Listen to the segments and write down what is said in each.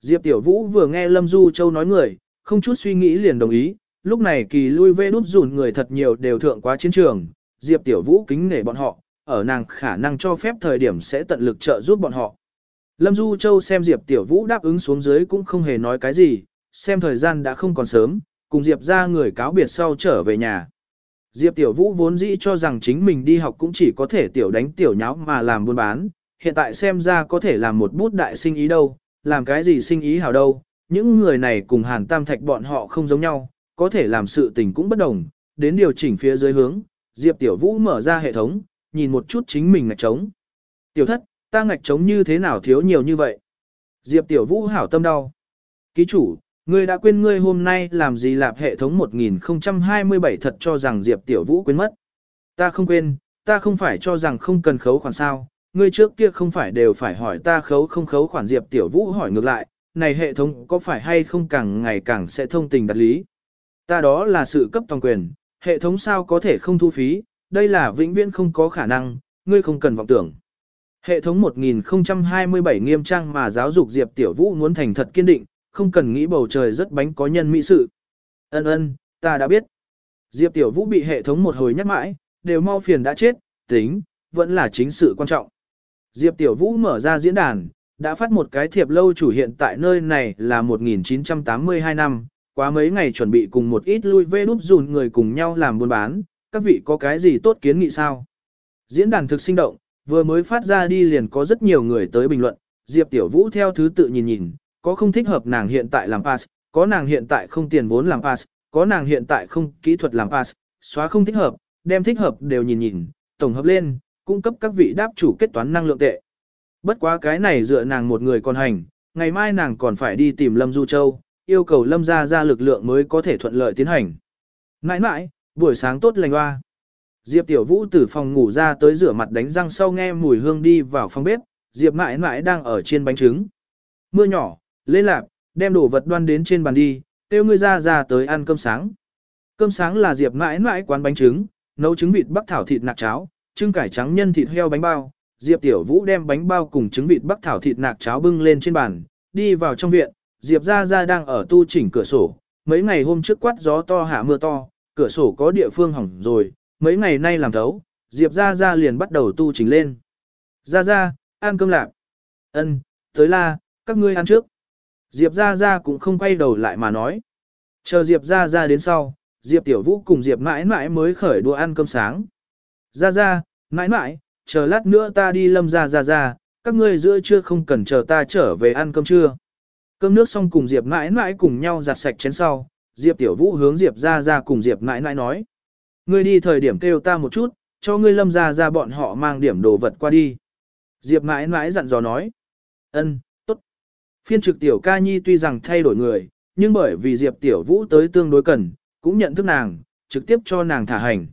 Diệp Tiểu Vũ vừa nghe Lâm Du Châu nói người, không chút suy nghĩ liền đồng ý, lúc này kỳ lui vê đút rủn người thật nhiều đều thượng quá chiến trường, Diệp Tiểu Vũ kính nể bọn họ, ở nàng khả năng cho phép thời điểm sẽ tận lực trợ giúp bọn họ. Lâm Du Châu xem Diệp Tiểu Vũ đáp ứng xuống dưới cũng không hề nói cái gì, xem thời gian đã không còn sớm, cùng Diệp ra người cáo biệt sau trở về nhà. Diệp Tiểu Vũ vốn dĩ cho rằng chính mình đi học cũng chỉ có thể tiểu đánh tiểu nháo mà làm buôn bán, hiện tại xem ra có thể làm một bút đại sinh ý đâu, làm cái gì sinh ý hảo đâu, những người này cùng Hàn Tam Thạch bọn họ không giống nhau, có thể làm sự tình cũng bất đồng, đến điều chỉnh phía dưới hướng, Diệp Tiểu Vũ mở ra hệ thống, nhìn một chút chính mình ngạch trống. Tiểu thất, ta ngạch trống như thế nào thiếu nhiều như vậy? Diệp Tiểu Vũ hảo tâm đau. Ký chủ, ngươi đã quên ngươi hôm nay làm gì lạp hệ thống 1027 thật cho rằng Diệp Tiểu Vũ quên mất. Ta không quên, ta không phải cho rằng không cần khấu khoản sao, ngươi trước kia không phải đều phải hỏi ta khấu không khấu khoản Diệp Tiểu Vũ hỏi ngược lại, này hệ thống có phải hay không càng ngày càng sẽ thông tình đặt lý. Ta đó là sự cấp toàn quyền, hệ thống sao có thể không thu phí, đây là vĩnh viễn không có khả năng, ngươi không cần vọng tưởng. Hệ thống 1027 nghiêm trang mà giáo dục Diệp Tiểu Vũ muốn thành thật kiên định, không cần nghĩ bầu trời rất bánh có nhân mỹ sự. Ân ân, ta đã biết. Diệp Tiểu Vũ bị hệ thống một hồi nhắc mãi, đều mau phiền đã chết, tính, vẫn là chính sự quan trọng. Diệp Tiểu Vũ mở ra diễn đàn, đã phát một cái thiệp lâu chủ hiện tại nơi này là 1982 năm, quá mấy ngày chuẩn bị cùng một ít lui vê đúp dùn người cùng nhau làm buôn bán, các vị có cái gì tốt kiến nghị sao? Diễn đàn thực sinh động, vừa mới phát ra đi liền có rất nhiều người tới bình luận, Diệp Tiểu Vũ theo thứ tự nhìn nhìn, có không thích hợp nàng hiện tại làm pass, có nàng hiện tại không tiền vốn làm pass, có nàng hiện tại không kỹ thuật làm pass, xóa không thích hợp, đem thích hợp đều nhìn nhìn, tổng hợp lên, cung cấp các vị đáp chủ kết toán năng lượng tệ. Bất quá cái này dựa nàng một người còn hành, ngày mai nàng còn phải đi tìm Lâm Du Châu, yêu cầu Lâm ra ra lực lượng mới có thể thuận lợi tiến hành. Nãi nãi, buổi sáng tốt lành hoa. Diệp Tiểu Vũ từ phòng ngủ ra tới rửa mặt đánh răng sau nghe mùi hương đi vào phòng bếp, Diệp mãi mãi đang ở trên bánh trứng. Mưa nhỏ, lên lạp, đem đồ vật đoan đến trên bàn đi, tiêu ngươi ra ra tới ăn cơm sáng. Cơm sáng là Diệp mãi mãi quán bánh trứng, nấu trứng vịt bắc thảo thịt nạc cháo, trưng cải trắng nhân thịt heo bánh bao. Diệp Tiểu Vũ đem bánh bao cùng trứng vịt bắc thảo thịt nạc cháo bưng lên trên bàn, đi vào trong viện, Diệp gia gia đang ở tu chỉnh cửa sổ. Mấy ngày hôm trước quát gió to hạ mưa to, cửa sổ có địa phương hỏng rồi, mấy ngày nay làm thấu, Diệp gia gia liền bắt đầu tu chỉnh lên. gia gia ăn cơm lạc. Ân, tới la, các ngươi ăn trước. Diệp gia gia cũng không quay đầu lại mà nói. Chờ Diệp gia gia đến sau, Diệp Tiểu Vũ cùng Diệp mãi mãi mới khởi đua ăn cơm sáng. gia gia mãi mãi, chờ lát nữa ta đi lâm ra ra ra, các ngươi giữa trưa không cần chờ ta trở về ăn cơm trưa. Cơm nước xong cùng Diệp mãi mãi cùng nhau giặt sạch chén sau, Diệp Tiểu Vũ hướng Diệp ra ra cùng Diệp mãi mãi nói. Ngươi đi thời điểm kêu ta một chút, cho ngươi lâm ra ra bọn họ mang điểm đồ vật qua đi. Diệp mãi mãi dặn dò nói. ân, tốt. Phiên trực Tiểu ca nhi tuy rằng thay đổi người, nhưng bởi vì Diệp Tiểu Vũ tới tương đối cần, cũng nhận thức nàng, trực tiếp cho nàng thả hành.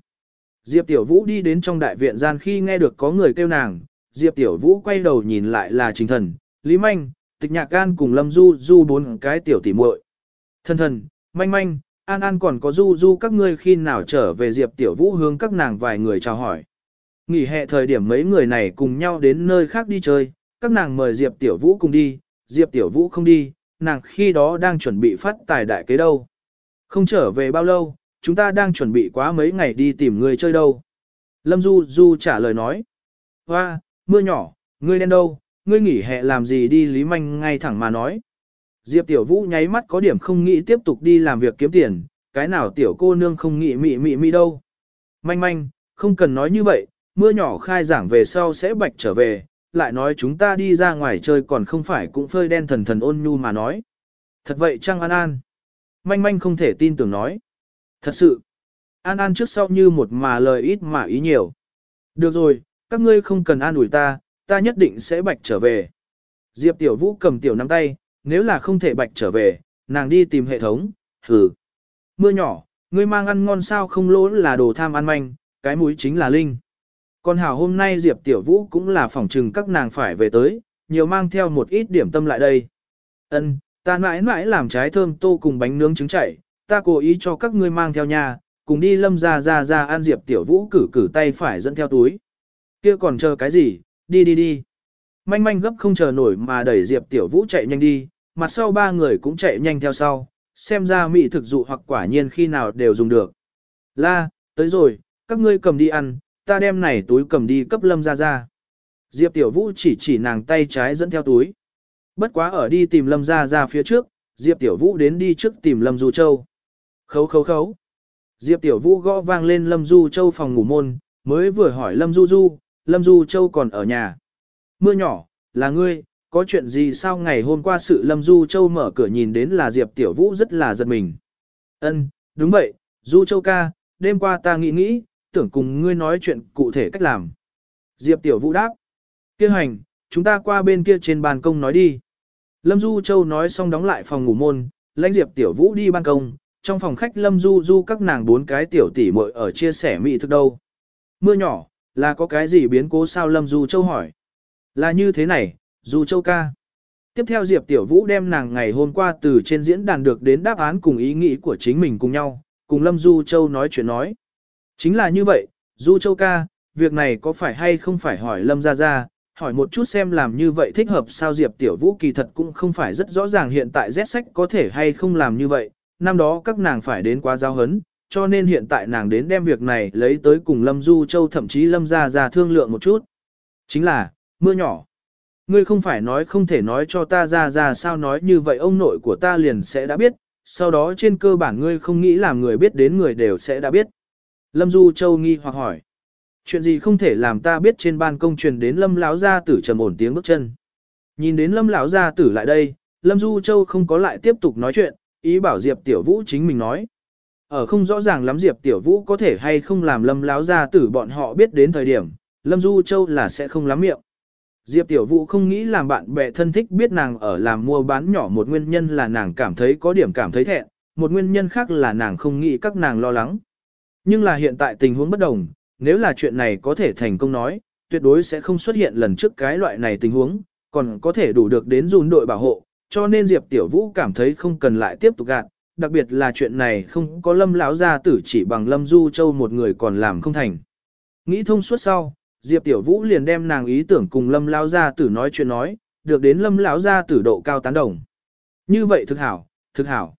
Diệp Tiểu Vũ đi đến trong đại viện gian khi nghe được có người kêu nàng, Diệp Tiểu Vũ quay đầu nhìn lại là Trình Thần, Lý Manh, Tịch Nhạc Can cùng Lâm Du Du bốn cái tiểu tỉ muội. Thần thần, Manh Manh, An An còn có Du Du các ngươi khi nào trở về Diệp Tiểu Vũ hướng các nàng vài người chào hỏi. Nghỉ hè thời điểm mấy người này cùng nhau đến nơi khác đi chơi, các nàng mời Diệp Tiểu Vũ cùng đi, Diệp Tiểu Vũ không đi, nàng khi đó đang chuẩn bị phát tài đại kế đâu. Không trở về bao lâu, chúng ta đang chuẩn bị quá mấy ngày đi tìm người chơi đâu. Lâm Du Du trả lời nói. Hoa, mưa nhỏ, ngươi đen đâu, ngươi nghỉ hè làm gì đi Lý Manh ngay thẳng mà nói. Diệp Tiểu Vũ nháy mắt có điểm không nghĩ tiếp tục đi làm việc kiếm tiền, cái nào tiểu cô nương không nghĩ mị mị mị đâu. Manh manh, không cần nói như vậy, mưa nhỏ khai giảng về sau sẽ bạch trở về, lại nói chúng ta đi ra ngoài chơi còn không phải cũng phơi đen thần thần ôn nhu mà nói. Thật vậy Trang An An? Manh manh không thể tin tưởng nói. Thật sự, An An trước sau như một mà lời ít mà ý nhiều. Được rồi, các ngươi không cần an ủi ta, ta nhất định sẽ bạch trở về. Diệp Tiểu Vũ cầm tiểu nắm tay, nếu là không thể bạch trở về, nàng đi tìm hệ thống, hừ. Mưa nhỏ, ngươi mang ăn ngon sao không lỗ là đồ tham ăn manh, cái mũi chính là Linh. Còn hảo hôm nay Diệp Tiểu Vũ cũng là phỏng trừng các nàng phải về tới, nhiều mang theo một ít điểm tâm lại đây. Ân, ta mãi mãi làm trái thơm tô cùng bánh nướng trứng chảy, ta cố ý cho các ngươi mang theo nhà, cùng đi lâm ra ra ra an Diệp Tiểu Vũ cử cử tay phải dẫn theo túi. Kia còn chờ cái gì, đi đi đi. Manh manh gấp không chờ nổi mà đẩy Diệp Tiểu Vũ chạy nhanh đi, mặt sau ba người cũng chạy nhanh theo sau, xem ra mỹ thực dụ hoặc quả nhiên khi nào đều dùng được. La, tới rồi, các ngươi cầm đi ăn, ta đem này túi cầm đi cấp lâm ra ra. Diệp Tiểu Vũ chỉ chỉ nàng tay trái dẫn theo túi. Bất quá ở đi tìm lâm ra ra phía trước, Diệp Tiểu Vũ đến đi trước tìm lâm Du Châu. Khấu khấu khấu. Diệp Tiểu Vũ gõ vang lên lâm Du Châu phòng ngủ môn, mới vừa hỏi lâm Du Du, lâm Du Châu còn ở nhà. Mưa nhỏ, là ngươi, có chuyện gì sao ngày hôm qua sự lâm Du Châu mở cửa nhìn đến là Diệp Tiểu Vũ rất là giật mình. Ân, đúng vậy, Du Châu ca, đêm qua ta nghĩ nghĩ, tưởng cùng ngươi nói chuyện cụ thể cách làm. Diệp Tiểu Vũ đáp. Kêu hành, chúng ta qua bên kia trên ban công nói đi. Lâm Du Châu nói xong đóng lại phòng ngủ môn, lãnh Diệp Tiểu Vũ đi ban công, trong phòng khách Lâm Du Du các nàng bốn cái tiểu tỷ muội ở chia sẻ mỹ thực đâu. Mưa nhỏ, là có cái gì biến cố sao Lâm Du Châu hỏi. Là như thế này, Du Châu ca. Tiếp theo Diệp Tiểu Vũ đem nàng ngày hôm qua từ trên diễn đàn được đến đáp án cùng ý nghĩ của chính mình cùng nhau, cùng Lâm Du Châu nói chuyện nói. Chính là như vậy, Du Châu ca, việc này có phải hay không phải hỏi Lâm Gia Gia, hỏi một chút xem làm như vậy thích hợp sao Diệp Tiểu Vũ kỳ thật cũng không phải rất rõ ràng hiện tại Z sách có thể hay không làm như vậy, năm đó các nàng phải đến quá giao hấn, cho nên hiện tại nàng đến đem việc này lấy tới cùng Lâm Du Châu thậm chí Lâm Gia Gia thương lượng một chút. Chính là, mưa nhỏ. Ngươi không phải nói không thể nói cho ta ra ra sao nói như vậy ông nội của ta liền sẽ đã biết, sau đó trên cơ bản ngươi không nghĩ làm người biết đến người đều sẽ đã biết. Lâm Du Châu nghi hoặc hỏi. Chuyện gì không thể làm ta biết trên ban công truyền đến Lâm lão gia tử trầm ổn tiếng bước chân. Nhìn đến Lâm lão gia tử lại đây, Lâm Du Châu không có lại tiếp tục nói chuyện, ý bảo Diệp Tiểu Vũ chính mình nói. Ở không rõ ràng lắm Diệp Tiểu Vũ có thể hay không làm Lâm Láo gia tử bọn họ biết đến thời điểm, Lâm Du Châu là sẽ không lắm miệng. Diệp Tiểu Vũ không nghĩ làm bạn bè thân thích biết nàng ở làm mua bán nhỏ một nguyên nhân là nàng cảm thấy có điểm cảm thấy thẹn, một nguyên nhân khác là nàng không nghĩ các nàng lo lắng. Nhưng là hiện tại tình huống bất đồng, nếu là chuyện này có thể thành công nói, tuyệt đối sẽ không xuất hiện lần trước cái loại này tình huống, còn có thể đủ được đến dùn đội bảo hộ, cho nên Diệp Tiểu Vũ cảm thấy không cần lại tiếp tục gạt, đặc biệt là chuyện này không có lâm lão gia tử chỉ bằng lâm du châu một người còn làm không thành. Nghĩ thông suốt sau, Diệp Tiểu Vũ liền đem nàng ý tưởng cùng lâm lão gia tử nói chuyện nói, được đến lâm lão gia tử độ cao tán đồng. Như vậy thực hảo, thực hảo.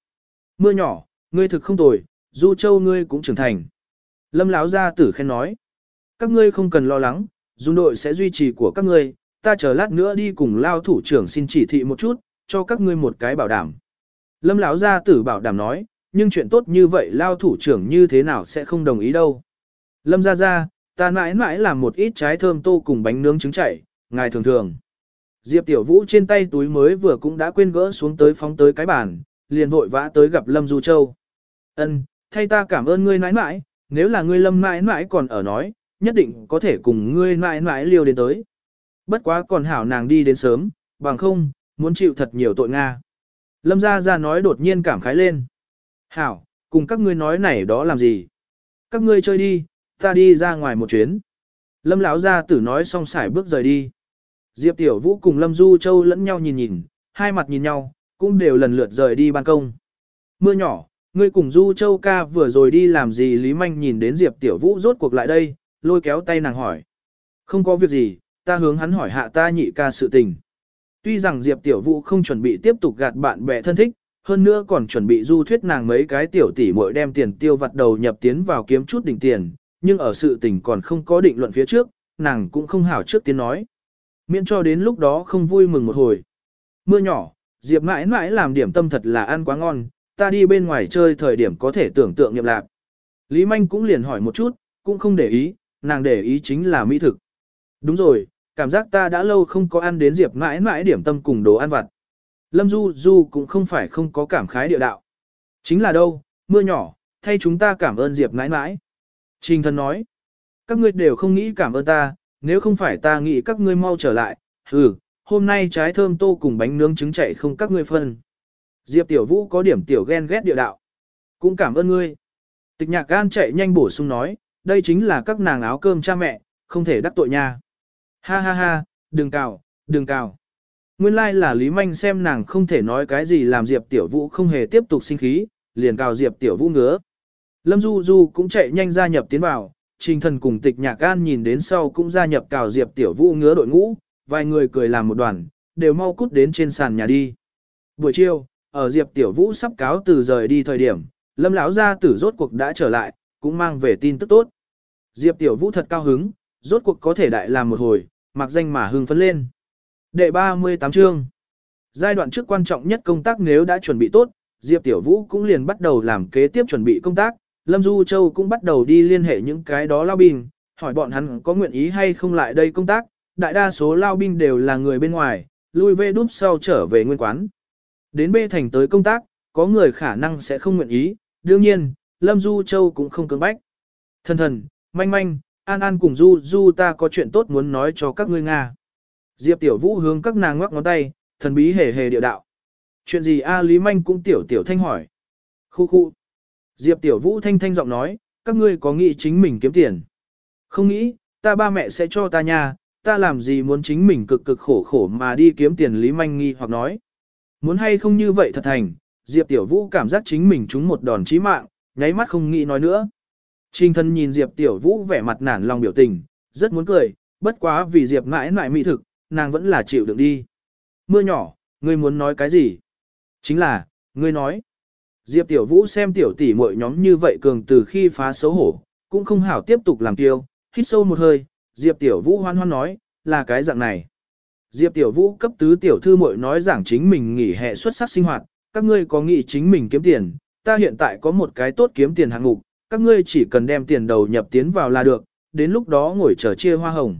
Mưa nhỏ, ngươi thực không tồi, du châu ngươi cũng trưởng thành. Lâm lão gia tử khen nói, các ngươi không cần lo lắng, dung đội sẽ duy trì của các ngươi, ta chờ lát nữa đi cùng lao thủ trưởng xin chỉ thị một chút, cho các ngươi một cái bảo đảm. Lâm lão gia tử bảo đảm nói, nhưng chuyện tốt như vậy lao thủ trưởng như thế nào sẽ không đồng ý đâu. Lâm gia gia, ta mãi mãi làm một ít trái thơm tô cùng bánh nướng trứng chảy, ngài thường thường. Diệp Tiểu Vũ trên tay túi mới vừa cũng đã quên gỡ xuống tới phóng tới cái bàn, liền vội vã tới gặp Lâm Du Châu. Ân, thay ta cảm ơn ngươi mãi mãi, nếu là ngươi lâm mãi mãi còn ở nói, nhất định có thể cùng ngươi mãi mãi liêu đến tới. Bất quá còn hảo nàng đi đến sớm, bằng không, muốn chịu thật nhiều tội Nga. Lâm gia gia nói đột nhiên cảm khái lên. Hảo, cùng các ngươi nói này đó làm gì? Các ngươi chơi đi, ta đi ra ngoài một chuyến. Lâm lão gia tử nói xong xài bước rời đi. Diệp Tiểu Vũ cùng Lâm Du Châu lẫn nhau nhìn nhìn, hai mặt nhìn nhau, cũng đều lần lượt rời đi ban công. Mưa nhỏ, Ngươi cùng Du Châu ca vừa rồi đi làm gì Lý Manh nhìn đến Diệp Tiểu Vũ rốt cuộc lại đây, lôi kéo tay nàng hỏi. Không có việc gì, ta hướng hắn hỏi hạ ta nhị ca sự tình. Tuy rằng Diệp Tiểu Vũ không chuẩn bị tiếp tục gạt bạn bè thân thích, hơn nữa còn chuẩn bị du thuyết nàng mấy cái tiểu tỷ muội đem tiền tiêu vặt đầu nhập tiến vào kiếm chút đỉnh tiền, nhưng ở sự tình còn không có định luận phía trước, nàng cũng không hảo trước tiếng nói. Miễn cho đến lúc đó không vui mừng một hồi. Mưa nhỏ, Diệp mãi mãi làm điểm tâm thật là ăn quá ngon, ta đi bên ngoài chơi thời điểm có thể tưởng tượng nghiệm lạc. Lý Manh cũng liền hỏi một chút, cũng không để ý, nàng để ý chính là mỹ thực. Đúng rồi, cảm giác ta đã lâu không có ăn đến Diệp mãi mãi điểm tâm cùng đồ ăn vặt. Lâm Du Du cũng không phải không có cảm khái địa đạo. Chính là đâu, mưa nhỏ, thay chúng ta cảm ơn Diệp mãi mãi. Trình thân nói, các ngươi đều không nghĩ cảm ơn ta, nếu không phải ta nghĩ các ngươi mau trở lại, ừ, hôm nay trái thơm tô cùng bánh nướng trứng chạy không các ngươi phân. Diệp Tiểu Vũ có điểm tiểu ghen ghét địa đạo. Cũng cảm ơn ngươi. Tịch nhạc gan chạy nhanh bổ sung nói, đây chính là các nàng áo cơm cha mẹ, không thể đắc tội nha. Ha ha ha, đừng cào, đừng cào. Nguyên lai like là Lý Manh xem nàng không thể nói cái gì làm Diệp Tiểu Vũ không hề tiếp tục sinh khí, liền cào Diệp Tiểu Vũ ngứa. Lâm Du Du cũng chạy nhanh gia nhập tiến vào, trình thần cùng tịch nhạc An nhìn đến sau cũng gia nhập cào Diệp Tiểu Vũ ngứa đội ngũ, vài người cười làm một đoàn, đều mau cút đến trên sàn nhà đi. Buổi chiều, ở Diệp Tiểu Vũ sắp cáo từ rời đi thời điểm, Lâm lão gia tử rốt cuộc đã trở lại, cũng mang về tin tức tốt. Diệp Tiểu Vũ thật cao hứng, rốt cuộc có thể đại làm một hồi, mặc danh mà hưng phấn lên. Đệ 38 chương. Giai đoạn trước quan trọng nhất công tác nếu đã chuẩn bị tốt, Diệp Tiểu Vũ cũng liền bắt đầu làm kế tiếp chuẩn bị công tác, Lâm Du Châu cũng bắt đầu đi liên hệ những cái đó lao binh, hỏi bọn hắn có nguyện ý hay không lại đây công tác, đại đa số lao binh đều là người bên ngoài, lui về đúp sau trở về nguyên quán. Đến bê thành tới công tác, có người khả năng sẽ không nguyện ý, đương nhiên, Lâm Du Châu cũng không cưỡng bách. Thần thần, manh manh, an an cùng Du Du ta có chuyện tốt muốn nói cho các ngươi Nga. Diệp Tiểu Vũ hướng các nàng ngoắc ngón tay, thần bí hề hề địa đạo. Chuyện gì A Lý Manh cũng Tiểu Tiểu Thanh hỏi. Khu khu. Diệp Tiểu Vũ thanh thanh giọng nói, các ngươi có nghĩ chính mình kiếm tiền. Không nghĩ, ta ba mẹ sẽ cho ta nhà, ta làm gì muốn chính mình cực cực khổ khổ mà đi kiếm tiền Lý Manh nghi hoặc nói. Muốn hay không như vậy thật thành, Diệp Tiểu Vũ cảm giác chính mình trúng một đòn chí mạng, nháy mắt không nghĩ nói nữa. Trình thân nhìn Diệp Tiểu Vũ vẻ mặt nản lòng biểu tình, rất muốn cười, bất quá vì Diệp mãi mãi mỹ thực, nàng vẫn là chịu đựng đi. Mưa nhỏ, ngươi muốn nói cái gì? Chính là, ngươi nói. Diệp Tiểu Vũ xem tiểu tỷ muội nhóm như vậy cường từ khi phá xấu hổ, cũng không hảo tiếp tục làm tiêu, hít sâu một hơi, Diệp Tiểu Vũ hoan hoan nói, là cái dạng này. Diệp Tiểu Vũ cấp tứ tiểu thư muội nói giảng chính mình nghỉ hè xuất sắc sinh hoạt, các ngươi có nghĩ chính mình kiếm tiền, ta hiện tại có một cái tốt kiếm tiền hạng mục, các ngươi chỉ cần đem tiền đầu nhập tiến vào là được, đến lúc đó ngồi chờ chia hoa hồng.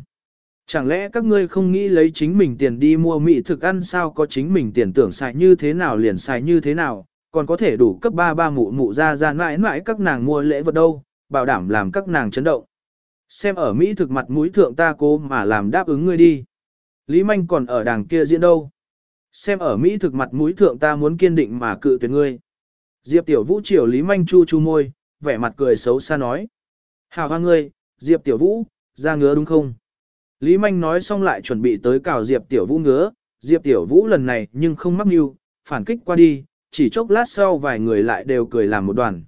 Chẳng lẽ các ngươi không nghĩ lấy chính mình tiền đi mua mỹ thực ăn sao có chính mình tiền tưởng xài như thế nào liền xài như thế nào, còn có thể đủ cấp ba ba mụ mụ ra ra mãi mãi các nàng mua lễ vật đâu, bảo đảm làm các nàng chấn động. Xem ở Mỹ thực mặt mũi thượng ta cố mà làm đáp ứng ngươi đi. Lý Manh còn ở đàng kia diễn đâu. Xem ở Mỹ thực mặt mũi thượng ta muốn kiên định mà cự tuyệt ngươi. Diệp Tiểu Vũ chiều Lý Manh chu chu môi, vẻ mặt cười xấu xa nói. Hào hoa ngươi, Diệp Tiểu Vũ, ra ngứa đúng không? Lý Manh nói xong lại chuẩn bị tới cào Diệp Tiểu Vũ ngứa, Diệp Tiểu Vũ lần này nhưng không mắc mưu, phản kích qua đi, chỉ chốc lát sau vài người lại đều cười làm một đoàn.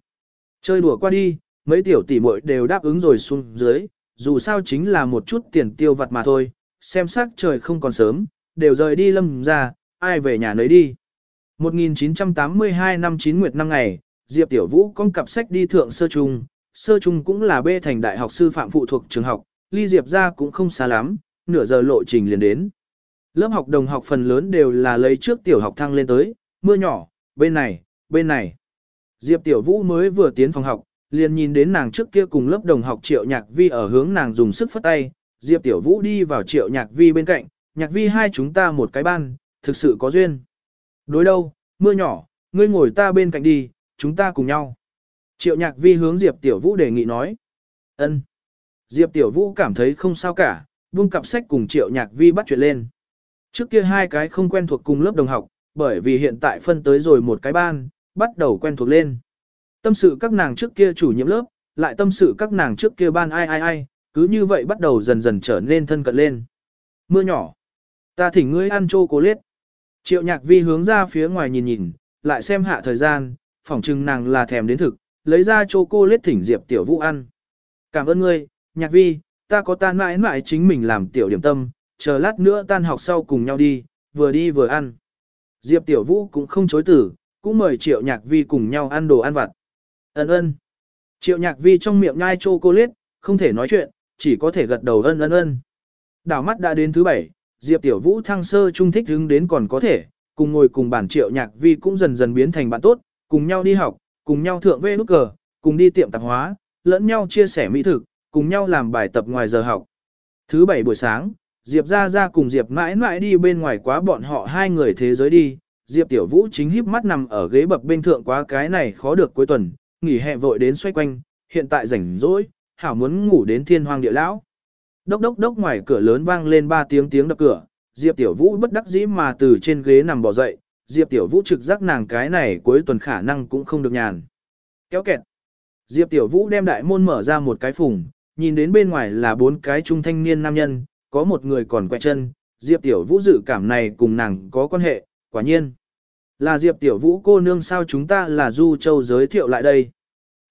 Chơi đùa qua đi, mấy tiểu tỷ muội đều đáp ứng rồi xuống dưới, dù sao chính là một chút tiền tiêu vặt mà thôi, xem sắc trời không còn sớm, đều rời đi lâm ra, ai về nhà nấy đi. 1982 năm 9 nguyệt năm ngày, Diệp Tiểu Vũ con cặp sách đi thượng sơ trung, sơ trung cũng là bê thành đại học sư phạm phụ thuộc trường học, ly Diệp ra cũng không xa lắm, nửa giờ lộ trình liền đến. Lớp học đồng học phần lớn đều là lấy trước tiểu học thăng lên tới, mưa nhỏ, bên này, bên này. Diệp Tiểu Vũ mới vừa tiến phòng học, liền nhìn đến nàng trước kia cùng lớp đồng học Triệu Nhạc Vi ở hướng nàng dùng sức phất tay, Diệp Tiểu Vũ đi vào Triệu Nhạc Vi bên cạnh, Nhạc Vi hai chúng ta một cái ban, thực sự có duyên. Đối đâu, mưa nhỏ, ngươi ngồi ta bên cạnh đi, chúng ta cùng nhau. Triệu Nhạc Vi hướng Diệp Tiểu Vũ đề nghị nói. ân. Diệp Tiểu Vũ cảm thấy không sao cả, buông cặp sách cùng Triệu Nhạc Vi bắt chuyện lên. Trước kia hai cái không quen thuộc cùng lớp đồng học, bởi vì hiện tại phân tới rồi một cái ban, bắt đầu quen thuộc lên. Tâm sự các nàng trước kia chủ nhiệm lớp, lại tâm sự các nàng trước kia ban ai ai ai, cứ như vậy bắt đầu dần dần trở nên thân cận lên. Mưa nhỏ. Ta thỉnh ngươi ăn châu cố liết Triệu nhạc vi hướng ra phía ngoài nhìn nhìn, lại xem hạ thời gian, phỏng chừng nàng là thèm đến thực, lấy ra chocolate thỉnh Diệp Tiểu Vũ ăn. Cảm ơn ngươi, nhạc vi, ta có tan mãi mãi chính mình làm tiểu điểm tâm, chờ lát nữa tan học sau cùng nhau đi, vừa đi vừa ăn. Diệp Tiểu Vũ cũng không chối từ, cũng mời Triệu Nhạc Vi cùng nhau ăn đồ ăn vặt. Ân ân. Triệu Nhạc Vi trong miệng nhai chocolate, không thể nói chuyện, chỉ có thể gật đầu ân ân ân. Đảo mắt đã đến thứ bảy, Diệp Tiểu Vũ thăng sơ trung thích hứng đến còn có thể, cùng ngồi cùng bản Triệu Nhạc Vi cũng dần dần biến thành bạn tốt, cùng nhau đi học, cùng nhau thượng vê nút cờ, cùng đi tiệm tạp hóa, lẫn nhau chia sẻ mỹ thực, cùng nhau làm bài tập ngoài giờ học. Thứ bảy buổi sáng, Diệp ra ra cùng Diệp mãi mãi đi bên ngoài quá bọn họ hai người thế giới đi. Diệp Tiểu Vũ chính híp mắt nằm ở ghế bập bên thượng quá cái này khó được cuối tuần, nghỉ hè vội đến xoay quanh, hiện tại rảnh rỗi, hảo muốn ngủ đến thiên hoang địa lão. Đốc đốc đốc ngoài cửa lớn vang lên ba tiếng tiếng đập cửa, Diệp Tiểu Vũ bất đắc dĩ mà từ trên ghế nằm bò dậy, Diệp Tiểu Vũ trực giác nàng cái này cuối tuần khả năng cũng không được nhàn. Kéo kẹt. Diệp Tiểu Vũ đem đại môn mở ra một cái phùng, nhìn đến bên ngoài là bốn cái trung thanh niên nam nhân, có một người còn quẹ chân, Diệp Tiểu Vũ dự cảm này cùng nàng có quan hệ, quả nhiên. Là Diệp Tiểu Vũ cô nương sao chúng ta là Du Châu giới thiệu lại đây.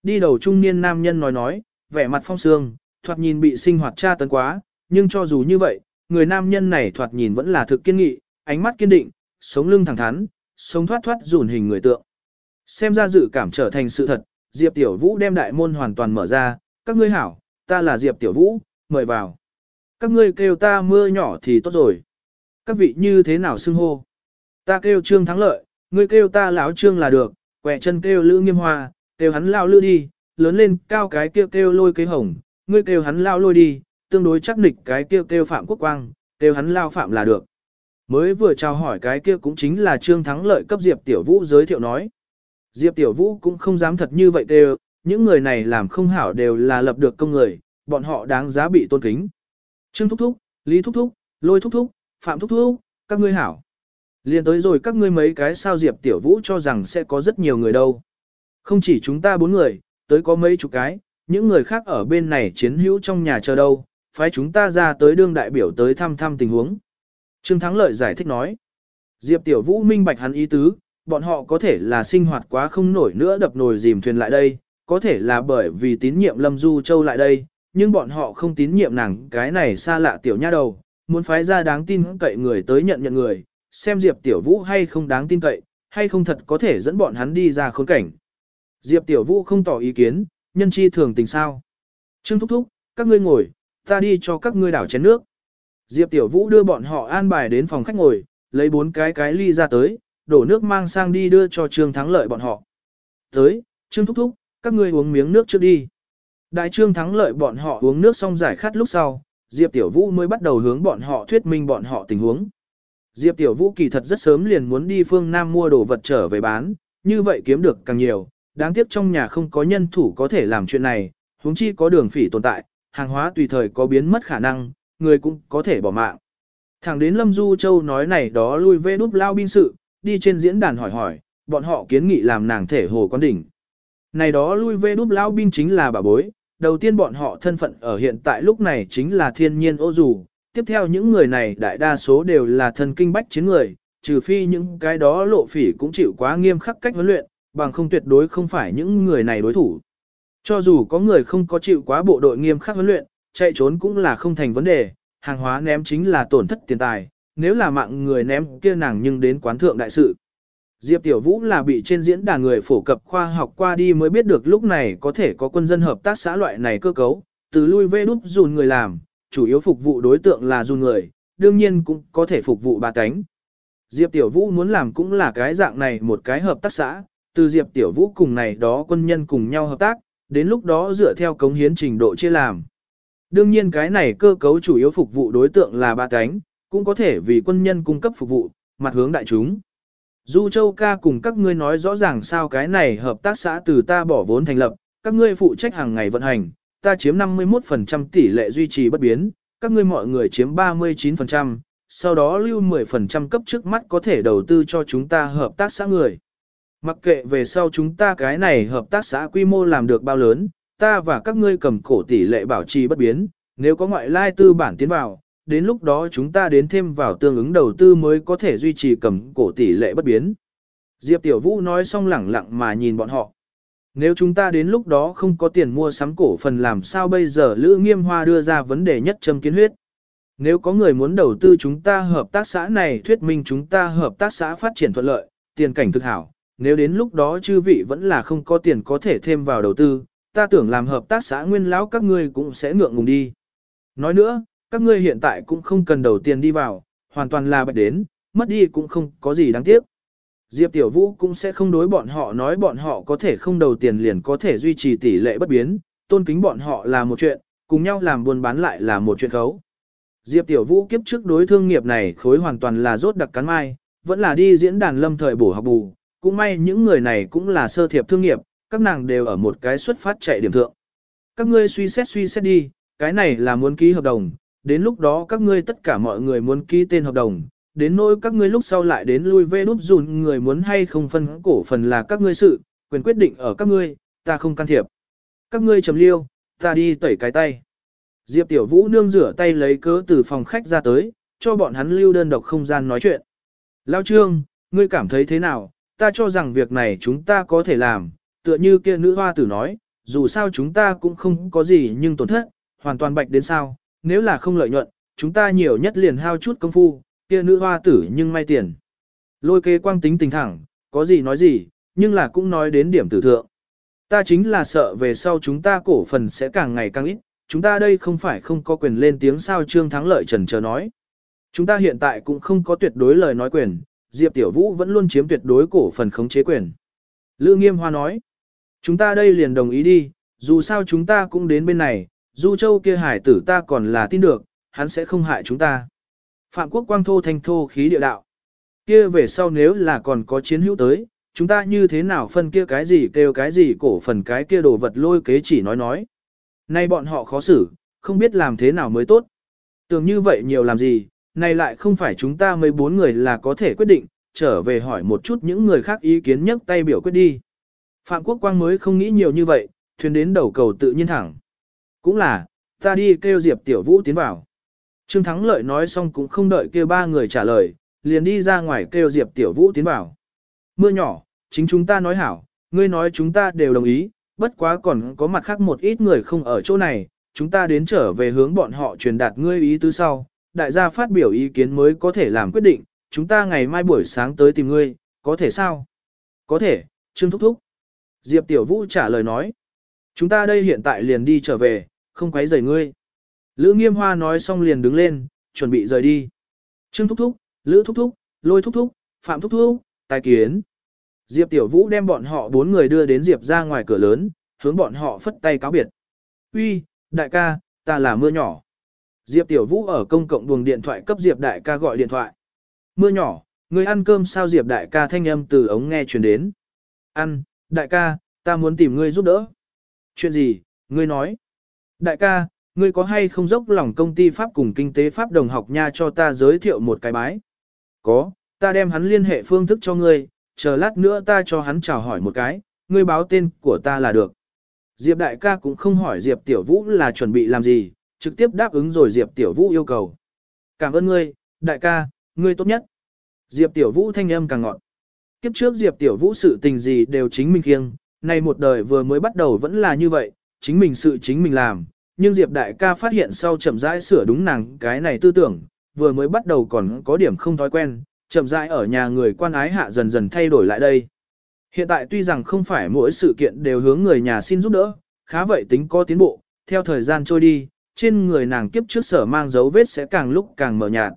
Đi đầu trung niên nam nhân nói nói, vẻ mặt phong sương, thoạt nhìn bị sinh hoạt tra tấn quá, nhưng cho dù như vậy, người nam nhân này thoạt nhìn vẫn là thực kiên nghị, ánh mắt kiên định, sống lưng thẳng thắn, sống thoát thoát rủn hình người tượng. Xem ra dự cảm trở thành sự thật, Diệp Tiểu Vũ đem đại môn hoàn toàn mở ra, các ngươi hảo, ta là Diệp Tiểu Vũ, mời vào. Các ngươi kêu ta mưa nhỏ thì tốt rồi. Các vị như thế nào xưng hô? Ta kêu Trương Thắng Lợi, ngươi kêu ta lão Trương là được, quẹ chân kêu Lữ Nghiêm Hoa, kêu hắn lao lư đi, lớn lên cao cái kêu kêu lôi cái hồng, ngươi kêu hắn lao lôi đi, tương đối chắc nịch cái kêu kêu Phạm Quốc Quang, kêu hắn lao Phạm là được. Mới vừa chào hỏi cái kia cũng chính là Trương Thắng Lợi cấp Diệp Tiểu Vũ giới thiệu nói. Diệp Tiểu Vũ cũng không dám thật như vậy đều, những người này làm không hảo đều là lập được công người, bọn họ đáng giá bị tôn kính. Trương Thúc Thúc, Lý Thúc Thúc, Lôi Thúc Thúc, Phạm Thúc Thúc, các ngươi hảo. Liên tới rồi các ngươi mấy cái sao Diệp Tiểu Vũ cho rằng sẽ có rất nhiều người đâu. Không chỉ chúng ta bốn người, tới có mấy chục cái, những người khác ở bên này chiến hữu trong nhà chờ đâu, phái chúng ta ra tới đương đại biểu tới thăm thăm tình huống. Trương Thắng Lợi giải thích nói. Diệp Tiểu Vũ minh bạch hắn ý tứ, bọn họ có thể là sinh hoạt quá không nổi nữa đập nồi dìm thuyền lại đây, có thể là bởi vì tín nhiệm Lâm Du Châu lại đây, nhưng bọn họ không tín nhiệm nàng cái này xa lạ tiểu nha đầu, muốn phái ra đáng tin cậy người tới nhận nhận người, xem Diệp Tiểu Vũ hay không đáng tin cậy, hay không thật có thể dẫn bọn hắn đi ra khốn cảnh. Diệp Tiểu Vũ không tỏ ý kiến, nhân chi thường tình sao. Trương Thúc Thúc, các ngươi ngồi, ta đi cho các ngươi đảo chén nước. Diệp Tiểu Vũ đưa bọn họ an bài đến phòng khách ngồi, lấy bốn cái cái ly ra tới, đổ nước mang sang đi đưa cho Trương Thắng Lợi bọn họ. Tới, Trương Thúc Thúc, các ngươi uống miếng nước trước đi. Đại Trương Thắng Lợi bọn họ uống nước xong giải khát lúc sau, Diệp Tiểu Vũ mới bắt đầu hướng bọn họ thuyết minh bọn họ tình huống. Diệp Tiểu Vũ kỳ thật rất sớm liền muốn đi phương Nam mua đồ vật trở về bán, như vậy kiếm được càng nhiều, đáng tiếc trong nhà không có nhân thủ có thể làm chuyện này, huống chi có đường phỉ tồn tại, hàng hóa tùy thời có biến mất khả năng, người cũng có thể bỏ mạng. Thẳng đến Lâm Du Châu nói này đó lui về đúp lao binh sự, đi trên diễn đàn hỏi hỏi, bọn họ kiến nghị làm nàng thể hồ quán đỉnh. Này đó lui về đúp lao binh chính là bà bối, đầu tiên bọn họ thân phận ở hiện tại lúc này chính là thiên nhiên ô dù, tiếp theo những người này đại đa số đều là thân kinh bách chiến người, trừ phi những cái đó lộ phỉ cũng chịu quá nghiêm khắc cách huấn luyện, bằng không tuyệt đối không phải những người này đối thủ. Cho dù có người không có chịu quá bộ đội nghiêm khắc huấn luyện, chạy trốn cũng là không thành vấn đề, hàng hóa ném chính là tổn thất tiền tài, nếu là mạng người ném kia nàng nhưng đến quán thượng đại sự. Diệp Tiểu Vũ là bị trên diễn đàn người phổ cập khoa học qua đi mới biết được lúc này có thể có quân dân hợp tác xã loại này cơ cấu, từ lui về đúc dùn người làm, chủ yếu phục vụ đối tượng là dùn người, đương nhiên cũng có thể phục vụ ba cánh. Diệp Tiểu Vũ muốn làm cũng là cái dạng này một cái hợp tác xã, từ Diệp Tiểu Vũ cùng này đó quân nhân cùng nhau hợp tác, đến lúc đó dựa theo cống hiến trình độ chia làm. Đương nhiên cái này cơ cấu chủ yếu phục vụ đối tượng là ba cánh, cũng có thể vì quân nhân cung cấp phục vụ, mặt hướng đại chúng. Du Châu ca cùng các ngươi nói rõ ràng sao cái này hợp tác xã từ ta bỏ vốn thành lập, các ngươi phụ trách hàng ngày vận hành, ta chiếm 51% tỷ lệ duy trì bất biến, các ngươi mọi người chiếm 39%, sau đó lưu 10% cấp trước mắt có thể đầu tư cho chúng ta hợp tác xã người. Mặc kệ về sau chúng ta cái này hợp tác xã quy mô làm được bao lớn, ta và các ngươi cầm cổ tỷ lệ bảo trì bất biến, nếu có ngoại lai tư bản tiến vào, đến lúc đó chúng ta đến thêm vào tương ứng đầu tư mới có thể duy trì cầm cổ tỷ lệ bất biến. Diệp Tiểu Vũ nói xong lẳng lặng mà nhìn bọn họ. Nếu chúng ta đến lúc đó không có tiền mua sắm cổ phần làm sao bây giờ Lữ Nghiêm Hoa đưa ra vấn đề nhất châm kiến huyết. Nếu có người muốn đầu tư chúng ta hợp tác xã này thuyết minh chúng ta hợp tác xã phát triển thuận lợi, tiền cảnh thực hảo. Nếu đến lúc đó chư vị vẫn là không có tiền có thể thêm vào đầu tư, ta tưởng làm hợp tác xã nguyên lão các ngươi cũng sẽ ngượng ngùng đi. Nói nữa, các ngươi hiện tại cũng không cần đầu tiền đi vào, hoàn toàn là bạch đến, mất đi cũng không có gì đáng tiếc. Diệp Tiểu Vũ cũng sẽ không đối bọn họ nói bọn họ có thể không đầu tiền liền có thể duy trì tỷ lệ bất biến, tôn kính bọn họ là một chuyện, cùng nhau làm buôn bán lại là một chuyện khấu. Diệp Tiểu Vũ kiếp trước đối thương nghiệp này khối hoàn toàn là rốt đặc cắn mai, vẫn là đi diễn đàn lâm thời bổ học bù, cũng may những người này cũng là sơ thiệp thương nghiệp, các nàng đều ở một cái xuất phát chạy điểm thượng. Các ngươi suy xét suy xét đi, cái này là muốn ký hợp đồng, đến lúc đó các ngươi tất cả mọi người muốn ký tên hợp đồng, đến nỗi các ngươi lúc sau lại đến lui về đúp dùn người muốn hay không phân cổ phần là các ngươi sự, quyền quyết định ở các ngươi, ta không can thiệp. Các ngươi trầm liêu, ta đi tẩy cái tay. Diệp Tiểu Vũ nương rửa tay lấy cớ từ phòng khách ra tới, cho bọn hắn lưu đơn độc không gian nói chuyện. Lao Trương, ngươi cảm thấy thế nào? Ta cho rằng việc này chúng ta có thể làm, tựa như kia nữ hoa tử nói, dù sao chúng ta cũng không có gì nhưng tổn thất, hoàn toàn bạch đến sao, nếu là không lợi nhuận, chúng ta nhiều nhất liền hao chút công phu, kia nữ hoa tử nhưng may tiền. Lôi kê quang tính tình thẳng, có gì nói gì, nhưng là cũng nói đến điểm tử thượng. Ta chính là sợ về sau chúng ta cổ phần sẽ càng ngày càng ít, chúng ta đây không phải không có quyền lên tiếng sao trương thắng lợi trần chờ nói. Chúng ta hiện tại cũng không có tuyệt đối lời nói quyền, Diệp Tiểu Vũ vẫn luôn chiếm tuyệt đối cổ phần khống chế quyền. lư Nghiêm Hoa nói, chúng ta đây liền đồng ý đi, dù sao chúng ta cũng đến bên này, Du Châu kia hải tử ta còn là tin được, hắn sẽ không hại chúng ta. Phạm Quốc Quang thô thanh thô khí địa đạo. Kia về sau nếu là còn có chiến hữu tới, chúng ta như thế nào phân kia cái gì kêu cái gì cổ phần cái kia đồ vật lôi kế chỉ nói nói. Nay bọn họ khó xử, không biết làm thế nào mới tốt. Tưởng như vậy nhiều làm gì, này lại không phải chúng ta mấy bốn người là có thể quyết định, trở về hỏi một chút những người khác ý kiến nhấc tay biểu quyết đi. Phạm Quốc Quang mới không nghĩ nhiều như vậy, thuyền đến đầu cầu tự nhiên thẳng. Cũng là, ta đi kêu Diệp Tiểu Vũ tiến vào. Trương Thắng Lợi nói xong cũng không đợi kêu ba người trả lời, liền đi ra ngoài kêu Diệp Tiểu Vũ tiến vào. Mưa nhỏ, chính chúng ta nói hảo, ngươi nói chúng ta đều đồng ý, bất quá còn có mặt khác một ít người không ở chỗ này, chúng ta đến trở về hướng bọn họ truyền đạt ngươi ý tứ sau, đại gia phát biểu ý kiến mới có thể làm quyết định, chúng ta ngày mai buổi sáng tới tìm ngươi, có thể sao? Có thể, Trương Thúc Thúc. Diệp Tiểu Vũ trả lời nói, chúng ta đây hiện tại liền đi trở về, không quấy rầy ngươi. Lữ Nghiêm Hoa nói xong liền đứng lên, chuẩn bị rời đi. Trương Thúc Thúc, Lữ Thúc Thúc, Lôi Thúc Thúc, Phạm Thúc Thúc, Tài Kiến. Diệp Tiểu Vũ đem bọn họ bốn người đưa đến Diệp ra ngoài cửa lớn, hướng bọn họ phất tay cáo biệt. Uy, đại ca, ta là mưa nhỏ. Diệp Tiểu Vũ ở công cộng buồng điện thoại cấp Diệp đại ca gọi điện thoại. Mưa nhỏ, người ăn cơm sao Diệp đại ca thanh âm từ ống nghe truyền đến. Ăn, đại ca, ta muốn tìm ngươi giúp đỡ. Chuyện gì, ngươi nói. Đại ca, ngươi có hay không dốc lòng công ty Pháp cùng kinh tế Pháp đồng học nha cho ta giới thiệu một cái bái? Có, ta đem hắn liên hệ phương thức cho ngươi, chờ lát nữa ta cho hắn chào hỏi một cái, ngươi báo tên của ta là được. Diệp đại ca cũng không hỏi Diệp tiểu vũ là chuẩn bị làm gì, trực tiếp đáp ứng rồi Diệp tiểu vũ yêu cầu. Cảm ơn ngươi, đại ca, ngươi tốt nhất. Diệp tiểu vũ thanh âm càng ngọt. Kiếp trước Diệp tiểu vũ sự tình gì đều chính mình kiêng, nay một đời vừa mới bắt đầu vẫn là như vậy, chính mình sự chính mình làm. Nhưng Diệp đại ca phát hiện sau chậm rãi sửa đúng nàng cái này tư tưởng, vừa mới bắt đầu còn có điểm không thói quen, chậm rãi ở nhà người quan ái hạ dần dần thay đổi lại đây. Hiện tại tuy rằng không phải mỗi sự kiện đều hướng người nhà xin giúp đỡ, khá vậy tính có tiến bộ, theo thời gian trôi đi, trên người nàng kiếp trước sở mang dấu vết sẽ càng lúc càng mờ nhạt.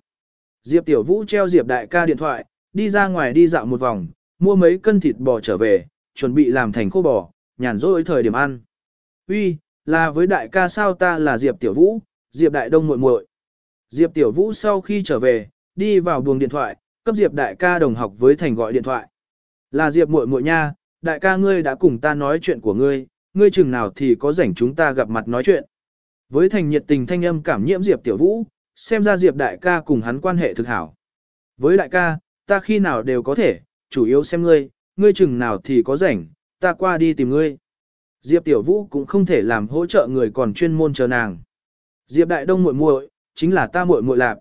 Diệp Tiểu Vũ treo Diệp đại ca điện thoại, đi ra ngoài đi dạo một vòng, mua mấy cân thịt bò trở về, chuẩn bị làm thành khô bò, nhàn rỗi thời điểm ăn. Uy, là với đại ca sao ta là Diệp Tiểu Vũ, Diệp Đại Đông muội muội. Diệp Tiểu Vũ sau khi trở về, đi vào buồng điện thoại, cấp Diệp đại ca đồng học với thành gọi điện thoại. Là Diệp muội muội nha, đại ca ngươi đã cùng ta nói chuyện của ngươi, ngươi chừng nào thì có rảnh chúng ta gặp mặt nói chuyện. Với thành nhiệt tình thanh âm cảm nhiễm Diệp tiểu vũ, xem ra Diệp đại ca cùng hắn quan hệ thực hảo. Với đại ca, ta khi nào đều có thể, chủ yếu xem ngươi, ngươi chừng nào thì có rảnh, ta qua đi tìm ngươi. Diệp tiểu vũ cũng không thể làm hỗ trợ người còn chuyên môn chờ nàng. Diệp đại đông muội muội, chính là ta muội muội lạp.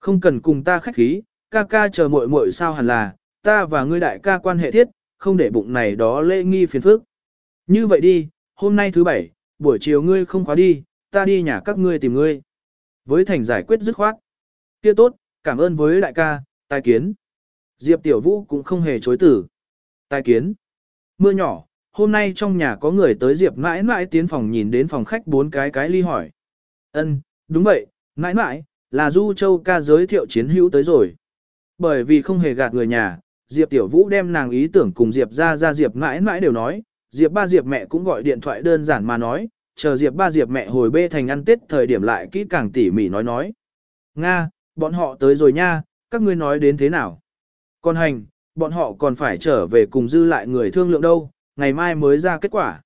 Không cần cùng ta khách khí, ca ca chờ muội muội sao hẳn là, ta và ngươi đại ca quan hệ thiết, không để bụng này đó lễ nghi phiền phức. Như vậy đi, hôm nay thứ bảy, buổi chiều ngươi không khóa đi, ta đi nhà các ngươi tìm ngươi. Với thành giải quyết dứt khoát. Kia tốt, cảm ơn với đại ca, tài kiến. Diệp Tiểu Vũ cũng không hề chối tử. Tài kiến. Mưa nhỏ, hôm nay trong nhà có người tới Diệp mãi mãi tiến phòng nhìn đến phòng khách bốn cái cái ly hỏi. Ân, đúng vậy, mãi mãi, là Du Châu ca giới thiệu chiến hữu tới rồi. Bởi vì không hề gạt người nhà, Diệp Tiểu Vũ đem nàng ý tưởng cùng Diệp ra ra Diệp mãi mãi đều nói, Diệp ba Diệp mẹ cũng gọi điện thoại đơn giản mà nói, chờ Diệp ba Diệp mẹ hồi bê thành ăn tết thời điểm lại kỹ càng tỉ mỉ nói nói. Nga, bọn họ tới rồi nha, các ngươi nói đến thế nào? Còn hành, bọn họ còn phải trở về cùng dư lại người thương lượng đâu, ngày mai mới ra kết quả.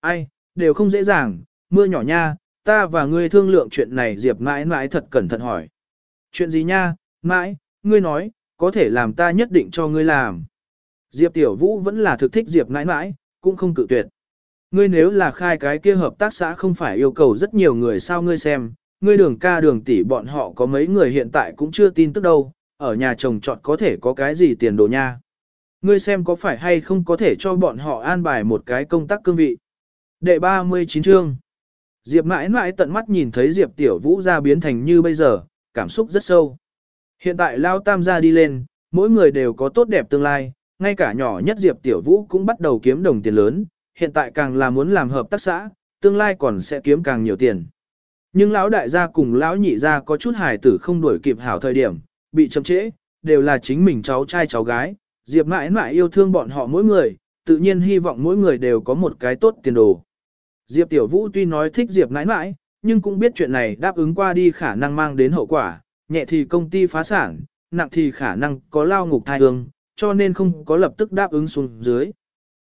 Ai, đều không dễ dàng, mưa nhỏ nha, ta và ngươi thương lượng chuyện này Diệp mãi mãi thật cẩn thận hỏi. Chuyện gì nha, mãi, ngươi nói, có thể làm ta nhất định cho ngươi làm. Diệp Tiểu Vũ vẫn là thực thích Diệp Mãi Mãi, cũng không cự tuyệt. Ngươi nếu là khai cái kia hợp tác xã không phải yêu cầu rất nhiều người sao ngươi xem, ngươi đường ca đường tỷ bọn họ có mấy người hiện tại cũng chưa tin tức đâu, ở nhà chồng chọn có thể có cái gì tiền đồ nha. Ngươi xem có phải hay không có thể cho bọn họ an bài một cái công tác cương vị. Đệ 39 chương Diệp mãi mãi tận mắt nhìn thấy Diệp Tiểu Vũ ra biến thành như bây giờ, cảm xúc rất sâu. Hiện tại Lao Tam gia đi lên, mỗi người đều có tốt đẹp tương lai, ngay cả nhỏ nhất Diệp Tiểu Vũ cũng bắt đầu kiếm đồng tiền lớn, hiện tại càng là muốn làm hợp tác xã, tương lai còn sẽ kiếm càng nhiều tiền. Nhưng lão đại gia cùng lão nhị gia có chút hài tử không đuổi kịp hảo thời điểm, bị chậm trễ, đều là chính mình cháu trai cháu gái, Diệp mãi mãi yêu thương bọn họ mỗi người, tự nhiên hy vọng mỗi người đều có một cái tốt tiền đồ. Diệp Tiểu Vũ tuy nói thích Diệp mãi mãi, nhưng cũng biết chuyện này đáp ứng qua đi khả năng mang đến hậu quả, nhẹ thì công ty phá sản, nặng thì khả năng có lao ngục thai hương, cho nên không có lập tức đáp ứng xuống dưới.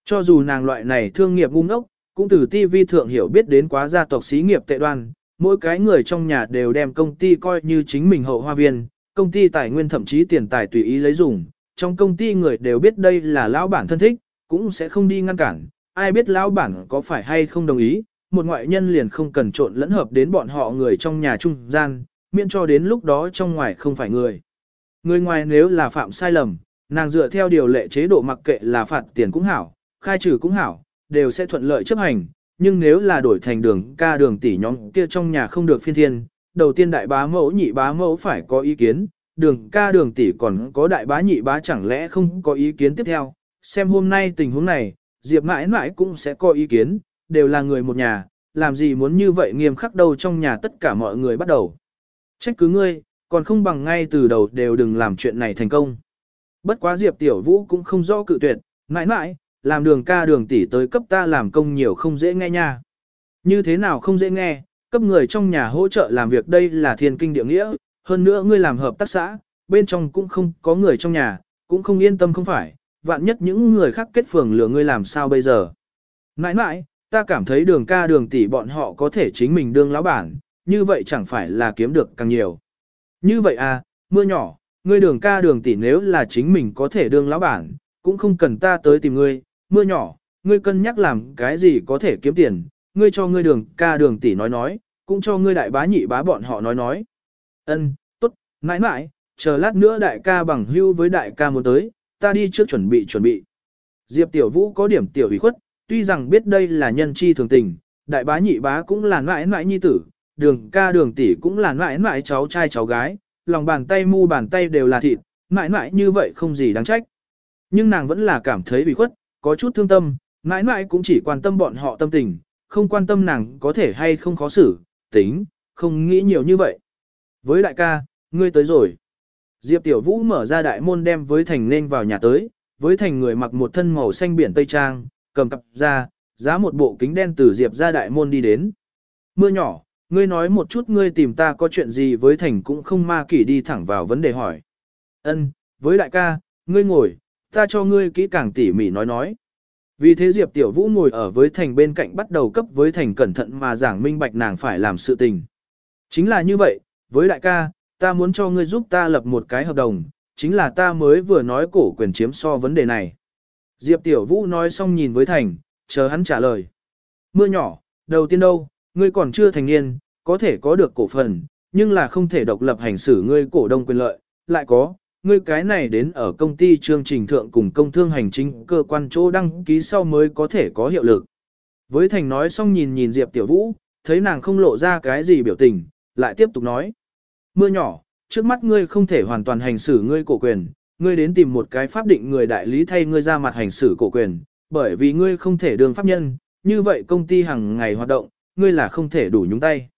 Cho dù nàng loại này thương nghiệp ngu ngốc, cũng từ TV thượng hiểu biết đến quá gia tộc xí nghiệp tệ đoan, mỗi cái người trong nhà đều đem công ty coi như chính mình hậu hoa viên, công ty tài nguyên thậm chí tiền tài tùy ý lấy dùng, trong công ty người đều biết đây là lão bản thân thích, cũng sẽ không đi ngăn cản, ai biết lão bản có phải hay không đồng ý, một ngoại nhân liền không cần trộn lẫn hợp đến bọn họ người trong nhà trung gian, miễn cho đến lúc đó trong ngoài không phải người. Người ngoài nếu là phạm sai lầm, nàng dựa theo điều lệ chế độ mặc kệ là phạt tiền cũng hảo, khai trừ cũng hảo, đều sẽ thuận lợi chấp hành, nhưng nếu là đổi thành đường ca đường tỷ nhóm kia trong nhà không được phiên thiên, đầu tiên đại bá mẫu nhị bá mẫu phải có ý kiến, đường ca đường tỷ còn có đại bá nhị bá chẳng lẽ không có ý kiến tiếp theo, xem hôm nay tình huống này, Diệp mãi mãi cũng sẽ có ý kiến, đều là người một nhà, làm gì muốn như vậy nghiêm khắc đâu trong nhà tất cả mọi người bắt đầu. Trách cứ ngươi, còn không bằng ngay từ đầu đều đừng làm chuyện này thành công. Bất quá Diệp Tiểu Vũ cũng không rõ cự tuyệt, mãi mãi, làm đường ca đường tỷ tới cấp ta làm công nhiều không dễ nghe nha. Như thế nào không dễ nghe, cấp người trong nhà hỗ trợ làm việc đây là thiên kinh địa nghĩa, hơn nữa ngươi làm hợp tác xã, bên trong cũng không có người trong nhà, cũng không yên tâm không phải, vạn nhất những người khác kết phường lừa ngươi làm sao bây giờ. Nãi nãi, ta cảm thấy đường ca đường tỷ bọn họ có thể chính mình đương lão bản, như vậy chẳng phải là kiếm được càng nhiều. Như vậy à, mưa nhỏ, ngươi đường ca đường tỷ nếu là chính mình có thể đương lão bản, cũng không cần ta tới tìm ngươi, mưa nhỏ, ngươi cân nhắc làm cái gì có thể kiếm tiền, ngươi cho ngươi đường ca đường tỷ nói nói, cũng cho ngươi đại bá nhị bá bọn họ nói nói. Ân, tốt, mãi mãi, chờ lát nữa đại ca bằng hưu với đại ca muốn tới, ta đi trước chuẩn bị chuẩn bị. Diệp Tiểu Vũ có điểm tiểu ủy khuất, tuy rằng biết đây là nhân chi thường tình, đại bá nhị bá cũng là mãi mãi nhi tử, đường ca đường tỷ cũng là mãi mãi cháu trai cháu gái, lòng bàn tay mu bàn tay đều là thịt, mãi mãi như vậy không gì đáng trách. Nhưng nàng vẫn là cảm thấy ủy khuất, có chút thương tâm, mãi mãi cũng chỉ quan tâm bọn họ tâm tình, không quan tâm nàng có thể hay không khó xử, tính, không nghĩ nhiều như vậy. Với đại ca, ngươi tới rồi. Diệp Tiểu Vũ mở ra đại môn đem với thành nên vào nhà tới, với thành người mặc một thân màu xanh biển tây trang, cầm cặp ra, giá một bộ kính đen từ Diệp ra đại môn đi đến. Mưa nhỏ, ngươi nói một chút ngươi tìm ta có chuyện gì với thành cũng không ma kỷ đi thẳng vào vấn đề hỏi. Ân, với đại ca, ngươi ngồi, ta cho ngươi kỹ càng tỉ mỉ nói nói. Vì thế Diệp Tiểu Vũ ngồi ở với thành bên cạnh bắt đầu cấp với thành cẩn thận mà giảng minh bạch nàng phải làm sự tình. Chính là như vậy, với đại ca, ta muốn cho ngươi giúp ta lập một cái hợp đồng, chính là ta mới vừa nói cổ quyền chiếm so vấn đề này. Diệp Tiểu Vũ nói xong nhìn với thành, chờ hắn trả lời. Mưa nhỏ, đầu tiên đâu, ngươi còn chưa thành niên, có thể có được cổ phần, nhưng là không thể độc lập hành xử ngươi cổ đông quyền lợi, lại có, ngươi cái này đến ở công ty chương trình thượng cùng công thương hành chính cơ quan chỗ đăng ký sau mới có thể có hiệu lực. Với thành nói xong nhìn nhìn Diệp Tiểu Vũ, thấy nàng không lộ ra cái gì biểu tình, lại tiếp tục nói. Mưa nhỏ, trước mắt ngươi không thể hoàn toàn hành xử ngươi cổ quyền, ngươi đến tìm một cái pháp định người đại lý thay ngươi ra mặt hành xử cổ quyền, bởi vì ngươi không thể đường pháp nhân, như vậy công ty hàng ngày hoạt động, ngươi là không thể đủ nhúng tay.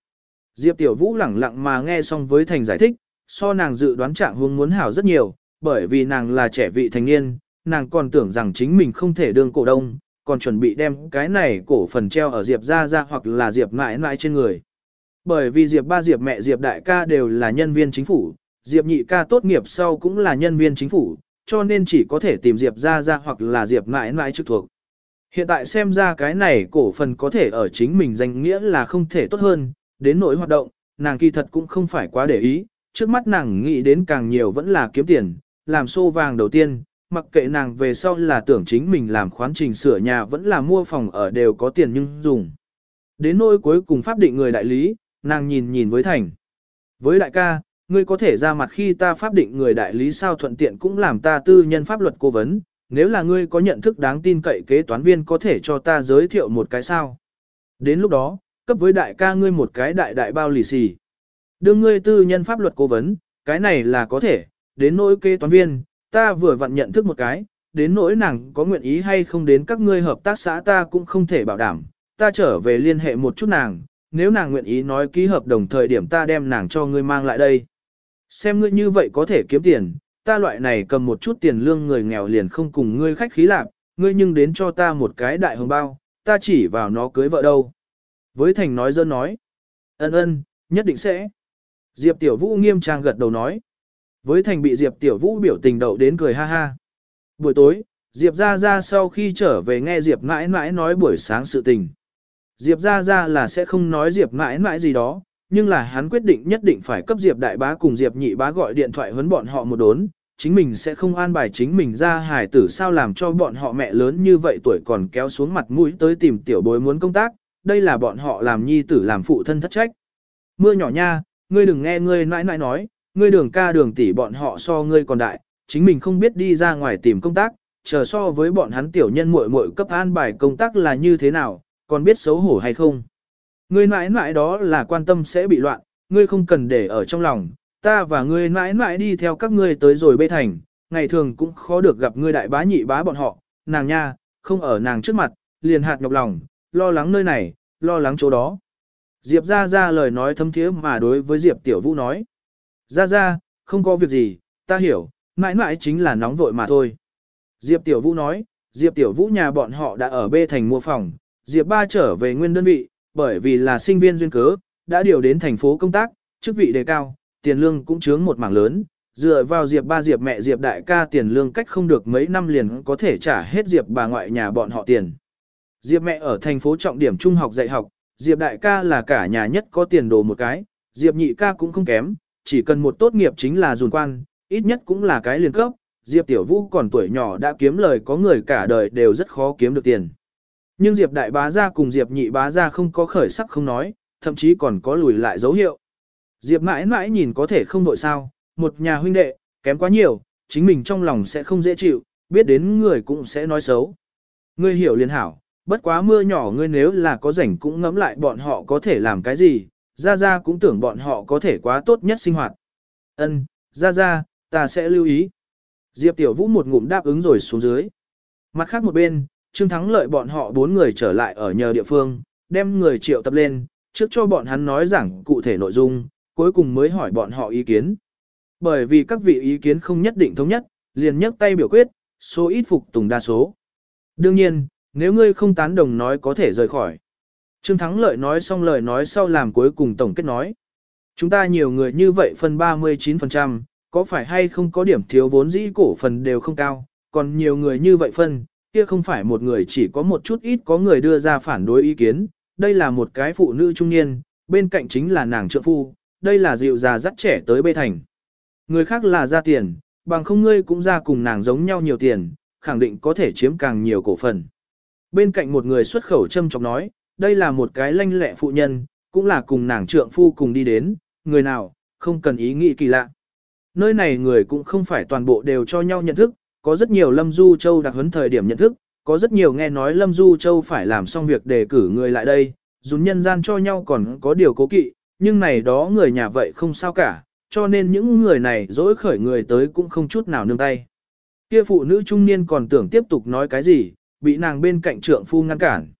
Diệp Tiểu Vũ lẳng lặng mà nghe xong với thành giải thích, so nàng dự đoán trạng huống muốn hảo rất nhiều, bởi vì nàng là trẻ vị thành niên, nàng còn tưởng rằng chính mình không thể đương cổ đông, còn chuẩn bị đem cái này cổ phần treo ở Diệp ra ra hoặc là Diệp mãi mãi trên người. Bởi vì Diệp ba Diệp mẹ Diệp đại ca đều là nhân viên chính phủ, Diệp nhị ca tốt nghiệp sau cũng là nhân viên chính phủ, cho nên chỉ có thể tìm Diệp ra ra hoặc là Diệp mãi mãi trực thuộc. Hiện tại xem ra cái này cổ phần có thể ở chính mình danh nghĩa là không thể tốt hơn, đến nỗi hoạt động, nàng kỳ thật cũng không phải quá để ý, trước mắt nàng nghĩ đến càng nhiều vẫn là kiếm tiền, làm xô vàng đầu tiên, mặc kệ nàng về sau là tưởng chính mình làm khoán trình sửa nhà vẫn là mua phòng ở đều có tiền nhưng dùng. Đến nỗi cuối cùng pháp định người đại lý, nàng nhìn nhìn với thành. Với đại ca, ngươi có thể ra mặt khi ta pháp định người đại lý sao thuận tiện cũng làm ta tư nhân pháp luật cố vấn, nếu là ngươi có nhận thức đáng tin cậy kế toán viên có thể cho ta giới thiệu một cái sao. Đến lúc đó, cấp với đại ca ngươi một cái đại đại bao lì xì. Đương ngươi tư nhân pháp luật cố vấn, cái này là có thể, đến nỗi kế toán viên, ta vừa vặn nhận thức một cái, đến nỗi nàng có nguyện ý hay không đến các ngươi hợp tác xã ta cũng không thể bảo đảm, ta trở về liên hệ một chút nàng, nếu nàng nguyện ý nói ký hợp đồng thời điểm ta đem nàng cho ngươi mang lại đây. Xem ngươi như vậy có thể kiếm tiền, ta loại này cầm một chút tiền lương người nghèo liền không cùng ngươi khách khí lạc, ngươi nhưng đến cho ta một cái đại hồng bao, ta chỉ vào nó cưới vợ đâu. Với Thành nói dân nói, ân ân, nhất định sẽ. Diệp Tiểu Vũ nghiêm trang gật đầu nói. Với Thành bị Diệp Tiểu Vũ biểu tình đậu đến cười ha ha. Buổi tối, Diệp Gia Gia sau khi trở về nghe Diệp mãi mãi nói buổi sáng sự tình. Diệp Gia Gia là sẽ không nói Diệp mãi mãi gì đó, nhưng là hắn quyết định nhất định phải cấp Diệp đại bá cùng Diệp nhị bá gọi điện thoại huấn bọn họ một đốn, chính mình sẽ không an bài chính mình ra hài tử sao làm cho bọn họ mẹ lớn như vậy tuổi còn kéo xuống mặt mũi tới tìm tiểu bối muốn công tác, đây là bọn họ làm nhi tử làm phụ thân thất trách. Mưa nhỏ nha, ngươi đừng nghe ngươi nãi nãi nói, ngươi đường ca đường tỷ bọn họ so ngươi còn đại, chính mình không biết đi ra ngoài tìm công tác, chờ so với bọn hắn tiểu nhân muội muội cấp an bài công tác là như thế nào, còn biết xấu hổ hay không. Ngươi nãi nãi đó là quan tâm sẽ bị loạn, ngươi không cần để ở trong lòng, ta và ngươi nãi nãi đi theo các ngươi tới rồi bê thành, ngày thường cũng khó được gặp ngươi đại bá nhị bá bọn họ, nàng nha, không ở nàng trước mặt, liền hạt nhọc lòng, lo lắng nơi này, lo lắng chỗ đó. Diệp ra ra lời nói thâm thiế mà đối với Diệp Tiểu Vũ nói. Ra ra, không có việc gì, ta hiểu, mãi mãi chính là nóng vội mà thôi. Diệp Tiểu Vũ nói, Diệp Tiểu Vũ nhà bọn họ đã ở bê thành mua phòng, Diệp ba trở về nguyên đơn vị, bởi vì là sinh viên duyên cớ, đã điều đến thành phố công tác, chức vị đề cao, tiền lương cũng chướng một mảng lớn, dựa vào Diệp ba Diệp mẹ Diệp đại ca tiền lương cách không được mấy năm liền có thể trả hết Diệp bà ngoại nhà bọn họ tiền. Diệp mẹ ở thành phố trọng điểm trung học dạy học, Diệp đại ca là cả nhà nhất có tiền đồ một cái, Diệp nhị ca cũng không kém, chỉ cần một tốt nghiệp chính là dùn quan, ít nhất cũng là cái liên cấp, Diệp tiểu vũ còn tuổi nhỏ đã kiếm lời có người cả đời đều rất khó kiếm được tiền. Nhưng Diệp đại bá gia cùng Diệp nhị bá gia không có khởi sắc không nói, thậm chí còn có lùi lại dấu hiệu. Diệp mãi mãi nhìn có thể không đội sao, một nhà huynh đệ, kém quá nhiều, chính mình trong lòng sẽ không dễ chịu, biết đến người cũng sẽ nói xấu. Ngươi hiểu liền hảo, bất quá mưa nhỏ ngươi nếu là có rảnh cũng ngẫm lại bọn họ có thể làm cái gì, ra ra cũng tưởng bọn họ có thể quá tốt nhất sinh hoạt. Ân, ra ra, ta sẽ lưu ý. Diệp Tiểu Vũ một ngụm đáp ứng rồi xuống dưới. Mặt khác một bên, Trương Thắng lợi bọn họ bốn người trở lại ở nhờ địa phương, đem người triệu tập lên, trước cho bọn hắn nói giảng cụ thể nội dung, cuối cùng mới hỏi bọn họ ý kiến. Bởi vì các vị ý kiến không nhất định thống nhất, liền nhấc tay biểu quyết, số ít phục tùng đa số. Đương nhiên, nếu ngươi không tán đồng nói có thể rời khỏi. Trương Thắng Lợi nói xong lời nói sau làm cuối cùng tổng kết nói. Chúng ta nhiều người như vậy phần 39%, có phải hay không có điểm thiếu vốn dĩ cổ phần đều không cao, còn nhiều người như vậy phân, kia không phải một người chỉ có một chút ít có người đưa ra phản đối ý kiến, đây là một cái phụ nữ trung niên, bên cạnh chính là nàng trợ phu, đây là dịu già dắt trẻ tới bê thành. Người khác là ra tiền, bằng không ngươi cũng ra cùng nàng giống nhau nhiều tiền, khẳng định có thể chiếm càng nhiều cổ phần. Bên cạnh một người xuất khẩu châm chọc nói, đây là một cái lanh lẹ phụ nhân, cũng là cùng nàng trượng phu cùng đi đến, người nào, không cần ý nghĩ kỳ lạ. Nơi này người cũng không phải toàn bộ đều cho nhau nhận thức, có rất nhiều Lâm Du Châu đặc huấn thời điểm nhận thức, có rất nhiều nghe nói Lâm Du Châu phải làm xong việc để cử người lại đây, dù nhân gian cho nhau còn có điều cố kỵ, nhưng này đó người nhà vậy không sao cả, cho nên những người này dỗi khởi người tới cũng không chút nào nương tay. Kia phụ nữ trung niên còn tưởng tiếp tục nói cái gì, bị nàng bên cạnh trượng phu ngăn cản.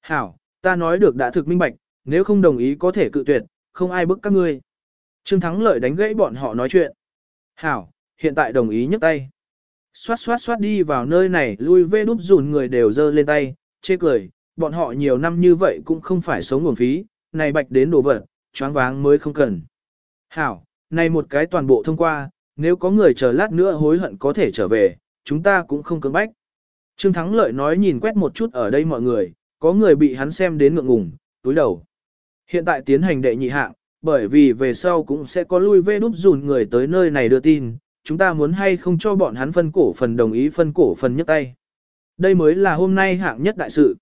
Hảo, ta nói được đã thực minh bạch, nếu không đồng ý có thể cự tuyệt, không ai bức các ngươi. Trương Thắng Lợi đánh gãy bọn họ nói chuyện. Hảo, hiện tại đồng ý nhấc tay. Xoát xoát xoát đi vào nơi này lui vê đúp dùn người đều dơ lên tay, chê cười, bọn họ nhiều năm như vậy cũng không phải sống nguồn phí, này bạch đến đồ vật, choáng váng mới không cần. Hảo, này một cái toàn bộ thông qua, nếu có người chờ lát nữa hối hận có thể trở về, chúng ta cũng không cưỡng bách. Trương Thắng Lợi nói nhìn quét một chút ở đây mọi người, có người bị hắn xem đến ngượng ngùng, túi đầu. Hiện tại tiến hành đệ nhị hạng, bởi vì về sau cũng sẽ có lui vê đúp dùn người tới nơi này đưa tin, chúng ta muốn hay không cho bọn hắn phân cổ phần đồng ý phân cổ phần nhất tay. Đây mới là hôm nay hạng nhất đại sự.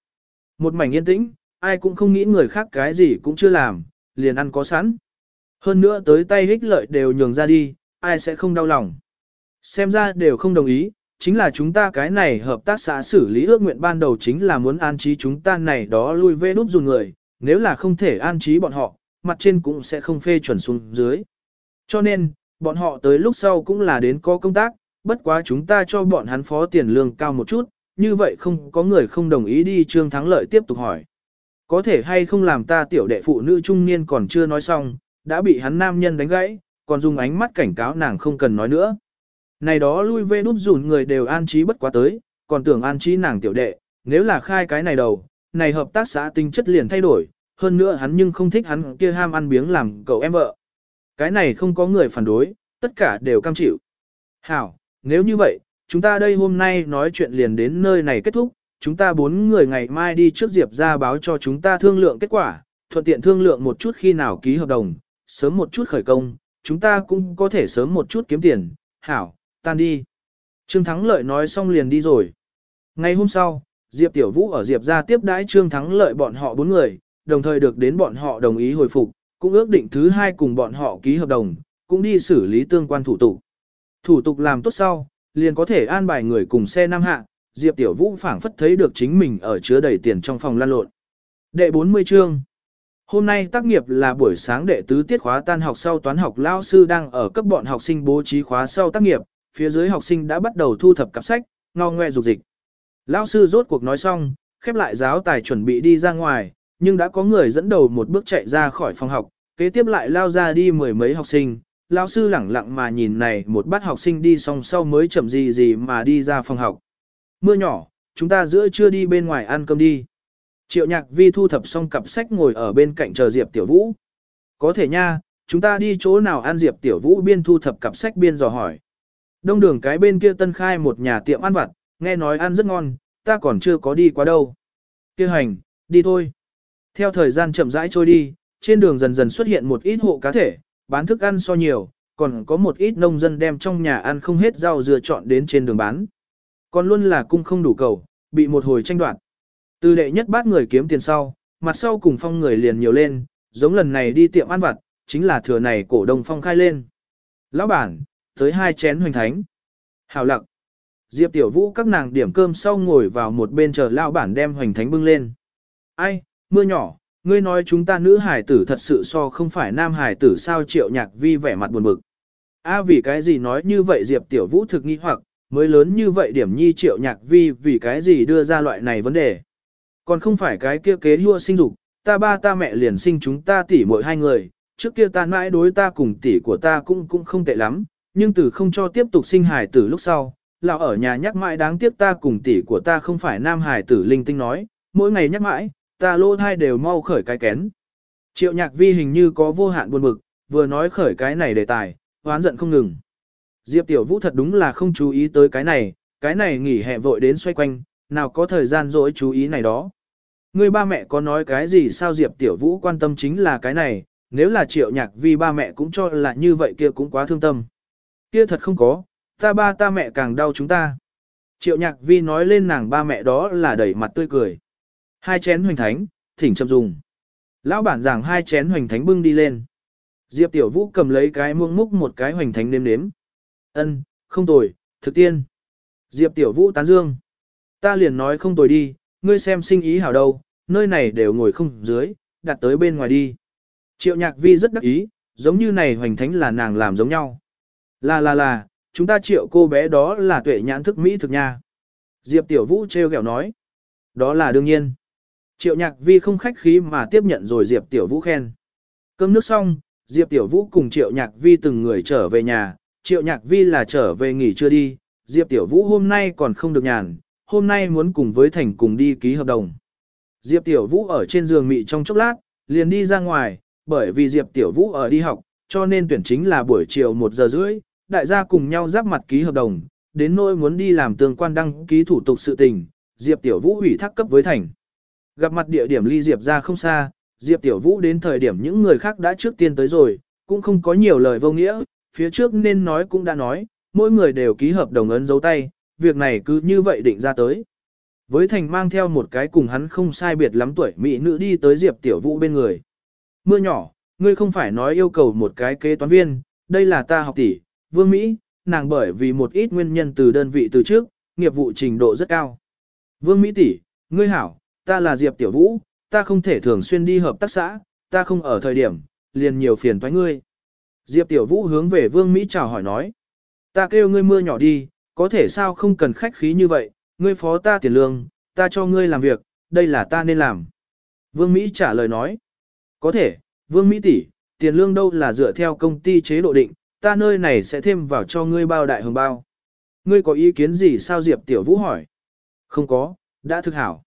Một mảnh yên tĩnh, ai cũng không nghĩ người khác cái gì cũng chưa làm, liền ăn có sẵn. Hơn nữa tới tay hích lợi đều nhường ra đi, ai sẽ không đau lòng. Xem ra đều không đồng ý, chính là chúng ta cái này hợp tác xã xử lý ước nguyện ban đầu chính là muốn an trí chúng ta này đó lui về đút dùng người, nếu là không thể an trí bọn họ, mặt trên cũng sẽ không phê chuẩn xuống dưới. Cho nên, bọn họ tới lúc sau cũng là đến có công tác, bất quá chúng ta cho bọn hắn phó tiền lương cao một chút, như vậy không có người không đồng ý đi Trương Thắng Lợi tiếp tục hỏi. Có thể hay không làm ta tiểu đệ phụ nữ trung niên còn chưa nói xong, đã bị hắn nam nhân đánh gãy, còn dùng ánh mắt cảnh cáo nàng không cần nói nữa. Này đó lui về đút rủn người đều an trí bất quá tới, còn tưởng an trí nàng tiểu đệ, nếu là khai cái này đầu, này hợp tác xã tinh chất liền thay đổi, hơn nữa hắn nhưng không thích hắn kia ham ăn biếng làm cậu em vợ. Cái này không có người phản đối, tất cả đều cam chịu. Hảo, nếu như vậy, chúng ta đây hôm nay nói chuyện liền đến nơi này kết thúc, chúng ta bốn người ngày mai đi trước Diệp ra báo cho chúng ta thương lượng kết quả, thuận tiện thương lượng một chút khi nào ký hợp đồng, sớm một chút khởi công, chúng ta cũng có thể sớm một chút kiếm tiền. Hảo, tan đi. Trương Thắng Lợi nói xong liền đi rồi. Ngày hôm sau, Diệp Tiểu Vũ ở Diệp ra tiếp đãi Trương Thắng Lợi bọn họ bốn người, đồng thời được đến bọn họ đồng ý hồi phục, cũng ước định thứ hai cùng bọn họ ký hợp đồng, cũng đi xử lý tương quan thủ tục. Thủ tục làm tốt sau, liền có thể an bài người cùng xe Nam Hạ, Diệp Tiểu Vũ phảng phất thấy được chính mình ở chứa đầy tiền trong phòng lan lộn. Đệ 40 chương Hôm nay tác nghiệp là buổi sáng đệ tứ tiết khóa tan học sau toán học lao sư đang ở cấp bọn học sinh bố trí khóa sau tác nghiệp, phía dưới học sinh đã bắt đầu thu thập cặp sách, ngo ngoe dục dịch. Lão sư rốt cuộc nói xong, khép lại giáo tài chuẩn bị đi ra ngoài, nhưng đã có người dẫn đầu một bước chạy ra khỏi phòng học, kế tiếp lại lao ra đi mười mấy học sinh. Lão sư lẳng lặng mà nhìn này một bát học sinh đi xong sau mới chậm gì gì mà đi ra phòng học. Mưa nhỏ, chúng ta giữa trưa đi bên ngoài ăn cơm đi. Triệu nhạc vi thu thập xong cặp sách ngồi ở bên cạnh chờ Diệp Tiểu Vũ. Có thể nha, chúng ta đi chỗ nào ăn Diệp Tiểu Vũ biên thu thập cặp sách biên dò hỏi. Đông đường cái bên kia tân khai một nhà tiệm ăn vặt, nghe nói ăn rất ngon, ta còn chưa có đi qua đâu. Kêu hành, đi thôi. Theo thời gian chậm rãi trôi đi, trên đường dần dần xuất hiện một ít hộ cá thể, bán thức ăn so nhiều, còn có một ít nông dân đem trong nhà ăn không hết rau dừa chọn đến trên đường bán. Còn luôn là cung không đủ cầu, bị một hồi tranh đoạt. Từ đệ nhất bát người kiếm tiền sau, mặt sau cùng phong người liền nhiều lên, giống lần này đi tiệm ăn vặt, chính là thừa này cổ đông phong khai lên. Lão bản, tới hai chén hoành thánh. Hào lặc. Diệp Tiểu Vũ các nàng điểm cơm sau ngồi vào một bên chờ lão bản đem hoành thánh bưng lên. Ai, mưa nhỏ, ngươi nói chúng ta nữ hải tử thật sự so không phải nam hải tử sao triệu nhạc vi vẻ mặt buồn bực. A vì cái gì nói như vậy Diệp Tiểu Vũ thực nghi hoặc, mới lớn như vậy điểm nhi triệu nhạc vi vì cái gì đưa ra loại này vấn đề. Còn không phải cái kia kế hua sinh dục, ta ba ta mẹ liền sinh chúng ta tỷ mỗi hai người, trước kia ta mãi đối ta cùng tỷ của ta cũng cũng không tệ lắm, nhưng từ không cho tiếp tục sinh hài tử lúc sau, lão ở nhà nhắc mãi đáng tiếc ta cùng tỷ của ta không phải nam hài tử linh tinh nói, mỗi ngày nhắc mãi, ta lô thai đều mau khởi cái kén. Triệu nhạc vi hình như có vô hạn buồn bực, vừa nói khởi cái này đề tài, hoán giận không ngừng. Diệp Tiểu Vũ thật đúng là không chú ý tới cái này, cái này nghỉ hè vội đến xoay quanh, nào có thời gian dỗi chú ý này đó. Người ba mẹ có nói cái gì sao Diệp Tiểu Vũ quan tâm chính là cái này, nếu là triệu nhạc vi ba mẹ cũng cho là như vậy kia cũng quá thương tâm. Kia thật không có, ta ba ta mẹ càng đau chúng ta. Triệu nhạc vi nói lên nàng ba mẹ đó là đẩy mặt tươi cười. Hai chén hoành thánh, thỉnh chậm dùng. Lão bản giảng hai chén hoành thánh bưng đi lên. Diệp Tiểu Vũ cầm lấy cái muông múc một cái hoành thánh nếm nếm. Ân, không tồi, thực tiên. Diệp Tiểu Vũ tán dương. Ta liền nói không tồi đi, ngươi xem sinh ý hảo đâu, nơi này đều ngồi không dưới, đặt tới bên ngoài đi. Triệu nhạc vi rất đắc ý, giống như này hoành thánh là nàng làm giống nhau. Là là là, chúng ta triệu cô bé đó là tuệ nhãn thức Mỹ thực nha. Diệp Tiểu Vũ treo ghẹo nói. Đó là đương nhiên. Triệu nhạc vi không khách khí mà tiếp nhận rồi Diệp Tiểu Vũ khen. Cơm nước xong, Diệp Tiểu Vũ cùng Triệu nhạc vi từng người trở về nhà, Triệu nhạc vi là trở về nghỉ chưa đi, Diệp Tiểu Vũ hôm nay còn không được nhàn, hôm nay muốn cùng với Thành cùng đi ký hợp đồng. Diệp Tiểu Vũ ở trên giường mị trong chốc lát, liền đi ra ngoài, bởi vì Diệp Tiểu Vũ ở đi học, cho nên tuyển chính là buổi chiều 1 giờ rưỡi, đại gia cùng nhau giáp mặt ký hợp đồng, đến nỗi muốn đi làm tương quan đăng ký thủ tục sự tình, Diệp Tiểu Vũ ủy thác cấp với Thành. Gặp mặt địa điểm ly Diệp ra không xa, Diệp Tiểu Vũ đến thời điểm những người khác đã trước tiên tới rồi, cũng không có nhiều lời vô nghĩa, phía trước nên nói cũng đã nói, mỗi người đều ký hợp đồng ấn dấu tay, việc này cứ như vậy định ra tới. Với thành mang theo một cái cùng hắn không sai biệt lắm tuổi mỹ nữ đi tới Diệp Tiểu Vũ bên người. Mưa nhỏ, ngươi không phải nói yêu cầu một cái kế toán viên, đây là ta học tỷ, Vương Mỹ, nàng bởi vì một ít nguyên nhân từ đơn vị từ trước, nghiệp vụ trình độ rất cao. Vương Mỹ tỷ, ngươi hảo, ta là Diệp Tiểu Vũ, ta không thể thường xuyên đi hợp tác xã, ta không ở thời điểm, liền nhiều phiền toái ngươi. Diệp Tiểu Vũ hướng về Vương Mỹ chào hỏi nói. Ta kêu ngươi mưa nhỏ đi, có thể sao không cần khách khí như vậy, ngươi phó ta tiền lương, ta cho ngươi làm việc, đây là ta nên làm. Vương Mỹ trả lời nói, có thể, Vương Mỹ tỷ, tiền lương đâu là dựa theo công ty chế độ định, ta nơi này sẽ thêm vào cho ngươi bao đại hồng bao. Ngươi có ý kiến gì sao Diệp Tiểu Vũ hỏi? Không có, đã thực hảo.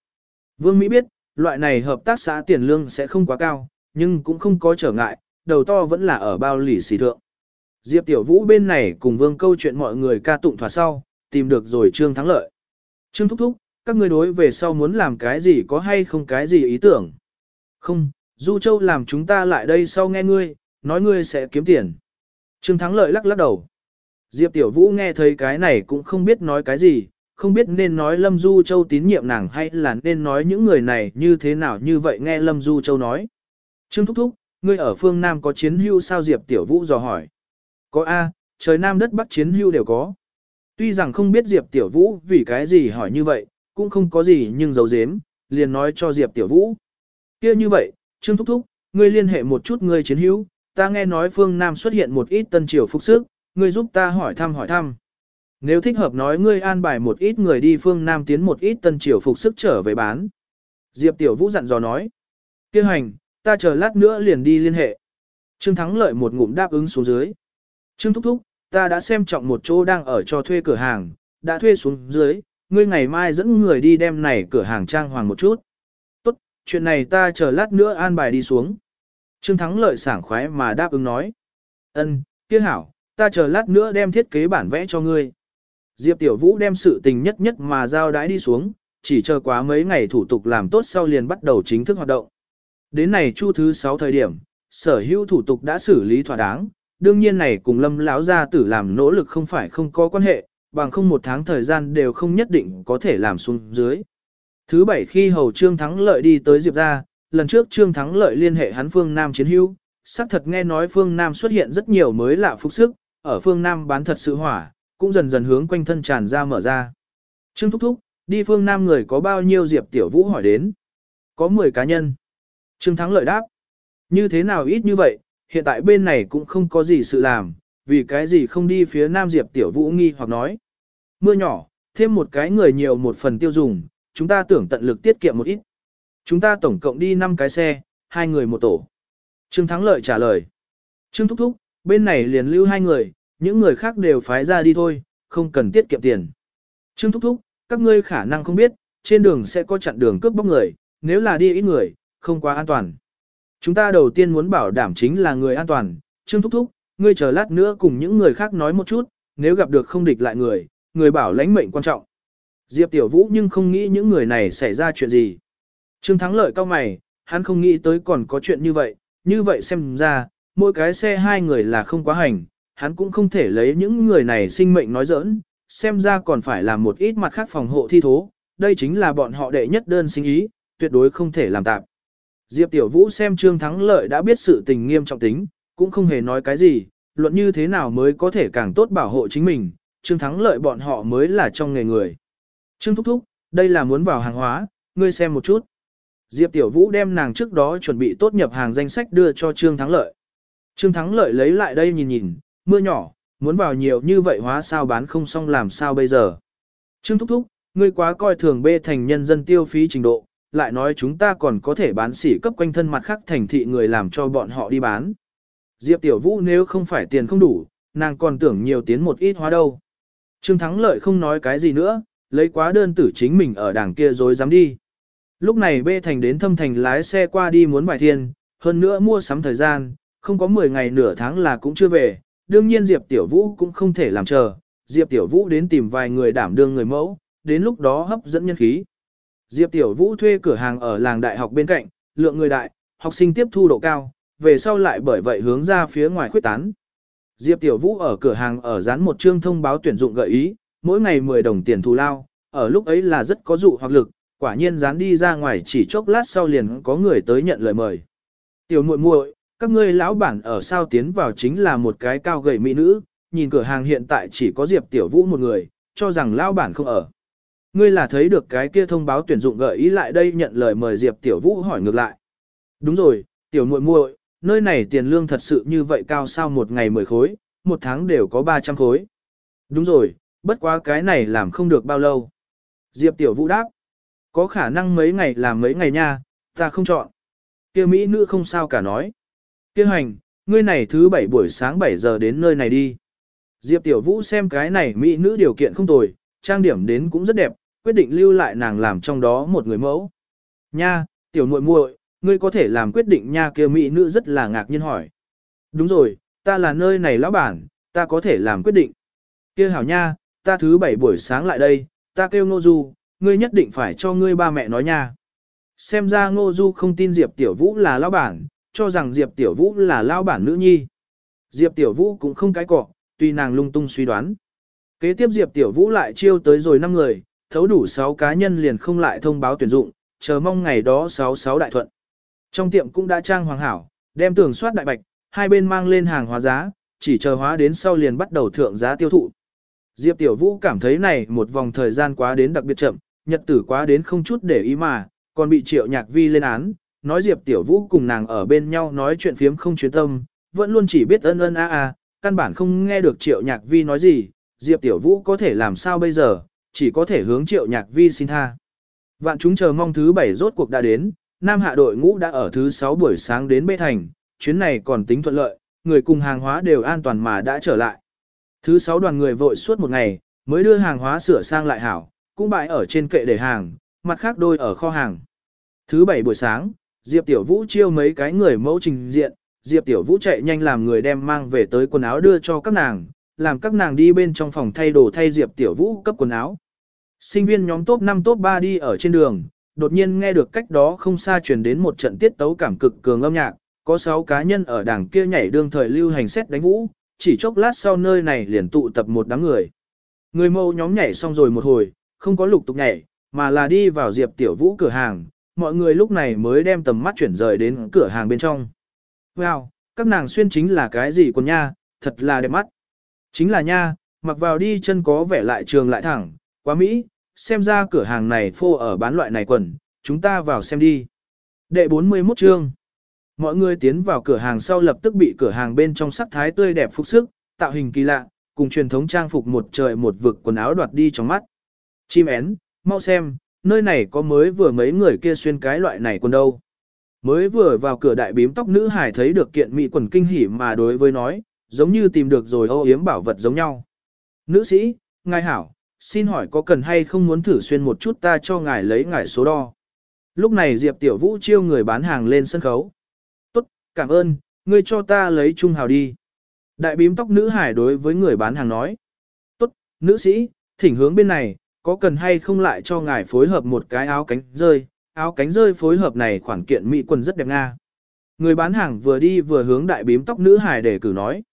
Vương Mỹ biết, loại này hợp tác xã tiền lương sẽ không quá cao, nhưng cũng không có trở ngại, đầu to vẫn là ở bao lì xì thượng. Diệp Tiểu Vũ bên này cùng Vương câu chuyện mọi người ca tụng thỏa sau, tìm được rồi Trương Thắng Lợi. Trương Thúc Thúc, các ngươi đối về sau muốn làm cái gì có hay không cái gì ý tưởng? Không, Du Châu làm chúng ta lại đây sau nghe ngươi, nói ngươi sẽ kiếm tiền. Trương Thắng Lợi lắc lắc đầu. Diệp Tiểu Vũ nghe thấy cái này cũng không biết nói cái gì, không biết nên nói Lâm Du Châu tín nhiệm nàng hay là nên nói những người này như thế nào như vậy nghe Lâm Du Châu nói. Trương Thúc Thúc, ngươi ở phương Nam có chiến hưu sao Diệp Tiểu Vũ dò hỏi. Có A, trời Nam đất Bắc chiến hưu đều có. Tuy rằng không biết Diệp Tiểu Vũ vì cái gì hỏi như vậy, cũng không có gì nhưng giấu dếm, liền nói cho Diệp Tiểu Vũ. kia như vậy, Trương Thúc Thúc, ngươi liên hệ một chút ngươi chiến hữu, ta nghe nói phương Nam xuất hiện một ít tân triều phục sức, ngươi giúp ta hỏi thăm hỏi thăm. Nếu thích hợp nói ngươi an bài một ít người đi phương Nam tiến một ít tân triều phục sức trở về bán. Diệp Tiểu Vũ dặn dò nói. Kêu hành, ta chờ lát nữa liền đi liên hệ. Trương Thắng lợi một ngụm đáp ứng xuống dưới. Trương Thúc Thúc, ta đã xem trọng một chỗ đang ở cho thuê cửa hàng, đã thuê xuống dưới, ngươi ngày mai dẫn người đi đem này cửa hàng trang hoàng một chút. Tốt, chuyện này ta chờ lát nữa an bài đi xuống. Trương Thắng lợi sảng khoái mà đáp ứng nói. Ân, kia hảo, ta chờ lát nữa đem thiết kế bản vẽ cho ngươi. Diệp Tiểu Vũ đem sự tình nhất nhất mà giao đái đi xuống, chỉ chờ quá mấy ngày thủ tục làm tốt sau liền bắt đầu chính thức hoạt động. Đến này chu thứ 6 thời điểm, sở hữu thủ tục đã xử lý thỏa đáng, đương nhiên này cùng lâm lão gia tử làm nỗ lực không phải không có quan hệ, bằng không một tháng thời gian đều không nhất định có thể làm xuống dưới. Thứ bảy khi hầu trương thắng lợi đi tới Diệp ra, lần trước trương thắng lợi liên hệ hắn phương Nam chiến hữu, xác thật nghe nói phương Nam xuất hiện rất nhiều mới lạ phục sức, ở phương Nam bán thật sự hỏa, cũng dần dần hướng quanh thân tràn ra mở ra. Trương Thúc Thúc, đi phương Nam người có bao nhiêu Diệp Tiểu Vũ hỏi đến? Có 10 cá nhân. Trương Thắng lợi đáp. Như thế nào ít như vậy, hiện tại bên này cũng không có gì sự làm, vì cái gì không đi phía Nam Diệp Tiểu Vũ nghi hoặc nói. Mưa nhỏ, thêm một cái người nhiều một phần tiêu dùng, chúng ta tưởng tận lực tiết kiệm một ít. Chúng ta tổng cộng đi 5 cái xe, hai người một tổ. Trương Thắng Lợi trả lời. Trương Thúc Thúc, bên này liền lưu hai người, những người khác đều phái ra đi thôi, không cần tiết kiệm tiền. Trương Thúc Thúc, các ngươi khả năng không biết, trên đường sẽ có chặn đường cướp bóc người, nếu là đi ít người, không quá an toàn. Chúng ta đầu tiên muốn bảo đảm chính là người an toàn, Trương Thúc Thúc, ngươi chờ lát nữa cùng những người khác nói một chút, nếu gặp được không địch lại người, người bảo lãnh mệnh quan trọng. Diệp Tiểu Vũ nhưng không nghĩ những người này xảy ra chuyện gì. Trương Thắng lợi cao mày, hắn không nghĩ tới còn có chuyện như vậy, như vậy xem ra, mỗi cái xe hai người là không quá hành, hắn cũng không thể lấy những người này sinh mệnh nói giỡn, xem ra còn phải làm một ít mặt khác phòng hộ thi thố, đây chính là bọn họ đệ nhất đơn sinh ý, tuyệt đối không thể làm tạm. Diệp Tiểu Vũ xem Trương Thắng Lợi đã biết sự tình nghiêm trọng tính, cũng không hề nói cái gì, luận như thế nào mới có thể càng tốt bảo hộ chính mình, Trương Thắng Lợi bọn họ mới là trong nghề người. Trương Thúc Thúc, đây là muốn vào hàng hóa, ngươi xem một chút. Diệp Tiểu Vũ đem nàng trước đó chuẩn bị tốt nhập hàng danh sách đưa cho Trương Thắng Lợi. Trương Thắng Lợi lấy lại đây nhìn nhìn, mưa nhỏ, muốn vào nhiều như vậy hóa sao bán không xong làm sao bây giờ. Trương Thúc Thúc, ngươi quá coi thường bê thành nhân dân tiêu phí trình độ, lại nói chúng ta còn có thể bán sỉ cấp quanh thân mặt khác thành thị người làm cho bọn họ đi bán. Diệp Tiểu Vũ nếu không phải tiền không đủ, nàng còn tưởng nhiều tiến một ít hóa đâu. Trương Thắng Lợi không nói cái gì nữa, lấy quá đơn tử chính mình ở đảng kia rồi dám đi. Lúc này bê thành đến thâm thành lái xe qua đi muốn bài thiên, hơn nữa mua sắm thời gian, không có 10 ngày nửa tháng là cũng chưa về, đương nhiên Diệp Tiểu Vũ cũng không thể làm chờ, Diệp Tiểu Vũ đến tìm vài người đảm đương người mẫu, đến lúc đó hấp dẫn nhân khí. Diệp Tiểu Vũ thuê cửa hàng ở làng đại học bên cạnh, lượng người đại, học sinh tiếp thu độ cao, về sau lại bởi vậy hướng ra phía ngoài khuyết tán. Diệp Tiểu Vũ ở cửa hàng ở dán một chương thông báo tuyển dụng gợi ý, mỗi ngày 10 đồng tiền thù lao, ở lúc ấy là rất có dụ hoặc lực, quả nhiên dán đi ra ngoài chỉ chốc lát sau liền có người tới nhận lời mời. Tiểu muội muội, các ngươi lão bản ở sao tiến vào chính là một cái cao gầy mỹ nữ, nhìn cửa hàng hiện tại chỉ có Diệp Tiểu Vũ một người, cho rằng lão bản không ở. Ngươi là thấy được cái kia thông báo tuyển dụng gợi ý lại đây nhận lời mời Diệp Tiểu Vũ hỏi ngược lại. Đúng rồi, Tiểu muội muội, nơi này tiền lương thật sự như vậy cao sao một ngày 10 khối, một tháng đều có 300 khối. Đúng rồi, bất quá cái này làm không được bao lâu. Diệp Tiểu Vũ đáp. Có khả năng mấy ngày làm mấy ngày nha, ta không chọn. Kia Mỹ nữ không sao cả nói. Kia hành, ngươi này thứ bảy buổi sáng 7 giờ đến nơi này đi. Diệp Tiểu Vũ xem cái này Mỹ nữ điều kiện không tồi, trang điểm đến cũng rất đẹp, quyết định lưu lại nàng làm trong đó một người mẫu. Nha, Tiểu muội muội, ngươi có thể làm quyết định nha kia Mỹ nữ rất là ngạc nhiên hỏi. Đúng rồi, ta là nơi này lão bản, ta có thể làm quyết định. Kia hảo nha, ta thứ bảy buổi sáng lại đây, ta kêu Ngô Du, ngươi nhất định phải cho ngươi ba mẹ nói nha. Xem ra Ngô Du không tin Diệp Tiểu Vũ là lão bản, cho rằng Diệp Tiểu Vũ là lão bản nữ nhi. Diệp Tiểu Vũ cũng không cái cọ, tuy nàng lung tung suy đoán. Kế tiếp Diệp Tiểu Vũ lại chiêu tới rồi 5 người, thấu đủ 6 cá nhân liền không lại thông báo tuyển dụng, chờ mong ngày đó 66 đại thuận. Trong tiệm cũng đã trang hoàng hảo, đem tường soát đại bạch, hai bên mang lên hàng hóa giá, chỉ chờ hóa đến sau liền bắt đầu thượng giá tiêu thụ. Diệp Tiểu Vũ cảm thấy này một vòng thời gian quá đến đặc biệt chậm, nhật tử quá đến không chút để ý mà, còn bị triệu nhạc vi lên án, nói Diệp Tiểu Vũ cùng nàng ở bên nhau nói chuyện phiếm không chuyến tâm, vẫn luôn chỉ biết ân ân a a, căn bản không nghe được triệu nhạc vi nói gì, Diệp Tiểu Vũ có thể làm sao bây giờ, chỉ có thể hướng triệu nhạc vi xin tha. Vạn chúng chờ mong thứ bảy rốt cuộc đã đến, Nam hạ đội ngũ đã ở thứ sáu buổi sáng đến Bê Thành, chuyến này còn tính thuận lợi, người cùng hàng hóa đều an toàn mà đã trở lại. Thứ sáu đoàn người vội suốt một ngày, mới đưa hàng hóa sửa sang lại hảo, cũng bày ở trên kệ để hàng, mặt khác đôi ở kho hàng. Thứ bảy buổi sáng, Diệp Tiểu Vũ chiêu mấy cái người mẫu trình diện, Diệp Tiểu Vũ chạy nhanh làm người đem mang về tới quần áo đưa cho các nàng, làm các nàng đi bên trong phòng thay đồ thay Diệp Tiểu Vũ cấp quần áo. Sinh viên nhóm top 5 top 3 đi ở trên đường, đột nhiên nghe được cách đó không xa truyền đến một trận tiết tấu cảm cực cường âm nhạc, có 6 cá nhân ở đảng kia nhảy đương thời lưu hành xét đánh vũ, chỉ chốc lát sau nơi này liền tụ tập một đám người. Người mâu nhóm nhảy xong rồi một hồi, không có lục tục nhảy, mà là đi vào Diệp Tiểu Vũ cửa hàng, mọi người lúc này mới đem tầm mắt chuyển rời đến cửa hàng bên trong. Wow, các nàng xuyên chính là cái gì quần nha, thật là đẹp mắt. Chính là nha, mặc vào đi chân có vẻ lại trường lại thẳng, quá Mỹ, xem ra cửa hàng này phô ở bán loại này quần, chúng ta vào xem đi. Đệ 41 chương Mọi người tiến vào cửa hàng sau lập tức bị cửa hàng bên trong sắc thái tươi đẹp phục sức, tạo hình kỳ lạ, cùng truyền thống trang phục một trời một vực quần áo đoạt đi trong mắt. Chim én, mau xem, nơi này có mới vừa mấy người kia xuyên cái loại này quần đâu. Mới vừa vào cửa đại bím tóc nữ hải thấy được kiện mỹ quần kinh hỉ mà đối với nói, giống như tìm được rồi ô yếm bảo vật giống nhau. Nữ sĩ, ngài hảo, xin hỏi có cần hay không muốn thử xuyên một chút ta cho ngài lấy ngài số đo. Lúc này Diệp Tiểu Vũ chiêu người bán hàng lên sân khấu. Tốt, cảm ơn, ngươi cho ta lấy trung hào đi. Đại bím tóc nữ hải đối với người bán hàng nói. Tốt, nữ sĩ, thỉnh hướng bên này, có cần hay không lại cho ngài phối hợp một cái áo cánh rơi, áo cánh rơi phối hợp này khoản kiện mỹ quần rất đẹp nga. Người bán hàng vừa đi vừa hướng đại bím tóc nữ hải để cử nói.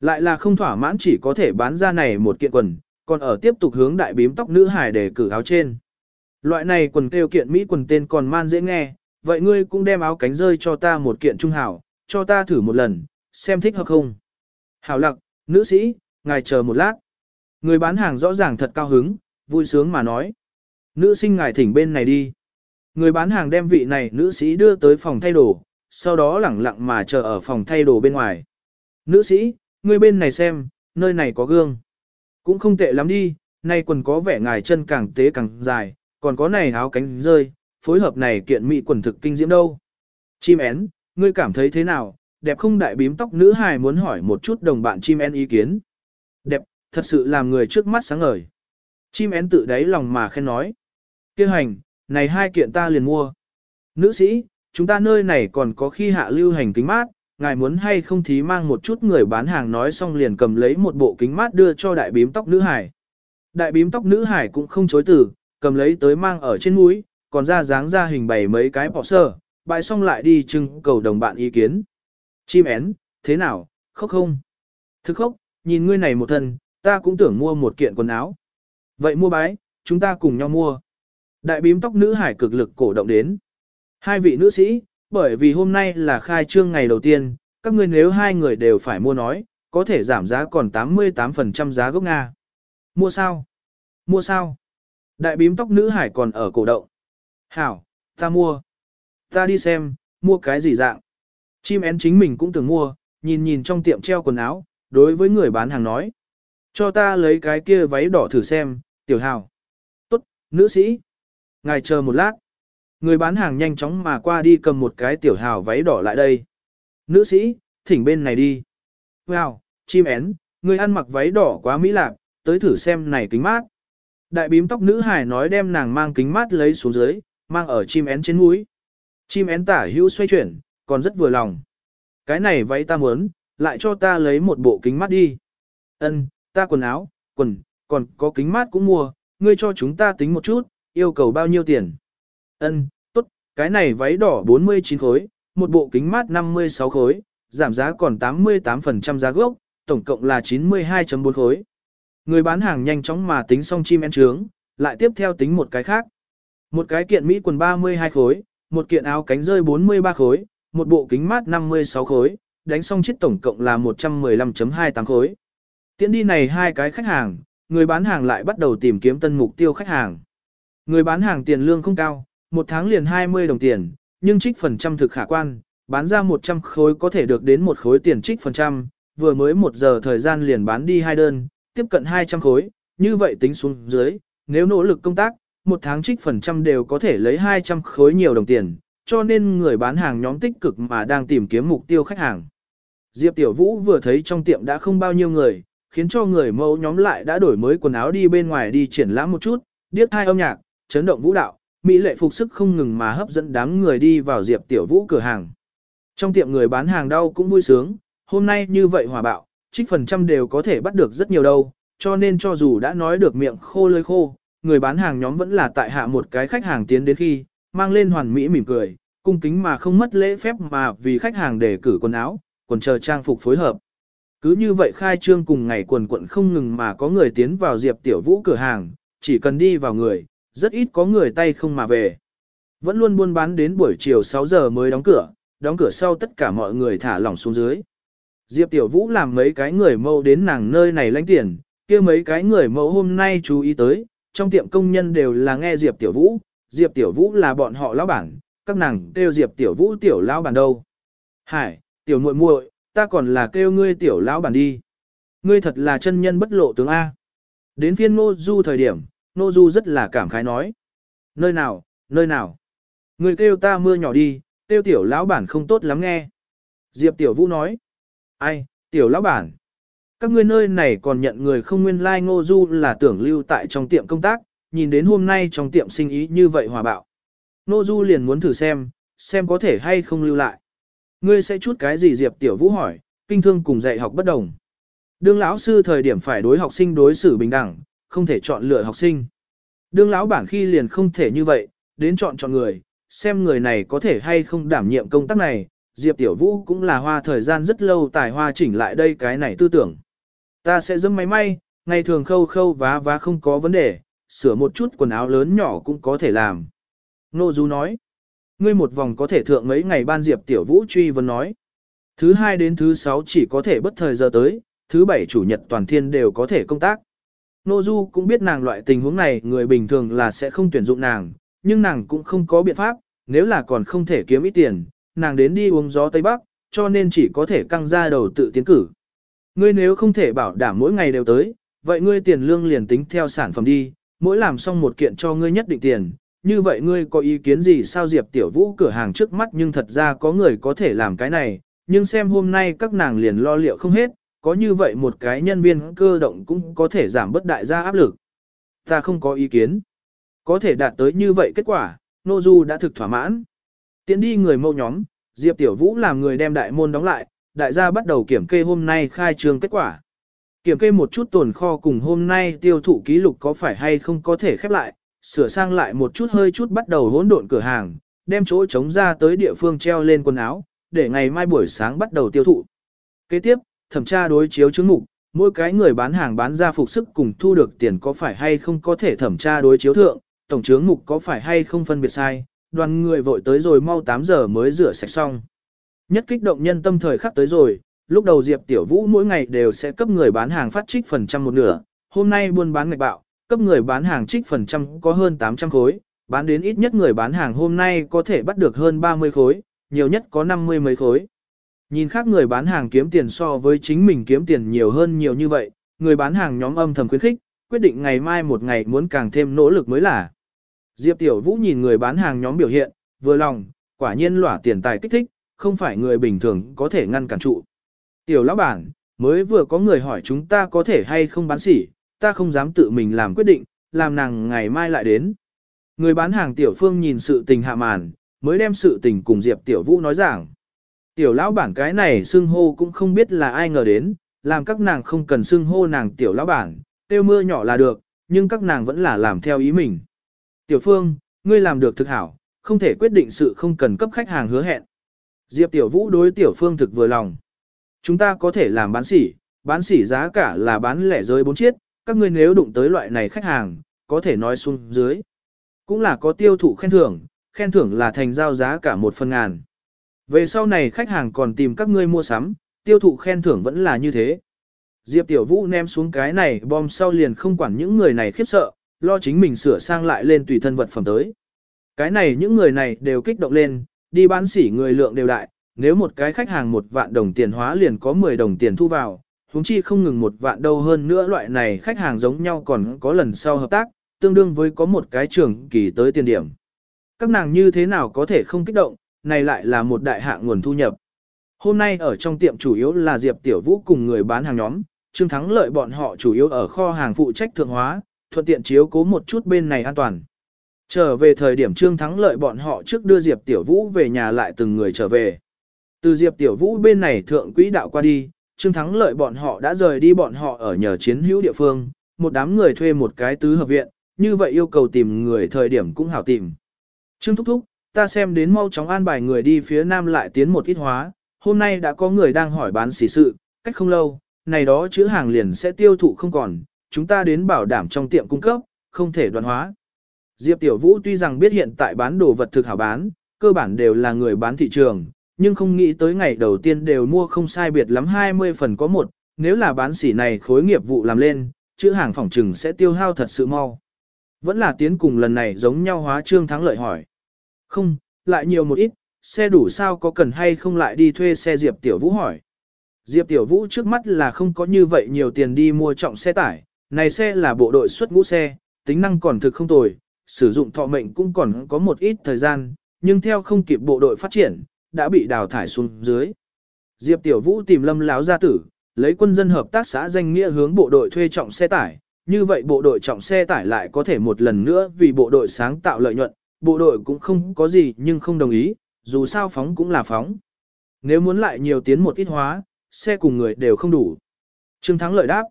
Lại là không thỏa mãn chỉ có thể bán ra này một kiện quần, còn ở tiếp tục hướng đại bím tóc nữ hải để cử áo trên. Loại này quần kêu kiện Mỹ quần tên còn man dễ nghe, vậy ngươi cũng đem áo cánh rơi cho ta một kiện trung hảo, cho ta thử một lần, xem thích hợp không. Hảo lặc, nữ sĩ, ngài chờ một lát. Người bán hàng rõ ràng thật cao hứng, vui sướng mà nói. Nữ sinh ngài thỉnh bên này đi. Người bán hàng đem vị này nữ sĩ đưa tới phòng thay đồ, sau đó lẳng lặng mà chờ ở phòng thay đồ bên ngoài. Nữ sĩ, ngươi bên này xem, nơi này có gương. Cũng không tệ lắm đi, nay quần có vẻ ngài chân càng tế càng dài, còn có này áo cánh rơi, phối hợp này kiện mỹ quần thực kinh diễm đâu. Chim én, ngươi cảm thấy thế nào, đẹp không đại bím tóc nữ hài muốn hỏi một chút đồng bạn chim én ý kiến. Đẹp, thật sự làm người trước mắt sáng ngời. Chim én tự đáy lòng mà khen nói. Kêu hành, này hai kiện ta liền mua. Nữ sĩ, chúng ta nơi này còn có khi hạ lưu hành kính mát, ngài muốn hay không thí mang một chút người bán hàng nói xong liền cầm lấy một bộ kính mát đưa cho đại bím tóc nữ hải. Đại bím tóc nữ hải cũng không chối từ, cầm lấy tới mang ở trên mũi, còn ra dáng ra hình bày mấy cái bỏ sơ, bại xong lại đi trưng cầu đồng bạn ý kiến. Chim én, thế nào, khóc không? Thức khóc, nhìn ngươi này một thân, ta cũng tưởng mua một kiện quần áo. Vậy mua bái, chúng ta cùng nhau mua. Đại bím tóc nữ hải cực lực cổ động đến. Hai vị nữ sĩ, bởi vì hôm nay là khai trương ngày đầu tiên, các ngươi nếu hai người đều phải mua nói, có thể giảm giá còn 88% giá gốc Nga. Mua sao? Mua sao? Đại bím tóc nữ hải còn ở cổ động. Hảo, ta mua. Ta đi xem, mua cái gì dạng. Chim én chính mình cũng từng mua, nhìn nhìn trong tiệm treo quần áo, đối với người bán hàng nói. Cho ta lấy cái kia váy đỏ thử xem, tiểu hào. Tốt, nữ sĩ. Ngài chờ một lát. Người bán hàng nhanh chóng mà qua đi cầm một cái tiểu hào váy đỏ lại đây. Nữ sĩ, thỉnh bên này đi. Wow, chim én, người ăn mặc váy đỏ quá mỹ lạc, tới thử xem này kính mát. Đại bím tóc nữ hải nói đem nàng mang kính mát lấy xuống dưới, mang ở chim én trên mũi. Chim én tả hữu xoay chuyển, còn rất vừa lòng. Cái này váy ta muốn, lại cho ta lấy một bộ kính mát đi. Ân, ta quần áo, quần, còn có kính mát cũng mua, ngươi cho chúng ta tính một chút, yêu cầu bao nhiêu tiền. Ân, tốt, cái này váy đỏ 49 khối, một bộ kính mát 56 khối, giảm giá còn 88% giá gốc, tổng cộng là 92.4 khối. Người bán hàng nhanh chóng mà tính xong chim én trướng, lại tiếp theo tính một cái khác. Một cái kiện Mỹ quần 32 khối, một kiện áo cánh rơi 43 khối, một bộ kính mát 56 khối, đánh xong chiếc tổng cộng là 115.28 khối. Tiến đi này hai cái khách hàng, người bán hàng lại bắt đầu tìm kiếm tân mục tiêu khách hàng. Người bán hàng tiền lương không cao, một tháng liền 20 đồng tiền, nhưng trích phần trăm thực khả quan, bán ra 100 khối có thể được đến một khối tiền trích phần trăm, vừa mới một giờ thời gian liền bán đi hai đơn, tiếp cận 200 khối, như vậy tính xuống dưới, nếu nỗ lực công tác, một tháng trích phần trăm đều có thể lấy 200 khối nhiều đồng tiền, cho nên người bán hàng nhóm tích cực mà đang tìm kiếm mục tiêu khách hàng. Diệp Tiểu Vũ vừa thấy trong tiệm đã không bao nhiêu người, khiến cho người mẫu nhóm lại đã đổi mới quần áo đi bên ngoài đi triển lãm một chút, điếc thai âm nhạc, chấn động vũ đạo, mỹ lệ phục sức không ngừng mà hấp dẫn đám người đi vào Diệp Tiểu Vũ cửa hàng. Trong tiệm người bán hàng đau cũng vui sướng, hôm nay như vậy hòa bạo, trích phần trăm đều có thể bắt được rất nhiều đâu, cho nên cho dù đã nói được miệng khô lơi khô, người bán hàng nhóm vẫn là tại hạ một cái khách hàng tiến đến khi, mang lên hoàn mỹ mỉm cười, cung kính mà không mất lễ phép mà vì khách hàng để cử quần áo, quần chờ trang phục phối hợp. Cứ như vậy khai trương cùng ngày quần quận không ngừng mà có người tiến vào Diệp Tiểu Vũ cửa hàng, chỉ cần đi vào người, rất ít có người tay không mà về. Vẫn luôn buôn bán đến buổi chiều 6 giờ mới đóng cửa, đóng cửa sau tất cả mọi người thả lỏng xuống dưới. Diệp Tiểu Vũ làm mấy cái người mâu đến nàng nơi này lãnh tiền, kia mấy cái người mẫu hôm nay chú ý tới, trong tiệm công nhân đều là nghe Diệp Tiểu Vũ, Diệp Tiểu Vũ là bọn họ lão bản, các nàng kêu Diệp Tiểu Vũ tiểu lão bản đâu. Hải, tiểu muội muội, ta còn là kêu ngươi tiểu lão bản đi. Ngươi thật là chân nhân bất lộ tướng A. Đến phiên Nô Du thời điểm, Nô Du rất là cảm khái nói. Nơi nào, nơi nào. Ngươi kêu ta mưa nhỏ đi, kêu tiểu lão bản không tốt lắm nghe. Diệp Tiểu Vũ nói. Ai, tiểu lão bản. Các ngươi nơi này còn nhận người không nguyên lai like Ngô Du là tưởng lưu tại trong tiệm công tác, nhìn đến hôm nay trong tiệm sinh ý như vậy hòa bạo. Ngô Du liền muốn thử xem, xem có thể hay không lưu lại. Ngươi sẽ chút cái gì Diệp Tiểu Vũ hỏi, kinh thương cùng dạy học bất đồng. Đương lão sư thời điểm phải đối học sinh đối xử bình đẳng, không thể chọn lựa học sinh. Đương lão bản khi liền không thể như vậy, đến chọn chọn người, xem người này có thể hay không đảm nhiệm công tác này. Diệp Tiểu Vũ cũng là hoa thời gian rất lâu tài hoa chỉnh lại đây cái này tư tưởng. Ta sẽ dâm máy may, ngày thường khâu khâu vá vá không có vấn đề, sửa một chút quần áo lớn nhỏ cũng có thể làm. Nô Du nói, ngươi một vòng có thể thượng mấy ngày ban Diệp Tiểu Vũ truy vấn nói. Thứ hai đến thứ sáu chỉ có thể bất thời giờ tới, thứ bảy chủ nhật toàn thiên đều có thể công tác. Nô Du cũng biết nàng loại tình huống này người bình thường là sẽ không tuyển dụng nàng, nhưng nàng cũng không có biện pháp, nếu là còn không thể kiếm ít tiền, nàng đến đi uống gió Tây Bắc, cho nên chỉ có thể căng ra đầu tự tiến cử. Ngươi nếu không thể bảo đảm mỗi ngày đều tới, vậy ngươi tiền lương liền tính theo sản phẩm đi, mỗi làm xong một kiện cho ngươi nhất định tiền. Như vậy ngươi có ý kiến gì sao Diệp Tiểu Vũ cửa hàng trước mắt nhưng thật ra có người có thể làm cái này, nhưng xem hôm nay các nàng liền lo liệu không hết, có như vậy một cái nhân viên cơ động cũng có thể giảm bất đại gia áp lực. Ta không có ý kiến. Có thể đạt tới như vậy kết quả, Nô Du đã thực thỏa mãn. Tiến đi người mâu nhóm, Diệp Tiểu Vũ làm người đem đại môn đóng lại, đại gia bắt đầu kiểm kê hôm nay khai trương kết quả. Kiểm kê một chút tồn kho cùng hôm nay tiêu thụ ký lục có phải hay không có thể khép lại, sửa sang lại một chút hơi chút bắt đầu hỗn độn cửa hàng, đem chỗ trống ra tới địa phương treo lên quần áo, để ngày mai buổi sáng bắt đầu tiêu thụ. Kế tiếp, thẩm tra đối chiếu chứng mục, mỗi cái người bán hàng bán ra phục sức cùng thu được tiền có phải hay không có thể thẩm tra đối chiếu thượng, tổng chứng mục có phải hay không phân biệt sai, đoàn người vội tới rồi mau 8 giờ mới rửa sạch xong. Nhất kích động nhân tâm thời khắc tới rồi, lúc đầu Diệp Tiểu Vũ mỗi ngày đều sẽ cấp người bán hàng phát trích phần trăm một nửa, hôm nay buôn bán ngạch bạo, cấp người bán hàng trích phần trăm có hơn 800 khối, bán đến ít nhất người bán hàng hôm nay có thể bắt được hơn 30 khối, nhiều nhất có 50 mấy khối. Nhìn khác người bán hàng kiếm tiền so với chính mình kiếm tiền nhiều hơn nhiều như vậy, người bán hàng nhóm âm thầm khuyến khích, quyết định ngày mai một ngày muốn càng thêm nỗ lực mới là. Diệp Tiểu Vũ nhìn người bán hàng nhóm biểu hiện, vừa lòng, quả nhiên lỏa tiền tài kích thích, không phải người bình thường có thể ngăn cản trụ. Tiểu lão bản, mới vừa có người hỏi chúng ta có thể hay không bán sỉ, ta không dám tự mình làm quyết định, làm nàng ngày mai lại đến. Người bán hàng Tiểu Phương nhìn sự tình hạ màn, mới đem sự tình cùng Diệp Tiểu Vũ nói giảng. Tiểu lão bản cái này xưng hô cũng không biết là ai ngờ đến, làm các nàng không cần xưng hô nàng tiểu lão bản, tiêu mưa nhỏ là được, nhưng các nàng vẫn là làm theo ý mình. Tiểu Phương, ngươi làm được thực hảo, không thể quyết định sự không cần cấp khách hàng hứa hẹn. Diệp Tiểu Vũ đối Tiểu Phương thực vừa lòng. Chúng ta có thể làm bán sỉ, bán sỉ giá cả là bán lẻ rơi bốn chiếc các ngươi nếu đụng tới loại này khách hàng, có thể nói xuống dưới. Cũng là có tiêu thụ khen thưởng, khen thưởng là thành giao giá cả một phần ngàn. Về sau này khách hàng còn tìm các ngươi mua sắm, tiêu thụ khen thưởng vẫn là như thế. Diệp Tiểu Vũ ném xuống cái này bom sau liền không quản những người này khiếp sợ, lo chính mình sửa sang lại lên tùy thân vật phẩm tới. Cái này những người này đều kích động lên, đi bán sỉ người lượng đều đại, nếu một cái khách hàng một vạn đồng tiền hóa liền có 10 đồng tiền thu vào, huống chi không ngừng một vạn đâu hơn nữa loại này khách hàng giống nhau còn có lần sau hợp tác, tương đương với có một cái trường kỳ tới tiền điểm. Các nàng như thế nào có thể không kích động, này lại là một đại hạng nguồn thu nhập. Hôm nay ở trong tiệm chủ yếu là Diệp Tiểu Vũ cùng người bán hàng nhóm, Trương Thắng lợi bọn họ chủ yếu ở kho hàng phụ trách thượng hóa, thuận tiện chiếu cố một chút bên này an toàn. Trở về thời điểm Trương Thắng lợi bọn họ trước đưa Diệp Tiểu Vũ về nhà lại từng người trở về. Từ Diệp Tiểu Vũ bên này thượng quỹ đạo qua đi, Trương Thắng lợi bọn họ đã rời đi bọn họ ở nhờ chiến hữu địa phương, một đám người thuê một cái tứ hợp viện, như vậy yêu cầu tìm người thời điểm cũng hảo tìm. Trương Thúc Thúc, ta xem đến mau chóng an bài người đi phía nam lại tiến một ít hóa, hôm nay đã có người đang hỏi bán xỉ sự, cách không lâu, này đó chữ hàng liền sẽ tiêu thụ không còn, chúng ta đến bảo đảm trong tiệm cung cấp, không thể đoạn hóa. Diệp Tiểu Vũ tuy rằng biết hiện tại bán đồ vật thực hảo bán, cơ bản đều là người bán thị trường, nhưng không nghĩ tới ngày đầu tiên đều mua không sai biệt lắm 20 phần có một, nếu là bán xỉ này khối nghiệp vụ làm lên, chữ hàng phòng trừng sẽ tiêu hao thật sự mau. Vẫn là tiến cùng lần này giống nhau hóa trương thắng lợi hỏi. Không, lại nhiều một ít, xe đủ sao có cần hay không lại đi thuê xe Diệp Tiểu Vũ hỏi. Diệp Tiểu Vũ trước mắt là không có như vậy nhiều tiền đi mua trọng xe tải, này xe là bộ đội xuất ngũ xe, tính năng còn thực không tồi, sử dụng thọ mệnh cũng còn có một ít thời gian, nhưng theo không kịp bộ đội phát triển, đã bị đào thải xuống dưới. Diệp Tiểu Vũ tìm Lâm Láo gia tử, lấy quân dân hợp tác xã danh nghĩa hướng bộ đội thuê trọng xe tải, như vậy bộ đội trọng xe tải lại có thể một lần nữa vì bộ đội sáng tạo lợi nhuận, bộ đội cũng không có gì nhưng không đồng ý, dù sao phóng cũng là phóng. Nếu muốn lại nhiều tiến một ít hóa, xe cùng người đều không đủ. Trương Thắng lợi đáp.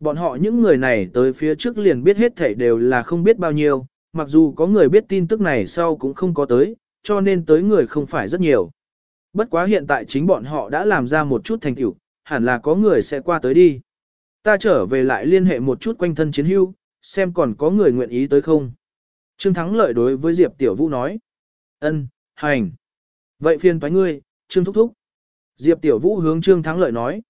Bọn họ những người này tới phía trước liền biết hết thảy đều là không biết bao nhiêu, mặc dù có người biết tin tức này sau cũng không có tới, cho nên tới người không phải rất nhiều. Bất quá hiện tại chính bọn họ đã làm ra một chút thành tựu, hẳn là có người sẽ qua tới đi. Ta trở về lại liên hệ một chút quanh thân chiến hưu, xem còn có người nguyện ý tới không. Trương Thắng lợi đối với Diệp Tiểu Vũ nói. ân, hành. Vậy phiền toái ngươi, Trương Thúc Thúc. Diệp Tiểu Vũ hướng Trương Thắng lợi nói.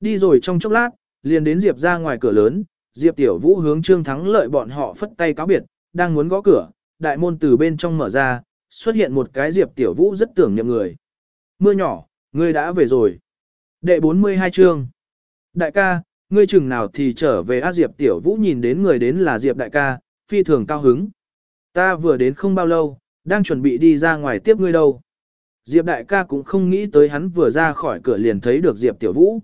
Đi rồi trong chốc lát, liền đến Diệp ra ngoài cửa lớn, Diệp Tiểu Vũ hướng Trương Thắng lợi bọn họ phất tay cáo biệt, đang muốn gõ cửa, đại môn từ bên trong mở ra, xuất hiện một cái Diệp Tiểu Vũ rất tưởng niệm người. Mưa nhỏ, ngươi đã về rồi. Đệ 42 chương. Đại ca, ngươi chừng nào thì trở về a Diệp Tiểu Vũ nhìn đến người đến là Diệp đại ca, phi thường cao hứng. Ta vừa đến không bao lâu, đang chuẩn bị đi ra ngoài tiếp ngươi đâu. Diệp đại ca cũng không nghĩ tới hắn vừa ra khỏi cửa liền thấy được Diệp Tiểu Vũ.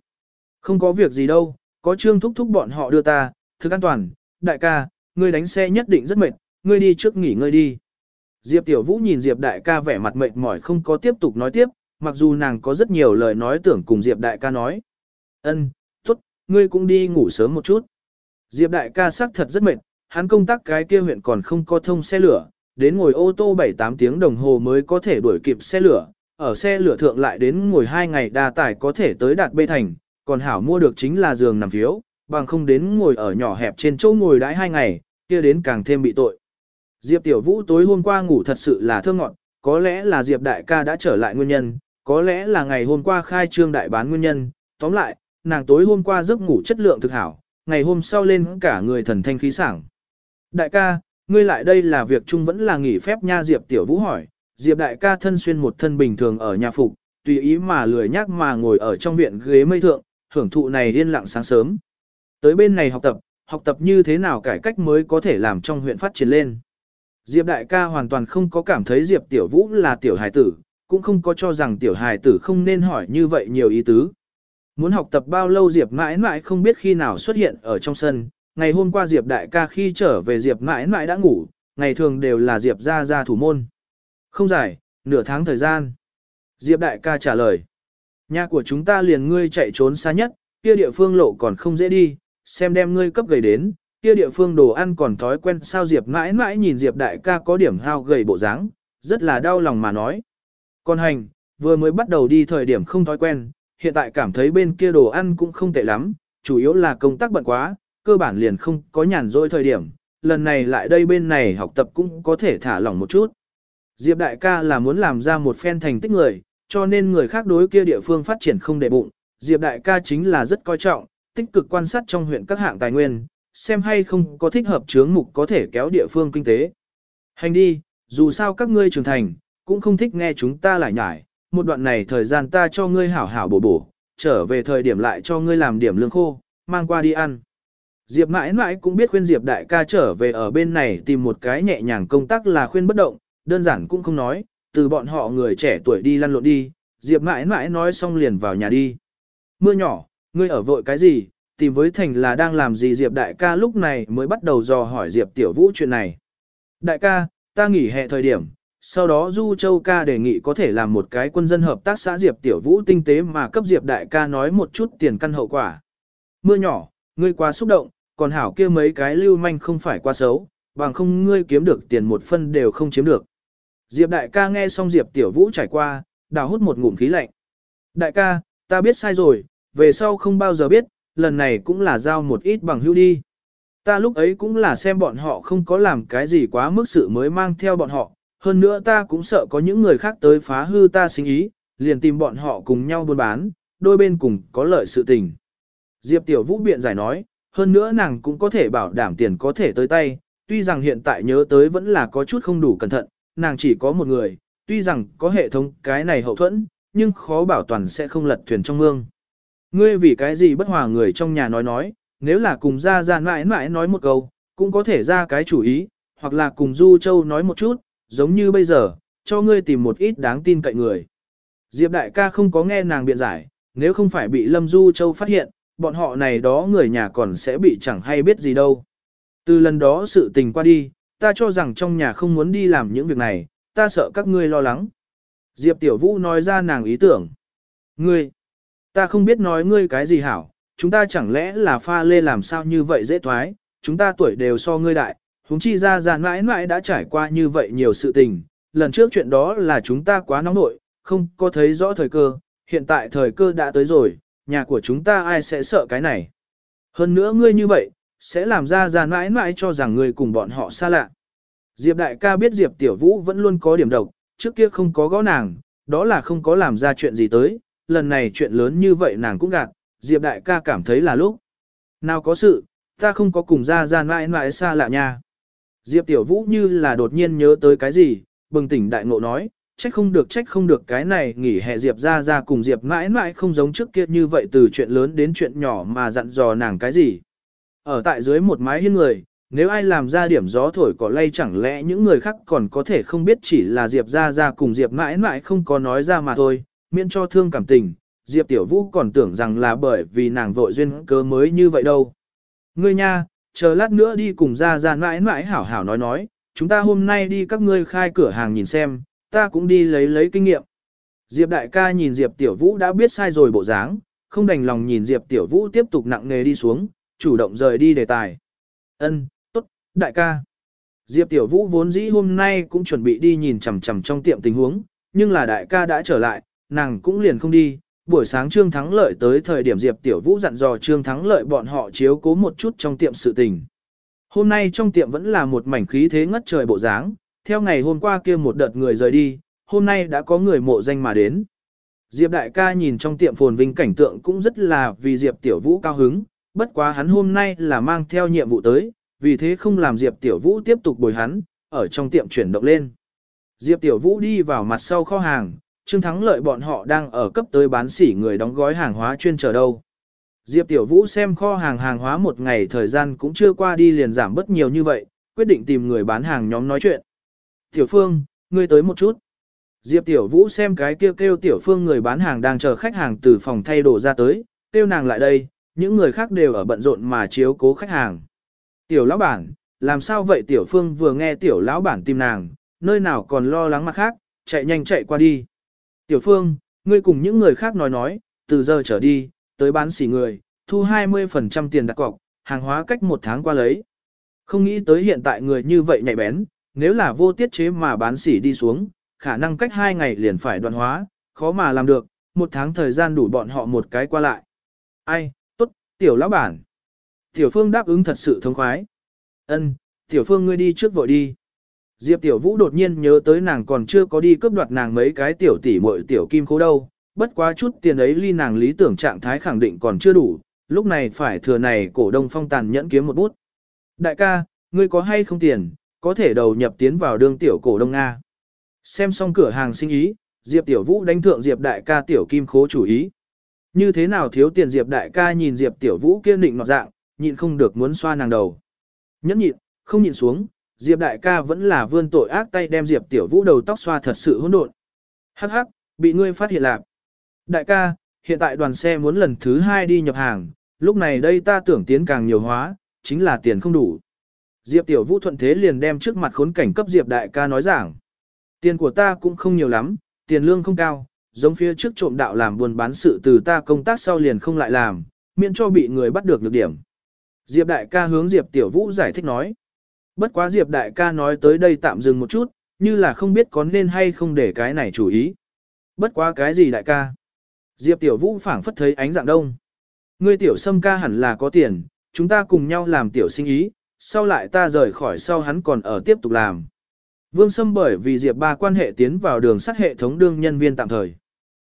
Không có việc gì đâu, có trương thúc thúc bọn họ đưa ta, thực an toàn, đại ca, ngươi đánh xe nhất định rất mệt, ngươi đi trước nghỉ ngơi đi. Diệp Tiểu Vũ nhìn Diệp đại ca vẻ mặt mệt mỏi không có tiếp tục nói tiếp, mặc dù nàng có rất nhiều lời nói tưởng cùng Diệp đại ca nói. Ân, tốt, ngươi cũng đi ngủ sớm một chút. Diệp đại ca xác thật rất mệt, hắn công tác cái kia huyện còn không có thông xe lửa, đến ngồi ô tô 7-8 tiếng đồng hồ mới có thể đuổi kịp xe lửa, ở xe lửa thượng lại đến ngồi 2 ngày đa tải có thể tới đạt bê thành, còn hảo mua được chính là giường nằm phiếu, bằng không đến ngồi ở nhỏ hẹp trên chỗ ngồi đãi 2 ngày, kia đến càng thêm bị tội. Diệp Tiểu Vũ tối hôm qua ngủ thật sự là thơ ngọn, có lẽ là Diệp Đại ca đã trở lại nguyên nhân, có lẽ là ngày hôm qua khai trương đại bán nguyên nhân, tóm lại, nàng tối hôm qua giấc ngủ chất lượng thực hảo, ngày hôm sau lên cả người thần thanh khí sảng. Đại ca, ngươi lại đây là việc chung vẫn là nghỉ phép nha Diệp Tiểu Vũ hỏi, Diệp Đại ca thân xuyên một thân bình thường ở nhà phục, tùy ý mà lười nhác mà ngồi ở trong viện ghế mây thượng, hưởng thụ này yên lặng sáng sớm. Tới bên này học tập, học tập như thế nào cải cách mới có thể làm trong huyện phát triển lên. Diệp đại ca hoàn toàn không có cảm thấy Diệp tiểu vũ là tiểu hài tử, cũng không có cho rằng tiểu hài tử không nên hỏi như vậy nhiều ý tứ. Muốn học tập bao lâu Diệp mãi mãi không biết khi nào xuất hiện ở trong sân, ngày hôm qua Diệp đại ca khi trở về Diệp mãi mãi đã ngủ, ngày thường đều là Diệp ra ra thủ môn. Không dài, nửa tháng thời gian. Diệp đại ca trả lời. Nhà của chúng ta liền ngươi chạy trốn xa nhất, kia địa phương lộ còn không dễ đi, xem đem ngươi cấp gầy đến, kia địa phương đồ ăn còn thói quen sao Diệp mãi mãi nhìn Diệp đại ca có điểm hao gầy bộ dáng, rất là đau lòng mà nói. Con hành, vừa mới bắt đầu đi thời điểm không thói quen, hiện tại cảm thấy bên kia đồ ăn cũng không tệ lắm, chủ yếu là công tác bận quá, cơ bản liền không có nhàn rỗi thời điểm, lần này lại đây bên này học tập cũng có thể thả lỏng một chút. Diệp đại ca là muốn làm ra một phen thành tích người, cho nên người khác đối kia địa phương phát triển không để bụng, Diệp đại ca chính là rất coi trọng, tích cực quan sát trong huyện các hạng tài nguyên, xem hay không có thích hợp chướng mục có thể kéo địa phương kinh tế. Hành đi, dù sao các ngươi trưởng thành, cũng không thích nghe chúng ta lại nhải, một đoạn này thời gian ta cho ngươi hảo hảo bổ bổ, trở về thời điểm lại cho ngươi làm điểm lương khô, mang qua đi ăn. Diệp mãi mãi cũng biết khuyên Diệp đại ca trở về ở bên này tìm một cái nhẹ nhàng công tác là khuyên bất động, đơn giản cũng không nói, từ bọn họ người trẻ tuổi đi lăn lộn đi, Diệp mãi mãi nói xong liền vào nhà đi. Mưa nhỏ, ngươi ở vội cái gì, tìm với thành là đang làm gì Diệp đại ca lúc này mới bắt đầu dò hỏi Diệp tiểu vũ chuyện này. Đại ca, ta nghỉ hè thời điểm, sau đó Du Châu ca đề nghị có thể làm một cái quân dân hợp tác xã Diệp tiểu vũ tinh tế mà cấp Diệp đại ca nói một chút tiền căn hậu quả. Mưa nhỏ, ngươi quá xúc động, còn hảo kia mấy cái lưu manh không phải quá xấu, bằng không ngươi kiếm được tiền một phân đều không chiếm được. Diệp đại ca nghe xong Diệp tiểu vũ trải qua, đào hút một ngụm khí lạnh. Đại ca, ta biết sai rồi, về sau không bao giờ biết, lần này cũng là giao một ít bằng hữu đi. Ta lúc ấy cũng là xem bọn họ không có làm cái gì quá mức sự mới mang theo bọn họ, hơn nữa ta cũng sợ có những người khác tới phá hư ta sinh ý, liền tìm bọn họ cùng nhau buôn bán, đôi bên cùng có lợi sự tình. Diệp Tiểu Vũ biện giải nói, hơn nữa nàng cũng có thể bảo đảm tiền có thể tới tay, tuy rằng hiện tại nhớ tới vẫn là có chút không đủ cẩn thận, nàng chỉ có một người, tuy rằng có hệ thống cái này hậu thuẫn, nhưng khó bảo toàn sẽ không lật thuyền trong mương. Ngươi vì cái gì bất hòa người trong nhà nói nói, nếu là cùng ra ra mãi mãi nói một câu, cũng có thể ra cái chủ ý, hoặc là cùng Du Châu nói một chút, giống như bây giờ, cho ngươi tìm một ít đáng tin cậy người. Diệp đại ca không có nghe nàng biện giải, nếu không phải bị Lâm Du Châu phát hiện, bọn họ này đó người nhà còn sẽ bị chẳng hay biết gì đâu. Từ lần đó sự tình qua đi, ta cho rằng trong nhà không muốn đi làm những việc này, ta sợ các ngươi lo lắng. Diệp Tiểu Vũ nói ra nàng ý tưởng. Ngươi, ta không biết nói ngươi cái gì hảo, chúng ta chẳng lẽ là pha lê làm sao như vậy dễ thoái, chúng ta tuổi đều so ngươi đại, huống chi ra ra mãi mãi đã trải qua như vậy nhiều sự tình, lần trước chuyện đó là chúng ta quá nóng nội, không có thấy rõ thời cơ, hiện tại thời cơ đã tới rồi, nhà của chúng ta ai sẽ sợ cái này. Hơn nữa ngươi như vậy, sẽ làm ra ra mãi mãi cho rằng ngươi cùng bọn họ xa lạ. Diệp đại ca biết Diệp tiểu vũ vẫn luôn có điểm độc, trước kia không có gõ nàng, đó là không có làm ra chuyện gì tới, lần này chuyện lớn như vậy nàng cũng gạt, Diệp đại ca cảm thấy là lúc. Nào có sự, ta không có cùng ra ra mãi mãi xa lạ nha. Diệp tiểu vũ như là đột nhiên nhớ tới cái gì, bừng tỉnh đại ngộ nói, trách không được trách không được cái này nghỉ hè Diệp ra ra cùng Diệp mãi mãi không giống trước kia như vậy từ chuyện lớn đến chuyện nhỏ mà dặn dò nàng cái gì. Ở tại dưới một mái hiên người, nếu ai làm ra điểm gió thổi cỏ lay chẳng lẽ những người khác còn có thể không biết chỉ là Diệp ra ra cùng Diệp mãi mãi không có nói ra mà thôi, miễn cho thương cảm tình, Diệp Tiểu Vũ còn tưởng rằng là bởi vì nàng vội duyên cớ mới như vậy đâu. Ngươi nha, chờ lát nữa đi cùng ra ra mãi mãi hảo hảo nói nói, chúng ta hôm nay đi các ngươi khai cửa hàng nhìn xem, ta cũng đi lấy lấy kinh nghiệm. Diệp đại ca nhìn Diệp Tiểu Vũ đã biết sai rồi bộ dáng, không đành lòng nhìn Diệp Tiểu Vũ tiếp tục nặng nề đi xuống, chủ động rời đi đề tài. Ân, tốt, đại ca. Diệp Tiểu Vũ vốn dĩ hôm nay cũng chuẩn bị đi nhìn chằm chằm trong tiệm tình huống, nhưng là đại ca đã trở lại, nàng cũng liền không đi. Buổi sáng Trương Thắng Lợi tới thời điểm Diệp Tiểu Vũ dặn dò Trương Thắng Lợi bọn họ chiếu cố một chút trong tiệm sự tình. Hôm nay trong tiệm vẫn là một mảnh khí thế ngất trời bộ dáng, theo ngày hôm qua kia một đợt người rời đi, hôm nay đã có người mộ danh mà đến. Diệp đại ca nhìn trong tiệm phồn vinh cảnh tượng cũng rất là vì Diệp Tiểu Vũ cao hứng, bất quá hắn hôm nay là mang theo nhiệm vụ tới, vì thế không làm Diệp Tiểu Vũ tiếp tục bồi hắn, ở trong tiệm chuyển động lên. Diệp Tiểu Vũ đi vào mặt sau kho hàng, Trương Thắng lợi bọn họ đang ở cấp tới bán sỉ người đóng gói hàng hóa chuyên chờ đâu. Diệp Tiểu Vũ xem kho hàng hàng hóa một ngày thời gian cũng chưa qua đi liền giảm bất nhiều như vậy, quyết định tìm người bán hàng nhóm nói chuyện. Tiểu Phương, ngươi tới một chút. Diệp Tiểu Vũ xem cái kêu kêu Tiểu Phương người bán hàng đang chờ khách hàng từ phòng thay đồ ra tới, kêu nàng lại đây, những người khác đều ở bận rộn mà chiếu cố khách hàng. Tiểu lão bản, làm sao vậy Tiểu Phương vừa nghe Tiểu lão bản tìm nàng, nơi nào còn lo lắng mặt khác, chạy nhanh chạy qua đi. Tiểu Phương, ngươi cùng những người khác nói nói, từ giờ trở đi, tới bán xỉ người, thu 20% tiền đặt cọc, hàng hóa cách một tháng qua lấy. Không nghĩ tới hiện tại người như vậy nhạy bén, nếu là vô tiết chế mà bán xỉ đi xuống, khả năng cách hai ngày liền phải đoạn hóa, khó mà làm được, một tháng thời gian đủ bọn họ một cái qua lại. Ai, tốt, tiểu lão bản. Tiểu phương đáp ứng thật sự thông khoái. Ân, tiểu phương ngươi đi trước vội đi. Diệp tiểu vũ đột nhiên nhớ tới nàng còn chưa có đi cướp đoạt nàng mấy cái tiểu tỷ muội tiểu kim khố đâu, bất quá chút tiền ấy ly nàng lý tưởng trạng thái khẳng định còn chưa đủ, lúc này phải thừa này cổ đông phong tàn nhẫn kiếm một bút. Đại ca, ngươi có hay không tiền, có thể đầu nhập tiến vào đương tiểu cổ đông Nga. Xem xong cửa hàng sinh ý, Diệp Tiểu Vũ đánh thượng Diệp Đại ca tiểu kim khố chủ ý. Như thế nào thiếu tiền Diệp Đại ca nhìn Diệp Tiểu Vũ kia định nọt dạng, nhịn không được muốn xoa nàng đầu. Nhẫn nhịn, không nhịn xuống, Diệp Đại ca vẫn là vươn tội ác tay đem Diệp Tiểu Vũ đầu tóc xoa thật sự hỗn độn. Hắc hắc, bị ngươi phát hiện lạc. Đại ca, hiện tại đoàn xe muốn lần thứ hai đi nhập hàng, lúc này đây ta tưởng tiến càng nhiều hóa, chính là tiền không đủ. Diệp Tiểu Vũ thuận thế liền đem trước mặt khốn cảnh cấp Diệp Đại ca nói giảng. Tiền của ta cũng không nhiều lắm, tiền lương không cao, giống phía trước trộm đạo làm buôn bán sự từ ta công tác sau liền không lại làm, miễn cho bị người bắt được nhược điểm. Diệp Đại ca hướng Diệp Tiểu Vũ giải thích nói. Bất quá Diệp Đại ca nói tới đây tạm dừng một chút, như là không biết có nên hay không để cái này chủ ý. Bất quá cái gì Đại ca? Diệp Tiểu Vũ phảng phất thấy ánh dạng đông. Ngươi Tiểu Sâm ca hẳn là có tiền, chúng ta cùng nhau làm Tiểu sinh ý, sau lại ta rời khỏi sau hắn còn ở tiếp tục làm. Vương Sâm bởi vì Diệp ba quan hệ tiến vào đường sắt hệ thống đương nhân viên tạm thời.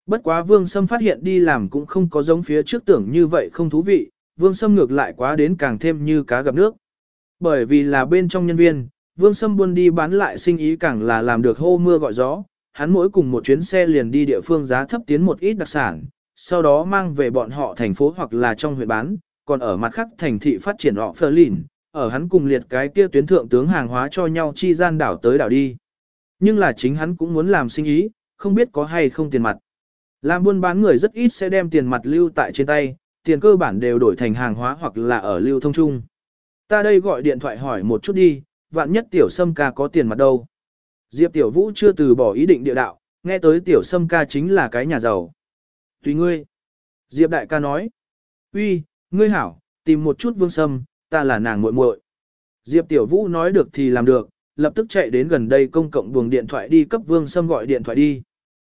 Bất quá Vương Sâm phát hiện đi làm cũng không có giống phía trước tưởng như vậy không thú vị, Vương Sâm ngược lại quá đến càng thêm như cá gặp nước. Bởi vì là bên trong nhân viên, Vương Sâm buôn đi bán lại sinh ý càng là làm được hô mưa gọi gió, hắn mỗi cùng một chuyến xe liền đi địa phương giá thấp tiến một ít đặc sản, sau đó mang về bọn họ thành phố hoặc là trong huyện bán, còn ở mặt khác thành thị phát triển họ phơ lìn, ở hắn cùng liệt cái kia tuyến thượng tướng hàng hóa cho nhau chi gian đảo tới đảo đi. Nhưng là chính hắn cũng muốn làm sinh ý, không biết có hay không tiền mặt. Làm buôn bán người rất ít sẽ đem tiền mặt lưu tại trên tay, tiền cơ bản đều đổi thành hàng hóa hoặc là ở lưu thông chung. Ta đây gọi điện thoại hỏi một chút đi, vạn nhất tiểu sâm ca có tiền mặt đâu. Diệp tiểu vũ chưa từ bỏ ý định địa đạo, nghe tới tiểu sâm ca chính là cái nhà giàu. Tùy ngươi. Diệp đại ca nói. uy, ngươi hảo, tìm một chút vương sâm, ta là nàng muội muội. Diệp Tiểu Vũ nói được thì làm được, lập tức chạy đến gần đây công cộng buồng điện thoại đi cấp Vương Sâm gọi điện thoại đi.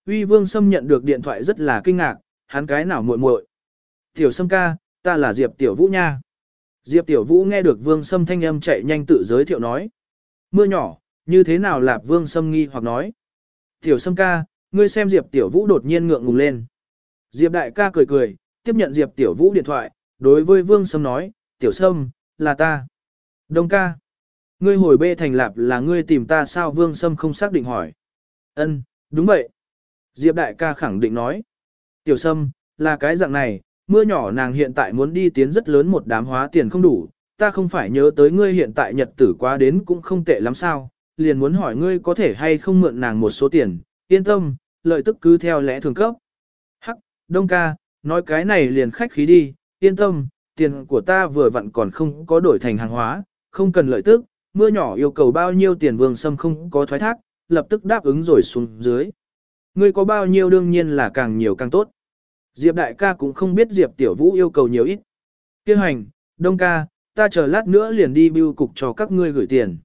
Uy Vương Sâm nhận được điện thoại rất là kinh ngạc, hắn cái nào muội muội? Tiểu Sâm ca, ta là Diệp Tiểu Vũ nha. Diệp Tiểu Vũ nghe được Vương Sâm thanh âm chạy nhanh tự giới thiệu nói. Mưa nhỏ, như thế nào lạp Vương Sâm nghi hoặc nói. Tiểu Sâm ca, ngươi xem Diệp Tiểu Vũ đột nhiên ngượng ngùng lên. Diệp đại ca cười cười, tiếp nhận Diệp Tiểu Vũ điện thoại, đối với Vương Sâm nói, Tiểu Sâm, là ta. Đông ca. Ngươi hồi bê thành lạp là ngươi tìm ta sao vương sâm không xác định hỏi. Ân, đúng vậy. Diệp đại ca khẳng định nói. Tiểu sâm, là cái dạng này, mưa nhỏ nàng hiện tại muốn đi tiến rất lớn một đám hóa tiền không đủ, ta không phải nhớ tới ngươi hiện tại nhật tử quá đến cũng không tệ lắm sao, liền muốn hỏi ngươi có thể hay không mượn nàng một số tiền, yên tâm, lợi tức cứ theo lẽ thường cấp. Hắc, đông ca, nói cái này liền khách khí đi, yên tâm, tiền của ta vừa vặn còn không có đổi thành hàng hóa, không cần lợi tức, mưa nhỏ yêu cầu bao nhiêu tiền vương sâm không có thoái thác, lập tức đáp ứng rồi xuống dưới. Ngươi có bao nhiêu đương nhiên là càng nhiều càng tốt. Diệp đại ca cũng không biết Diệp tiểu vũ yêu cầu nhiều ít. Kêu hành, đông ca, ta chờ lát nữa liền đi bưu cục cho các ngươi gửi tiền.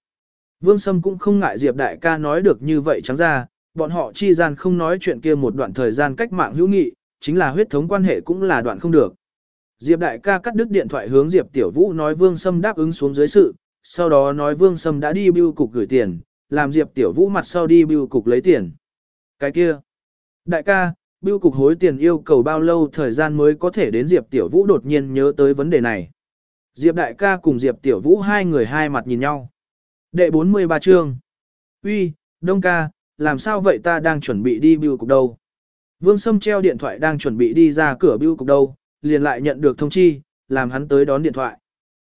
Vương Sâm cũng không ngại Diệp đại ca nói được như vậy trắng ra, bọn họ chi gian không nói chuyện kia một đoạn thời gian cách mạng hữu nghị, chính là huyết thống quan hệ cũng là đoạn không được. Diệp đại ca cắt đứt điện thoại hướng Diệp Tiểu Vũ nói Vương Sâm đáp ứng xuống dưới sự, sau đó nói Vương Sâm đã đi bưu cục gửi tiền, làm Diệp Tiểu Vũ mặt sau đi bưu cục lấy tiền. Cái kia, đại ca, bưu cục hối tiền yêu cầu bao lâu thời gian mới có thể đến Diệp Tiểu Vũ đột nhiên nhớ tới vấn đề này. Diệp đại ca cùng Diệp Tiểu Vũ hai người hai mặt nhìn nhau. Đệ 43 chương. Uy, Đông ca, làm sao vậy ta đang chuẩn bị đi bưu cục đâu? Vương Sâm treo điện thoại đang chuẩn bị đi ra cửa bưu cục đâu, liền lại nhận được thông chi, làm hắn tới đón điện thoại.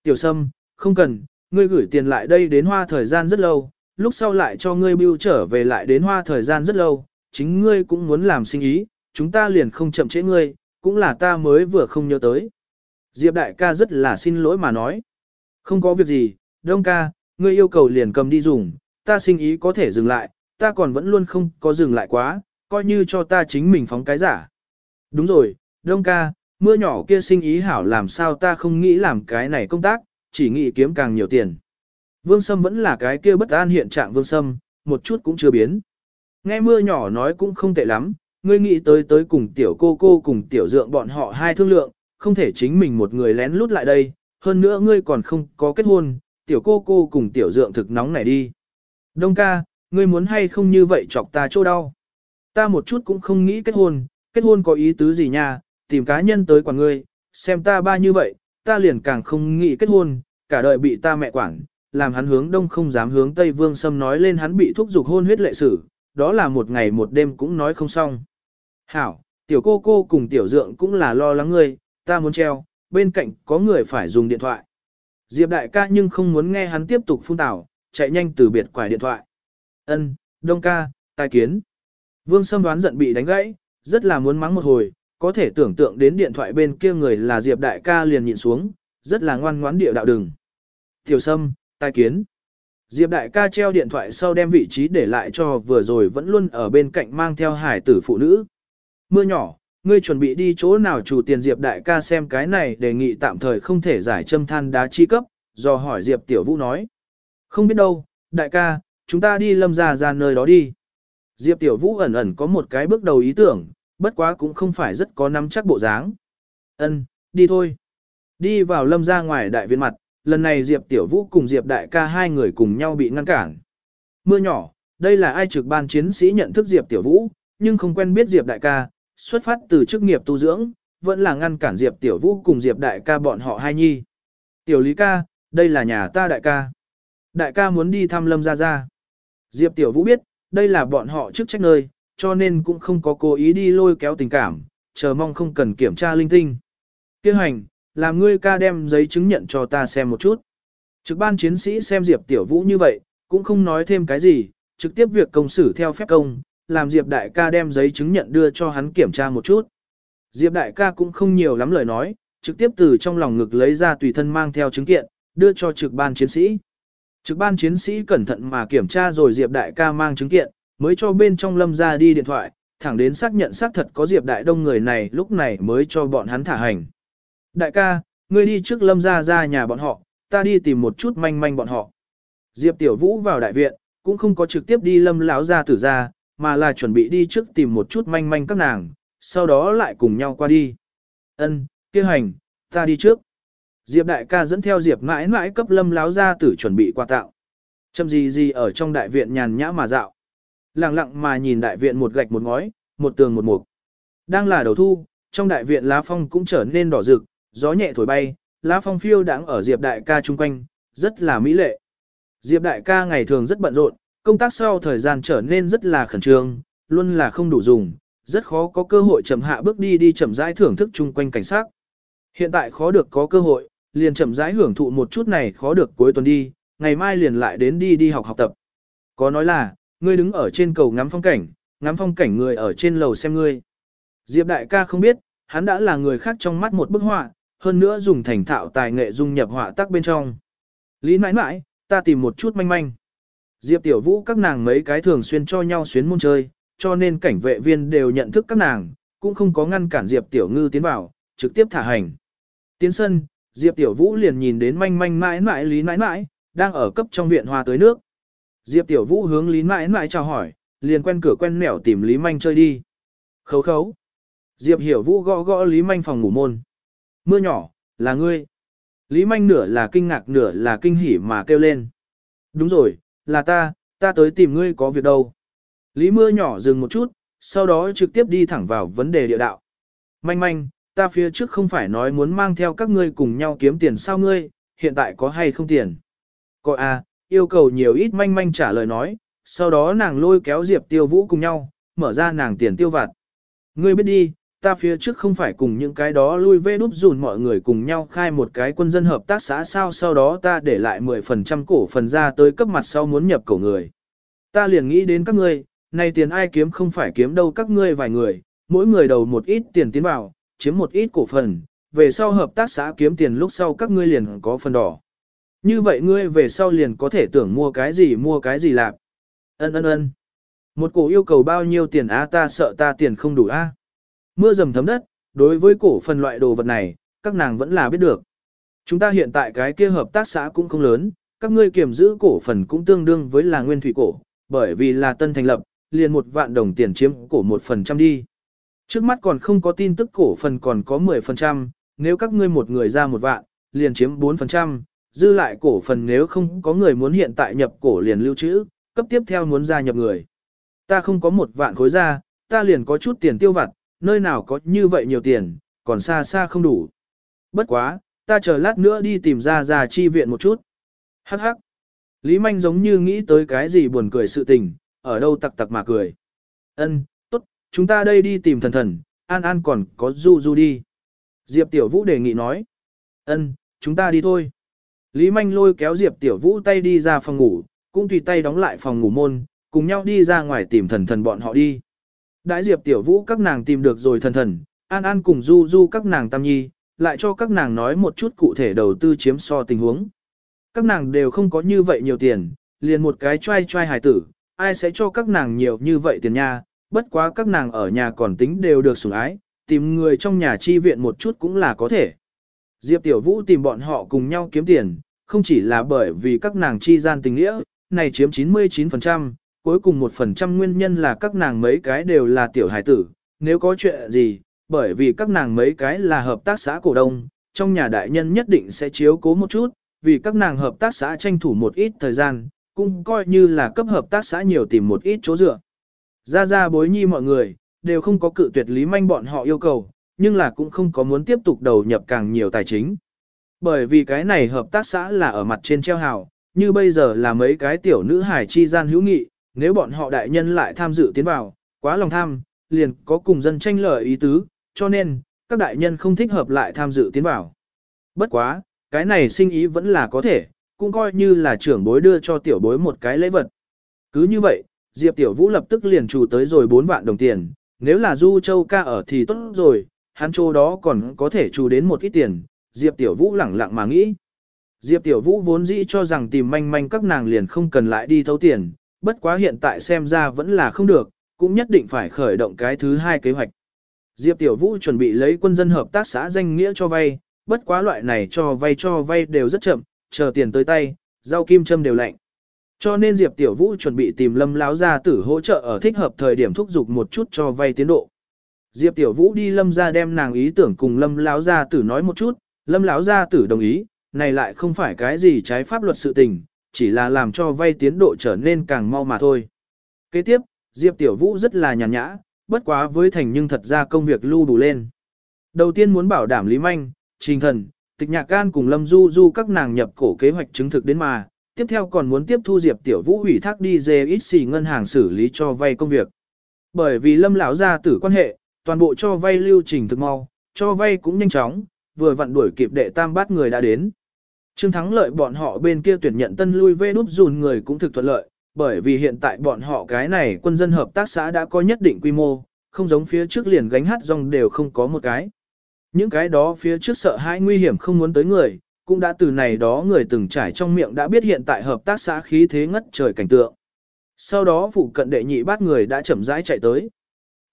Tiểu Sâm, không cần, ngươi gửi tiền lại đây đến hoa thời gian rất lâu, lúc sau lại cho ngươi bưu trở về lại đến hoa thời gian rất lâu, chính ngươi cũng muốn làm sinh ý, chúng ta liền không chậm trễ ngươi, cũng là ta mới vừa không nhớ tới. Diệp đại ca rất là xin lỗi mà nói. Không có việc gì, đông ca, ngươi yêu cầu liền cầm đi dùng, ta sinh ý có thể dừng lại, ta còn vẫn luôn không có dừng lại quá, coi như cho ta chính mình phóng cái giả. Đúng rồi, đông ca, mưa nhỏ kia sinh ý hảo làm sao ta không nghĩ làm cái này công tác, chỉ nghĩ kiếm càng nhiều tiền. Vương Sâm vẫn là cái kia bất an hiện trạng Vương Sâm, một chút cũng chưa biến. Nghe mưa nhỏ nói cũng không tệ lắm, ngươi nghĩ tới tới cùng tiểu cô cô cùng tiểu dượng bọn họ hai thương lượng, không thể chính mình một người lén lút lại đây, hơn nữa ngươi còn không có kết hôn, tiểu cô cô cùng tiểu dượng thực nóng này đi. Đông ca, ngươi muốn hay không như vậy chọc ta chỗ đau. Ta một chút cũng không nghĩ kết hôn, kết hôn có ý tứ gì nha, tìm cá nhân tới quản ngươi, xem ta ba như vậy, ta liền càng không nghĩ kết hôn, cả đời bị ta mẹ quản, làm hắn hướng đông không dám hướng tây vương sâm nói lên hắn bị thúc giục hôn huyết lệ sử, đó là một ngày một đêm cũng nói không xong. Hảo, tiểu cô cô cùng tiểu dượng cũng là lo lắng ngươi, ta muốn treo, bên cạnh có người phải dùng điện thoại. Diệp đại ca nhưng không muốn nghe hắn tiếp tục phun tảo, chạy nhanh từ biệt quải điện thoại. Ân, đông ca, tai kiến. Vương Sâm đoán giận bị đánh gãy, rất là muốn mắng một hồi, có thể tưởng tượng đến điện thoại bên kia người là Diệp đại ca liền nhịn xuống, rất là ngoan ngoãn địa đạo đừng. Tiểu Sâm, tai kiến. Diệp đại ca treo điện thoại sau đem vị trí để lại cho vừa rồi vẫn luôn ở bên cạnh mang theo hải tử phụ nữ. Mưa nhỏ, ngươi chuẩn bị đi chỗ nào chủ tiền Diệp đại ca xem cái này đề nghị tạm thời không thể giải châm than đá chi cấp, do hỏi Diệp tiểu vũ nói. Không biết đâu, đại ca, chúng ta đi lâm ra ra nơi đó đi. Diệp tiểu vũ ẩn ẩn có một cái bước đầu ý tưởng, bất quá cũng không phải rất có nắm chắc bộ dáng. Ân, đi thôi. Đi vào lâm ra ngoài đại viện mặt, lần này Diệp tiểu vũ cùng Diệp đại ca hai người cùng nhau bị ngăn cản. Mưa nhỏ, đây là ai trực ban chiến sĩ nhận thức Diệp tiểu vũ, nhưng không quen biết Diệp đại ca, xuất phát từ chức nghiệp tu dưỡng, vẫn là ngăn cản Diệp Tiểu Vũ cùng Diệp đại ca bọn họ hai nhi. Tiểu Lý ca, đây là nhà ta đại ca. Đại ca muốn đi thăm Lâm Gia Gia. Diệp Tiểu Vũ biết, đây là bọn họ chức trách nơi, cho nên cũng không có cố ý đi lôi kéo tình cảm, chờ mong không cần kiểm tra linh tinh. Kêu hành, làm ngươi ca đem giấy chứng nhận cho ta xem một chút. Trực ban chiến sĩ xem Diệp Tiểu Vũ như vậy, cũng không nói thêm cái gì, trực tiếp việc công xử theo phép công, làm Diệp đại ca đem giấy chứng nhận đưa cho hắn kiểm tra một chút. Diệp đại ca cũng không nhiều lắm lời nói, trực tiếp từ trong lòng ngực lấy ra tùy thân mang theo chứng kiện, đưa cho trực ban chiến sĩ. Trực ban chiến sĩ cẩn thận mà kiểm tra rồi Diệp đại ca mang chứng kiện, mới cho bên trong lâm ra đi điện thoại, thẳng đến xác nhận xác thật có Diệp đại đông người này lúc này mới cho bọn hắn thả hành. Đại ca, ngươi đi trước lâm ra ra nhà bọn họ, ta đi tìm một chút manh manh bọn họ. Diệp tiểu vũ vào đại viện, cũng không có trực tiếp đi lâm lão ra tử ra, mà là chuẩn bị đi trước tìm một chút manh manh các nàng, sau đó lại cùng nhau qua đi. Ân, kia hành, ta đi trước. Diệp đại ca dẫn theo Diệp mãi mãi cấp lâm láo ra tử chuẩn bị quà tạo. Châm gì gì ở trong đại viện nhàn nhã mà dạo. Lặng lặng mà nhìn đại viện một gạch một ngói, một tường một mục. Đang là đầu thu, trong đại viện lá phong cũng trở nên đỏ rực, gió nhẹ thổi bay, lá phong phiêu đáng ở Diệp đại ca chung quanh, rất là mỹ lệ. Diệp đại ca ngày thường rất bận rộn, công tác sau thời gian trở nên rất là khẩn trương, luôn là không đủ dùng, rất khó có cơ hội chậm hạ bước đi đi chậm rãi thưởng thức chung quanh cảnh sát. Hiện tại khó được có cơ hội, liền chậm rãi hưởng thụ một chút này khó được cuối tuần đi, ngày mai liền lại đến đi đi học học tập. Có nói là, ngươi đứng ở trên cầu ngắm phong cảnh, ngắm phong cảnh người ở trên lầu xem ngươi. Diệp đại ca không biết, hắn đã là người khác trong mắt một bức họa, hơn nữa dùng thành thạo tài nghệ dung nhập họa tác bên trong. Lý mãi mãi, ta tìm một chút manh manh. Diệp Tiểu Vũ các nàng mấy cái thường xuyên cho nhau xuyến môn chơi, cho nên cảnh vệ viên đều nhận thức các nàng, cũng không có ngăn cản Diệp Tiểu Ngư tiến vào, trực tiếp thả hành. Tiến sân, Diệp Tiểu Vũ liền nhìn đến manh manh mãi mãi lý mãi mãi, đang ở cấp trong viện hoa tới nước. Diệp Tiểu Vũ hướng lý mãi mãi chào hỏi, liền quen cửa quen mẻo tìm lý manh chơi đi. Khấu khấu. Diệp Hiểu Vũ gõ gõ lý manh phòng ngủ môn. Mưa nhỏ, là ngươi. Lý manh nửa là kinh ngạc nửa là kinh hỉ mà kêu lên. Đúng rồi, là ta, ta tới tìm ngươi có việc đâu. Lý mưa nhỏ dừng một chút, sau đó trực tiếp đi thẳng vào vấn đề địa đạo. Manh manh, ta phía trước không phải nói muốn mang theo các ngươi cùng nhau kiếm tiền sao ngươi, hiện tại có hay không tiền? Cô à, yêu cầu nhiều ít manh manh trả lời nói, sau đó nàng lôi kéo Diệp tiêu vũ cùng nhau, mở ra nàng tiền tiêu vặt. Ngươi biết đi, ta phía trước không phải cùng những cái đó lui về đúp dùn mọi người cùng nhau khai một cái quân dân hợp tác xã sao sau đó ta để lại 10% cổ phần ra tới cấp mặt sau muốn nhập cổ người. Ta liền nghĩ đến các ngươi, này tiền ai kiếm không phải kiếm đâu các ngươi vài người, mỗi người đầu một ít tiền tiến vào, chiếm một ít cổ phần, về sau hợp tác xã kiếm tiền lúc sau các ngươi liền có phần đỏ. Như vậy ngươi về sau liền có thể tưởng mua cái gì mua cái gì làm. Ân ân ân. Một cổ yêu cầu bao nhiêu tiền á ta sợ ta tiền không đủ a. Mưa dầm thấm đất, đối với cổ phần loại đồ vật này, các nàng vẫn là biết được. Chúng ta hiện tại cái kia hợp tác xã cũng không lớn, các ngươi kiểm giữ cổ phần cũng tương đương với là nguyên thủy cổ, bởi vì là tân thành lập, liền một vạn đồng tiền chiếm cổ một phần trăm đi. Trước mắt còn không có tin tức cổ phần còn có 10%, nếu các ngươi một người ra một vạn, liền chiếm 4%, dư lại cổ phần nếu không có người muốn hiện tại nhập cổ liền lưu trữ, cấp tiếp theo muốn gia nhập người. Ta không có một vạn khối ra, ta liền có chút tiền tiêu vặt, nơi nào có như vậy nhiều tiền, còn xa xa không đủ. Bất quá, ta chờ lát nữa đi tìm ra ra chi viện một chút. Hắc hắc. Lý Manh giống như nghĩ tới cái gì buồn cười sự tình, ở đâu tặc tặc mà cười. Ân, tốt, chúng ta đây đi tìm thần thần, an an còn có du du đi. Diệp Tiểu Vũ đề nghị nói. Ân, chúng ta đi thôi. Lý Manh lôi kéo Diệp Tiểu Vũ tay đi ra phòng ngủ, cũng tùy tay đóng lại phòng ngủ môn, cùng nhau đi ra ngoài tìm thần thần bọn họ đi. Đại Diệp Tiểu Vũ các nàng tìm được rồi thần thần, An An cùng Du Du các nàng tam nhi, lại cho các nàng nói một chút cụ thể đầu tư chiếm so tình huống. Các nàng đều không có như vậy nhiều tiền, liền một cái trai trai hài tử, ai sẽ cho các nàng nhiều như vậy tiền nha, bất quá các nàng ở nhà còn tính đều được sủng ái, tìm người trong nhà chi viện một chút cũng là có thể. Diệp Tiểu Vũ tìm bọn họ cùng nhau kiếm tiền, không chỉ là bởi vì các nàng chi gian tình nghĩa, này chiếm 99%, cuối cùng một phần trăm nguyên nhân là các nàng mấy cái đều là tiểu hải tử, nếu có chuyện gì, bởi vì các nàng mấy cái là hợp tác xã cổ đông, trong nhà đại nhân nhất định sẽ chiếu cố một chút, vì các nàng hợp tác xã tranh thủ một ít thời gian, cũng coi như là cấp hợp tác xã nhiều tìm một ít chỗ dựa. Ra ra bối nhi mọi người, đều không có cự tuyệt lý manh bọn họ yêu cầu, nhưng là cũng không có muốn tiếp tục đầu nhập càng nhiều tài chính. Bởi vì cái này hợp tác xã là ở mặt trên treo hào, như bây giờ là mấy cái tiểu nữ hải chi gian hữu nghị, nếu bọn họ đại nhân lại tham dự tiến vào, quá lòng tham, liền có cùng dân tranh lợi ý tứ, cho nên, các đại nhân không thích hợp lại tham dự tiến vào. Bất quá, cái này sinh ý vẫn là có thể, cũng coi như là trưởng bối đưa cho tiểu bối một cái lễ vật. Cứ như vậy, Diệp Tiểu Vũ lập tức liền chủ tới rồi 4 vạn đồng tiền, nếu là Du Châu ca ở thì tốt rồi, hắn chỗ đó còn có thể chủ đến một ít tiền, Diệp Tiểu Vũ lẳng lặng mà nghĩ. Diệp Tiểu Vũ vốn dĩ cho rằng tìm manh manh các nàng liền không cần lại đi thấu tiền, bất quá hiện tại xem ra vẫn là không được, cũng nhất định phải khởi động cái thứ hai kế hoạch. Diệp Tiểu Vũ chuẩn bị lấy quân dân hợp tác xã danh nghĩa cho vay, bất quá loại này cho vay cho vay đều rất chậm, chờ tiền tới tay, rau kim châm đều lạnh. Cho nên Diệp Tiểu Vũ chuẩn bị tìm Lâm Láo gia tử hỗ trợ ở thích hợp thời điểm thúc giục một chút cho vay tiến độ. Diệp Tiểu Vũ đi Lâm gia đem nàng ý tưởng cùng Lâm Láo gia tử nói một chút, Lâm Láo gia tử đồng ý, này lại không phải cái gì trái pháp luật sự tình, chỉ là làm cho vay tiến độ trở nên càng mau mà thôi. Kế tiếp, Diệp Tiểu Vũ rất là nhàn nhã, bất quá với thành nhưng thật ra công việc lưu đủ lên. Đầu tiên muốn bảo đảm Lý Manh, Trình Thần, Tịch Nhạc Can cùng Lâm Du Du các nàng nhập cổ kế hoạch chứng thực đến mà, tiếp theo còn muốn tiếp thu Diệp Tiểu Vũ ủy thác đi JXC ngân hàng xử lý cho vay công việc. Bởi vì Lâm lão gia tử quan hệ, toàn bộ cho vay lưu trình thực mau, cho vay cũng nhanh chóng, vừa vặn đuổi kịp đệ tam bát người đã đến. Trương Thắng lợi bọn họ bên kia tuyển nhận tân lui về đúp dùn người cũng thực thuận lợi, bởi vì hiện tại bọn họ cái này quân dân hợp tác xã đã có nhất định quy mô, không giống phía trước liền gánh hát rong đều không có một cái. Những cái đó phía trước sợ hãi nguy hiểm không muốn tới người, cũng đã từ này đó người từng trải trong miệng đã biết hiện tại hợp tác xã khí thế ngất trời cảnh tượng. Sau đó phụ cận đệ nhị bát người đã chậm rãi chạy tới.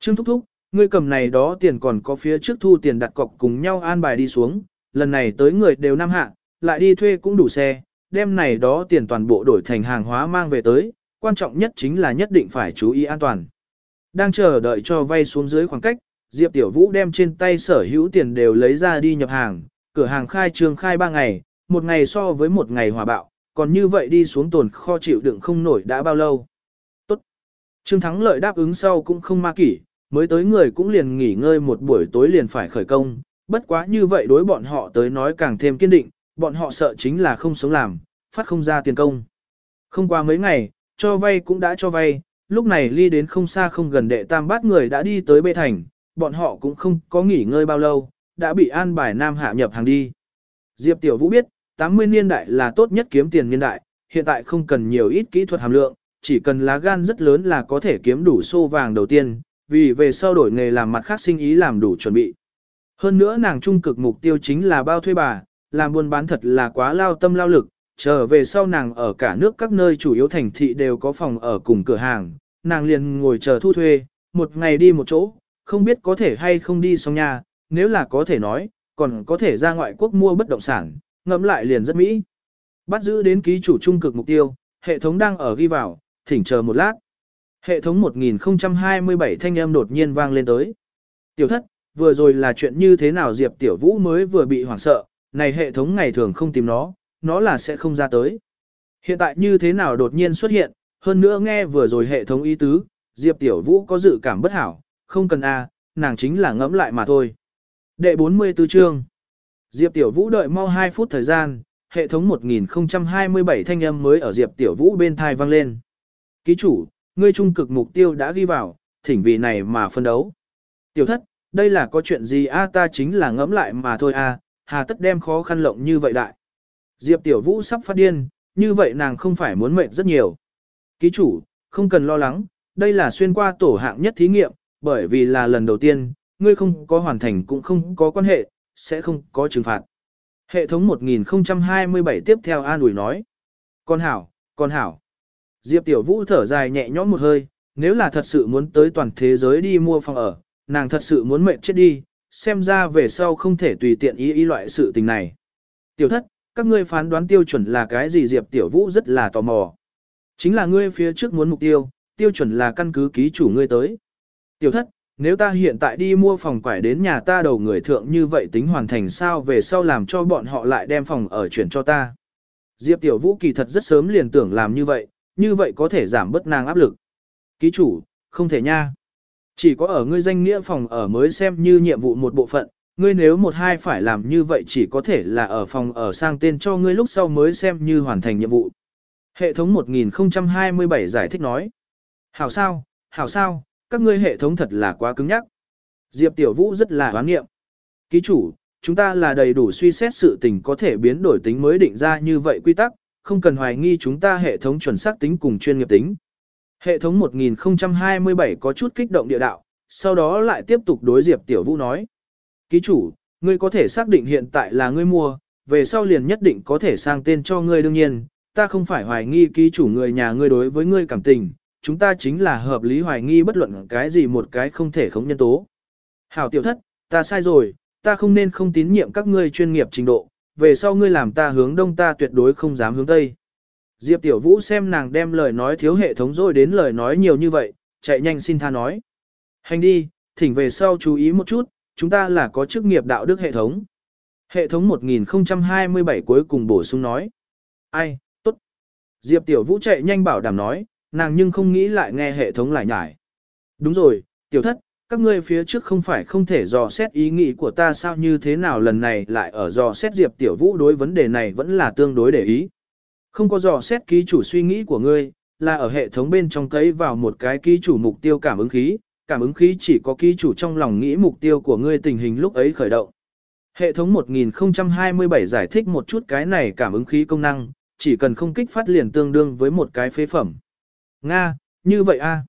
Trương Thúc Thúc, ngươi cầm này đó tiền còn có phía trước thu tiền đặt cọc cùng nhau an bài đi xuống, lần này tới người đều năm hạ, lại đi thuê cũng đủ xe, đem này đó tiền toàn bộ đổi thành hàng hóa mang về tới, quan trọng nhất chính là nhất định phải chú ý an toàn. Đang chờ đợi cho vay xuống dưới khoảng cách, Diệp Tiểu Vũ đem trên tay sở hữu tiền đều lấy ra đi nhập hàng, cửa hàng khai trương khai 3 ngày, một ngày so với một ngày hòa bạo, còn như vậy đi xuống tồn kho chịu đựng không nổi đã bao lâu. Tốt. Trương Thắng lợi đáp ứng sau cũng không ma kỷ, mới tới người cũng liền nghỉ ngơi một buổi tối liền phải khởi công, bất quá như vậy đối bọn họ tới nói càng thêm kiên định, bọn họ sợ chính là không sống làm, phát không ra tiền công. Không qua mấy ngày, cho vay cũng đã cho vay, lúc này ly đến không xa không gần đệ tam bát người đã đi tới bê thành, bọn họ cũng không có nghỉ ngơi bao lâu, đã bị an bài nam hạ nhập hàng đi. Diệp Tiểu Vũ biết, 80 niên đại là tốt nhất kiếm tiền niên đại, hiện tại không cần nhiều ít kỹ thuật hàm lượng, chỉ cần lá gan rất lớn là có thể kiếm đủ xô vàng đầu tiên, vì về sau đổi nghề làm mặt khác sinh ý làm đủ chuẩn bị. Hơn nữa nàng trung cực mục tiêu chính là bao thuê bà, làm buôn bán thật là quá lao tâm lao lực, trở về sau nàng ở cả nước các nơi chủ yếu thành thị đều có phòng ở cùng cửa hàng, nàng liền ngồi chờ thu thuê, một ngày đi một chỗ, không biết có thể hay không đi xong nhà, nếu là có thể nói, còn có thể ra ngoại quốc mua bất động sản, ngẫm lại liền rất mỹ. Bắt giữ đến ký chủ trung cực mục tiêu, hệ thống đang ở ghi vào, thỉnh chờ một lát. Hệ thống 1027 thanh âm đột nhiên vang lên tới. Tiểu thất, vừa rồi là chuyện như thế nào Diệp Tiểu Vũ mới vừa bị hoảng sợ, này hệ thống ngày thường không tìm nó, nó là sẽ không ra tới. Hiện tại như thế nào đột nhiên xuất hiện, hơn nữa nghe vừa rồi hệ thống ý tứ, Diệp Tiểu Vũ có dự cảm bất hảo, không cần a, nàng chính là ngẫm lại mà thôi. Đệ 44 chương. Diệp Tiểu Vũ đợi mau 2 phút thời gian, hệ thống 1027 thanh âm mới ở Diệp Tiểu Vũ bên thai vang lên. Ký chủ, ngươi trung cực mục tiêu đã ghi vào, thỉnh vì này mà phân đấu. Tiểu thất, đây là có chuyện gì a ta chính là ngẫm lại mà thôi a, hà tất đem khó khăn lộng như vậy đại. Diệp Tiểu Vũ sắp phát điên, như vậy nàng không phải muốn mệnh rất nhiều. Ký chủ, không cần lo lắng, đây là xuyên qua tổ hạng nhất thí nghiệm, bởi vì là lần đầu tiên, ngươi không có hoàn thành cũng không có quan hệ, sẽ không có trừng phạt. Hệ thống 1027 tiếp theo an ủi nói. Con hảo, con hảo. Diệp Tiểu Vũ thở dài nhẹ nhõm một hơi, nếu là thật sự muốn tới toàn thế giới đi mua phòng ở, nàng thật sự muốn mệnh chết đi, xem ra về sau không thể tùy tiện ý ý loại sự tình này. Tiểu thất, các ngươi phán đoán tiêu chuẩn là cái gì Diệp Tiểu Vũ rất là tò mò. Chính là ngươi phía trước muốn mục tiêu, tiêu chuẩn là căn cứ ký chủ ngươi tới. Tiểu thất, nếu ta hiện tại đi mua phòng quải đến nhà ta đầu người thượng như vậy tính hoàn thành sao về sau làm cho bọn họ lại đem phòng ở chuyển cho ta. Diệp Tiểu Vũ kỳ thật rất sớm liền tưởng làm như vậy, như vậy có thể giảm bớt nàng áp lực. Ký chủ, không thể nha. Chỉ có ở ngươi danh nghĩa phòng ở mới xem như nhiệm vụ một bộ phận, ngươi nếu một hai phải làm như vậy chỉ có thể là ở phòng ở sang tên cho ngươi lúc sau mới xem như hoàn thành nhiệm vụ. Hệ thống 1027 giải thích nói. Hảo sao, hảo sao, các ngươi hệ thống thật là quá cứng nhắc. Diệp Tiểu Vũ rất là hoán nghiệm. Ký chủ, chúng ta là đầy đủ suy xét sự tình có thể biến đổi tính mới định ra như vậy quy tắc, không cần hoài nghi chúng ta hệ thống chuẩn xác tính cùng chuyên nghiệp tính. Hệ thống 1027 có chút kích động địa đạo, sau đó lại tiếp tục đối Diệp Tiểu Vũ nói. Ký chủ, ngươi có thể xác định hiện tại là ngươi mua, về sau liền nhất định có thể sang tên cho ngươi đương nhiên, ta không phải hoài nghi ký chủ người nhà ngươi đối với ngươi cảm tình, chúng ta chính là hợp lý hoài nghi bất luận cái gì một cái không thể không nhân tố. Hảo tiểu thất, ta sai rồi, ta không nên không tín nhiệm các ngươi chuyên nghiệp trình độ, về sau ngươi làm ta hướng đông ta tuyệt đối không dám hướng tây. Diệp Tiểu Vũ xem nàng đem lời nói thiếu hệ thống rồi đến lời nói nhiều như vậy, chạy nhanh xin tha nói. Hành đi, thỉnh về sau chú ý một chút, chúng ta là có chức nghiệp đạo đức hệ thống. Hệ thống 1027 cuối cùng bổ sung nói. Ai, tốt. Diệp Tiểu Vũ chạy nhanh bảo đảm nói, nàng nhưng không nghĩ lại nghe hệ thống lại nhải. Đúng rồi, Tiểu Thất, các ngươi phía trước không phải không thể dò xét ý nghĩ của ta sao như thế nào lần này lại ở dò xét Diệp Tiểu Vũ đối vấn đề này vẫn là tương đối để ý. Không có dò xét ký chủ suy nghĩ của ngươi, là ở hệ thống bên trong cấy vào một cái ký chủ mục tiêu cảm ứng khí, cảm ứng khí chỉ có ký chủ trong lòng nghĩ mục tiêu của ngươi tình hình lúc ấy khởi động. Hệ thống 1027 giải thích một chút cái này cảm ứng khí công năng, chỉ cần không kích phát liền tương đương với một cái phế phẩm. Nga, như vậy a.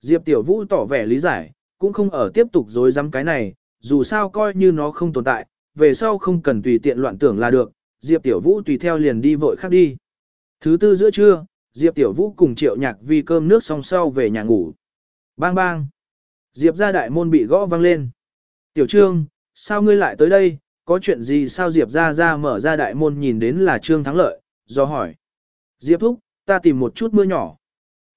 Diệp Tiểu Vũ tỏ vẻ lý giải, cũng không ở tiếp tục dối rắm cái này, dù sao coi như nó không tồn tại, về sau không cần tùy tiện loạn tưởng là được, Diệp Tiểu Vũ tùy theo liền đi vội khác đi. Thứ tư giữa trưa, Diệp Tiểu Vũ cùng Triệu Nhạc Vi cơm nước xong sau về nhà ngủ. Bang bang. Diệp ra đại môn bị gõ vang lên. Tiểu Trương, sao ngươi lại tới đây, có chuyện gì sao Diệp ra ra mở ra đại môn nhìn đến là Trương Thắng Lợi, do hỏi. Diệp Thúc, ta tìm một chút mưa nhỏ.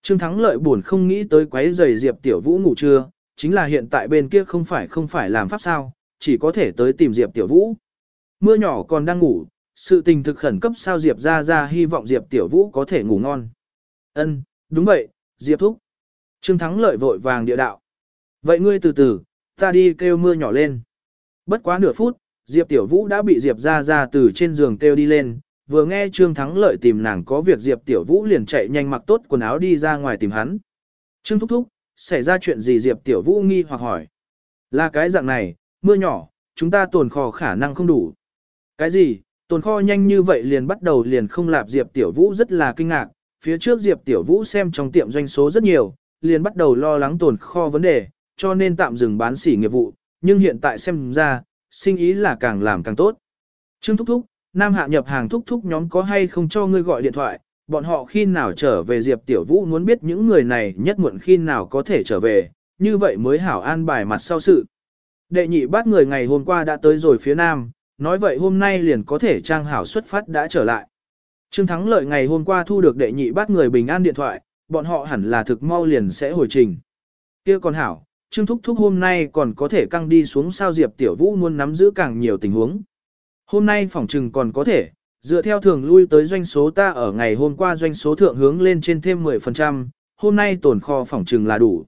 Trương Thắng Lợi buồn không nghĩ tới quấy giày Diệp Tiểu Vũ ngủ trưa, chính là hiện tại bên kia không phải không phải làm pháp sao, chỉ có thể tới tìm Diệp Tiểu Vũ. Mưa nhỏ còn đang ngủ, sự tình thực khẩn cấp sao Diệp ra ra hy vọng Diệp Tiểu Vũ có thể ngủ ngon. Ân, đúng vậy, Diệp Thúc. Trương Thắng lợi vội vàng địa đạo. Vậy ngươi từ từ, ta đi kêu mưa nhỏ lên. Bất quá nửa phút, Diệp Tiểu Vũ đã bị Diệp ra ra từ trên giường kêu đi lên, vừa nghe Trương Thắng lợi tìm nàng có việc Diệp Tiểu Vũ liền chạy nhanh mặc tốt quần áo đi ra ngoài tìm hắn. Trương Thúc Thúc, xảy ra chuyện gì Diệp Tiểu Vũ nghi hoặc hỏi. Là cái dạng này, mưa nhỏ, chúng ta tồn kho khả năng không đủ. Cái gì, tồn kho nhanh như vậy liền bắt đầu liền không lạp Diệp Tiểu Vũ rất là kinh ngạc, phía trước Diệp Tiểu Vũ xem trong tiệm doanh số rất nhiều, liền bắt đầu lo lắng tồn kho vấn đề, cho nên tạm dừng bán sỉ nghiệp vụ, nhưng hiện tại xem ra, sinh ý là càng làm càng tốt. Trương Thúc Thúc, Nam Hạ nhập hàng Thúc Thúc nhóm có hay không cho ngươi gọi điện thoại, bọn họ khi nào trở về Diệp Tiểu Vũ muốn biết những người này nhất muộn khi nào có thể trở về, như vậy mới hảo an bài mặt sau sự. Đệ nhị bát người ngày hôm qua đã tới rồi phía Nam, nói vậy hôm nay liền có thể trang hảo xuất phát đã trở lại. Trương Thắng lợi ngày hôm qua thu được đệ nhị bắt người bình an điện thoại, bọn họ hẳn là thực mau liền sẽ hồi trình. kia còn hảo, Trương Thúc Thúc hôm nay còn có thể căng đi xuống sao Diệp Tiểu Vũ muốn nắm giữ càng nhiều tình huống. Hôm nay phòng trừng còn có thể, dựa theo thường lui tới doanh số ta ở ngày hôm qua doanh số thượng hướng lên trên thêm 10%, hôm nay tồn kho phòng trừng là đủ.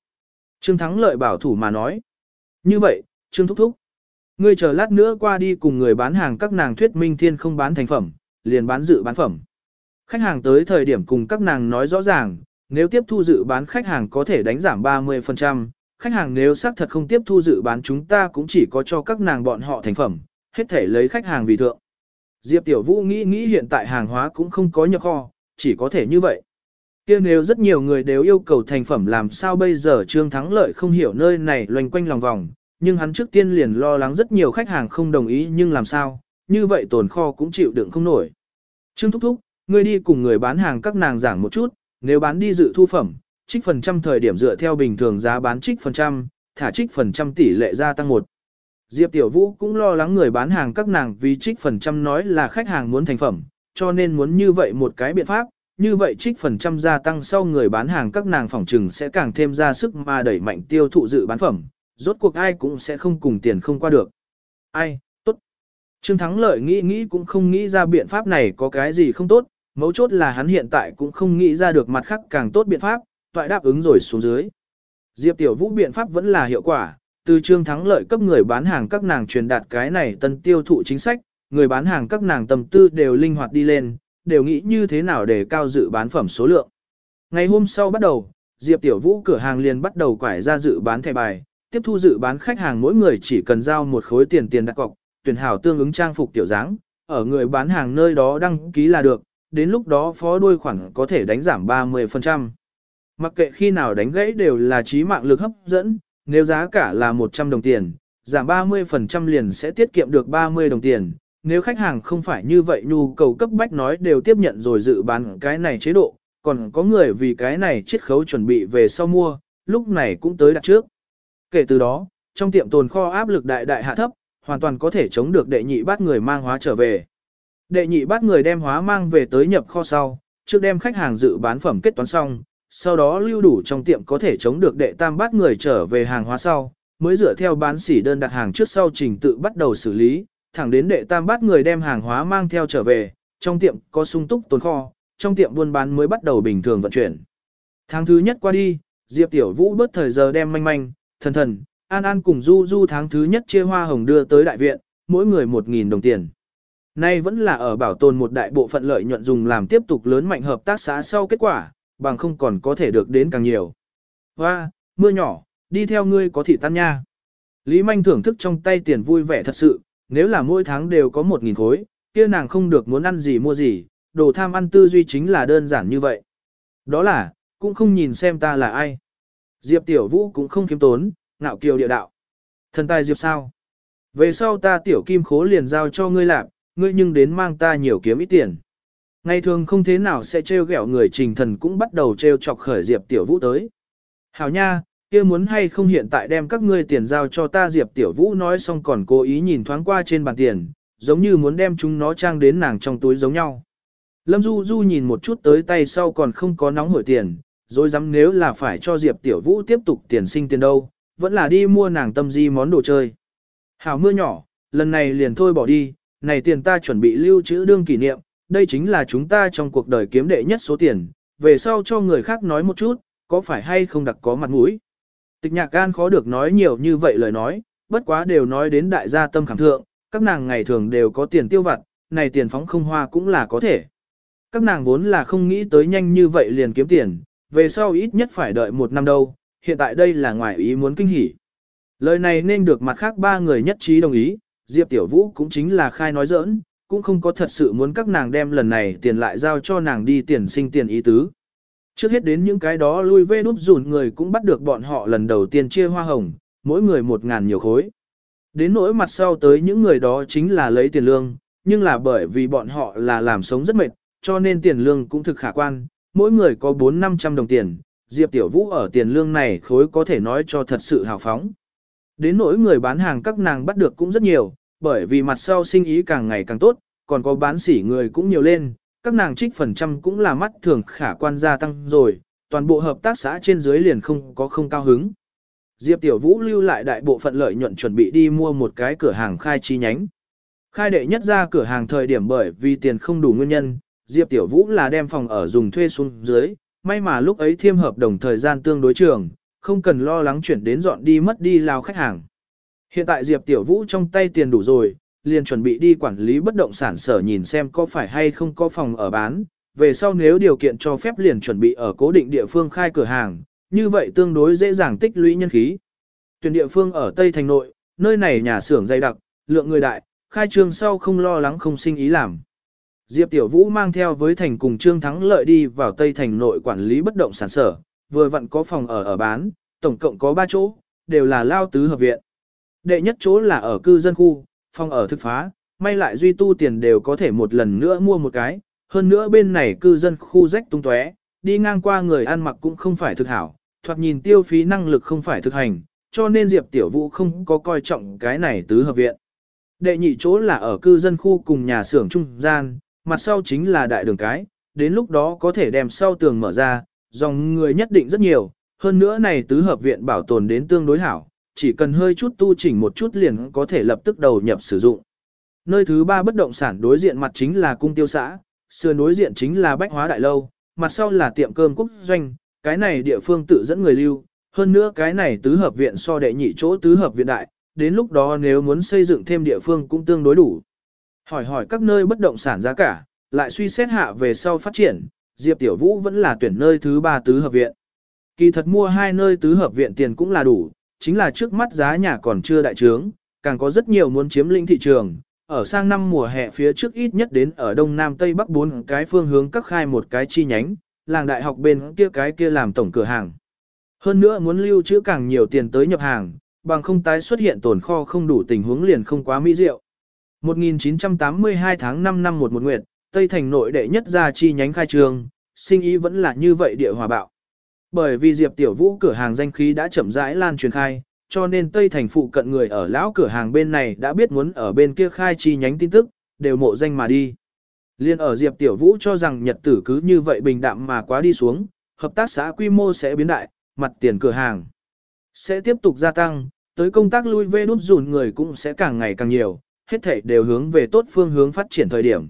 Trương Thắng lợi bảo thủ mà nói. Như vậy, Trương Thúc Thúc. Ngươi chờ lát nữa qua đi cùng người bán hàng các nàng thuyết minh thiên không bán thành phẩm, liền bán dự bán phẩm. Khách hàng tới thời điểm cùng các nàng nói rõ ràng, nếu tiếp thu dự bán khách hàng có thể đánh giảm 30%, khách hàng nếu xác thật không tiếp thu dự bán chúng ta cũng chỉ có cho các nàng bọn họ thành phẩm, hết thể lấy khách hàng vì thượng. Diệp Tiểu Vũ nghĩ nghĩ hiện tại hàng hóa cũng không có nhập kho, chỉ có thể như vậy. kia nếu rất nhiều người đều yêu cầu thành phẩm làm sao bây giờ Trương Thắng Lợi không hiểu nơi này loanh quanh lòng vòng, nhưng hắn trước tiên liền lo lắng rất nhiều khách hàng không đồng ý nhưng làm sao, như vậy tồn kho cũng chịu đựng không nổi. Trương Thúc Thúc, ngươi đi cùng người bán hàng các nàng giảng một chút, nếu bán đi dự thu phẩm, trích phần trăm thời điểm dựa theo bình thường giá bán trích phần trăm, thả trích phần trăm tỷ lệ gia tăng một. Diệp Tiểu Vũ cũng lo lắng người bán hàng các nàng vì trích phần trăm nói là khách hàng muốn thành phẩm, cho nên muốn như vậy một cái biện pháp, như vậy trích phần trăm gia tăng sau người bán hàng các nàng phòng trừng sẽ càng thêm ra sức mà đẩy mạnh tiêu thụ dự bán phẩm, rốt cuộc ai cũng sẽ không cùng tiền không qua được. Ai, tốt. Trương Thắng Lợi nghĩ nghĩ cũng không nghĩ ra biện pháp này có cái gì không tốt, mấu chốt là hắn hiện tại cũng không nghĩ ra được mặt khác càng tốt biện pháp, toại đáp ứng rồi xuống dưới. Diệp Tiểu Vũ biện pháp vẫn là hiệu quả, từ Trương Thắng Lợi cấp người bán hàng các nàng truyền đạt cái này tân tiêu thụ chính sách, người bán hàng các nàng tâm tư đều linh hoạt đi lên, đều nghĩ như thế nào để cao dự bán phẩm số lượng. Ngày hôm sau bắt đầu, Diệp Tiểu Vũ cửa hàng liền bắt đầu quải ra dự bán thẻ bài, tiếp thu dự bán khách hàng mỗi người chỉ cần giao một khối tiền tiền đặt cọc, tuyển hảo tương ứng trang phục tiểu dáng, ở người bán hàng nơi đó đăng ký là được, đến lúc đó phó đuôi khoản có thể đánh giảm 30%. Mặc kệ khi nào đánh gãy đều là trí mạng lực hấp dẫn, nếu giá cả là 100 đồng tiền, giảm 30% liền sẽ tiết kiệm được 30 đồng tiền. Nếu khách hàng không phải như vậy nhu cầu cấp bách nói đều tiếp nhận rồi dự bán cái này chế độ, còn có người vì cái này chiết khấu chuẩn bị về sau mua, lúc này cũng tới đặt trước. Kể từ đó, trong tiệm tồn kho áp lực đại đại hạ thấp, hoàn toàn có thể chống được đệ nhị bát người mang hóa trở về. Đệ nhị bát người đem hóa mang về tới nhập kho sau, trước đem khách hàng dự bán phẩm kết toán xong, sau đó lưu đủ trong tiệm có thể chống được đệ tam bát người trở về hàng hóa sau, mới dựa theo bán sỉ đơn đặt hàng trước sau trình tự bắt đầu xử lý, thẳng đến đệ tam bát người đem hàng hóa mang theo trở về, trong tiệm có sung túc tồn kho, trong tiệm buôn bán mới bắt đầu bình thường vận chuyển. Tháng thứ nhất qua đi, Diệp Tiểu Vũ bớt thời giờ đem manh manh, thần thần, An An cùng Du Du tháng thứ nhất chia hoa hồng đưa tới đại viện, mỗi người 1.000 đồng tiền. Nay vẫn là ở bảo tồn một đại bộ phận lợi nhuận dùng làm tiếp tục lớn mạnh hợp tác xã sau kết quả, bằng không còn có thể được đến càng nhiều. Hoa, mưa nhỏ, đi theo ngươi có thị tan nha. Lý Manh thưởng thức trong tay tiền vui vẻ thật sự, nếu là mỗi tháng đều có 1.000 khối, kia nàng không được muốn ăn gì mua gì, đồ tham ăn tư duy chính là đơn giản như vậy. Đó là, cũng không nhìn xem ta là ai. Diệp Tiểu Vũ cũng không kiếm tốn, ngạo kiều địa đạo. Thần tài Diệp sao? Về sau ta tiểu kim khố liền giao cho ngươi làm, ngươi nhưng đến mang ta nhiều kiếm ít tiền. Ngày thường không thế nào sẽ trêu ghẹo người trình thần cũng bắt đầu trêu chọc khởi Diệp Tiểu Vũ tới. Hảo nha, kia muốn hay không hiện tại đem các ngươi tiền giao cho ta Diệp Tiểu Vũ nói xong còn cố ý nhìn thoáng qua trên bàn tiền, giống như muốn đem chúng nó trang đến nàng trong túi giống nhau. Lâm Du Du nhìn một chút tới tay sau còn không có nóng hổi tiền, rồi dám nếu là phải cho Diệp Tiểu Vũ tiếp tục tiền sinh tiền đâu, vẫn là đi mua nàng tâm di món đồ chơi. Hảo mưa nhỏ, lần này liền thôi bỏ đi, này tiền ta chuẩn bị lưu trữ đương kỷ niệm, đây chính là chúng ta trong cuộc đời kiếm đệ nhất số tiền, về sau cho người khác nói một chút, có phải hay không đặc có mặt mũi. Tịch nhạc gan khó được nói nhiều như vậy lời nói, bất quá đều nói đến đại gia tâm khảm thượng, các nàng ngày thường đều có tiền tiêu vặt, này tiền phóng không hoa cũng là có thể. Các nàng vốn là không nghĩ tới nhanh như vậy liền kiếm tiền, về sau ít nhất phải đợi một năm đâu, hiện tại đây là ngoài ý muốn kinh hỉ. Lời này nên được mặt khác ba người nhất trí đồng ý, Diệp Tiểu Vũ cũng chính là khai nói giỡn, cũng không có thật sự muốn các nàng đem lần này tiền lại giao cho nàng đi tiền sinh tiền ý tứ. Trước hết đến những cái đó lui về đúp rủn người cũng bắt được bọn họ lần đầu tiên chia hoa hồng, mỗi người một ngàn nhiều khối. Đến nỗi mặt sau tới những người đó chính là lấy tiền lương, nhưng là bởi vì bọn họ là làm sống rất mệt, cho nên tiền lương cũng thực khả quan, mỗi người có 4-500 đồng tiền, Diệp Tiểu Vũ ở tiền lương này khối có thể nói cho thật sự hào phóng. Đến nỗi người bán hàng các nàng bắt được cũng rất nhiều, bởi vì mặt sau sinh ý càng ngày càng tốt, còn có bán sỉ người cũng nhiều lên, các nàng trích phần trăm cũng là mắt thường khả quan gia tăng rồi, toàn bộ hợp tác xã trên dưới liền không có không cao hứng. Diệp Tiểu Vũ lưu lại đại bộ phận lợi nhuận chuẩn bị đi mua một cái cửa hàng khai chi nhánh. Khai đệ nhất ra cửa hàng thời điểm bởi vì tiền không đủ nguyên nhân, Diệp Tiểu Vũ là đem phòng ở dùng thuê xuống dưới, may mà lúc ấy thiêm hợp đồng thời gian tương đối trường, không cần lo lắng chuyển đến dọn đi mất đi lao khách hàng. Hiện tại Diệp Tiểu Vũ trong tay tiền đủ rồi, liền chuẩn bị đi quản lý bất động sản sở nhìn xem có phải hay không có phòng ở bán, về sau nếu điều kiện cho phép liền chuẩn bị ở cố định địa phương khai cửa hàng, như vậy tương đối dễ dàng tích lũy nhân khí. Tuyển địa phương ở Tây Thành Nội, nơi này nhà xưởng dày đặc, lượng người đại, khai trương sau không lo lắng không sinh ý làm. Diệp Tiểu Vũ mang theo với thành cùng Trương Thắng Lợi đi vào Tây Thành Nội quản lý bất động sản sở, vừa vặn có phòng ở ở bán, tổng cộng có 3 chỗ, đều là lao tứ hợp viện. Đệ nhất chỗ là ở cư dân khu, phòng ở thực phá, may lại duy tu tiền đều có thể một lần nữa mua một cái, hơn nữa bên này cư dân khu rách tung tóe, đi ngang qua người ăn mặc cũng không phải thực hảo, thoạt nhìn tiêu phí năng lực không phải thực hành, cho nên Diệp Tiểu Vũ không có coi trọng cái này tứ hợp viện. Đệ nhị chỗ là ở cư dân khu cùng nhà xưởng trung gian, mặt sau chính là đại đường cái, đến lúc đó có thể đem sau tường mở ra, dòng người nhất định rất nhiều, hơn nữa này tứ hợp viện bảo tồn đến tương đối hảo, chỉ cần hơi chút tu chỉnh một chút liền có thể lập tức đầu nhập sử dụng. Nơi thứ ba bất động sản đối diện mặt chính là cung tiêu xã, sườn đối diện chính là bách hóa đại lâu, mặt sau là tiệm cơm quốc doanh, cái này địa phương tự dẫn người lưu, hơn nữa cái này tứ hợp viện so đệ nhị chỗ tứ hợp viện đại, đến lúc đó nếu muốn xây dựng thêm địa phương cũng tương đối đủ. Hỏi hỏi các nơi bất động sản giá cả, lại suy xét hạ về sau phát triển, Diệp Tiểu Vũ vẫn là tuyển nơi thứ ba tứ hợp viện. Kỳ thật mua hai nơi tứ hợp viện tiền cũng là đủ, chính là trước mắt giá nhà còn chưa đại trướng, càng có rất nhiều muốn chiếm lĩnh thị trường. Ở sang năm mùa hè phía trước ít nhất đến ở đông nam tây bắc bốn cái phương hướng các khai một cái chi nhánh, làng đại học bên kia cái kia làm tổng cửa hàng. Hơn nữa muốn lưu trữ càng nhiều tiền tới nhập hàng, bằng không tái xuất hiện tồn kho không đủ tình huống liền không quá mỹ diệu. 1982 tháng 5 năm một một nguyệt, Tây Thành nội đệ nhất gia chi nhánh khai trường, sinh ý vẫn là như vậy địa hòa bạo. Bởi vì Diệp Tiểu Vũ cửa hàng danh khí đã chậm rãi lan truyền khai, cho nên Tây Thành phụ cận người ở lão cửa hàng bên này đã biết muốn ở bên kia khai chi nhánh tin tức, đều mộ danh mà đi. Liên ở Diệp Tiểu Vũ cho rằng nhật tử cứ như vậy bình đạm mà quá đi xuống, hợp tác xã quy mô sẽ biến đại, mặt tiền cửa hàng sẽ tiếp tục gia tăng, tới công tác lui về nút dùn người cũng sẽ càng ngày càng nhiều, hết thảy đều hướng về tốt phương hướng phát triển thời điểm.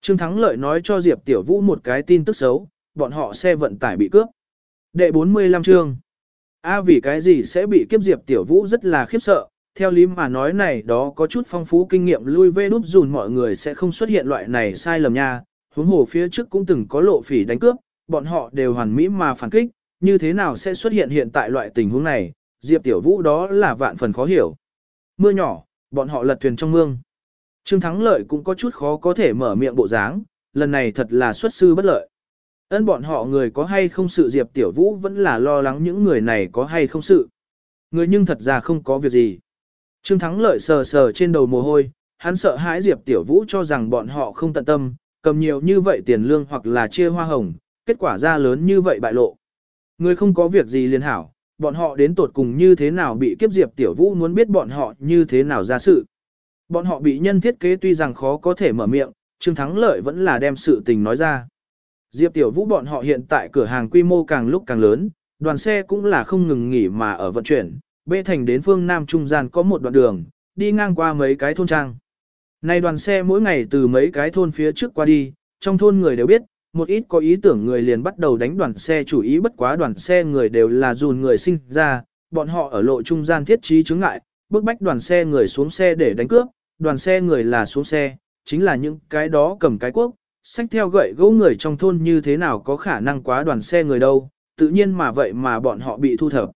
Trương Thắng Lợi nói cho Diệp Tiểu Vũ một cái tin tức xấu, bọn họ xe vận tải bị cướp. Đệ 45 chương. A vì cái gì sẽ bị kiếp Diệp Tiểu Vũ rất là khiếp sợ, theo lý mà nói này đó có chút phong phú kinh nghiệm lui về núp dùn mọi người sẽ không xuất hiện loại này sai lầm nha, huống hồ phía trước cũng từng có lộ phỉ đánh cướp, bọn họ đều hoàn mỹ mà phản kích, như thế nào sẽ xuất hiện hiện tại loại tình huống này, Diệp Tiểu Vũ đó là vạn phần khó hiểu. Mưa nhỏ, bọn họ lật thuyền trong mương. Trương Thắng Lợi cũng có chút khó có thể mở miệng bộ dáng, lần này thật là xuất sư bất lợi. Ân bọn họ người có hay không sự Diệp Tiểu Vũ vẫn là lo lắng những người này có hay không sự. Người nhưng thật ra không có việc gì. Trương Thắng Lợi sờ sờ trên đầu mồ hôi, hắn sợ hãi Diệp Tiểu Vũ cho rằng bọn họ không tận tâm, cầm nhiều như vậy tiền lương hoặc là chia hoa hồng, kết quả ra lớn như vậy bại lộ. Người không có việc gì liền hảo, bọn họ đến tột cùng như thế nào bị kiếp Diệp Tiểu Vũ muốn biết bọn họ như thế nào ra sự. Bọn họ bị nhân thiết kế tuy rằng khó có thể mở miệng, Trương Thắng Lợi vẫn là đem sự tình nói ra. Diệp Tiểu Vũ bọn họ hiện tại cửa hàng quy mô càng lúc càng lớn, đoàn xe cũng là không ngừng nghỉ mà ở vận chuyển, bê thành đến phương Nam Trung gian có một đoạn đường, đi ngang qua mấy cái thôn trang. Này đoàn xe mỗi ngày từ mấy cái thôn phía trước qua đi, trong thôn người đều biết, một ít có ý tưởng người liền bắt đầu đánh đoàn xe chủ ý bất quá đoàn xe người đều là dùn người sinh ra, bọn họ ở lộ trung gian thiết trí chứng ngại, bức bách đoàn xe người xuống xe để đánh cướp, đoàn xe người là xuống xe, chính là những cái đó cầm cái quốc, sách theo gậy gỗ người trong thôn như thế nào có khả năng quá đoàn xe người đâu, tự nhiên mà vậy mà bọn họ bị thu thập.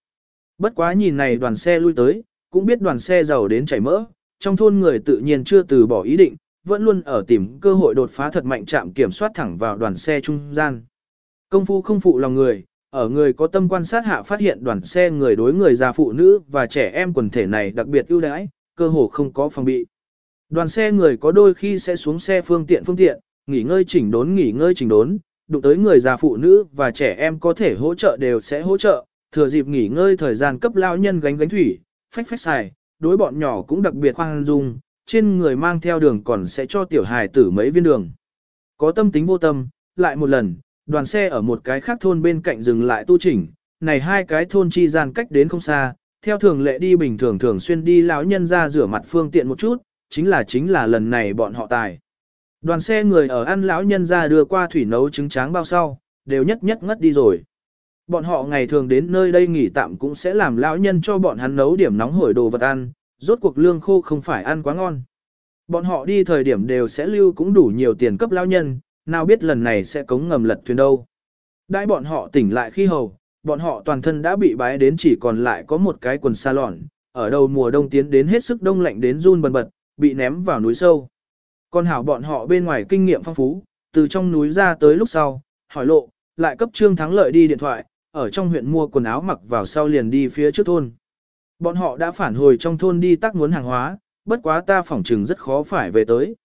Bất quá nhìn này đoàn xe lui tới, cũng biết đoàn xe giàu đến chảy mỡ, trong thôn người tự nhiên chưa từ bỏ ý định, vẫn luôn ở tìm cơ hội đột phá thật mạnh chạm kiểm soát thẳng vào đoàn xe trung gian. Công phu không phụ lòng người, ở người có tâm quan sát hạ phát hiện đoàn xe người đối người già phụ nữ và trẻ em quần thể này đặc biệt ưu đãi, cơ hồ không có phòng bị. Đoàn xe người có đôi khi sẽ xuống xe phương tiện phương tiện, nghỉ ngơi chỉnh đốn nghỉ ngơi chỉnh đốn, đụng tới người già phụ nữ và trẻ em có thể hỗ trợ đều sẽ hỗ trợ, thừa dịp nghỉ ngơi thời gian cấp lao nhân gánh gánh thủy, phách phách xài, đối bọn nhỏ cũng đặc biệt khoan dung, trên người mang theo đường còn sẽ cho tiểu hài tử mấy viên đường. Có tâm tính vô tâm, lại một lần, đoàn xe ở một cái khác thôn bên cạnh dừng lại tu chỉnh, này hai cái thôn chi gian cách đến không xa, theo thường lệ đi bình thường thường xuyên đi lão nhân ra rửa mặt phương tiện một chút, chính là chính là lần này bọn họ tài. Đoàn xe người ở ăn lão nhân ra đưa qua thủy nấu trứng tráng bao sau, đều nhất nhất ngất đi rồi. Bọn họ ngày thường đến nơi đây nghỉ tạm cũng sẽ làm lão nhân cho bọn hắn nấu điểm nóng hổi đồ vật ăn, rốt cuộc lương khô không phải ăn quá ngon. Bọn họ đi thời điểm đều sẽ lưu cũng đủ nhiều tiền cấp lao nhân, nào biết lần này sẽ cống ngầm lật thuyền đâu. Đãi bọn họ tỉnh lại khi hầu, bọn họ toàn thân đã bị bái đến chỉ còn lại có một cái quần sa lọn, ở đầu mùa đông tiến đến hết sức đông lạnh đến run bần bật, bị ném vào núi sâu. Còn hảo bọn họ bên ngoài kinh nghiệm phong phú, từ trong núi ra tới lúc sau, hỏi lộ, lại cấp trương thắng lợi đi điện thoại, ở trong huyện mua quần áo mặc vào sau liền đi phía trước thôn. Bọn họ đã phản hồi trong thôn đi tác muốn hàng hóa, bất quá ta phỏng chừng rất khó phải về tới.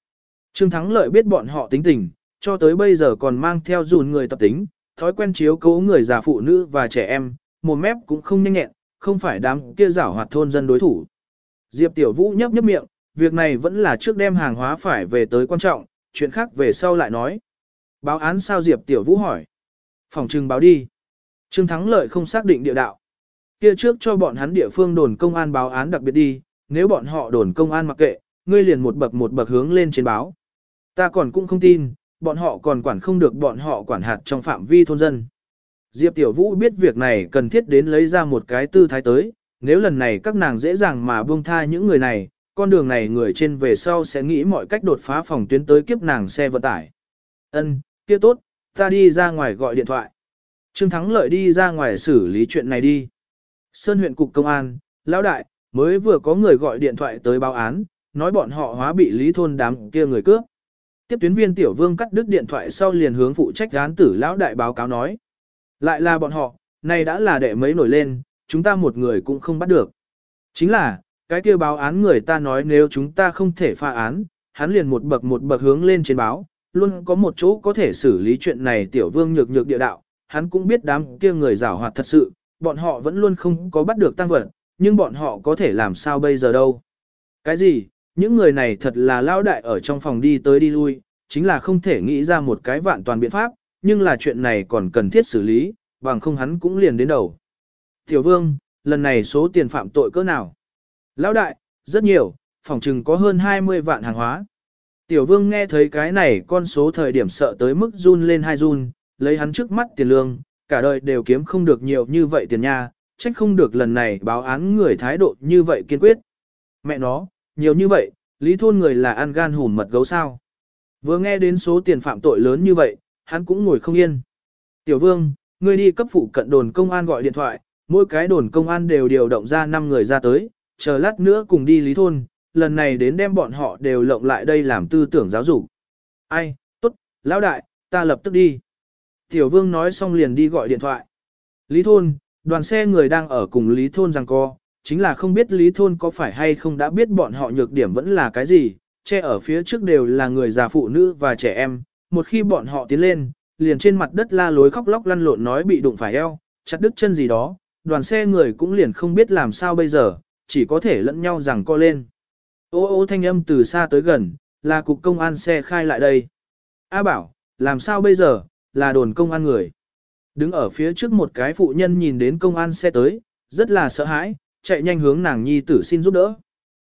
Trương Thắng Lợi biết bọn họ tính tình, cho tới bây giờ còn mang theo dùn người tập tính, thói quen chiếu cố người già phụ nữ và trẻ em, một mép cũng không nhanh nhẹn, không phải đám kia giảo hoạt thôn dân đối thủ. Diệp Tiểu Vũ nhấp nhấp miệng, việc này vẫn là trước đem hàng hóa phải về tới quan trọng, chuyện khác về sau lại nói. Báo án sao Diệp Tiểu Vũ hỏi. Phòng trừng báo đi. Trương Thắng Lợi không xác định địa đạo. Kia trước cho bọn hắn địa phương đồn công an báo án đặc biệt đi, nếu bọn họ đồn công an mặc kệ, ngươi liền một bậc một bậc hướng lên trên báo. Ta còn cũng không tin, bọn họ còn quản không được bọn họ quản hạt trong phạm vi thôn dân. Diệp Tiểu Vũ biết việc này cần thiết đến lấy ra một cái tư thái tới, nếu lần này các nàng dễ dàng mà buông tha những người này, con đường này người trên về sau sẽ nghĩ mọi cách đột phá phòng tuyến tới kiếp nàng xe vận tải. Ân, kia tốt, ta đi ra ngoài gọi điện thoại. Trương Thắng Lợi đi ra ngoài xử lý chuyện này đi. Sơn huyện cục công an, lão đại, mới vừa có người gọi điện thoại tới báo án, nói bọn họ hóa bị lý thôn đám kia người cướp. Tiếp tuyến viên tiểu vương cắt đứt điện thoại sau liền hướng phụ trách án tử lão đại báo cáo nói. Lại là bọn họ, này đã là đệ mấy nổi lên, chúng ta một người cũng không bắt được. Chính là, cái kia báo án người ta nói nếu chúng ta không thể pha án, hắn liền một bậc một bậc hướng lên trên báo, luôn có một chỗ có thể xử lý chuyện này tiểu vương nhược nhược địa đạo, hắn cũng biết đám kia người giảo hoạt thật sự, bọn họ vẫn luôn không có bắt được tăng vật, nhưng bọn họ có thể làm sao bây giờ đâu. Cái gì, những người này thật là lao đại ở trong phòng đi tới đi lui, chính là không thể nghĩ ra một cái vạn toàn biện pháp, nhưng là chuyện này còn cần thiết xử lý, bằng không hắn cũng liền đến đầu. Tiểu vương, lần này số tiền phạm tội cỡ nào? Lão đại, rất nhiều, phòng trừng có hơn 20 vạn hàng hóa. Tiểu vương nghe thấy cái này con số thời điểm sợ tới mức run lên hai run, lấy hắn trước mắt tiền lương, cả đời đều kiếm không được nhiều như vậy tiền nha, trách không được lần này báo án người thái độ như vậy kiên quyết. Mẹ nó, nhiều như vậy, lý thôn người là ăn gan hùn mật gấu sao. Vừa nghe đến số tiền phạm tội lớn như vậy, hắn cũng ngồi không yên. Tiểu vương, ngươi đi cấp phụ cận đồn công an gọi điện thoại, mỗi cái đồn công an đều điều động ra 5 người ra tới, chờ lát nữa cùng đi lý thôn, lần này đến đem bọn họ đều lộng lại đây làm tư tưởng giáo dục. Ai, tốt, lão đại, ta lập tức đi. Tiểu vương nói xong liền đi gọi điện thoại. Lý thôn, đoàn xe người đang ở cùng Lý thôn rằng co, chính là không biết Lý thôn có phải hay không đã biết bọn họ nhược điểm vẫn là cái gì, che ở phía trước đều là người già phụ nữ và trẻ em, một khi bọn họ tiến lên, liền trên mặt đất la lối khóc lóc lăn lộn nói bị đụng phải eo, chặt đứt chân gì đó, đoàn xe người cũng liền không biết làm sao bây giờ, chỉ có thể lẫn nhau rằng co lên. Ô ô thanh âm từ xa tới gần, là cục công an xe khai lại đây. A bảo, làm sao bây giờ, là đồn công an người. Đứng ở phía trước một cái phụ nhân nhìn đến công an xe tới, rất là sợ hãi, chạy nhanh hướng nàng nhi tử xin giúp đỡ.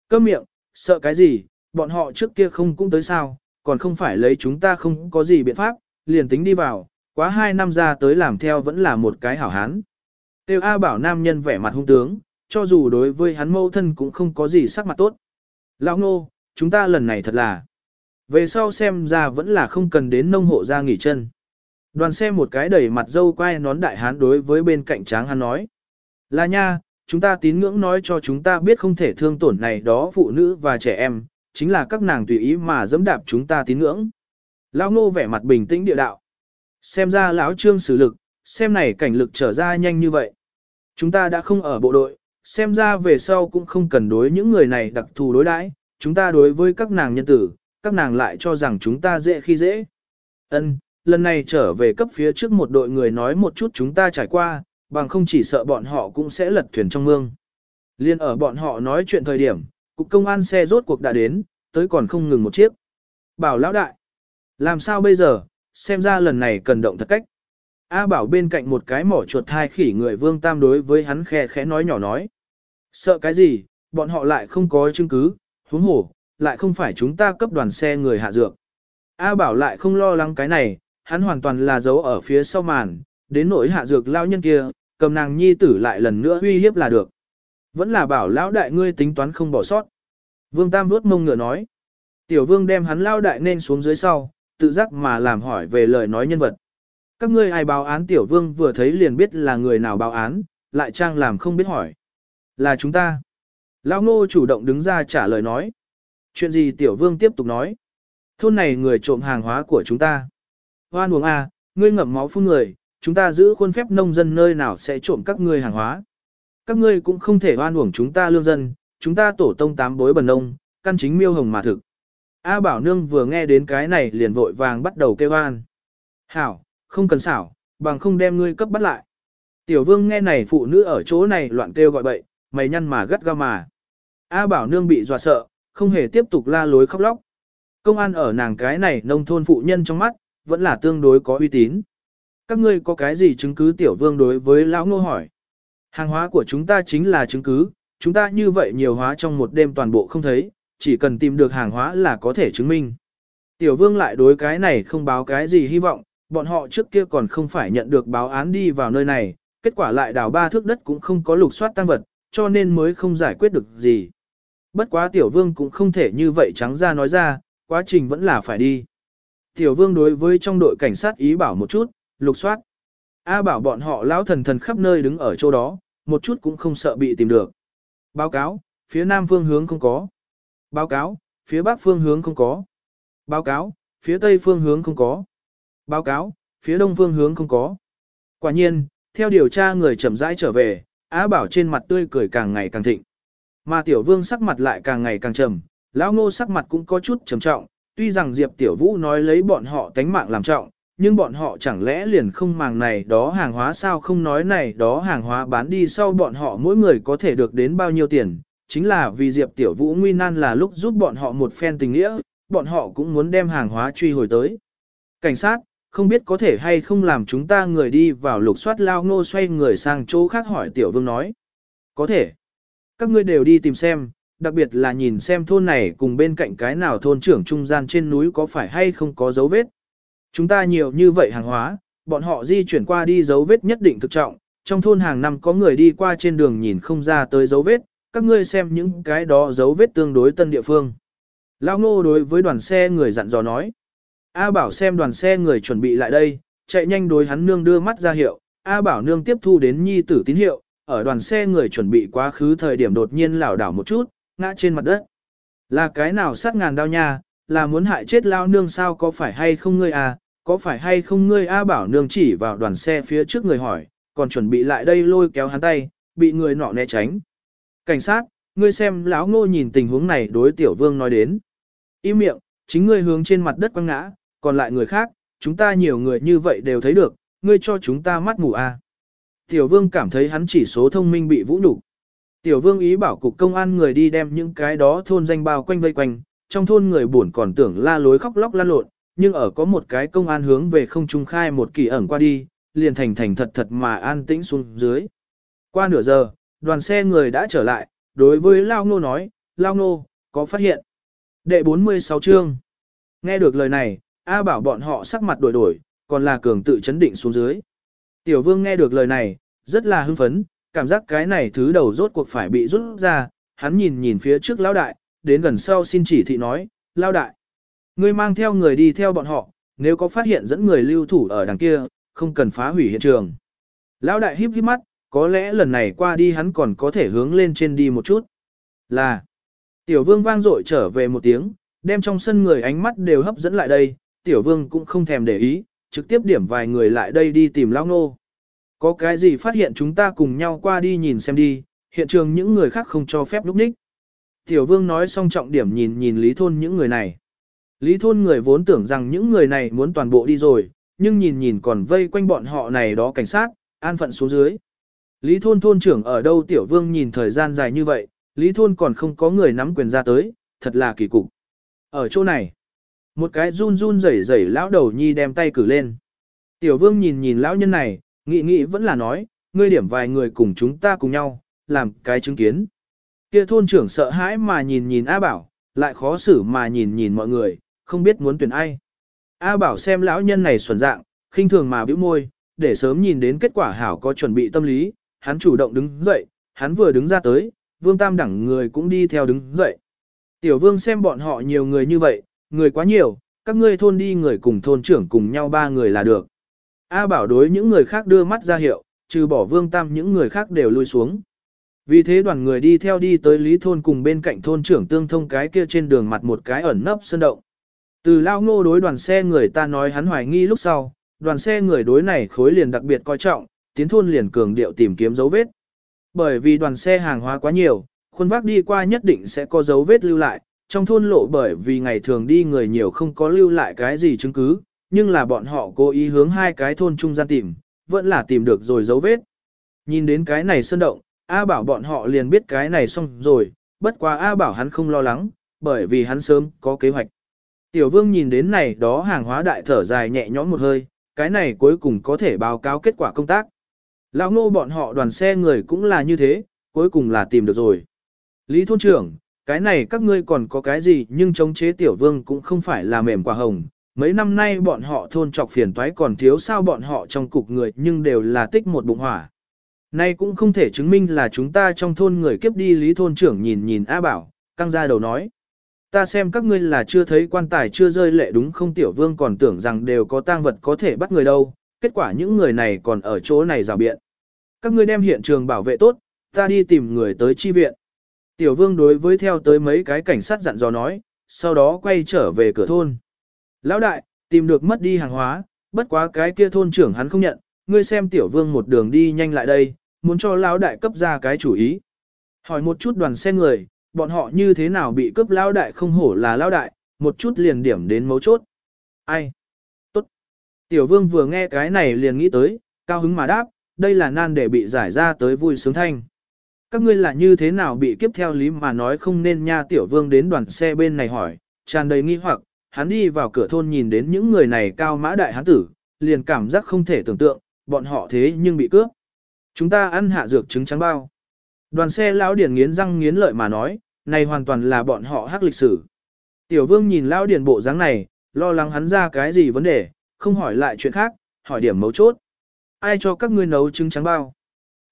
Câm miệng, sợ cái gì, bọn họ trước kia không cũng tới sao, còn không phải lấy chúng ta không có gì biện pháp, liền tính đi vào, quá hai năm ra tới làm theo vẫn là một cái hảo hán. Tiêu A bảo nam nhân vẻ mặt hung tướng, cho dù đối với hắn mâu thân cũng không có gì sắc mặt tốt. Lão ngô, chúng ta lần này thật là. Về sau xem ra vẫn là không cần đến nông hộ ra nghỉ chân. Đoàn xe một cái đẩy mặt dâu quay nón đại hán đối với bên cạnh tráng hắn nói. Là nha, chúng ta tín ngưỡng nói cho chúng ta biết không thể thương tổn này đó phụ nữ và trẻ em, chính là các nàng tùy ý mà dẫm đạp chúng ta tín ngưỡng. Lão ngô vẻ mặt bình tĩnh địa đạo. Xem ra lão trương xử lực, xem này cảnh lực trở ra nhanh như vậy. Chúng ta đã không ở bộ đội, xem ra về sau cũng không cần đối những người này đặc thù đối đãi, chúng ta đối với các nàng nhân tử, các nàng lại cho rằng chúng ta dễ khi dễ. Ân, lần này trở về cấp phía trước một đội người nói một chút chúng ta trải qua, bằng không chỉ sợ bọn họ cũng sẽ lật thuyền trong mương. Liên ở bọn họ nói chuyện thời điểm, cục công an xe rốt cuộc đã đến, tới còn không ngừng một chiếc. Bảo lão đại, làm sao bây giờ, xem ra lần này cần động thật cách. A bảo bên cạnh một cái mỏ chuột hai khỉ người vương tam đối với hắn khe khẽ nói nhỏ nói. Sợ cái gì, bọn họ lại không có chứng cứ, huống hổ, lại không phải chúng ta cấp đoàn xe người hạ dược. A bảo lại không lo lắng cái này, hắn hoàn toàn là giấu ở phía sau màn, đến nỗi hạ dược lao nhân kia, cầm nàng nhi tử lại lần nữa uy hiếp là được. Vẫn là bảo lão đại ngươi tính toán không bỏ sót. Vương Tam vuốt mông ngựa nói. Tiểu vương đem hắn lao đại nên xuống dưới sau, tự giác mà làm hỏi về lời nói nhân vật. Các ngươi ai báo án tiểu vương vừa thấy liền biết là người nào báo án, lại trang làm không biết hỏi. Là chúng ta. Lão ngô chủ động đứng ra trả lời nói. Chuyện gì tiểu vương tiếp tục nói. Thôn này người trộm hàng hóa của chúng ta. Hoan uống a, à, ngươi ngậm máu phun người, chúng ta giữ khuôn phép nông dân nơi nào sẽ trộm các ngươi hàng hóa. Các ngươi cũng không thể oan uổng chúng ta lương dân, chúng ta tổ tông tám bối bần nông, căn chính miêu hồng mà thực. A Bảo Nương vừa nghe đến cái này liền vội vàng bắt đầu kêu an. Hảo, không cần xảo, bằng không đem ngươi cấp bắt lại. Tiểu vương nghe này phụ nữ ở chỗ này loạn kêu gọi bậy, mày nhăn mà gắt ga mà. A Bảo Nương bị dọa sợ, không hề tiếp tục la lối khóc lóc. Công an ở nàng cái này nông thôn phụ nhân trong mắt, vẫn là tương đối có uy tín. Các ngươi có cái gì chứng cứ tiểu vương đối với lão ngô hỏi. Hàng hóa của chúng ta chính là chứng cứ, chúng ta như vậy nhiều hóa trong một đêm toàn bộ không thấy, chỉ cần tìm được hàng hóa là có thể chứng minh. Tiểu vương lại đối cái này không báo cái gì hy vọng, bọn họ trước kia còn không phải nhận được báo án đi vào nơi này, kết quả lại đào ba thước đất cũng không có lục soát tăng vật, cho nên mới không giải quyết được gì. Bất quá tiểu vương cũng không thể như vậy trắng ra nói ra, quá trình vẫn là phải đi. Tiểu vương đối với trong đội cảnh sát ý bảo một chút, lục soát. A bảo bọn họ lão thần thần khắp nơi đứng ở chỗ đó, một chút cũng không sợ bị tìm được. Báo cáo, phía nam phương hướng không có. Báo cáo, phía bắc phương hướng không có. Báo cáo, phía tây phương hướng không có. Báo cáo, phía đông phương hướng không có. Quả nhiên, theo điều tra người chậm rãi trở về, Á Bảo trên mặt tươi cười càng ngày càng thịnh. Mà Tiểu Vương sắc mặt lại càng ngày càng trầm, lão Ngô sắc mặt cũng có chút trầm trọng, tuy rằng Diệp Tiểu Vũ nói lấy bọn họ tánh mạng làm trọng, nhưng bọn họ chẳng lẽ liền không màng này đó hàng hóa sao không nói này đó hàng hóa bán đi sau bọn họ mỗi người có thể được đến bao nhiêu tiền, chính là vì Diệp Tiểu Vũ nguy nan là lúc giúp bọn họ một phen tình nghĩa, bọn họ cũng muốn đem hàng hóa truy hồi tới. Cảnh sát, không biết có thể hay không làm chúng ta người đi vào lục soát lao ngô xoay người sang chỗ khác hỏi Tiểu Vương nói. Có thể. Các ngươi đều đi tìm xem, đặc biệt là nhìn xem thôn này cùng bên cạnh cái nào thôn trưởng trung gian trên núi có phải hay không có dấu vết. Chúng ta nhiều như vậy hàng hóa, bọn họ di chuyển qua đi dấu vết nhất định thực trọng, trong thôn hàng năm có người đi qua trên đường nhìn không ra tới dấu vết, các ngươi xem những cái đó dấu vết tương đối tân địa phương. Lao ngô đối với đoàn xe người dặn dò nói. A bảo xem đoàn xe người chuẩn bị lại đây, chạy nhanh đối hắn nương đưa mắt ra hiệu, A bảo nương tiếp thu đến nhi tử tín hiệu, ở đoàn xe người chuẩn bị quá khứ thời điểm đột nhiên lảo đảo một chút, ngã trên mặt đất. Là cái nào sát ngàn đau nha, là muốn hại chết lao nương sao có phải hay không ngươi à, có phải hay không ngươi A bảo nương chỉ vào đoàn xe phía trước người hỏi, còn chuẩn bị lại đây lôi kéo hắn tay, bị người nọ né tránh. Cảnh sát, ngươi xem lão ngô nhìn tình huống này đối tiểu vương nói đến. Im miệng, chính ngươi hướng trên mặt đất quăng ngã, còn lại người khác, chúng ta nhiều người như vậy đều thấy được, ngươi cho chúng ta mắt mù à. Tiểu vương cảm thấy hắn chỉ số thông minh bị vũ nhục. Tiểu vương ý bảo cục công an người đi đem những cái đó thôn danh bao quanh vây quanh, trong thôn người buồn còn tưởng la lối khóc lóc lan lộn, nhưng ở có một cái công an hướng về không trung khai một kỳ ẩn qua đi, liền thành thành thật thật mà an tĩnh xuống dưới. Qua nửa giờ, đoàn xe người đã trở lại, đối với Lao Ngô nói, Lao Ngô, có phát hiện. Đệ 46 chương. Nghe được lời này, A bảo bọn họ sắc mặt đổi đổi, còn là cường tự chấn định xuống dưới. Tiểu vương nghe được lời này, rất là hưng phấn, cảm giác cái này thứ đầu rốt cuộc phải bị rút ra, hắn nhìn nhìn phía trước lão đại, đến gần sau xin chỉ thị nói, lão đại. Ngươi mang theo người đi theo bọn họ, nếu có phát hiện dẫn người lưu thủ ở đằng kia, không cần phá hủy hiện trường. Lão đại híp híp mắt, có lẽ lần này qua đi hắn còn có thể hướng lên trên đi một chút. Là, tiểu vương vang dội trở về một tiếng, đem trong sân người ánh mắt đều hấp dẫn lại đây, tiểu vương cũng không thèm để ý, trực tiếp điểm vài người lại đây đi tìm Lão nô. Có cái gì phát hiện chúng ta cùng nhau qua đi nhìn xem đi, hiện trường những người khác không cho phép lúc ních. Tiểu vương nói xong trọng điểm nhìn nhìn lý thôn những người này. Lý thôn người vốn tưởng rằng những người này muốn toàn bộ đi rồi, nhưng nhìn nhìn còn vây quanh bọn họ này đó cảnh sát, an phận xuống dưới. Lý thôn thôn trưởng ở đâu tiểu vương nhìn thời gian dài như vậy, lý thôn còn không có người nắm quyền ra tới, thật là kỳ cục. Ở chỗ này, một cái run run rẩy rẩy lão đầu nhi đem tay cử lên. Tiểu vương nhìn nhìn lão nhân này, nghĩ nghĩ vẫn là nói, ngươi điểm vài người cùng chúng ta cùng nhau, làm cái chứng kiến. Kia thôn trưởng sợ hãi mà nhìn nhìn A Bảo, lại khó xử mà nhìn nhìn mọi người, không biết muốn tuyển ai. A Bảo xem lão nhân này xuẩn dạng, khinh thường mà bĩu môi, để sớm nhìn đến kết quả hảo có chuẩn bị tâm lý, hắn chủ động đứng dậy, hắn vừa đứng ra tới, vương tam đẳng người cũng đi theo đứng dậy. Tiểu vương xem bọn họ nhiều người như vậy, người quá nhiều, các ngươi thôn đi người cùng thôn trưởng cùng nhau ba người là được. A bảo đối những người khác đưa mắt ra hiệu, trừ bỏ vương tam những người khác đều lui xuống. Vì thế đoàn người đi theo đi tới lý thôn cùng bên cạnh thôn trưởng tương thông cái kia trên đường mặt một cái ẩn nấp sân động. Từ lao ngô đối đoàn xe người ta nói hắn hoài nghi lúc sau, đoàn xe người đối này khối liền đặc biệt coi trọng, tiến thôn liền cường điệu tìm kiếm dấu vết. Bởi vì đoàn xe hàng hóa quá nhiều, khuôn vác đi qua nhất định sẽ có dấu vết lưu lại, trong thôn lộ bởi vì ngày thường đi người nhiều không có lưu lại cái gì chứng cứ, nhưng là bọn họ cố ý hướng hai cái thôn trung gian tìm, vẫn là tìm được rồi dấu vết. Nhìn đến cái này sơn động, A bảo bọn họ liền biết cái này xong rồi, bất quá A bảo hắn không lo lắng, bởi vì hắn sớm có kế hoạch. Tiểu vương nhìn đến này đó hàng hóa đại thở dài nhẹ nhõm một hơi, cái này cuối cùng có thể báo cáo kết quả công tác. Lão ngô bọn họ đoàn xe người cũng là như thế, cuối cùng là tìm được rồi. Lý thôn trưởng, cái này các ngươi còn có cái gì nhưng chống chế tiểu vương cũng không phải là mềm quả hồng. Mấy năm nay bọn họ thôn trọc phiền toái còn thiếu sao bọn họ trong cục người nhưng đều là tích một bụng hỏa. Nay cũng không thể chứng minh là chúng ta trong thôn người kiếp đi lý thôn trưởng nhìn nhìn A Bảo, căng ra đầu nói. Ta xem các ngươi là chưa thấy quan tài chưa rơi lệ đúng không tiểu vương còn tưởng rằng đều có tang vật có thể bắt người đâu, kết quả những người này còn ở chỗ này rào biện. Các ngươi đem hiện trường bảo vệ tốt, ta đi tìm người tới chi viện. Tiểu vương đối với theo tới mấy cái cảnh sát dặn dò nói, sau đó quay trở về cửa thôn. Lão đại, tìm được mất đi hàng hóa, bất quá cái kia thôn trưởng hắn không nhận, ngươi xem tiểu vương một đường đi nhanh lại đây, muốn cho lão đại cấp ra cái chủ ý. Hỏi một chút đoàn xe người, bọn họ như thế nào bị cướp lão đại không hổ là lão đại, một chút liền điểm đến mấu chốt. Ai? Tốt. Tiểu vương vừa nghe cái này liền nghĩ tới, cao hứng mà đáp, đây là nan để bị giải ra tới vui sướng thanh. Các ngươi là như thế nào bị kiếp theo lý mà nói không nên nha tiểu vương đến đoàn xe bên này hỏi, tràn đầy nghi hoặc, hắn đi vào cửa thôn nhìn đến những người này cao mã đại hán tử, liền cảm giác không thể tưởng tượng, bọn họ thế nhưng bị cướp. Chúng ta ăn hạ dược trứng trắng bao. Đoàn xe lão điển nghiến răng nghiến lợi mà nói, này hoàn toàn là bọn họ hắc lịch sử. Tiểu vương nhìn lão điển bộ dáng này, lo lắng hắn ra cái gì vấn đề, không hỏi lại chuyện khác, hỏi điểm mấu chốt. Ai cho các ngươi nấu trứng trắng bao?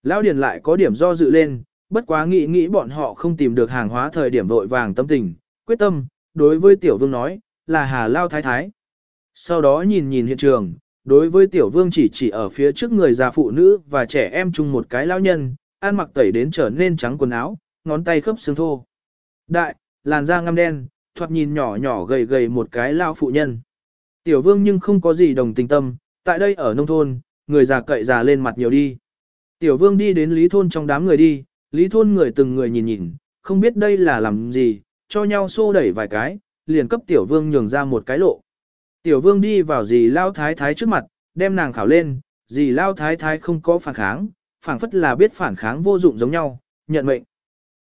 Lão điển lại có điểm do dự lên, bất quá nghĩ nghĩ bọn họ không tìm được hàng hóa thời điểm vội vàng tâm tình, quyết tâm, đối với tiểu vương nói, là hà lao thái thái. Sau đó nhìn nhìn hiện trường, đối với tiểu vương chỉ chỉ ở phía trước người già phụ nữ và trẻ em chung một cái lão nhân, ăn mặc tẩy đến trở nên trắng quần áo, ngón tay khớp xương thô. Đại, làn da ngăm đen, thoạt nhìn nhỏ nhỏ gầy gầy một cái lao phụ nhân. Tiểu vương nhưng không có gì đồng tình tâm, tại đây ở nông thôn, người già cậy già lên mặt nhiều đi. Tiểu vương đi đến lý thôn trong đám người đi, lý thôn người từng người nhìn nhìn, không biết đây là làm gì, cho nhau xô đẩy vài cái, liền cấp tiểu vương nhường ra một cái lộ. Tiểu vương đi vào dì lao thái thái trước mặt, đem nàng khảo lên, dì lao thái thái không có phản kháng, phản phất là biết phản kháng vô dụng giống nhau, nhận mệnh.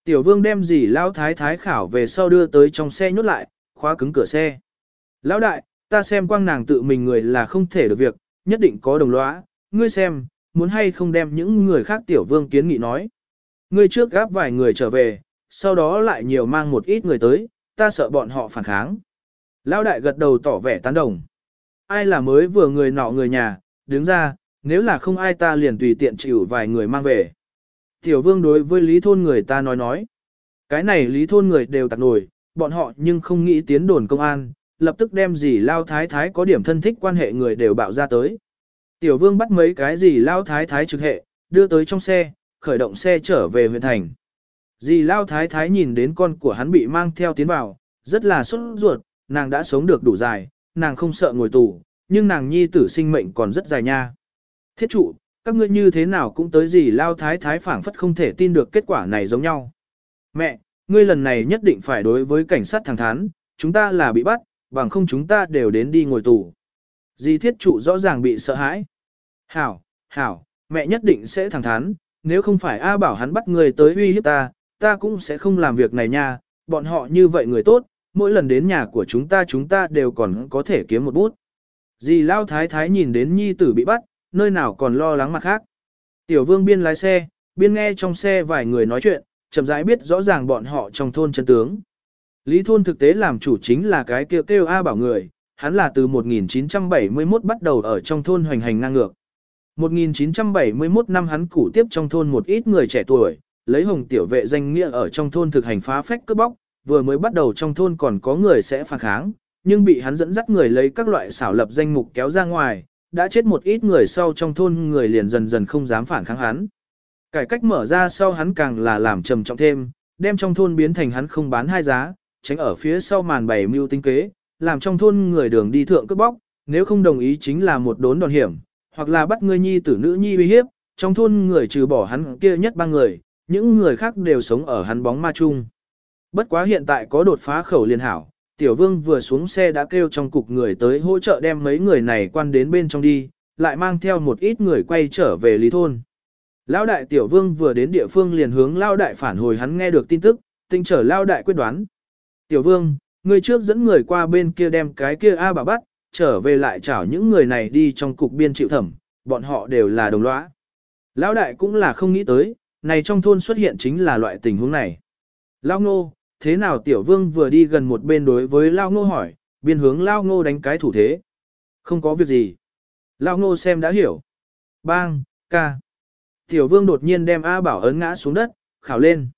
Tiểu vương đem dì lao thái thái khảo về sau đưa tới trong xe nhốt lại, khóa cứng cửa xe. Lão đại, ta xem quang nàng tự mình người là không thể được việc, nhất định có đồng lõa, ngươi xem, muốn hay không đem những người khác tiểu vương kiến nghị nói. Ngươi trước gáp vài người trở về, sau đó lại nhiều mang một ít người tới, ta sợ bọn họ phản kháng. Lão đại gật đầu tỏ vẻ tán đồng. Ai là mới vừa người nọ người nhà, đứng ra, nếu là không ai ta liền tùy tiện chịu vài người mang về. Tiểu vương đối với lý thôn người ta nói nói. Cái này lý thôn người đều tặc nổi, bọn họ nhưng không nghĩ tiến đồn công an, lập tức đem gì lao thái thái có điểm thân thích quan hệ người đều bạo ra tới. Tiểu vương bắt mấy cái gì lao thái thái trực hệ, đưa tới trong xe, khởi động xe trở về huyện thành. Dì Lao Thái Thái nhìn đến con của hắn bị mang theo tiến vào, rất là sốt ruột, nàng đã sống được đủ dài, nàng không sợ ngồi tù, nhưng nàng nhi tử sinh mệnh còn rất dài nha. Thiết trụ, các ngươi như thế nào cũng tới gì Lao Thái Thái phảng phất không thể tin được kết quả này giống nhau. Mẹ, ngươi lần này nhất định phải đối với cảnh sát thẳng thắn, chúng ta là bị bắt, bằng không chúng ta đều đến đi ngồi tù. Dì thiết trụ rõ ràng bị sợ hãi. Hảo, hảo, mẹ nhất định sẽ thẳng thắn, nếu không phải A bảo hắn bắt người tới uy hiếp ta, ta cũng sẽ không làm việc này nha, bọn họ như vậy người tốt, mỗi lần đến nhà của chúng ta chúng ta đều còn có thể kiếm một bút. Dì Lao Thái Thái nhìn đến nhi tử bị bắt, nơi nào còn lo lắng mặt khác. Tiểu vương biên lái xe, biên nghe trong xe vài người nói chuyện, chậm rãi biết rõ ràng bọn họ trong thôn chân tướng. Lý thôn thực tế làm chủ chính là cái kêu kêu A bảo người, hắn là từ 1971 bắt đầu ở trong thôn hoành hành ngang ngược. 1971 năm hắn củ tiếp trong thôn một ít người trẻ tuổi, lấy hồng tiểu vệ danh nghĩa ở trong thôn thực hành phá phách cướp bóc, vừa mới bắt đầu trong thôn còn có người sẽ phản kháng, nhưng bị hắn dẫn dắt người lấy các loại xảo lập danh mục kéo ra ngoài, đã chết một ít người sau trong thôn người liền dần dần không dám phản kháng hắn. Cải cách mở ra sau hắn càng là làm trầm trọng thêm, đem trong thôn biến thành hắn không bán hai giá, tránh ở phía sau màn bày mưu tinh kế, làm trong thôn người đường đi thượng cướp bóc, nếu không đồng ý chính là một đốn đòn hiểm, hoặc là bắt người nhi tử nữ nhi uy hiếp, trong thôn người trừ bỏ hắn kia nhất ba người, những người khác đều sống ở hắn bóng ma chung. Bất quá hiện tại có đột phá khẩu liên hảo, tiểu vương vừa xuống xe đã kêu trong cục người tới hỗ trợ đem mấy người này quan đến bên trong đi, lại mang theo một ít người quay trở về lý thôn. Lão đại tiểu vương vừa đến địa phương liền hướng lao đại phản hồi hắn nghe được tin tức, tinh trở lao đại quyết đoán. Tiểu vương, người trước dẫn người qua bên kia đem cái kia A bà bắt, trở về lại chảo những người này đi trong cục biên chịu thẩm, bọn họ đều là đồng lõa. Lão đại cũng là không nghĩ tới, này trong thôn xuất hiện chính là loại tình huống này. Lao ngô, thế nào tiểu vương vừa đi gần một bên đối với Lao ngô hỏi, biên hướng Lao ngô đánh cái thủ thế. Không có việc gì. Lao ngô xem đã hiểu. Bang, ca. Tiểu vương đột nhiên đem A bảo ấn ngã xuống đất, khảo lên.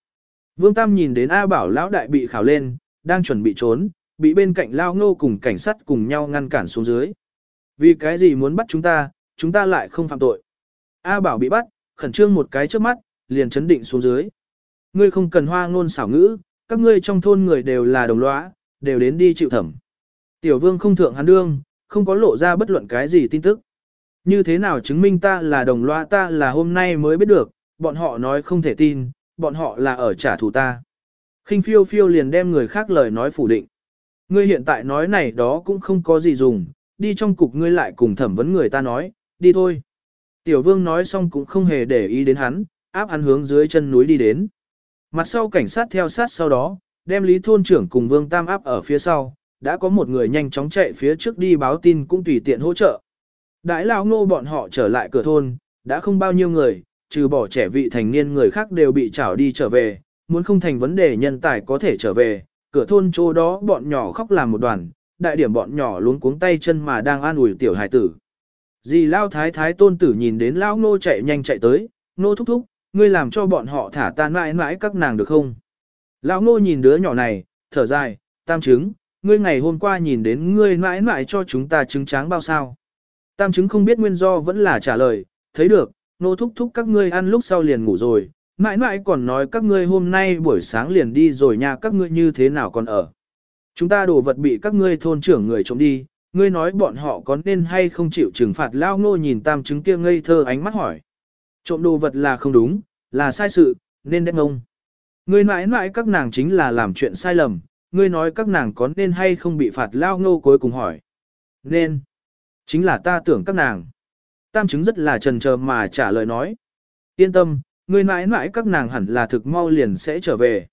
Vương Tam nhìn đến A bảo lão đại bị khảo lên, đang chuẩn bị trốn, bị bên cạnh lao ngô cùng cảnh sát cùng nhau ngăn cản xuống dưới. Vì cái gì muốn bắt chúng ta, chúng ta lại không phạm tội. A bảo bị bắt, khẩn trương một cái trước mắt, liền chấn định xuống dưới. Ngươi không cần hoa ngôn xảo ngữ, các ngươi trong thôn người đều là đồng lõa, đều đến đi chịu thẩm. Tiểu vương không thượng hắn đương, không có lộ ra bất luận cái gì tin tức. Như thế nào chứng minh ta là đồng lõa ta là hôm nay mới biết được, bọn họ nói không thể tin, bọn họ là ở trả thù ta. khinh phiêu phiêu liền đem người khác lời nói phủ định. Ngươi hiện tại nói này đó cũng không có gì dùng, đi trong cục ngươi lại cùng thẩm vấn người ta nói, đi thôi. Tiểu vương nói xong cũng không hề để ý đến hắn, áp hắn hướng dưới chân núi đi đến. Mặt sau cảnh sát theo sát sau đó, đem Lý Thôn trưởng cùng Vương Tam áp ở phía sau, đã có một người nhanh chóng chạy phía trước đi báo tin cũng tùy tiện hỗ trợ. Đại lão ngô bọn họ trở lại cửa thôn, đã không bao nhiêu người, trừ bỏ trẻ vị thành niên người khác đều bị trảo đi trở về, muốn không thành vấn đề nhân tài có thể trở về, cửa thôn chỗ đó bọn nhỏ khóc làm một đoàn, đại điểm bọn nhỏ luống cuống tay chân mà đang an ủi tiểu hải tử. Dì lao thái thái tôn tử nhìn đến lão ngô chạy nhanh chạy tới, nô thúc thúc, ngươi làm cho bọn họ thả ta mãi mãi các nàng được không? Lão ngô nhìn đứa nhỏ này, thở dài, tam chứng, ngươi ngày hôm qua nhìn đến ngươi mãi mãi cho chúng ta trứng tráng bao sao? Tam chứng không biết nguyên do vẫn là trả lời, thấy được, nô thúc thúc các ngươi ăn lúc sau liền ngủ rồi, mãi mãi còn nói các ngươi hôm nay buổi sáng liền đi rồi nha các ngươi như thế nào còn ở. Chúng ta đồ vật bị các ngươi thôn trưởng người trộm đi, ngươi nói bọn họ có nên hay không chịu trừng phạt lao ngô nhìn tam chứng kia ngây thơ ánh mắt hỏi. Trộm đồ vật là không đúng, là sai sự, nên đem ông. Ngươi mãi mãi các nàng chính là làm chuyện sai lầm, ngươi nói các nàng có nên hay không bị phạt lao ngô cuối cùng hỏi. Nên. Chính là ta tưởng các nàng. Tam chứng rất là trần chờ mà trả lời nói. Yên tâm, ngươi mãi mãi các nàng hẳn là thực mau liền sẽ trở về.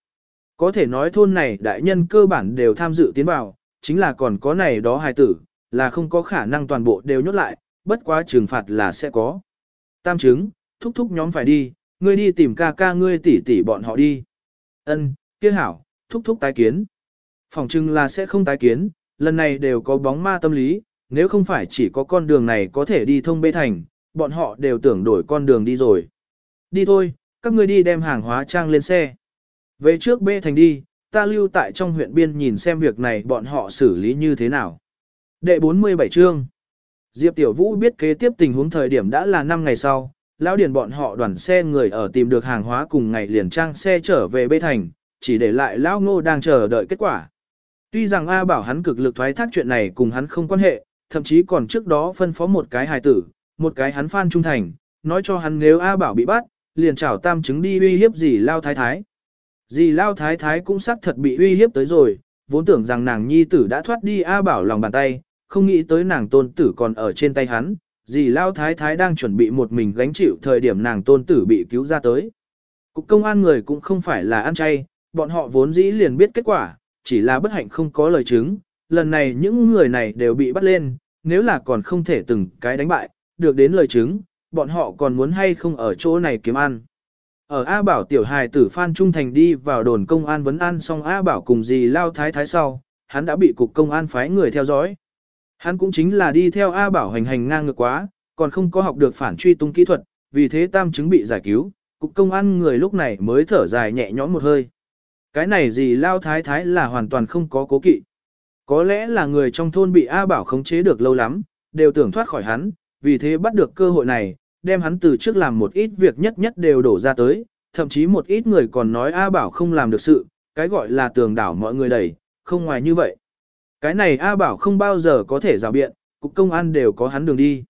Có thể nói thôn này đại nhân cơ bản đều tham dự tiến vào, chính là còn có này đó hài tử, là không có khả năng toàn bộ đều nhốt lại, bất quá trừng phạt là sẽ có. Tam chứng, thúc thúc nhóm phải đi, ngươi đi tìm ca ca ngươi tỷ tỷ bọn họ đi. Ân, kia hảo, thúc thúc tái kiến. Phòng trưng là sẽ không tái kiến, lần này đều có bóng ma tâm lý, nếu không phải chỉ có con đường này có thể đi thông bê thành, bọn họ đều tưởng đổi con đường đi rồi. Đi thôi, các ngươi đi đem hàng hóa trang lên xe. Về trước bê thành đi, ta lưu tại trong huyện biên nhìn xem việc này bọn họ xử lý như thế nào. Đệ 47 chương Diệp Tiểu Vũ biết kế tiếp tình huống thời điểm đã là 5 ngày sau, Lão điền bọn họ đoàn xe người ở tìm được hàng hóa cùng ngày liền trang xe trở về bê thành, chỉ để lại Lão Ngô đang chờ đợi kết quả. Tuy rằng A bảo hắn cực lực thoái thác chuyện này cùng hắn không quan hệ, thậm chí còn trước đó phân phó một cái hài tử, một cái hắn phan trung thành, nói cho hắn nếu A bảo bị bắt, liền trảo tam chứng đi uy hiếp gì Lao Thái Thái. Dì Lao Thái Thái cũng xác thật bị uy hiếp tới rồi, vốn tưởng rằng nàng nhi tử đã thoát đi A bảo lòng bàn tay, không nghĩ tới nàng tôn tử còn ở trên tay hắn, dì Lao Thái Thái đang chuẩn bị một mình gánh chịu thời điểm nàng tôn tử bị cứu ra tới. Cục công an người cũng không phải là ăn chay, bọn họ vốn dĩ liền biết kết quả, chỉ là bất hạnh không có lời chứng, lần này những người này đều bị bắt lên, nếu là còn không thể từng cái đánh bại, được đến lời chứng, bọn họ còn muốn hay không ở chỗ này kiếm ăn. Ở A Bảo tiểu hài tử Phan Trung Thành đi vào đồn công an vấn an xong A Bảo cùng dì Lao Thái Thái sau, hắn đã bị cục công an phái người theo dõi. Hắn cũng chính là đi theo A Bảo hành hành ngang ngược quá, còn không có học được phản truy tung kỹ thuật, vì thế tam chứng bị giải cứu, cục công an người lúc này mới thở dài nhẹ nhõm một hơi. Cái này gì Lao Thái Thái là hoàn toàn không có cố kỵ. Có lẽ là người trong thôn bị A Bảo khống chế được lâu lắm, đều tưởng thoát khỏi hắn, vì thế bắt được cơ hội này, đem hắn từ trước làm một ít việc nhất nhất đều đổ ra tới, thậm chí một ít người còn nói A Bảo không làm được sự, cái gọi là tường đảo mọi người đẩy, không ngoài như vậy. Cái này A Bảo không bao giờ có thể rào biện, cục công an đều có hắn đường đi.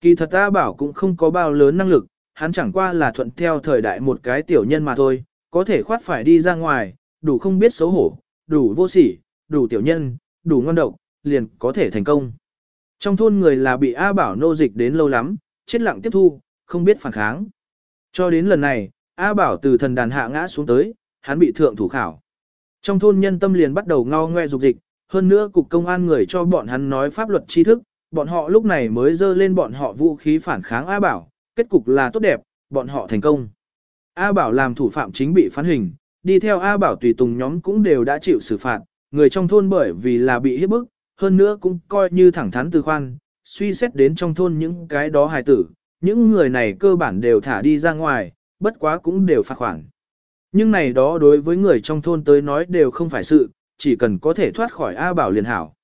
Kỳ thật A Bảo cũng không có bao lớn năng lực, hắn chẳng qua là thuận theo thời đại một cái tiểu nhân mà thôi, có thể khoát phải đi ra ngoài, đủ không biết xấu hổ, đủ vô sỉ, đủ tiểu nhân, đủ ngon độc, liền có thể thành công. Trong thôn người là bị A Bảo nô dịch đến lâu lắm, chết lặng tiếp thu, không biết phản kháng. Cho đến lần này, A Bảo từ thần đàn hạ ngã xuống tới, hắn bị thượng thủ khảo. Trong thôn nhân tâm liền bắt đầu ngao ngoe dục dịch, hơn nữa cục công an người cho bọn hắn nói pháp luật tri thức, bọn họ lúc này mới dơ lên bọn họ vũ khí phản kháng A Bảo, kết cục là tốt đẹp, bọn họ thành công. A Bảo làm thủ phạm chính bị phán hình, đi theo A Bảo tùy tùng nhóm cũng đều đã chịu xử phạt, người trong thôn bởi vì là bị hiếp bức, hơn nữa cũng coi như thẳng thắn từ khoan, suy xét đến trong thôn những cái đó hài tử, những người này cơ bản đều thả đi ra ngoài, bất quá cũng đều phạt khoản. Nhưng này đó đối với người trong thôn tới nói đều không phải sự, chỉ cần có thể thoát khỏi A Bảo liền hảo.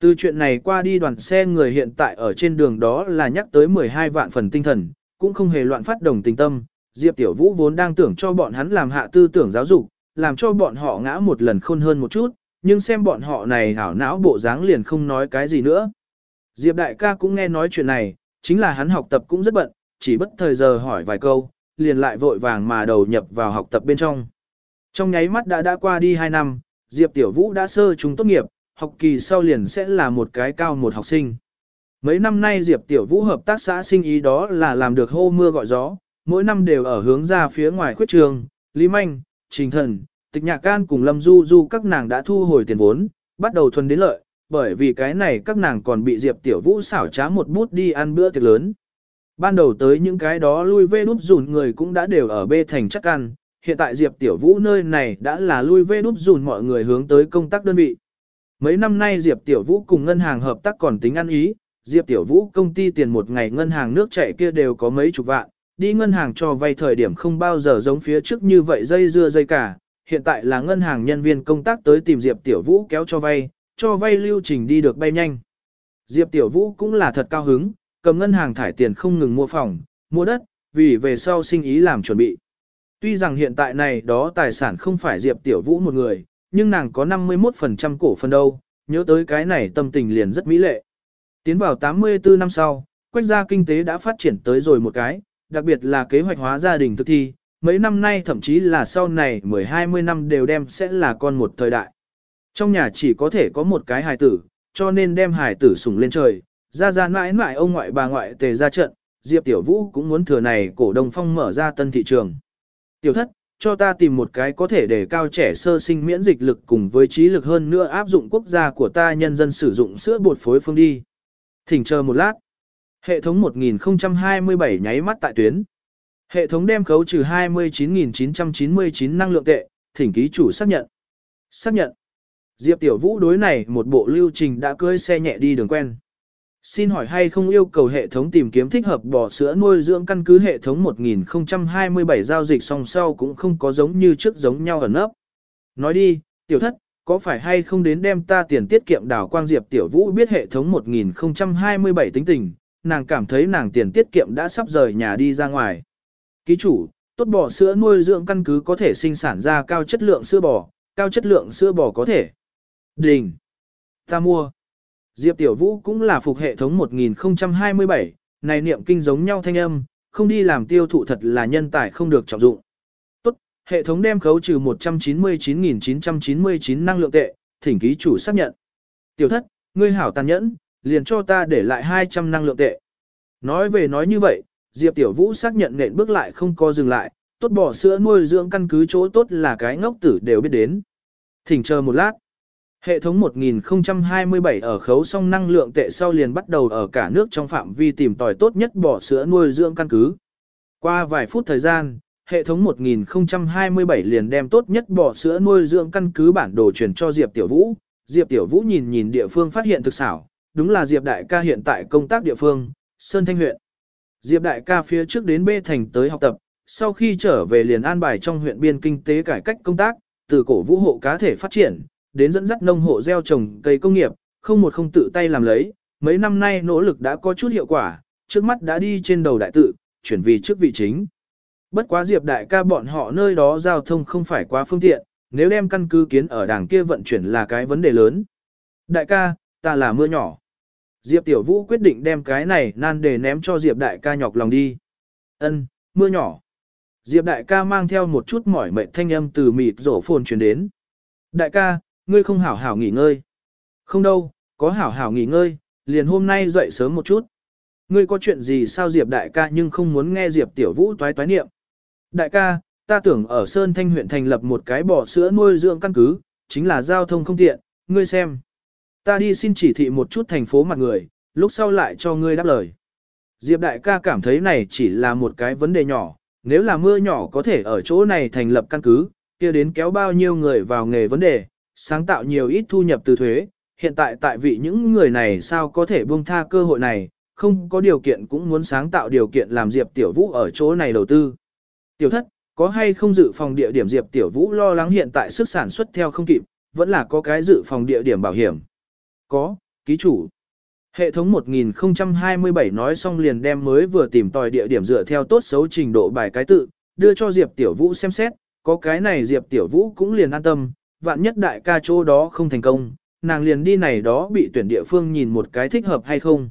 Từ chuyện này qua đi đoàn xe người hiện tại ở trên đường đó là nhắc tới 12 vạn phần tinh thần, cũng không hề loạn phát đồng tình tâm. Diệp Tiểu Vũ vốn đang tưởng cho bọn hắn làm hạ tư tưởng giáo dục, làm cho bọn họ ngã một lần khôn hơn một chút, nhưng xem bọn họ này hảo não bộ dáng liền không nói cái gì nữa. Diệp đại ca cũng nghe nói chuyện này, chính là hắn học tập cũng rất bận, chỉ bất thời giờ hỏi vài câu, liền lại vội vàng mà đầu nhập vào học tập bên trong. Trong nháy mắt đã đã qua đi 2 năm, Diệp Tiểu Vũ đã sơ trung tốt nghiệp, học kỳ sau liền sẽ là một cái cao một học sinh. Mấy năm nay Diệp Tiểu Vũ hợp tác xã sinh ý đó là làm được hô mưa gọi gió, mỗi năm đều ở hướng ra phía ngoài khuyết trường, Lý Manh, Trình Thần, Tịch Nhạc Can cùng Lâm Du Du các nàng đã thu hồi tiền vốn, bắt đầu thuần đến lợi, bởi vì cái này các nàng còn bị Diệp Tiểu Vũ xảo trá một bút đi ăn bữa tiệc lớn. Ban đầu tới những cái đó lui vê đút rủn người cũng đã đều ở bê thành chắc ăn, hiện tại Diệp Tiểu Vũ nơi này đã là lui vê đút dùn mọi người hướng tới công tác đơn vị. Mấy năm nay Diệp Tiểu Vũ cùng ngân hàng hợp tác còn tính ăn ý, Diệp Tiểu Vũ công ty tiền một ngày ngân hàng nước chảy kia đều có mấy chục vạn, đi ngân hàng cho vay thời điểm không bao giờ giống phía trước như vậy dây dưa dây cả, hiện tại là ngân hàng nhân viên công tác tới tìm Diệp Tiểu Vũ kéo cho vay, cho vay lưu trình đi được bay nhanh. Diệp Tiểu Vũ cũng là thật cao hứng, cầm ngân hàng thải tiền không ngừng mua phòng, mua đất, vì về sau sinh ý làm chuẩn bị. Tuy rằng hiện tại này đó tài sản không phải Diệp Tiểu Vũ một người, nhưng nàng có 51% cổ phần đâu, nhớ tới cái này tâm tình liền rất mỹ lệ. Tiến vào 84 năm sau, quách gia kinh tế đã phát triển tới rồi một cái, đặc biệt là kế hoạch hóa gia đình thực thi, mấy năm nay thậm chí là sau này 10-20 năm đều đem sẽ là con một thời đại. Trong nhà chỉ có thể có một cái hài tử, cho nên đem hài tử sủng lên trời, ra ra mãi mãi ông ngoại bà ngoại tề ra trận, Diệp Tiểu Vũ cũng muốn thừa này cổ đông phong mở ra tân thị trường. Tiểu thất, cho ta tìm một cái có thể để cao trẻ sơ sinh miễn dịch lực cùng với trí lực hơn nữa áp dụng quốc gia của ta nhân dân sử dụng sữa bột phối phương đi. Thỉnh chờ một lát. Hệ thống 1027 nháy mắt tại tuyến. Hệ thống đem khấu trừ 29.999 năng lượng tệ, thỉnh ký chủ xác nhận. Xác nhận. Diệp Tiểu Vũ đối này một bộ lưu trình đã cưới xe nhẹ đi đường quen. Xin hỏi hay không yêu cầu hệ thống tìm kiếm thích hợp bò sữa nuôi dưỡng căn cứ hệ thống 1027 giao dịch song sau cũng không có giống như trước giống nhau ẩn ấp. Nói đi, tiểu thất, có phải hay không đến đem ta tiền tiết kiệm đảo quang diệp tiểu vũ biết hệ thống 1027 tính tình, nàng cảm thấy nàng tiền tiết kiệm đã sắp rời nhà đi ra ngoài. Ký chủ, tốt bò sữa nuôi dưỡng căn cứ có thể sinh sản ra cao chất lượng sữa bò, cao chất lượng sữa bò có thể. Đình. Ta mua. Diệp Tiểu Vũ cũng là phục hệ thống 1027, này niệm kinh giống nhau thanh âm, không đi làm tiêu thụ thật là nhân tài không được trọng dụng. Tốt, hệ thống đem khấu trừ 199.999 năng lượng tệ, thỉnh ký chủ xác nhận. Tiểu thất, ngươi hảo tàn nhẫn, liền cho ta để lại 200 năng lượng tệ. Nói về nói như vậy, Diệp Tiểu Vũ xác nhận nện bước lại không có dừng lại, tốt bỏ sữa nuôi dưỡng căn cứ chỗ tốt là cái ngốc tử đều biết đến. Thỉnh chờ một lát. Hệ thống 1027 ở khấu xong năng lượng tệ sau liền bắt đầu ở cả nước trong phạm vi tìm tòi tốt nhất bỏ sữa nuôi dưỡng căn cứ. Qua vài phút thời gian, hệ thống 1027 liền đem tốt nhất bỏ sữa nuôi dưỡng căn cứ bản đồ truyền cho Diệp Tiểu Vũ. Diệp Tiểu Vũ nhìn nhìn địa phương phát hiện thực xảo, đúng là Diệp Đại ca hiện tại công tác địa phương, Sơn Thanh huyện. Diệp Đại ca phía trước đến Bê Thành tới học tập, sau khi trở về liền an bài trong huyện biên kinh tế cải cách công tác, từ cổ vũ hộ cá thể phát triển, đến dẫn dắt nông hộ gieo trồng cây công nghiệp, không một không tự tay làm lấy, mấy năm nay nỗ lực đã có chút hiệu quả, trước mắt đã đi trên đầu đại tự, chuyển vì trước vị chính. Bất quá Diệp đại ca bọn họ nơi đó giao thông không phải quá phương tiện, nếu đem căn cứ kiến ở đảng kia vận chuyển là cái vấn đề lớn. Đại ca, ta là mưa nhỏ. Diệp Tiểu Vũ quyết định đem cái này nan để ném cho Diệp đại ca nhọc lòng đi. Ân, mưa nhỏ. Diệp đại ca mang theo một chút mỏi mệt thanh âm từ mịt rổ phồn truyền đến. Đại ca, ngươi không hảo hảo nghỉ ngơi. Không đâu, có hảo hảo nghỉ ngơi, liền hôm nay dậy sớm một chút. Ngươi có chuyện gì sao Diệp đại ca nhưng không muốn nghe Diệp tiểu vũ toái toái niệm. Đại ca, ta tưởng ở Sơn Thanh huyện thành lập một cái bò sữa nuôi dưỡng căn cứ, chính là giao thông không tiện, ngươi xem. Ta đi xin chỉ thị một chút thành phố mặt người, lúc sau lại cho ngươi đáp lời. Diệp đại ca cảm thấy này chỉ là một cái vấn đề nhỏ, nếu là mưa nhỏ có thể ở chỗ này thành lập căn cứ, kia đến kéo bao nhiêu người vào nghề vấn đề, sáng tạo nhiều ít thu nhập từ thuế, hiện tại tại vị những người này sao có thể buông tha cơ hội này, không có điều kiện cũng muốn sáng tạo điều kiện làm Diệp Tiểu Vũ ở chỗ này đầu tư. Tiểu thất, có hay không dự phòng địa điểm Diệp Tiểu Vũ lo lắng hiện tại sức sản xuất theo không kịp, vẫn là có cái dự phòng địa điểm bảo hiểm. Có, ký chủ. Hệ thống 1027 nói xong liền đem mới vừa tìm tòi địa điểm dựa theo tốt xấu trình độ bài cái tự, đưa cho Diệp Tiểu Vũ xem xét, có cái này Diệp Tiểu Vũ cũng liền an tâm, vạn nhất đại ca chỗ đó không thành công, nàng liền đi này đó bị tuyển địa phương nhìn một cái thích hợp hay không.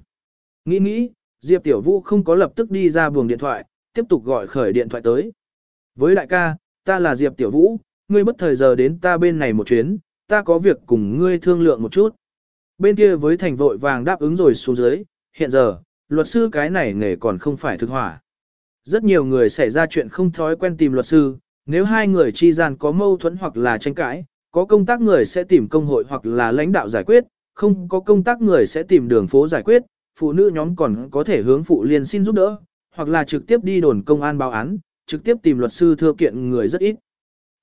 Nghĩ nghĩ, Diệp Tiểu Vũ không có lập tức đi ra buồng điện thoại, tiếp tục gọi khởi điện thoại tới. Với đại ca, ta là Diệp Tiểu Vũ, ngươi bất thời giờ đến ta bên này một chuyến, ta có việc cùng ngươi thương lượng một chút. Bên kia với thành vội vàng đáp ứng rồi xuống dưới, hiện giờ, luật sư cái này nghề còn không phải thực hỏa. Rất nhiều người xảy ra chuyện không thói quen tìm luật sư, nếu hai người chi gian có mâu thuẫn hoặc là tranh cãi, có công tác người sẽ tìm công hội hoặc là lãnh đạo giải quyết, không có công tác người sẽ tìm đường phố giải quyết, phụ nữ nhóm còn có thể hướng phụ liên xin giúp đỡ, hoặc là trực tiếp đi đồn công an báo án, trực tiếp tìm luật sư thưa kiện người rất ít.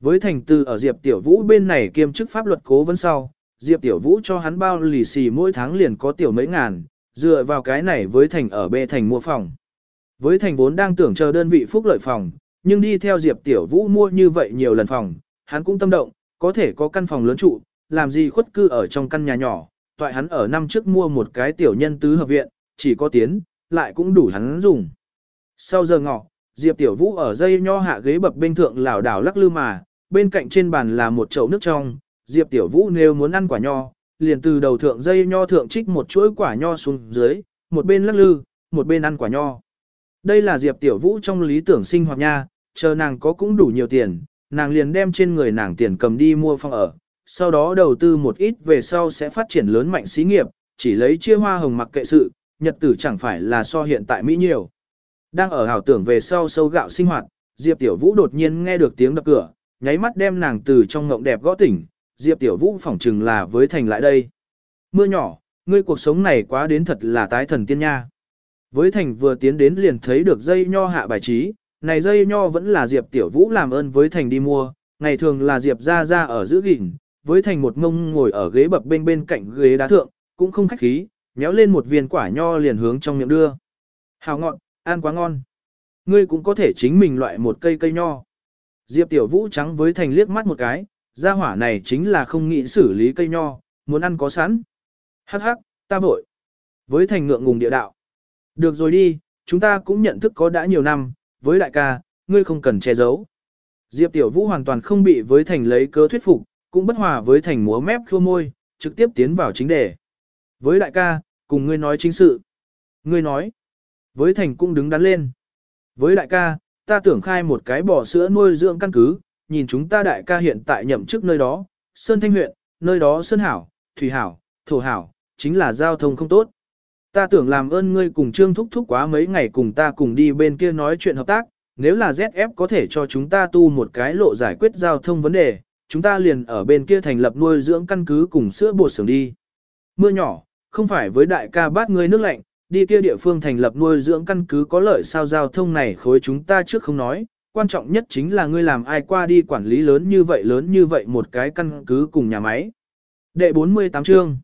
Với thành tư ở Diệp Tiểu Vũ bên này kiêm chức pháp luật cố vấn sau, Diệp Tiểu Vũ cho hắn bao lì xì mỗi tháng liền có tiểu mấy ngàn, dựa vào cái này với thành ở bê thành mua phòng. Với thành vốn đang tưởng chờ đơn vị phúc lợi phòng, nhưng đi theo Diệp Tiểu Vũ mua như vậy nhiều lần phòng, hắn cũng tâm động, có thể có căn phòng lớn trụ, làm gì khuất cư ở trong căn nhà nhỏ, toại hắn ở năm trước mua một cái tiểu nhân tứ hợp viện, chỉ có tiến, lại cũng đủ hắn dùng. Sau giờ ngọ, Diệp Tiểu Vũ ở dây nho hạ ghế bập bên thượng lảo đảo lắc lư mà, bên cạnh trên bàn là một chậu nước trong, Diệp Tiểu Vũ nếu muốn ăn quả nho, liền từ đầu thượng dây nho thượng trích một chuỗi quả nho xuống dưới, một bên lắc lư, một bên ăn quả nho. Đây là Diệp Tiểu Vũ trong lý tưởng sinh hoạt nha, chờ nàng có cũng đủ nhiều tiền, nàng liền đem trên người nàng tiền cầm đi mua phòng ở, sau đó đầu tư một ít về sau sẽ phát triển lớn mạnh xí nghiệp, chỉ lấy chia hoa hồng mặc kệ sự, nhật tử chẳng phải là so hiện tại Mỹ nhiều. Đang ở hảo tưởng về sau sâu gạo sinh hoạt, Diệp Tiểu Vũ đột nhiên nghe được tiếng đập cửa, nháy mắt đem nàng từ trong ngộng đẹp gõ tỉnh, Diệp Tiểu Vũ phỏng chừng là với thành lại đây. Mưa nhỏ, ngươi cuộc sống này quá đến thật là tái thần tiên nha. Với thành vừa tiến đến liền thấy được dây nho hạ bài trí, này dây nho vẫn là Diệp Tiểu Vũ làm ơn với Thành đi mua, ngày thường là Diệp ra ra ở giữ gìn, với Thành một ngông ngồi ở ghế bập bên bên cạnh ghế đá thượng, cũng không khách khí, nhéo lên một viên quả nho liền hướng trong miệng đưa. Hào ngọn, ăn quá ngon. Ngươi cũng có thể chính mình loại một cây cây nho. Diệp Tiểu Vũ trắng với Thành liếc mắt một cái, gia hỏa này chính là không nghĩ xử lý cây nho, muốn ăn có sẵn. Hắc hắc, ta vội. Với Thành ngượng ngùng địa đạo. Được rồi đi, chúng ta cũng nhận thức có đã nhiều năm, với đại ca, ngươi không cần che giấu. Diệp Tiểu Vũ hoàn toàn không bị với thành lấy cớ thuyết phục, cũng bất hòa với thành múa mép khua môi, trực tiếp tiến vào chính đề. Với đại ca, cùng ngươi nói chính sự. Ngươi nói, với thành cũng đứng đắn lên. Với đại ca, ta tưởng khai một cái bò sữa nuôi dưỡng căn cứ, nhìn chúng ta đại ca hiện tại nhậm chức nơi đó, Sơn Thanh huyện, nơi đó Sơn Hảo, Thủy Hảo, Thổ Hảo, chính là giao thông không tốt. Ta tưởng làm ơn ngươi cùng Trương Thúc Thúc quá mấy ngày cùng ta cùng đi bên kia nói chuyện hợp tác, nếu là ZF có thể cho chúng ta tu một cái lộ giải quyết giao thông vấn đề, chúng ta liền ở bên kia thành lập nuôi dưỡng căn cứ cùng sữa bột xưởng đi. Mưa nhỏ, không phải với đại ca bát ngươi nước lạnh, đi kia địa phương thành lập nuôi dưỡng căn cứ có lợi sao giao thông này khối chúng ta trước không nói, quan trọng nhất chính là ngươi làm ai qua đi quản lý lớn như vậy lớn như vậy một cái căn cứ cùng nhà máy. Đệ 48 chương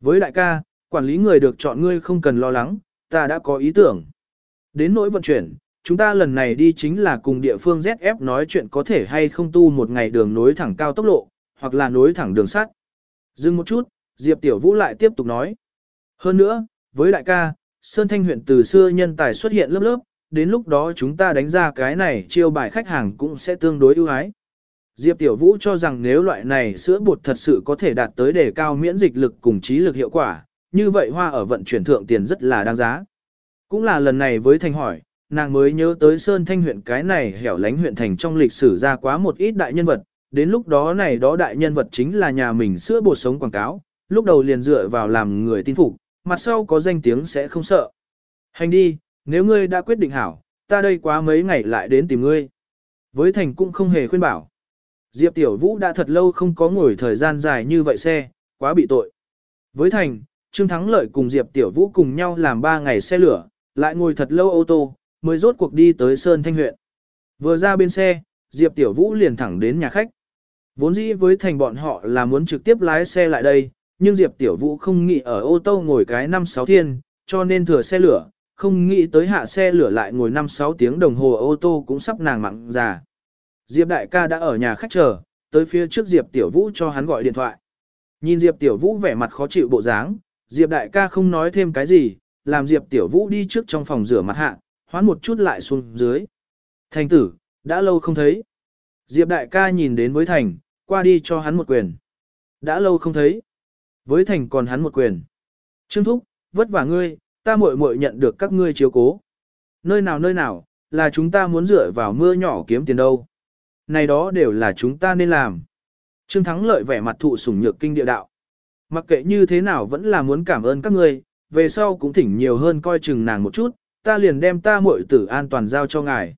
Với đại ca, quản lý người được chọn ngươi không cần lo lắng, ta đã có ý tưởng. Đến nỗi vận chuyển, chúng ta lần này đi chính là cùng địa phương ZF nói chuyện có thể hay không tu một ngày đường nối thẳng cao tốc lộ, hoặc là nối thẳng đường sắt. Dừng một chút, Diệp Tiểu Vũ lại tiếp tục nói. Hơn nữa, với đại ca, Sơn Thanh huyện từ xưa nhân tài xuất hiện lớp lớp, đến lúc đó chúng ta đánh ra cái này chiêu bài khách hàng cũng sẽ tương đối ưu ái. Diệp Tiểu Vũ cho rằng nếu loại này sữa bột thật sự có thể đạt tới đề cao miễn dịch lực cùng trí lực hiệu quả, như vậy hoa ở vận chuyển thượng tiền rất là đáng giá. Cũng là lần này với thành hỏi, nàng mới nhớ tới Sơn Thanh huyện cái này hẻo lánh huyện thành trong lịch sử ra quá một ít đại nhân vật, đến lúc đó này đó đại nhân vật chính là nhà mình sữa bột sống quảng cáo, lúc đầu liền dựa vào làm người tin phục, mặt sau có danh tiếng sẽ không sợ. Hành đi, nếu ngươi đã quyết định hảo, ta đây quá mấy ngày lại đến tìm ngươi. Với Thành cũng không hề khuyên bảo. Diệp Tiểu Vũ đã thật lâu không có ngồi thời gian dài như vậy xe, quá bị tội. Với Thành, Trương Thắng Lợi cùng Diệp Tiểu Vũ cùng nhau làm 3 ngày xe lửa, lại ngồi thật lâu ô tô, mới rốt cuộc đi tới Sơn Thanh huyện. Vừa ra bên xe, Diệp Tiểu Vũ liền thẳng đến nhà khách. Vốn dĩ với thành bọn họ là muốn trực tiếp lái xe lại đây, nhưng Diệp Tiểu Vũ không nghĩ ở ô tô ngồi cái 5-6 thiên, cho nên thừa xe lửa, không nghĩ tới hạ xe lửa lại ngồi 5-6 tiếng đồng hồ ô tô cũng sắp nàng mặn già. Diệp đại ca đã ở nhà khách chờ, tới phía trước Diệp Tiểu Vũ cho hắn gọi điện thoại. Nhìn Diệp Tiểu Vũ vẻ mặt khó chịu bộ dáng, Diệp đại ca không nói thêm cái gì, làm Diệp Tiểu Vũ đi trước trong phòng rửa mặt hạ, hoán một chút lại xuống dưới. Thành tử, đã lâu không thấy. Diệp đại ca nhìn đến với Thành, qua đi cho hắn một quyền. Đã lâu không thấy. Với Thành còn hắn một quyền. Trương Thúc, vất vả ngươi, ta muội muội nhận được các ngươi chiếu cố. Nơi nào nơi nào, là chúng ta muốn dựa vào mưa nhỏ kiếm tiền đâu. Này đó đều là chúng ta nên làm. Trương Thắng lợi vẻ mặt thụ sủng nhược kinh địa đạo. Mặc kệ như thế nào vẫn là muốn cảm ơn các ngươi, về sau cũng thỉnh nhiều hơn coi chừng nàng một chút, ta liền đem ta muội tử an toàn giao cho ngài.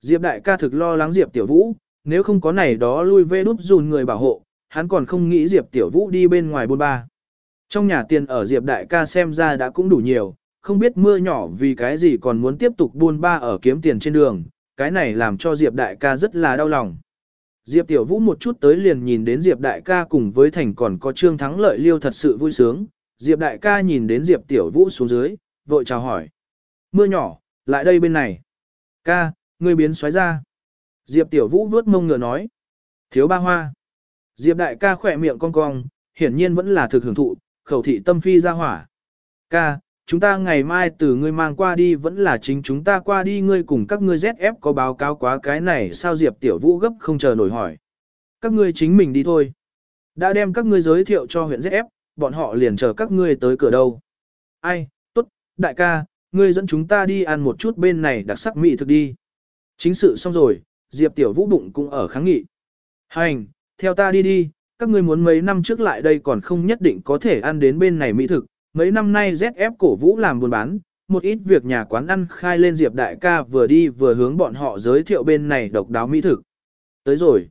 Diệp đại ca thực lo lắng Diệp tiểu vũ, nếu không có này đó lui về đút dùn người bảo hộ, hắn còn không nghĩ Diệp tiểu vũ đi bên ngoài bôn ba. Trong nhà tiền ở Diệp đại ca xem ra đã cũng đủ nhiều, không biết mưa nhỏ vì cái gì còn muốn tiếp tục buôn ba ở kiếm tiền trên đường, cái này làm cho Diệp đại ca rất là đau lòng. Diệp tiểu vũ một chút tới liền nhìn đến Diệp đại ca cùng với thành còn có trương thắng lợi liêu thật sự vui sướng, Diệp đại ca nhìn đến Diệp tiểu vũ xuống dưới, vội chào hỏi. Mưa nhỏ, lại đây bên này. Ca, ngươi biến xoáy ra. Diệp tiểu vũ vớt mông ngựa nói. Thiếu ba hoa. Diệp đại ca khỏe miệng cong cong, hiển nhiên vẫn là thực hưởng thụ, khẩu thị tâm phi ra hỏa. Ca, chúng ta ngày mai từ ngươi mang qua đi vẫn là chính chúng ta qua đi ngươi cùng các ngươi ZF có báo cáo quá cái này sao Diệp Tiểu Vũ gấp không chờ nổi hỏi. Các ngươi chính mình đi thôi. Đã đem các ngươi giới thiệu cho huyện ZF, bọn họ liền chờ các ngươi tới cửa đâu. Ai, tốt, đại ca, ngươi dẫn chúng ta đi ăn một chút bên này đặc sắc mỹ thực đi. Chính sự xong rồi, Diệp Tiểu Vũ bụng cũng ở kháng nghị. Hành, theo ta đi đi, các ngươi muốn mấy năm trước lại đây còn không nhất định có thể ăn đến bên này mỹ thực, mấy năm nay ZF cổ vũ làm buôn bán, một ít việc nhà quán ăn khai lên Diệp Đại ca vừa đi vừa hướng bọn họ giới thiệu bên này độc đáo mỹ thực. Tới rồi.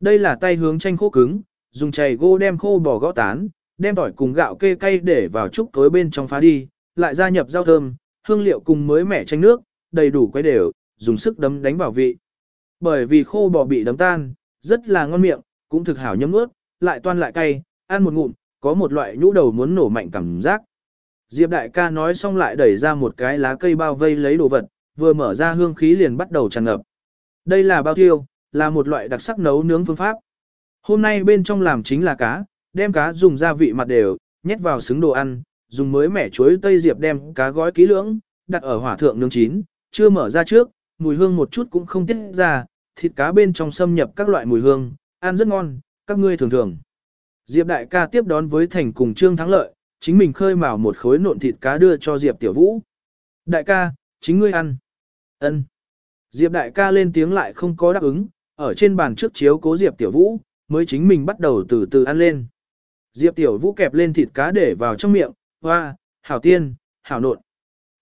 Đây là tay hướng chanh khô cứng, dùng chày gỗ đem khô bò gõ tán, đem tỏi cùng gạo kê cay để vào trúc tối bên trong phá đi, lại gia nhập rau thơm, hương liệu cùng mới mẻ chanh nước, đầy đủ quấy đều, dùng sức đấm đánh vào vị. Bởi vì khô bò bị đấm tan, rất là ngon miệng, cũng thực hảo nhấm ướt, lại toan lại cay, ăn một ngụm, có một loại nhũ đầu muốn nổ mạnh cảm giác. Diệp đại ca nói xong lại đẩy ra một cái lá cây bao vây lấy đồ vật, vừa mở ra hương khí liền bắt đầu tràn ngập. Đây là bao tiêu, là một loại đặc sắc nấu nướng phương pháp. Hôm nay bên trong làm chính là cá, đem cá dùng gia vị mặt đều, nhét vào xứng đồ ăn, dùng mới mẻ chuối tây diệp đem cá gói kỹ lưỡng, đặt ở hỏa thượng nướng chín, chưa mở ra trước, mùi hương một chút cũng không tiết ra, thịt cá bên trong xâm nhập các loại mùi hương, ăn rất ngon, các ngươi thường thường. Diệp đại ca tiếp đón với thành cùng Trương Thắng Lợi, chính mình khơi mào một khối nộn thịt cá đưa cho Diệp Tiểu Vũ. Đại ca, chính ngươi ăn. Ân. Diệp đại ca lên tiếng lại không có đáp ứng, ở trên bàn trước chiếu cố Diệp Tiểu Vũ, mới chính mình bắt đầu từ từ ăn lên. Diệp Tiểu Vũ kẹp lên thịt cá để vào trong miệng, hoa, hảo tiên, hảo nộn.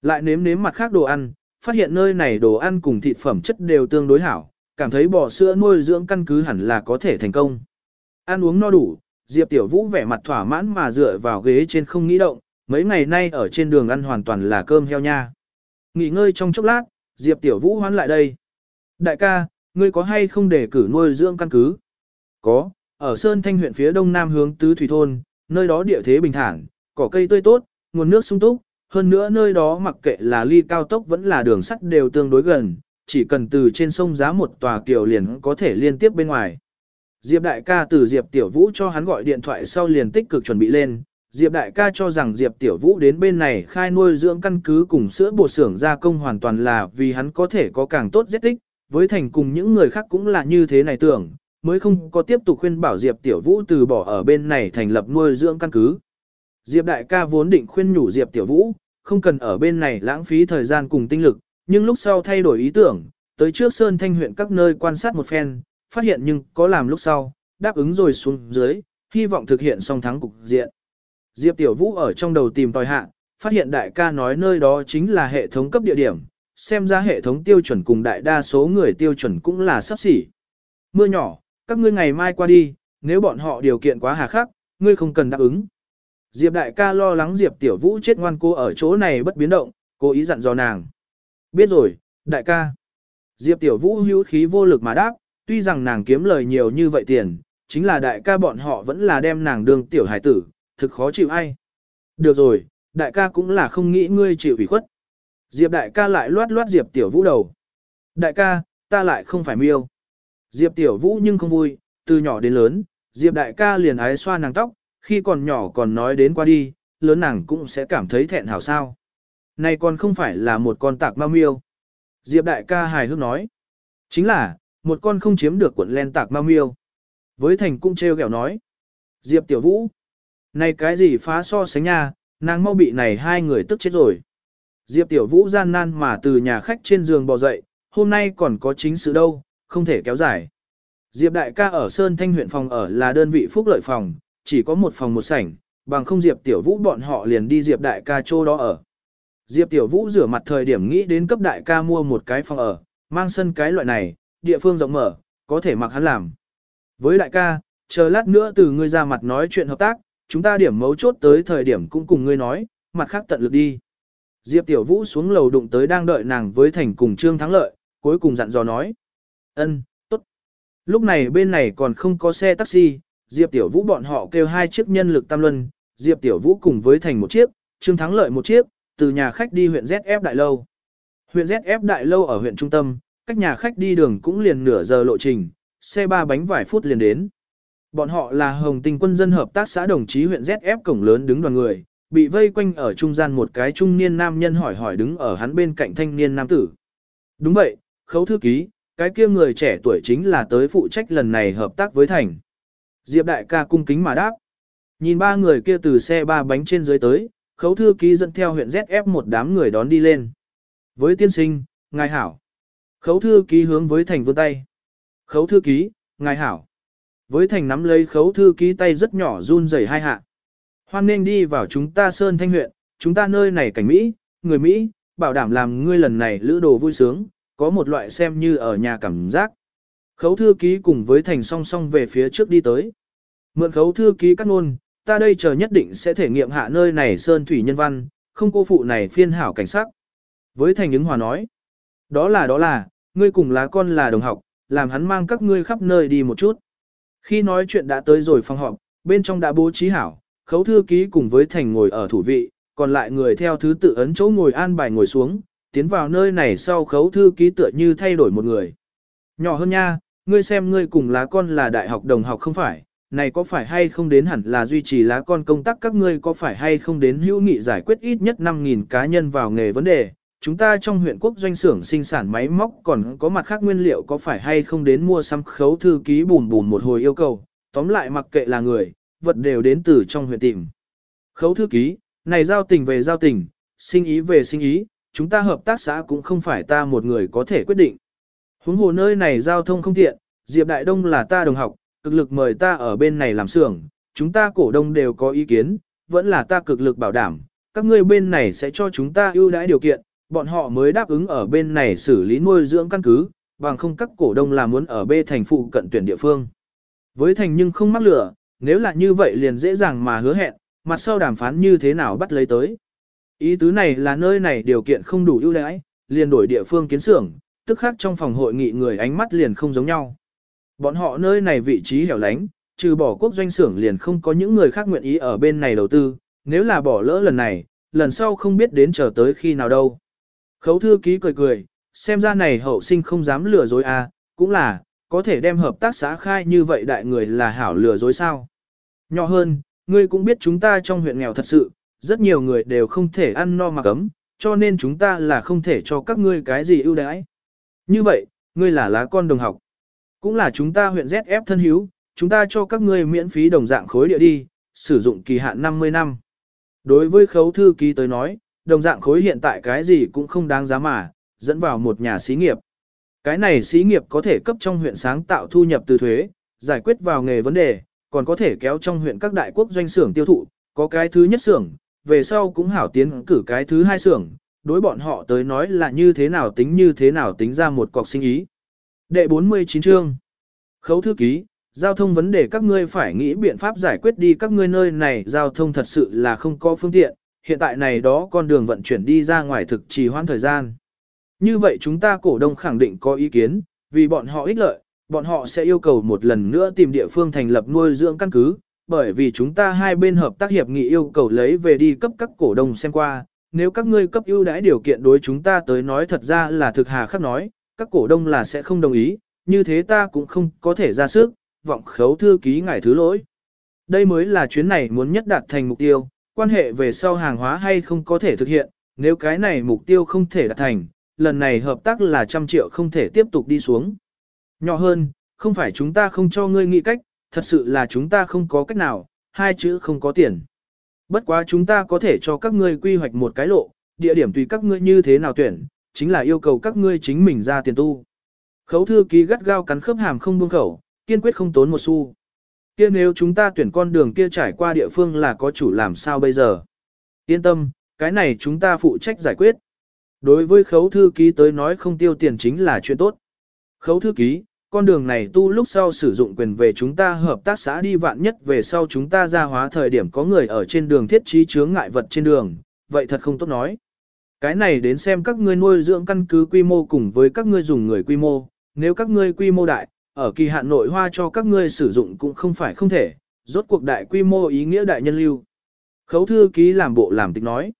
Lại nếm nếm mặt khác đồ ăn, phát hiện nơi này đồ ăn cùng thịt phẩm chất đều tương đối hảo, cảm thấy bò sữa nuôi dưỡng căn cứ hẳn là có thể thành công. Ăn uống no đủ, Diệp Tiểu Vũ vẻ mặt thỏa mãn mà dựa vào ghế trên không nghĩ động, mấy ngày nay ở trên đường ăn hoàn toàn là cơm heo nha. Nghỉ ngơi trong chốc lát, Diệp Tiểu Vũ hoán lại đây. Đại ca, ngươi có hay không để cử nuôi dưỡng căn cứ? Có, ở Sơn Thanh huyện phía đông nam hướng tứ thủy thôn, nơi đó địa thế bình thản, cỏ cây tươi tốt, nguồn nước sung túc, hơn nữa nơi đó mặc kệ là ly cao tốc vẫn là đường sắt đều tương đối gần, chỉ cần từ trên sông giá một tòa kiều liền có thể liên tiếp bên ngoài. Diệp đại ca từ Diệp Tiểu Vũ cho hắn gọi điện thoại sau liền tích cực chuẩn bị lên. Diệp đại ca cho rằng Diệp Tiểu Vũ đến bên này khai nuôi dưỡng căn cứ cùng sữa bột xưởng gia công hoàn toàn là vì hắn có thể có càng tốt giết tích, với thành cùng những người khác cũng là như thế này tưởng, mới không có tiếp tục khuyên bảo Diệp Tiểu Vũ từ bỏ ở bên này thành lập nuôi dưỡng căn cứ. Diệp đại ca vốn định khuyên nhủ Diệp Tiểu Vũ, không cần ở bên này lãng phí thời gian cùng tinh lực, nhưng lúc sau thay đổi ý tưởng, tới trước Sơn Thanh huyện các nơi quan sát một phen, phát hiện nhưng có làm lúc sau, đáp ứng rồi xuống dưới, hy vọng thực hiện song thắng cục diện. Diệp Tiểu Vũ ở trong đầu tìm tòi hạ, phát hiện đại ca nói nơi đó chính là hệ thống cấp địa điểm, xem ra hệ thống tiêu chuẩn cùng đại đa số người tiêu chuẩn cũng là sắp xỉ. Mưa nhỏ, các ngươi ngày mai qua đi, nếu bọn họ điều kiện quá hà khắc, ngươi không cần đáp ứng. Diệp đại ca lo lắng Diệp Tiểu Vũ chết ngoan cô ở chỗ này bất biến động, cố ý dặn dò nàng. Biết rồi, đại ca. Diệp Tiểu Vũ hữu khí vô lực mà đáp, tuy rằng nàng kiếm lời nhiều như vậy tiền, chính là đại ca bọn họ vẫn là đem nàng đương tiểu hải tử, thực khó chịu ai. Được rồi, đại ca cũng là không nghĩ ngươi chịu ủy khuất. Diệp đại ca lại loát loát Diệp Tiểu Vũ đầu. Đại ca, ta lại không phải miêu. Diệp Tiểu Vũ nhưng không vui, từ nhỏ đến lớn, Diệp đại ca liền ái xoa nàng tóc, khi còn nhỏ còn nói đến qua đi, lớn nàng cũng sẽ cảm thấy thẹn hảo sao. Này còn không phải là một con tạc ma miêu. Diệp đại ca hài hước nói. Chính là, một con không chiếm được cuộn len tạc ma miêu. Với thành cung treo kẹo nói. Diệp tiểu vũ. Này cái gì phá so sánh nha, nàng mau bị này hai người tức chết rồi. Diệp tiểu vũ gian nan mà từ nhà khách trên giường bò dậy, hôm nay còn có chính sự đâu, không thể kéo dài. Diệp đại ca ở Sơn Thanh huyện phòng ở là đơn vị phúc lợi phòng, chỉ có một phòng một sảnh, bằng không Diệp tiểu vũ bọn họ liền đi Diệp đại ca chỗ đó ở. Diệp tiểu vũ rửa mặt thời điểm nghĩ đến cấp đại ca mua một cái phòng ở, mang sân cái loại này, địa phương rộng mở, có thể mặc hắn làm. Với đại ca, chờ lát nữa từ ngươi ra mặt nói chuyện hợp tác, chúng ta điểm mấu chốt tới thời điểm cũng cùng ngươi nói, mặt khác tận lực đi. Diệp Tiểu Vũ xuống lầu đụng tới đang đợi nàng với thành cùng Trương Thắng Lợi, cuối cùng dặn dò nói. ân, tốt. Lúc này bên này còn không có xe taxi, Diệp Tiểu Vũ bọn họ kêu hai chiếc nhân lực tam luân, Diệp Tiểu Vũ cùng với thành một chiếc, Trương Thắng Lợi một chiếc, từ nhà khách đi huyện ZF Đại Lâu. Huyện ZF Đại Lâu ở huyện trung tâm, cách nhà khách đi đường cũng liền nửa giờ lộ trình, xe ba bánh vài phút liền đến. Bọn họ là Hồng Tinh quân dân hợp tác xã đồng chí huyện ZF cổng lớn đứng đoàn người, bị vây quanh ở trung gian một cái trung niên nam nhân hỏi hỏi đứng ở hắn bên cạnh thanh niên nam tử. Đúng vậy, khấu thư ký, cái kia người trẻ tuổi chính là tới phụ trách lần này hợp tác với thành. Diệp đại ca cung kính mà đáp. Nhìn ba người kia từ xe ba bánh trên dưới tới, khấu thư ký dẫn theo huyện ZF một đám người đón đi lên. Với tiên sinh, ngài hảo. Khấu thư ký hướng với thành vươn tay. Khấu thư ký, ngài hảo. Với thành nắm lấy khấu thư ký tay rất nhỏ run rẩy hai hạ. Hoan nên đi vào chúng ta Sơn Thanh huyện, chúng ta nơi này cảnh Mỹ, người Mỹ, bảo đảm làm ngươi lần này lữ đồ vui sướng, có một loại xem như ở nhà cảm giác. Khấu thư ký cùng với thành song song về phía trước đi tới. Mượn khấu thư ký cắt ngôn, ta đây chờ nhất định sẽ thể nghiệm hạ nơi này Sơn Thủy Nhân Văn, không cô phụ này phiên hảo cảnh sắc. Với thành ứng hòa nói, đó là đó là, ngươi cùng lá con là đồng học, làm hắn mang các ngươi khắp nơi đi một chút. Khi nói chuyện đã tới rồi phòng họp, bên trong đã bố trí hảo, khấu thư ký cùng với thành ngồi ở thủ vị, còn lại người theo thứ tự ấn chỗ ngồi an bài ngồi xuống, tiến vào nơi này sau khấu thư ký tựa như thay đổi một người. Nhỏ hơn nha, ngươi xem ngươi cùng lá con là đại học đồng học không phải, này có phải hay không đến hẳn là duy trì lá con công tác các ngươi có phải hay không đến hữu nghị giải quyết ít nhất 5.000 cá nhân vào nghề vấn đề, chúng ta trong huyện quốc doanh xưởng sinh sản máy móc còn có mặt khác nguyên liệu có phải hay không đến mua xăm khấu thư ký bùn bùn một hồi yêu cầu, tóm lại mặc kệ là người, vật đều đến từ trong huyện tìm. Khấu thư ký, này giao tình về giao tình, sinh ý về sinh ý, chúng ta hợp tác xã cũng không phải ta một người có thể quyết định. Huống hồ nơi này giao thông không tiện, Diệp Đại Đông là ta đồng học, cực lực mời ta ở bên này làm xưởng, chúng ta cổ đông đều có ý kiến, vẫn là ta cực lực bảo đảm, các ngươi bên này sẽ cho chúng ta ưu đãi điều kiện, bọn họ mới đáp ứng ở bên này xử lý nuôi dưỡng căn cứ, bằng không các cổ đông là muốn ở B thành phụ cận tuyển địa phương. Với thành nhưng không mắc lửa, nếu là như vậy liền dễ dàng mà hứa hẹn, mặt sau đàm phán như thế nào bắt lấy tới. Ý tứ này là nơi này điều kiện không đủ ưu đãi, liền đổi địa phương kiến xưởng, tức khác trong phòng hội nghị người ánh mắt liền không giống nhau. Bọn họ nơi này vị trí hẻo lánh, trừ bỏ quốc doanh xưởng liền không có những người khác nguyện ý ở bên này đầu tư, nếu là bỏ lỡ lần này, lần sau không biết đến chờ tới khi nào đâu. Khấu thư ký cười cười, xem ra này hậu sinh không dám lừa dối à, cũng là, có thể đem hợp tác xã khai như vậy đại người là hảo lừa dối sao. Nhỏ hơn, ngươi cũng biết chúng ta trong huyện nghèo thật sự, rất nhiều người đều không thể ăn no mà cấm, cho nên chúng ta là không thể cho các ngươi cái gì ưu đãi. Như vậy, ngươi là lá con đồng học. Cũng là chúng ta huyện ZF thân hiếu, chúng ta cho các ngươi miễn phí đồng dạng khối địa đi, sử dụng kỳ hạn 50 năm. Đối với khấu thư ký tới nói, đồng dạng khối hiện tại cái gì cũng không đáng giá mà, dẫn vào một nhà xí nghiệp. Cái này xí nghiệp có thể cấp trong huyện sáng tạo thu nhập từ thuế, giải quyết vào nghề vấn đề, còn có thể kéo trong huyện các đại quốc doanh xưởng tiêu thụ, có cái thứ nhất xưởng, về sau cũng hảo tiến cử cái thứ hai xưởng, đối bọn họ tới nói là như thế nào tính như thế nào tính ra một cọc sinh ý. Đệ 49 chương Khấu thư ký, giao thông vấn đề các ngươi phải nghĩ biện pháp giải quyết đi các ngươi nơi này giao thông thật sự là không có phương tiện, hiện tại này đó con đường vận chuyển đi ra ngoài thực trì hoãn thời gian. Như vậy chúng ta cổ đông khẳng định có ý kiến, vì bọn họ ích lợi, bọn họ sẽ yêu cầu một lần nữa tìm địa phương thành lập nuôi dưỡng căn cứ, bởi vì chúng ta hai bên hợp tác hiệp nghị yêu cầu lấy về đi cấp các cổ đông xem qua, nếu các ngươi cấp ưu đãi điều kiện đối chúng ta tới nói thật ra là thực hà khắc nói, các cổ đông là sẽ không đồng ý, như thế ta cũng không có thể ra sức, vọng khấu thư ký ngài thứ lỗi. Đây mới là chuyến này muốn nhất đạt thành mục tiêu, quan hệ về sau hàng hóa hay không có thể thực hiện, nếu cái này mục tiêu không thể đạt thành, lần này hợp tác là trăm triệu không thể tiếp tục đi xuống. Nhỏ hơn, không phải chúng ta không cho ngươi nghĩ cách, thật sự là chúng ta không có cách nào, hai chữ không có tiền. Bất quá chúng ta có thể cho các ngươi quy hoạch một cái lộ, địa điểm tùy các ngươi như thế nào tuyển, chính là yêu cầu các ngươi chính mình ra tiền tu. Khấu thư ký gắt gao cắn khớp hàm không buông khẩu, kiên quyết không tốn một xu. Kia nếu chúng ta tuyển con đường kia trải qua địa phương là có chủ làm sao bây giờ? Yên tâm, cái này chúng ta phụ trách giải quyết. Đối với khấu thư ký tới nói không tiêu tiền chính là chuyện tốt. Khấu thư ký, con đường này tu lúc sau sử dụng quyền về chúng ta hợp tác xã đi vạn nhất về sau chúng ta ra hóa thời điểm có người ở trên đường thiết trí chướng ngại vật trên đường, vậy thật không tốt nói. Cái này đến xem các ngươi nuôi dưỡng căn cứ quy mô cùng với các ngươi dùng người quy mô, nếu các ngươi quy mô đại, ở kỳ hạn nội hoa cho các ngươi sử dụng cũng không phải không thể, rốt cuộc đại quy mô ý nghĩa đại nhân lưu. Khấu thư ký làm bộ làm tịch nói.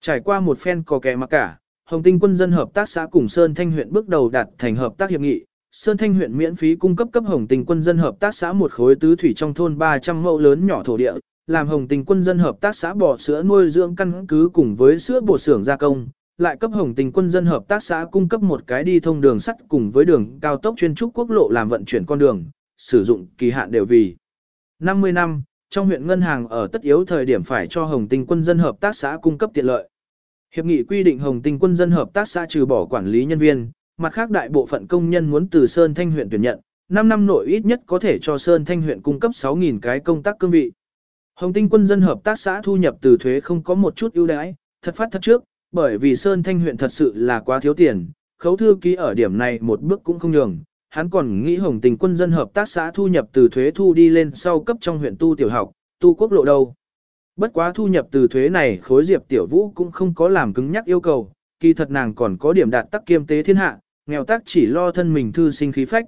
Trải qua một phen có kẻ mặc cả, Hồng Tinh quân dân hợp tác xã cùng Sơn Thanh huyện bước đầu đạt thành hợp tác hiệp nghị. Sơn Thanh huyện miễn phí cung cấp cấp Hồng Tinh quân dân hợp tác xã một khối tứ thủy trong thôn 300 mẫu lớn nhỏ thổ địa, làm Hồng Tinh quân dân hợp tác xã bò sữa nuôi dưỡng căn cứ cùng với sữa bột xưởng gia công, lại cấp Hồng tình quân dân hợp tác xã cung cấp một cái đi thông đường sắt cùng với đường cao tốc chuyên trúc quốc lộ làm vận chuyển con đường, sử dụng kỳ hạn đều vì 50 năm, trong huyện ngân hàng ở tất yếu thời điểm phải cho Hồng tình quân dân hợp tác xã cung cấp tiện lợi. Hiệp nghị quy định Hồng tình quân dân hợp tác xã trừ bỏ quản lý nhân viên, mặt khác đại bộ phận công nhân muốn từ Sơn Thanh huyện tuyển nhận, 5 năm nội ít nhất có thể cho Sơn Thanh huyện cung cấp 6.000 cái công tác cương vị. Hồng Tinh quân dân hợp tác xã thu nhập từ thuế không có một chút ưu đãi, thật phát thật trước, bởi vì Sơn Thanh huyện thật sự là quá thiếu tiền, khấu thư ký ở điểm này một bước cũng không nhường. Hắn còn nghĩ Hồng tình quân dân hợp tác xã thu nhập từ thuế thu đi lên sau cấp trong huyện tu tiểu học, tu quốc lộ đâu. Bất quá thu nhập từ thuế này khối Diệp Tiểu Vũ cũng không có làm cứng nhắc yêu cầu, kỳ thật nàng còn có điểm đạt tắc kiêm tế thiên hạ, nghèo tác chỉ lo thân mình thư sinh khí phách.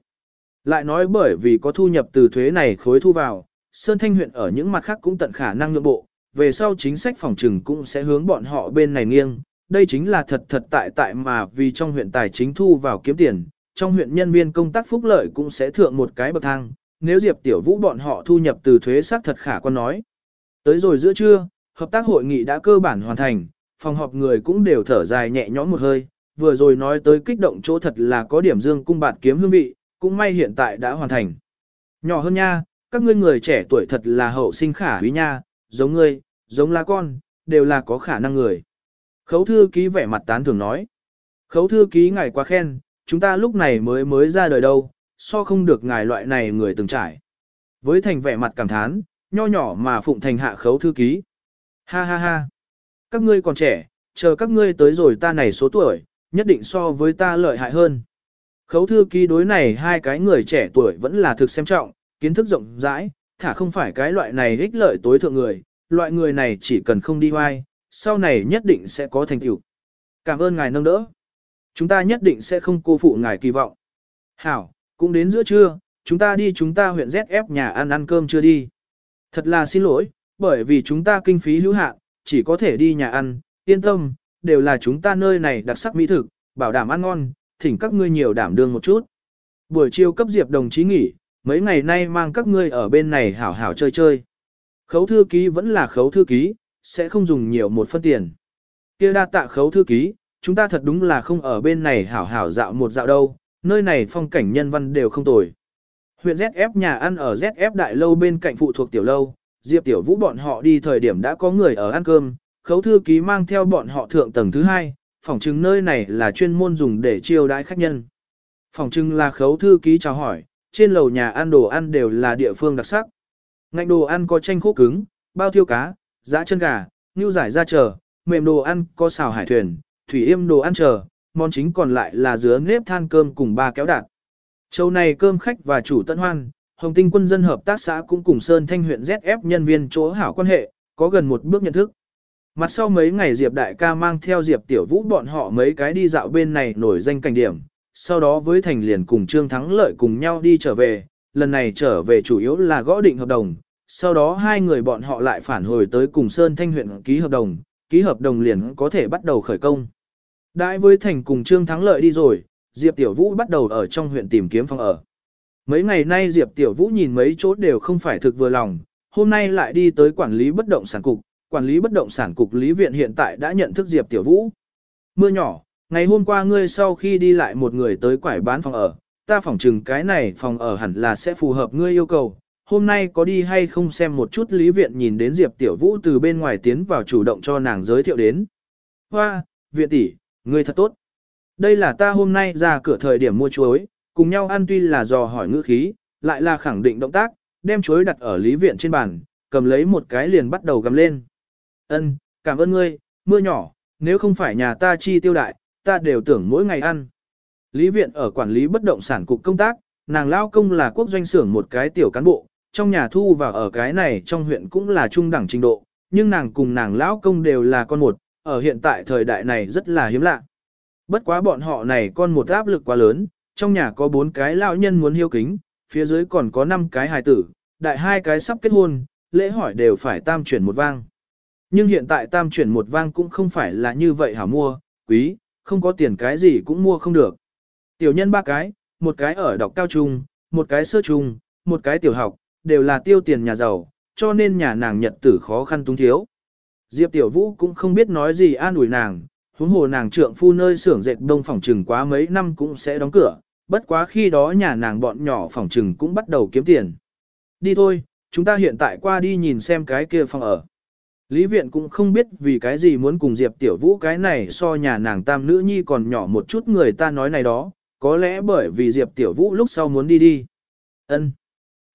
Lại nói bởi vì có thu nhập từ thuế này khối thu vào, Sơn Thanh huyện ở những mặt khác cũng tận khả năng nhượng bộ, về sau chính sách phòng trừng cũng sẽ hướng bọn họ bên này nghiêng. Đây chính là thật thật tại tại mà vì trong huyện tài chính thu vào kiếm tiền, trong huyện nhân viên công tác phúc lợi cũng sẽ thượng một cái bậc thang, nếu Diệp Tiểu Vũ bọn họ thu nhập từ thuế xác thật khả quan nói. Tới rồi giữa trưa, hợp tác hội nghị đã cơ bản hoàn thành, phòng họp người cũng đều thở dài nhẹ nhõm một hơi, vừa rồi nói tới kích động chỗ thật là có điểm dương cung bạt kiếm hương vị, cũng may hiện tại đã hoàn thành. Nhỏ hơn nha, các ngươi người trẻ tuổi thật là hậu sinh khả quý nha, giống ngươi, giống lá con, đều là có khả năng người. Khấu thư ký vẻ mặt tán thường nói. Khấu thư ký ngài quá khen, chúng ta lúc này mới mới ra đời đâu, so không được ngài loại này người từng trải. Với thành vẻ mặt cảm thán, nho nhỏ mà phụng thành hạ khấu thư ký. Ha ha ha. Các ngươi còn trẻ, chờ các ngươi tới rồi ta này số tuổi, nhất định so với ta lợi hại hơn. Khấu thư ký đối này hai cái người trẻ tuổi vẫn là thực xem trọng, kiến thức rộng rãi, thả không phải cái loại này ích lợi tối thượng người, loại người này chỉ cần không đi hoai, sau này nhất định sẽ có thành tựu. Cảm ơn ngài nâng đỡ. Chúng ta nhất định sẽ không cô phụ ngài kỳ vọng. Hảo, cũng đến giữa trưa, chúng ta đi chúng ta huyện ZF nhà ăn ăn cơm chưa đi. Thật là xin lỗi, bởi vì chúng ta kinh phí hữu hạn, chỉ có thể đi nhà ăn, yên tâm, đều là chúng ta nơi này đặc sắc mỹ thực, bảo đảm ăn ngon, thỉnh các ngươi nhiều đảm đương một chút. Buổi chiều cấp diệp đồng chí nghỉ, mấy ngày nay mang các ngươi ở bên này hảo hảo chơi chơi. Khấu thư ký vẫn là khấu thư ký, sẽ không dùng nhiều một phân tiền. kia đa tạ khấu thư ký, chúng ta thật đúng là không ở bên này hảo hảo dạo một dạo đâu, nơi này phong cảnh nhân văn đều không tồi. Huyện ZF nhà ăn ở ZF đại lâu bên cạnh phụ thuộc tiểu lâu, Diệp Tiểu Vũ bọn họ đi thời điểm đã có người ở ăn cơm, khấu thư ký mang theo bọn họ thượng tầng thứ hai, phòng trưng nơi này là chuyên môn dùng để chiêu đãi khách nhân. Phòng trưng là khấu thư ký chào hỏi, trên lầu nhà ăn đồ ăn đều là địa phương đặc sắc. Ngạnh đồ ăn có chanh khô cứng, bao thiêu cá, giã chân gà, như giải ra chờ, mềm đồ ăn có xào hải thuyền, thủy yêm đồ ăn chờ, món chính còn lại là dứa nếp than cơm cùng ba kéo đạt. Châu này cơm khách và chủ tận hoan, Hồng Tinh quân dân hợp tác xã cũng cùng Sơn Thanh huyện ZF nhân viên chỗ hảo quan hệ, có gần một bước nhận thức. Mặt sau mấy ngày Diệp Đại ca mang theo Diệp Tiểu Vũ bọn họ mấy cái đi dạo bên này nổi danh cảnh điểm, sau đó với Thành liền cùng Trương Thắng Lợi cùng nhau đi trở về, lần này trở về chủ yếu là gõ định hợp đồng, sau đó hai người bọn họ lại phản hồi tới cùng Sơn Thanh huyện ký hợp đồng, ký hợp đồng liền có thể bắt đầu khởi công. Đãi với Thành cùng Trương Thắng Lợi đi rồi, Diệp Tiểu Vũ bắt đầu ở trong huyện tìm kiếm phòng ở. Mấy ngày nay Diệp Tiểu Vũ nhìn mấy chỗ đều không phải thực vừa lòng, hôm nay lại đi tới quản lý bất động sản cục, quản lý bất động sản cục lý viện hiện tại đã nhận thức Diệp Tiểu Vũ. Mưa nhỏ, ngày hôm qua ngươi sau khi đi lại một người tới quải bán phòng ở, ta phỏng chừng cái này phòng ở hẳn là sẽ phù hợp ngươi yêu cầu. Hôm nay có đi hay không xem một chút lý viện nhìn đến Diệp Tiểu Vũ từ bên ngoài tiến vào chủ động cho nàng giới thiệu đến. Hoa, viện tỷ, ngươi thật tốt. Đây là ta hôm nay ra cửa thời điểm mua chuối, cùng nhau ăn tuy là dò hỏi ngữ khí, lại là khẳng định động tác, đem chuối đặt ở lý viện trên bàn, cầm lấy một cái liền bắt đầu gầm lên. Ân, cảm ơn ngươi, mưa nhỏ, nếu không phải nhà ta chi tiêu đại, ta đều tưởng mỗi ngày ăn. Lý viện ở quản lý bất động sản cục công tác, nàng lao công là quốc doanh xưởng một cái tiểu cán bộ, trong nhà thu và ở cái này trong huyện cũng là trung đẳng trình độ, nhưng nàng cùng nàng lão công đều là con một, ở hiện tại thời đại này rất là hiếm lạ. Bất quá bọn họ này con một áp lực quá lớn, trong nhà có bốn cái lão nhân muốn hiếu kính, phía dưới còn có năm cái hài tử, đại hai cái sắp kết hôn, lễ hỏi đều phải tam chuyển một vang. Nhưng hiện tại tam chuyển một vang cũng không phải là như vậy hả mua, quý, không có tiền cái gì cũng mua không được. Tiểu nhân ba cái, một cái ở đọc cao trung, một cái sơ trung, một cái tiểu học, đều là tiêu tiền nhà giàu, cho nên nhà nàng nhật tử khó khăn túng thiếu. Diệp Tiểu Vũ cũng không biết nói gì an ủi nàng, huống hồ nàng trượng phu nơi xưởng dệt đông phòng trừng quá mấy năm cũng sẽ đóng cửa, bất quá khi đó nhà nàng bọn nhỏ phòng trừng cũng bắt đầu kiếm tiền. Đi thôi, chúng ta hiện tại qua đi nhìn xem cái kia phòng ở. Lý viện cũng không biết vì cái gì muốn cùng Diệp Tiểu Vũ cái này so nhà nàng tam nữ nhi còn nhỏ một chút người ta nói này đó, có lẽ bởi vì Diệp Tiểu Vũ lúc sau muốn đi đi. Ân.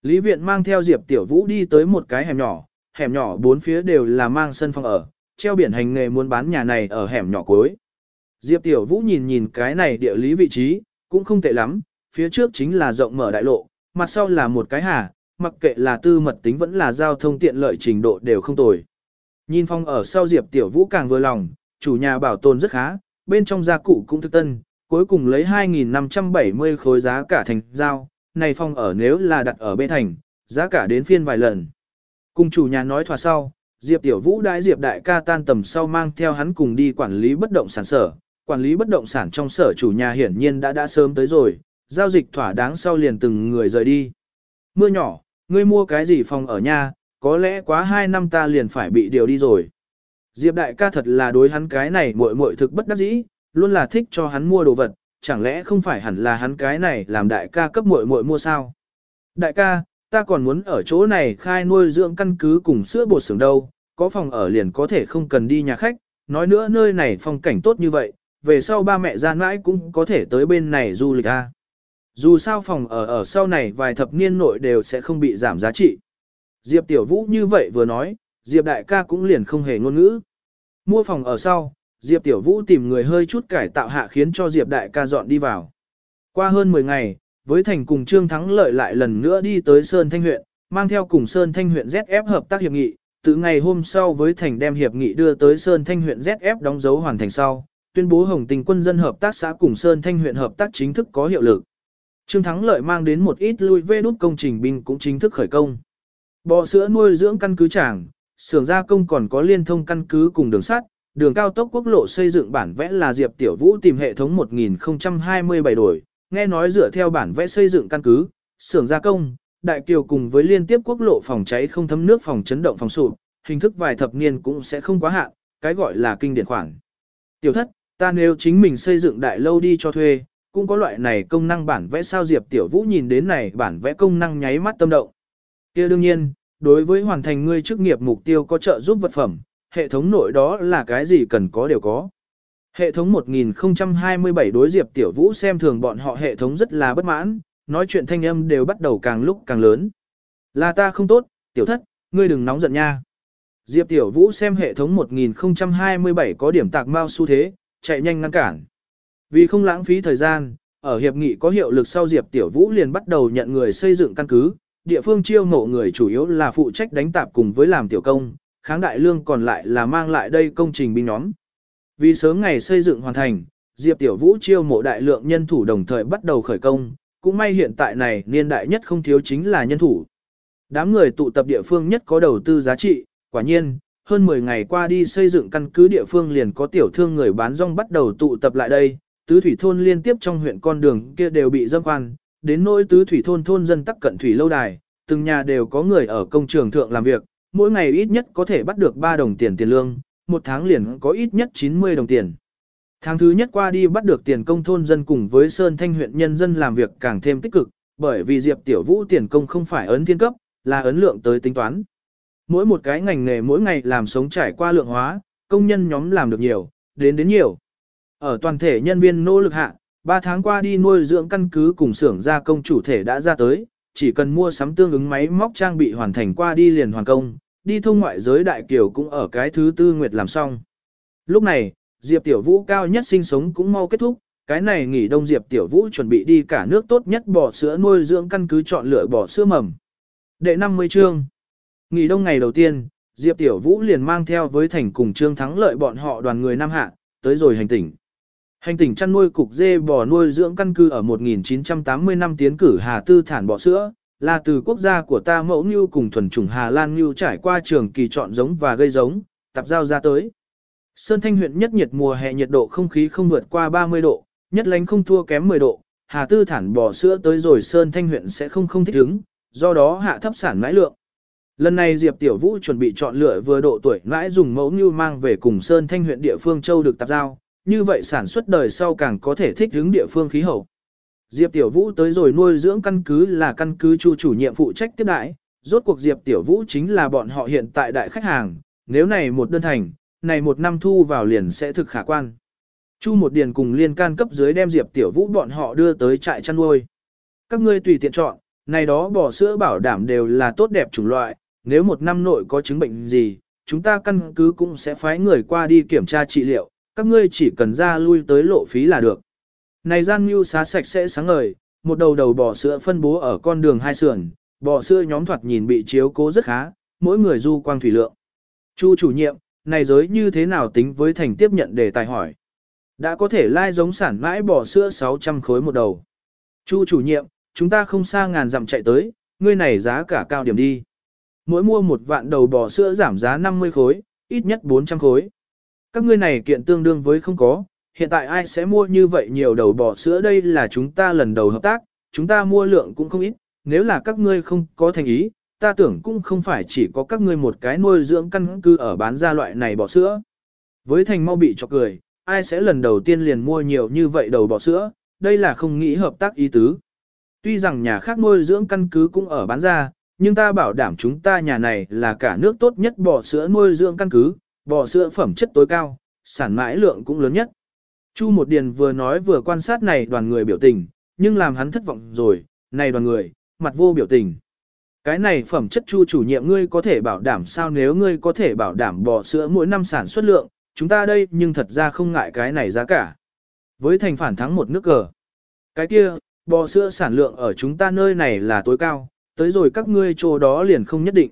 Lý viện mang theo Diệp Tiểu Vũ đi tới một cái hẻm nhỏ, hẻm nhỏ bốn phía đều là mang sân phòng ở, treo biển hành nghề muốn bán nhà này ở hẻm nhỏ cuối. Diệp Tiểu Vũ nhìn nhìn cái này địa lý vị trí, cũng không tệ lắm, phía trước chính là rộng mở đại lộ, mặt sau là một cái hà, mặc kệ là tư mật tính vẫn là giao thông tiện lợi trình độ đều không tồi. Nhìn phong ở sau Diệp Tiểu Vũ càng vừa lòng, chủ nhà bảo tồn rất khá, bên trong gia cụ cũng thức tân, cuối cùng lấy 2.570 khối giá cả thành giao, này phòng ở nếu là đặt ở bên thành, giá cả đến phiên vài lần. Cùng chủ nhà nói thỏa sau, Diệp Tiểu Vũ đãi Diệp Đại ca tan tầm sau mang theo hắn cùng đi quản lý bất động sản sở. Quản lý bất động sản trong sở chủ nhà hiển nhiên đã đã sớm tới rồi, giao dịch thỏa đáng sau liền từng người rời đi. Mưa nhỏ, ngươi mua cái gì phòng ở nhà, có lẽ quá 2 năm ta liền phải bị điều đi rồi. Diệp đại ca thật là đối hắn cái này muội muội thực bất đắc dĩ, luôn là thích cho hắn mua đồ vật, chẳng lẽ không phải hẳn là hắn cái này làm đại ca cấp muội muội mua sao? Đại ca, ta còn muốn ở chỗ này khai nuôi dưỡng căn cứ cùng sữa bột xưởng đâu, có phòng ở liền có thể không cần đi nhà khách, nói nữa nơi này phong cảnh tốt như vậy, về sau ba mẹ ra mãi cũng có thể tới bên này du lịch a. Dù sao phòng ở ở sau này vài thập niên nội đều sẽ không bị giảm giá trị. Diệp Tiểu Vũ như vậy vừa nói, Diệp Đại ca cũng liền không hề ngôn ngữ. Mua phòng ở sau, Diệp Tiểu Vũ tìm người hơi chút cải tạo hạ khiến cho Diệp Đại ca dọn đi vào. Qua hơn 10 ngày, với thành cùng Trương Thắng lợi lại lần nữa đi tới Sơn Thanh huyện, mang theo cùng Sơn Thanh huyện ZF hợp tác hiệp nghị, từ ngày hôm sau với thành đem hiệp nghị đưa tới Sơn Thanh huyện ZF đóng dấu hoàn thành sau, tuyên bố Hồng Tình quân dân hợp tác xã cùng Sơn Thanh huyện hợp tác chính thức có hiệu lực. Trương Thắng lợi mang đến một ít lui về đút công trình binh cũng chính thức khởi công. Bò sữa nuôi dưỡng căn cứ trảng, xưởng gia công còn có liên thông căn cứ cùng đường sắt, đường cao tốc quốc lộ xây dựng bản vẽ là Diệp Tiểu Vũ tìm hệ thống 1027 đổi, nghe nói dựa theo bản vẽ xây dựng căn cứ, xưởng gia công, đại kiều cùng với liên tiếp quốc lộ phòng cháy không thấm nước phòng chấn động phòng sụp, hình thức vài thập niên cũng sẽ không quá hạn, cái gọi là kinh điển khoản. Tiểu thất, ta nếu chính mình xây dựng đại lâu đi cho thuê, cũng có loại này công năng bản vẽ sao Diệp Tiểu Vũ nhìn đến này bản vẽ công năng nháy mắt tâm động. kia đương nhiên, đối với hoàn thành ngươi chức nghiệp mục tiêu có trợ giúp vật phẩm, hệ thống nội đó là cái gì cần có đều có. Hệ thống 1027 đối Diệp Tiểu Vũ xem thường bọn họ hệ thống rất là bất mãn, nói chuyện thanh âm đều bắt đầu càng lúc càng lớn. Là ta không tốt, Tiểu Thất, ngươi đừng nóng giận nha. Diệp Tiểu Vũ xem hệ thống 1027 có điểm tạc mau xu thế, chạy nhanh ngăn cản. Vì không lãng phí thời gian, ở hiệp nghị có hiệu lực sau Diệp Tiểu Vũ liền bắt đầu nhận người xây dựng căn cứ, địa phương chiêu ngộ người chủ yếu là phụ trách đánh tạp cùng với làm tiểu công, kháng đại lương còn lại là mang lại đây công trình binh nhóm. Vì sớm ngày xây dựng hoàn thành, Diệp Tiểu Vũ chiêu mộ đại lượng nhân thủ đồng thời bắt đầu khởi công, cũng may hiện tại này niên đại nhất không thiếu chính là nhân thủ. Đám người tụ tập địa phương nhất có đầu tư giá trị, quả nhiên, hơn 10 ngày qua đi xây dựng căn cứ địa phương liền có tiểu thương người bán rong bắt đầu tụ tập lại đây, tứ thủy thôn liên tiếp trong huyện con đường kia đều bị dâm khoan, đến nỗi tứ thủy thôn thôn dân tắc cận thủy lâu đài, từng nhà đều có người ở công trường thượng làm việc, mỗi ngày ít nhất có thể bắt được 3 đồng tiền tiền lương, một tháng liền có ít nhất 90 đồng tiền. Tháng thứ nhất qua đi bắt được tiền công thôn dân cùng với Sơn Thanh huyện nhân dân làm việc càng thêm tích cực, bởi vì Diệp Tiểu Vũ tiền công không phải ấn thiên cấp, là ấn lượng tới tính toán. Mỗi một cái ngành nghề mỗi ngày làm sống trải qua lượng hóa, công nhân nhóm làm được nhiều, đến đến nhiều. Ở toàn thể nhân viên nỗ lực hạ, 3 tháng qua đi nuôi dưỡng căn cứ cùng xưởng gia công chủ thể đã ra tới, chỉ cần mua sắm tương ứng máy móc trang bị hoàn thành qua đi liền hoàn công, đi thông ngoại giới đại kiều cũng ở cái thứ tư nguyệt làm xong. Lúc này, Diệp Tiểu Vũ cao nhất sinh sống cũng mau kết thúc, cái này nghỉ đông Diệp Tiểu Vũ chuẩn bị đi cả nước tốt nhất bò sữa nuôi dưỡng căn cứ chọn lựa bò sữa mầm. Đệ 50 chương. Nghỉ đông ngày đầu tiên, Diệp Tiểu Vũ liền mang theo với thành cùng Trương Thắng lợi bọn họ đoàn người Nam Hạ, tới rồi hành tỉnh. Hành tỉnh chăn nuôi cục dê bò nuôi dưỡng căn cứ ở 1980 năm tiến cử Hà Tư thản bò sữa, là từ quốc gia của ta mẫu như cùng thuần chủng Hà Lan như trải qua trường kỳ chọn giống và gây giống, tập giao ra tới. Sơn Thanh huyện nhất nhiệt mùa hè nhiệt độ không khí không vượt qua 30 độ, nhất lánh không thua kém 10 độ, Hà Tư thản bò sữa tới rồi Sơn Thanh huyện sẽ không không thích ứng, do đó hạ thấp sản mãi lượng. Lần này Diệp Tiểu Vũ chuẩn bị chọn lựa vừa độ tuổi mãi dùng mẫu như mang về cùng Sơn Thanh huyện địa phương châu được tạp giao, như vậy sản xuất đời sau càng có thể thích ứng địa phương khí hậu. Diệp Tiểu Vũ tới rồi nuôi dưỡng căn cứ là căn cứ chu chủ nhiệm phụ trách tiếp đãi, rốt cuộc Diệp Tiểu Vũ chính là bọn họ hiện tại đại khách hàng, nếu này một đơn thành, này một năm thu vào liền sẽ thực khả quan. Chu một điền cùng liên can cấp dưới đem Diệp Tiểu Vũ bọn họ đưa tới trại chăn nuôi. Các ngươi tùy tiện chọn, này đó bò sữa bảo đảm đều là tốt đẹp chủng loại, nếu một năm nội có chứng bệnh gì, chúng ta căn cứ cũng sẽ phái người qua đi kiểm tra trị liệu, các ngươi chỉ cần ra lui tới lộ phí là được. Này gian mưu xá sạch sẽ sáng ngời, một đầu đầu bò sữa phân bố ở con đường hai sườn, bò sữa nhóm thoạt nhìn bị chiếu cố rất khá, mỗi người du quang thủy lượng. Chu chủ nhiệm, này giới như thế nào tính với thành tiếp nhận đề tài hỏi. Đã có thể lai giống sản mãi bò sữa 600 khối một đầu. Chu chủ nhiệm, chúng ta không xa ngàn dặm chạy tới, ngươi này giá cả cao điểm đi. Mỗi mua một vạn đầu bò sữa giảm giá 50 khối, ít nhất 400 khối. Các ngươi này kiện tương đương với không có, hiện tại ai sẽ mua như vậy nhiều đầu bò sữa đây là chúng ta lần đầu hợp tác, chúng ta mua lượng cũng không ít, nếu là các ngươi không có thành ý, ta tưởng cũng không phải chỉ có các ngươi một cái nuôi dưỡng căn cứ ở bán ra loại này bò sữa. Với thành mau bị chọc cười, ai sẽ lần đầu tiên liền mua nhiều như vậy đầu bò sữa, đây là không nghĩ hợp tác ý tứ. Tuy rằng nhà khác nuôi dưỡng căn cứ cũng ở bán ra, nhưng ta bảo đảm chúng ta nhà này là cả nước tốt nhất bò sữa nuôi dưỡng căn cứ, bò sữa phẩm chất tối cao, sản mãi lượng cũng lớn nhất. Chu Một Điền vừa nói vừa quan sát này đoàn người biểu tình, nhưng làm hắn thất vọng rồi, này đoàn người, mặt vô biểu tình. Cái này phẩm chất chu chủ nhiệm ngươi có thể bảo đảm sao nếu ngươi có thể bảo đảm bò sữa mỗi năm sản xuất lượng, chúng ta đây nhưng thật ra không ngại cái này giá cả. Với thành phản thắng một nước cờ. Cái kia, bò sữa sản lượng ở chúng ta nơi này là tối cao, tới rồi các ngươi chỗ đó liền không nhất định.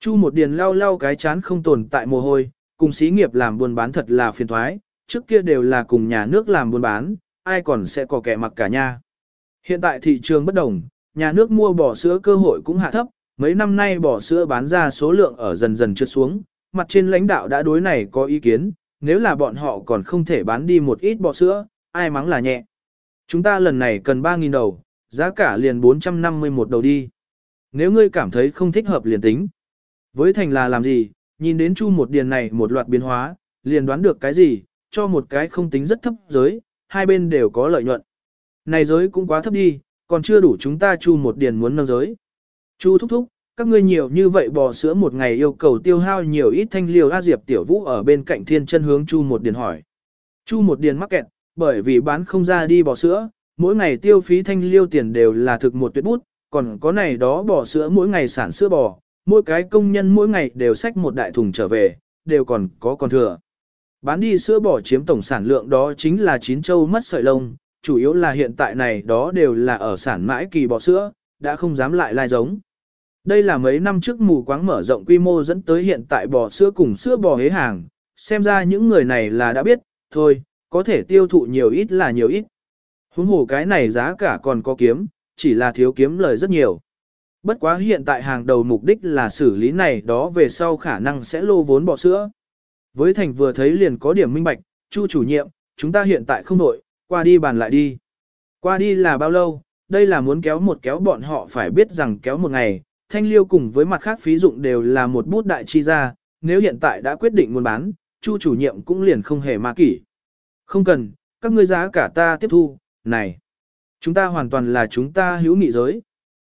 Chu một điền lau lau cái chán không tồn tại mồ hôi, cùng xí nghiệp làm buôn bán thật là phiền thoái, trước kia đều là cùng nhà nước làm buôn bán, ai còn sẽ có kẻ mặc cả nha. Hiện tại thị trường bất đồng, nhà nước mua bò sữa cơ hội cũng hạ thấp, mấy năm nay bò sữa bán ra số lượng ở dần dần trượt xuống, mặt trên lãnh đạo đã đối này có ý kiến, nếu là bọn họ còn không thể bán đi một ít bò sữa, ai mắng là nhẹ. Chúng ta lần này cần 3.000 đầu, giá cả liền 451 đầu đi. Nếu ngươi cảm thấy không thích hợp liền tính. Với thành là làm gì, nhìn đến chu một điền này một loạt biến hóa, liền đoán được cái gì, cho một cái không tính rất thấp giới, hai bên đều có lợi nhuận. Này giới cũng quá thấp đi, còn chưa đủ chúng ta chu một điền muốn nâng giới. Chu thúc thúc, các ngươi nhiều như vậy bò sữa một ngày yêu cầu tiêu hao nhiều ít thanh liều A Diệp Tiểu Vũ ở bên cạnh thiên chân hướng chu một điền hỏi. Chu một điền mắc kẹt, bởi vì bán không ra đi bò sữa, mỗi ngày tiêu phí thanh liêu tiền đều là thực một tuyệt bút, còn có này đó bò sữa mỗi ngày sản sữa bò, mỗi cái công nhân mỗi ngày đều xách một đại thùng trở về, đều còn có còn thừa. Bán đi sữa bò chiếm tổng sản lượng đó chính là chín châu mất sợi lông, chủ yếu là hiện tại này đó đều là ở sản mãi kỳ bò sữa, đã không dám lại lai giống. Đây là mấy năm trước mù quáng mở rộng quy mô dẫn tới hiện tại bò sữa cùng sữa bò hế hàng, xem ra những người này là đã biết, thôi, có thể tiêu thụ nhiều ít là nhiều ít. Huống hồ cái này giá cả còn có kiếm, chỉ là thiếu kiếm lời rất nhiều. Bất quá hiện tại hàng đầu mục đích là xử lý này đó về sau khả năng sẽ lô vốn bỏ sữa. Với thành vừa thấy liền có điểm minh bạch, chu chủ nhiệm, chúng ta hiện tại không nổi, qua đi bàn lại đi. Qua đi là bao lâu, đây là muốn kéo một kéo bọn họ phải biết rằng kéo một ngày, thanh liêu cùng với mặt khác phí dụng đều là một bút đại chi ra, nếu hiện tại đã quyết định muốn bán, chu chủ nhiệm cũng liền không hề ma kỷ. Không cần, các ngươi giá cả ta tiếp thu, này. Chúng ta hoàn toàn là chúng ta hữu nghị giới.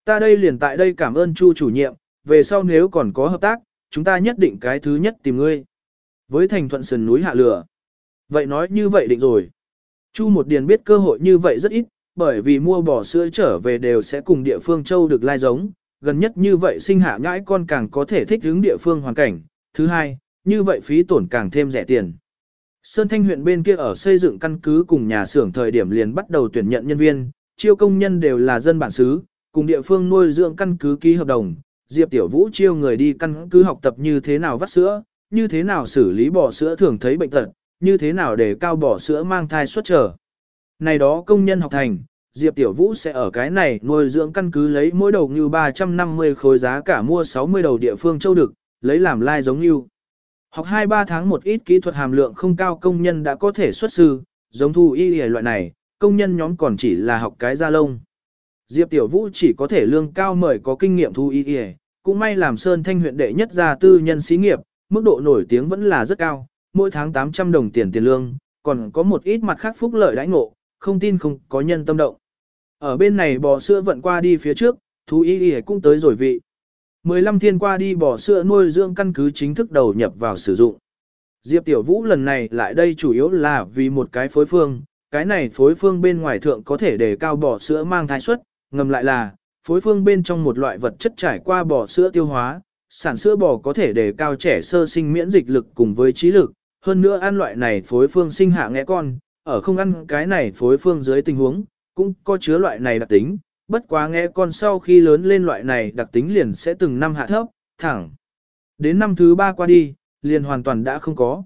Ta đây liền tại đây cảm ơn chu chủ nhiệm, về sau nếu còn có hợp tác, chúng ta nhất định cái thứ nhất tìm ngươi. Với thành thuận sườn núi hạ lửa. Vậy nói như vậy định rồi. Chu một điền biết cơ hội như vậy rất ít, bởi vì mua bò sữa trở về đều sẽ cùng địa phương châu được lai giống, gần nhất như vậy sinh hạ nhãi con càng có thể thích ứng địa phương hoàn cảnh. Thứ hai, như vậy phí tổn càng thêm rẻ tiền. Sơn Thanh huyện bên kia ở xây dựng căn cứ cùng nhà xưởng thời điểm liền bắt đầu tuyển nhận nhân viên, chiêu công nhân đều là dân bản xứ, cùng địa phương nuôi dưỡng căn cứ ký hợp đồng. Diệp Tiểu Vũ chiêu người đi căn cứ học tập như thế nào vắt sữa, như thế nào xử lý bỏ sữa thường thấy bệnh tật, như thế nào để cao bỏ sữa mang thai xuất trở. Này đó công nhân học thành, Diệp Tiểu Vũ sẽ ở cái này nuôi dưỡng căn cứ lấy mỗi đầu như 350 khối giá cả mua 60 đầu địa phương châu đực, lấy làm lai like giống như. Học 2-3 tháng một ít kỹ thuật hàm lượng không cao công nhân đã có thể xuất sư, giống thu y loại này, công nhân nhóm còn chỉ là học cái da lông. Diệp Tiểu Vũ chỉ có thể lương cao mời có kinh nghiệm thu y cũng may làm Sơn Thanh huyện đệ nhất gia tư nhân xí nghiệp, mức độ nổi tiếng vẫn là rất cao, mỗi tháng 800 đồng tiền tiền lương, còn có một ít mặt khác phúc lợi đãi ngộ, không tin không có nhân tâm động. Ở bên này bò sữa vận qua đi phía trước, thú y y cũng tới rồi vị. 15 thiên qua đi bò sữa nuôi dưỡng căn cứ chính thức đầu nhập vào sử dụng. Diệp Tiểu Vũ lần này lại đây chủ yếu là vì một cái phối phương, cái này phối phương bên ngoài thượng có thể để cao bò sữa mang thai suất, ngầm lại là, phối phương bên trong một loại vật chất trải qua bò sữa tiêu hóa, sản sữa bò có thể đề cao trẻ sơ sinh miễn dịch lực cùng với trí lực, hơn nữa ăn loại này phối phương sinh hạ nghe con, ở không ăn cái này phối phương dưới tình huống, cũng có chứa loại này đặc tính, bất quá nghe con sau khi lớn lên loại này đặc tính liền sẽ từng năm hạ thấp, thẳng. Đến năm thứ ba qua đi, liền hoàn toàn đã không có.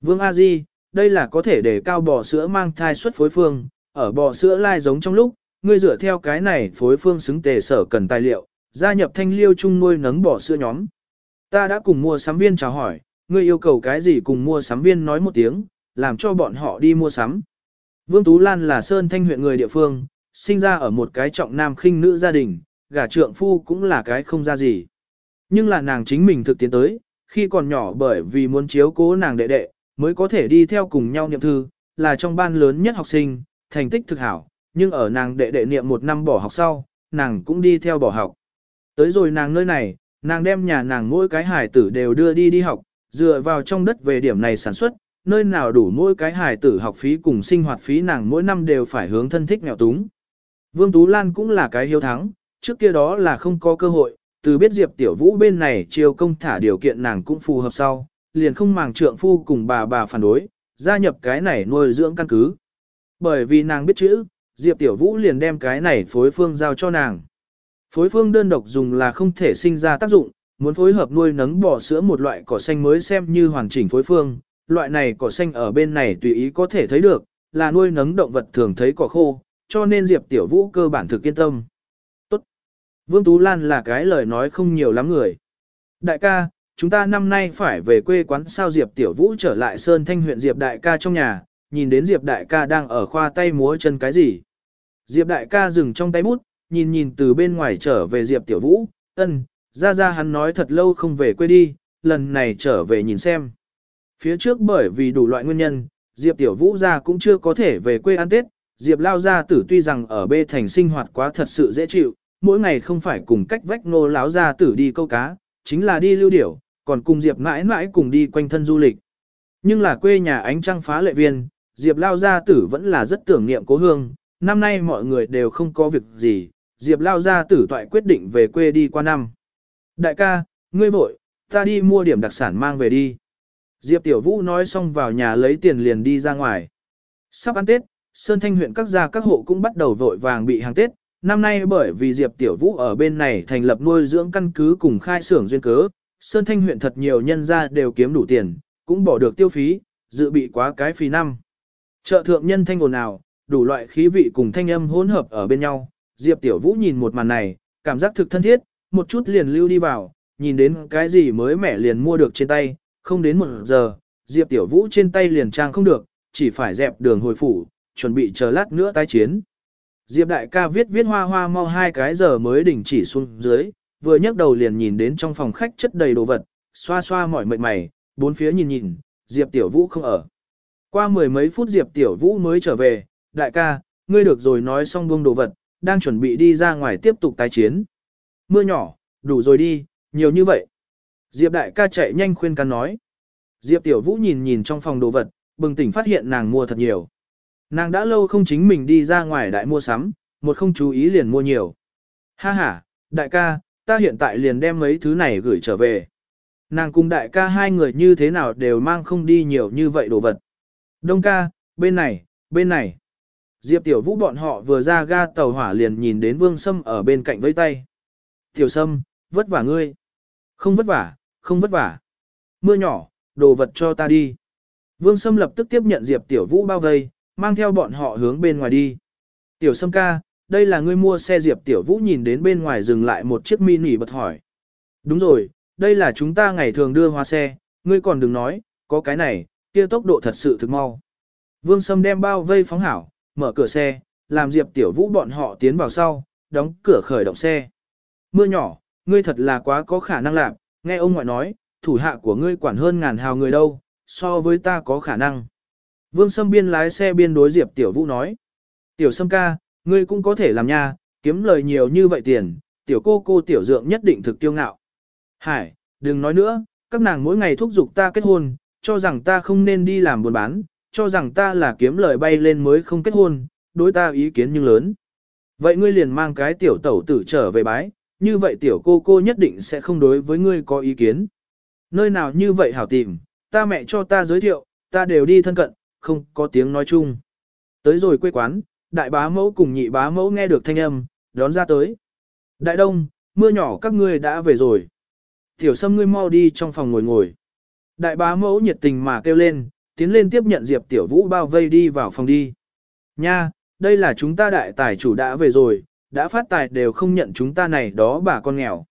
Vương A Di, đây là có thể để cao bò sữa mang thai xuất phối phương, ở bò sữa lai giống trong lúc, ngươi dựa theo cái này phối phương xứng tề sở cần tài liệu, gia nhập thanh liêu chung nuôi nấng bỏ sữa nhóm. Ta đã cùng mua sắm viên chào hỏi, ngươi yêu cầu cái gì cùng mua sắm viên nói một tiếng, làm cho bọn họ đi mua sắm. Vương Tú Lan là Sơn Thanh huyện người địa phương, sinh ra ở một cái trọng nam khinh nữ gia đình, gả trượng phu cũng là cái không ra gì. Nhưng là nàng chính mình thực tiến tới, khi còn nhỏ bởi vì muốn chiếu cố nàng đệ đệ, mới có thể đi theo cùng nhau niệm thư, là trong ban lớn nhất học sinh, thành tích thực hảo, nhưng ở nàng đệ đệ niệm một năm bỏ học sau, nàng cũng đi theo bỏ học. Tới rồi nàng nơi này, nàng đem nhà nàng mỗi cái hải tử đều đưa đi đi học, dựa vào trong đất về điểm này sản xuất, nơi nào đủ mỗi cái hải tử học phí cùng sinh hoạt phí nàng mỗi năm đều phải hướng thân thích nghèo túng. Vương Tú Lan cũng là cái hiếu thắng, trước kia đó là không có cơ hội, từ biết Diệp Tiểu Vũ bên này chiều công thả điều kiện nàng cũng phù hợp sau, liền không màng trượng phu cùng bà bà phản đối, gia nhập cái này nuôi dưỡng căn cứ. Bởi vì nàng biết chữ, Diệp Tiểu Vũ liền đem cái này phối phương giao cho nàng. Phối phương đơn độc dùng là không thể sinh ra tác dụng, muốn phối hợp nuôi nấng bò sữa một loại cỏ xanh mới xem như hoàn chỉnh phối phương. Loại này cỏ xanh ở bên này tùy ý có thể thấy được, là nuôi nấng động vật thường thấy cỏ khô, cho nên Diệp Tiểu Vũ cơ bản thực yên tâm. Tốt. Vương Tú Lan là cái lời nói không nhiều lắm người. Đại ca, chúng ta năm nay phải về quê quán sao Diệp Tiểu Vũ trở lại Sơn Thanh huyện Diệp Đại ca trong nhà, nhìn đến Diệp Đại ca đang ở khoa tay múa chân cái gì. Diệp Đại ca dừng trong tay bút, nhìn nhìn từ bên ngoài trở về Diệp Tiểu Vũ, ân, ra ra hắn nói thật lâu không về quê đi, lần này trở về nhìn xem. Phía trước bởi vì đủ loại nguyên nhân, Diệp Tiểu Vũ ra cũng chưa có thể về quê ăn Tết, Diệp Lao gia tử tuy rằng ở bê thành sinh hoạt quá thật sự dễ chịu, mỗi ngày không phải cùng cách vách nô láo gia tử đi câu cá, chính là đi lưu điểu, còn cùng Diệp mãi mãi cùng đi quanh thân du lịch. Nhưng là quê nhà ánh trăng phá lệ viên, Diệp Lao gia tử vẫn là rất tưởng niệm cố hương, năm nay mọi người đều không có việc gì, Diệp Lao gia tử toại quyết định về quê đi qua năm. Đại ca, ngươi vội, ta đi mua điểm đặc sản mang về đi. Diệp Tiểu Vũ nói xong vào nhà lấy tiền liền đi ra ngoài. Sắp ăn Tết, Sơn Thanh huyện các gia các hộ cũng bắt đầu vội vàng bị hàng Tết. Năm nay bởi vì Diệp Tiểu Vũ ở bên này thành lập nuôi dưỡng căn cứ cùng khai xưởng duyên cớ, Sơn Thanh huyện thật nhiều nhân gia đều kiếm đủ tiền, cũng bỏ được tiêu phí, dự bị quá cái phí năm. Chợ thượng nhân thanh ồn ào, đủ loại khí vị cùng thanh âm hỗn hợp ở bên nhau. Diệp Tiểu Vũ nhìn một màn này, cảm giác thực thân thiết, một chút liền lưu đi vào, nhìn đến cái gì mới mẻ liền mua được trên tay, không đến một giờ, Diệp Tiểu Vũ trên tay liền trang không được, chỉ phải dẹp đường hồi phủ, chuẩn bị chờ lát nữa tái chiến. Diệp đại ca viết viết hoa hoa mau hai cái giờ mới đỉnh chỉ xuống dưới, vừa nhấc đầu liền nhìn đến trong phòng khách chất đầy đồ vật, xoa xoa mỏi mệt mày, bốn phía nhìn nhìn, Diệp Tiểu Vũ không ở. Qua mười mấy phút Diệp Tiểu Vũ mới trở về, đại ca, ngươi được rồi nói xong buông đồ vật, đang chuẩn bị đi ra ngoài tiếp tục tái chiến. Mưa nhỏ, đủ rồi đi, nhiều như vậy. Diệp đại ca chạy nhanh khuyên can nói. Diệp Tiểu Vũ nhìn nhìn trong phòng đồ vật, bừng tỉnh phát hiện nàng mua thật nhiều. Nàng đã lâu không chính mình đi ra ngoài đại mua sắm, một không chú ý liền mua nhiều. Ha ha, đại ca, ta hiện tại liền đem mấy thứ này gửi trở về. Nàng cùng đại ca hai người như thế nào đều mang không đi nhiều như vậy đồ vật. Đông ca, bên này, bên này. Diệp Tiểu Vũ bọn họ vừa ra ga tàu hỏa liền nhìn đến Vương Sâm ở bên cạnh vẫy tay. Tiểu Sâm, vất vả ngươi. Không vất vả, không vất vả. Mưa nhỏ, đồ vật cho ta đi. Vương Sâm lập tức tiếp nhận Diệp Tiểu Vũ bao vây, mang theo bọn họ hướng bên ngoài đi. Tiểu Sâm ca, đây là ngươi mua xe Diệp Tiểu Vũ nhìn đến bên ngoài dừng lại một chiếc mini bật hỏi. Đúng rồi, đây là chúng ta ngày thường đưa hoa xe, ngươi còn đừng nói, có cái này, kia tốc độ thật sự thực mau. Vương Sâm đem bao vây phóng hảo, mở cửa xe, làm Diệp Tiểu Vũ bọn họ tiến vào sau, đóng cửa khởi động xe. Mưa nhỏ, ngươi thật là quá có khả năng làm, nghe ông ngoại nói, thủ hạ của ngươi quản hơn ngàn hào người đâu, so với ta có khả năng. Vương Sâm biên lái xe biên đối Diệp Tiểu Vũ nói. Tiểu Sâm ca, ngươi cũng có thể làm nha, kiếm lời nhiều như vậy tiền, tiểu cô cô tiểu dượng nhất định thực tiêu ngạo. Hải, đừng nói nữa, các nàng mỗi ngày thúc giục ta kết hôn, cho rằng ta không nên đi làm buôn bán, cho rằng ta là kiếm lời bay lên mới không kết hôn, đối ta ý kiến nhưng lớn. Vậy ngươi liền mang cái tiểu tẩu tử trở về bái, như vậy tiểu cô cô nhất định sẽ không đối với ngươi có ý kiến. Nơi nào như vậy hảo tìm, ta mẹ cho ta giới thiệu, ta đều đi thân cận, không có tiếng nói chung. Tới rồi quê quán, đại bá mẫu cùng nhị bá mẫu nghe được thanh âm, đón ra tới. Đại đông, mưa nhỏ các ngươi đã về rồi. Tiểu sâm ngươi mau đi trong phòng ngồi ngồi. Đại bá mẫu nhiệt tình mà kêu lên, tiến lên tiếp nhận Diệp Tiểu Vũ bao vây đi vào phòng đi. Nha, đây là chúng ta đại tài chủ đã về rồi, đã phát tài đều không nhận chúng ta này đó bà con nghèo.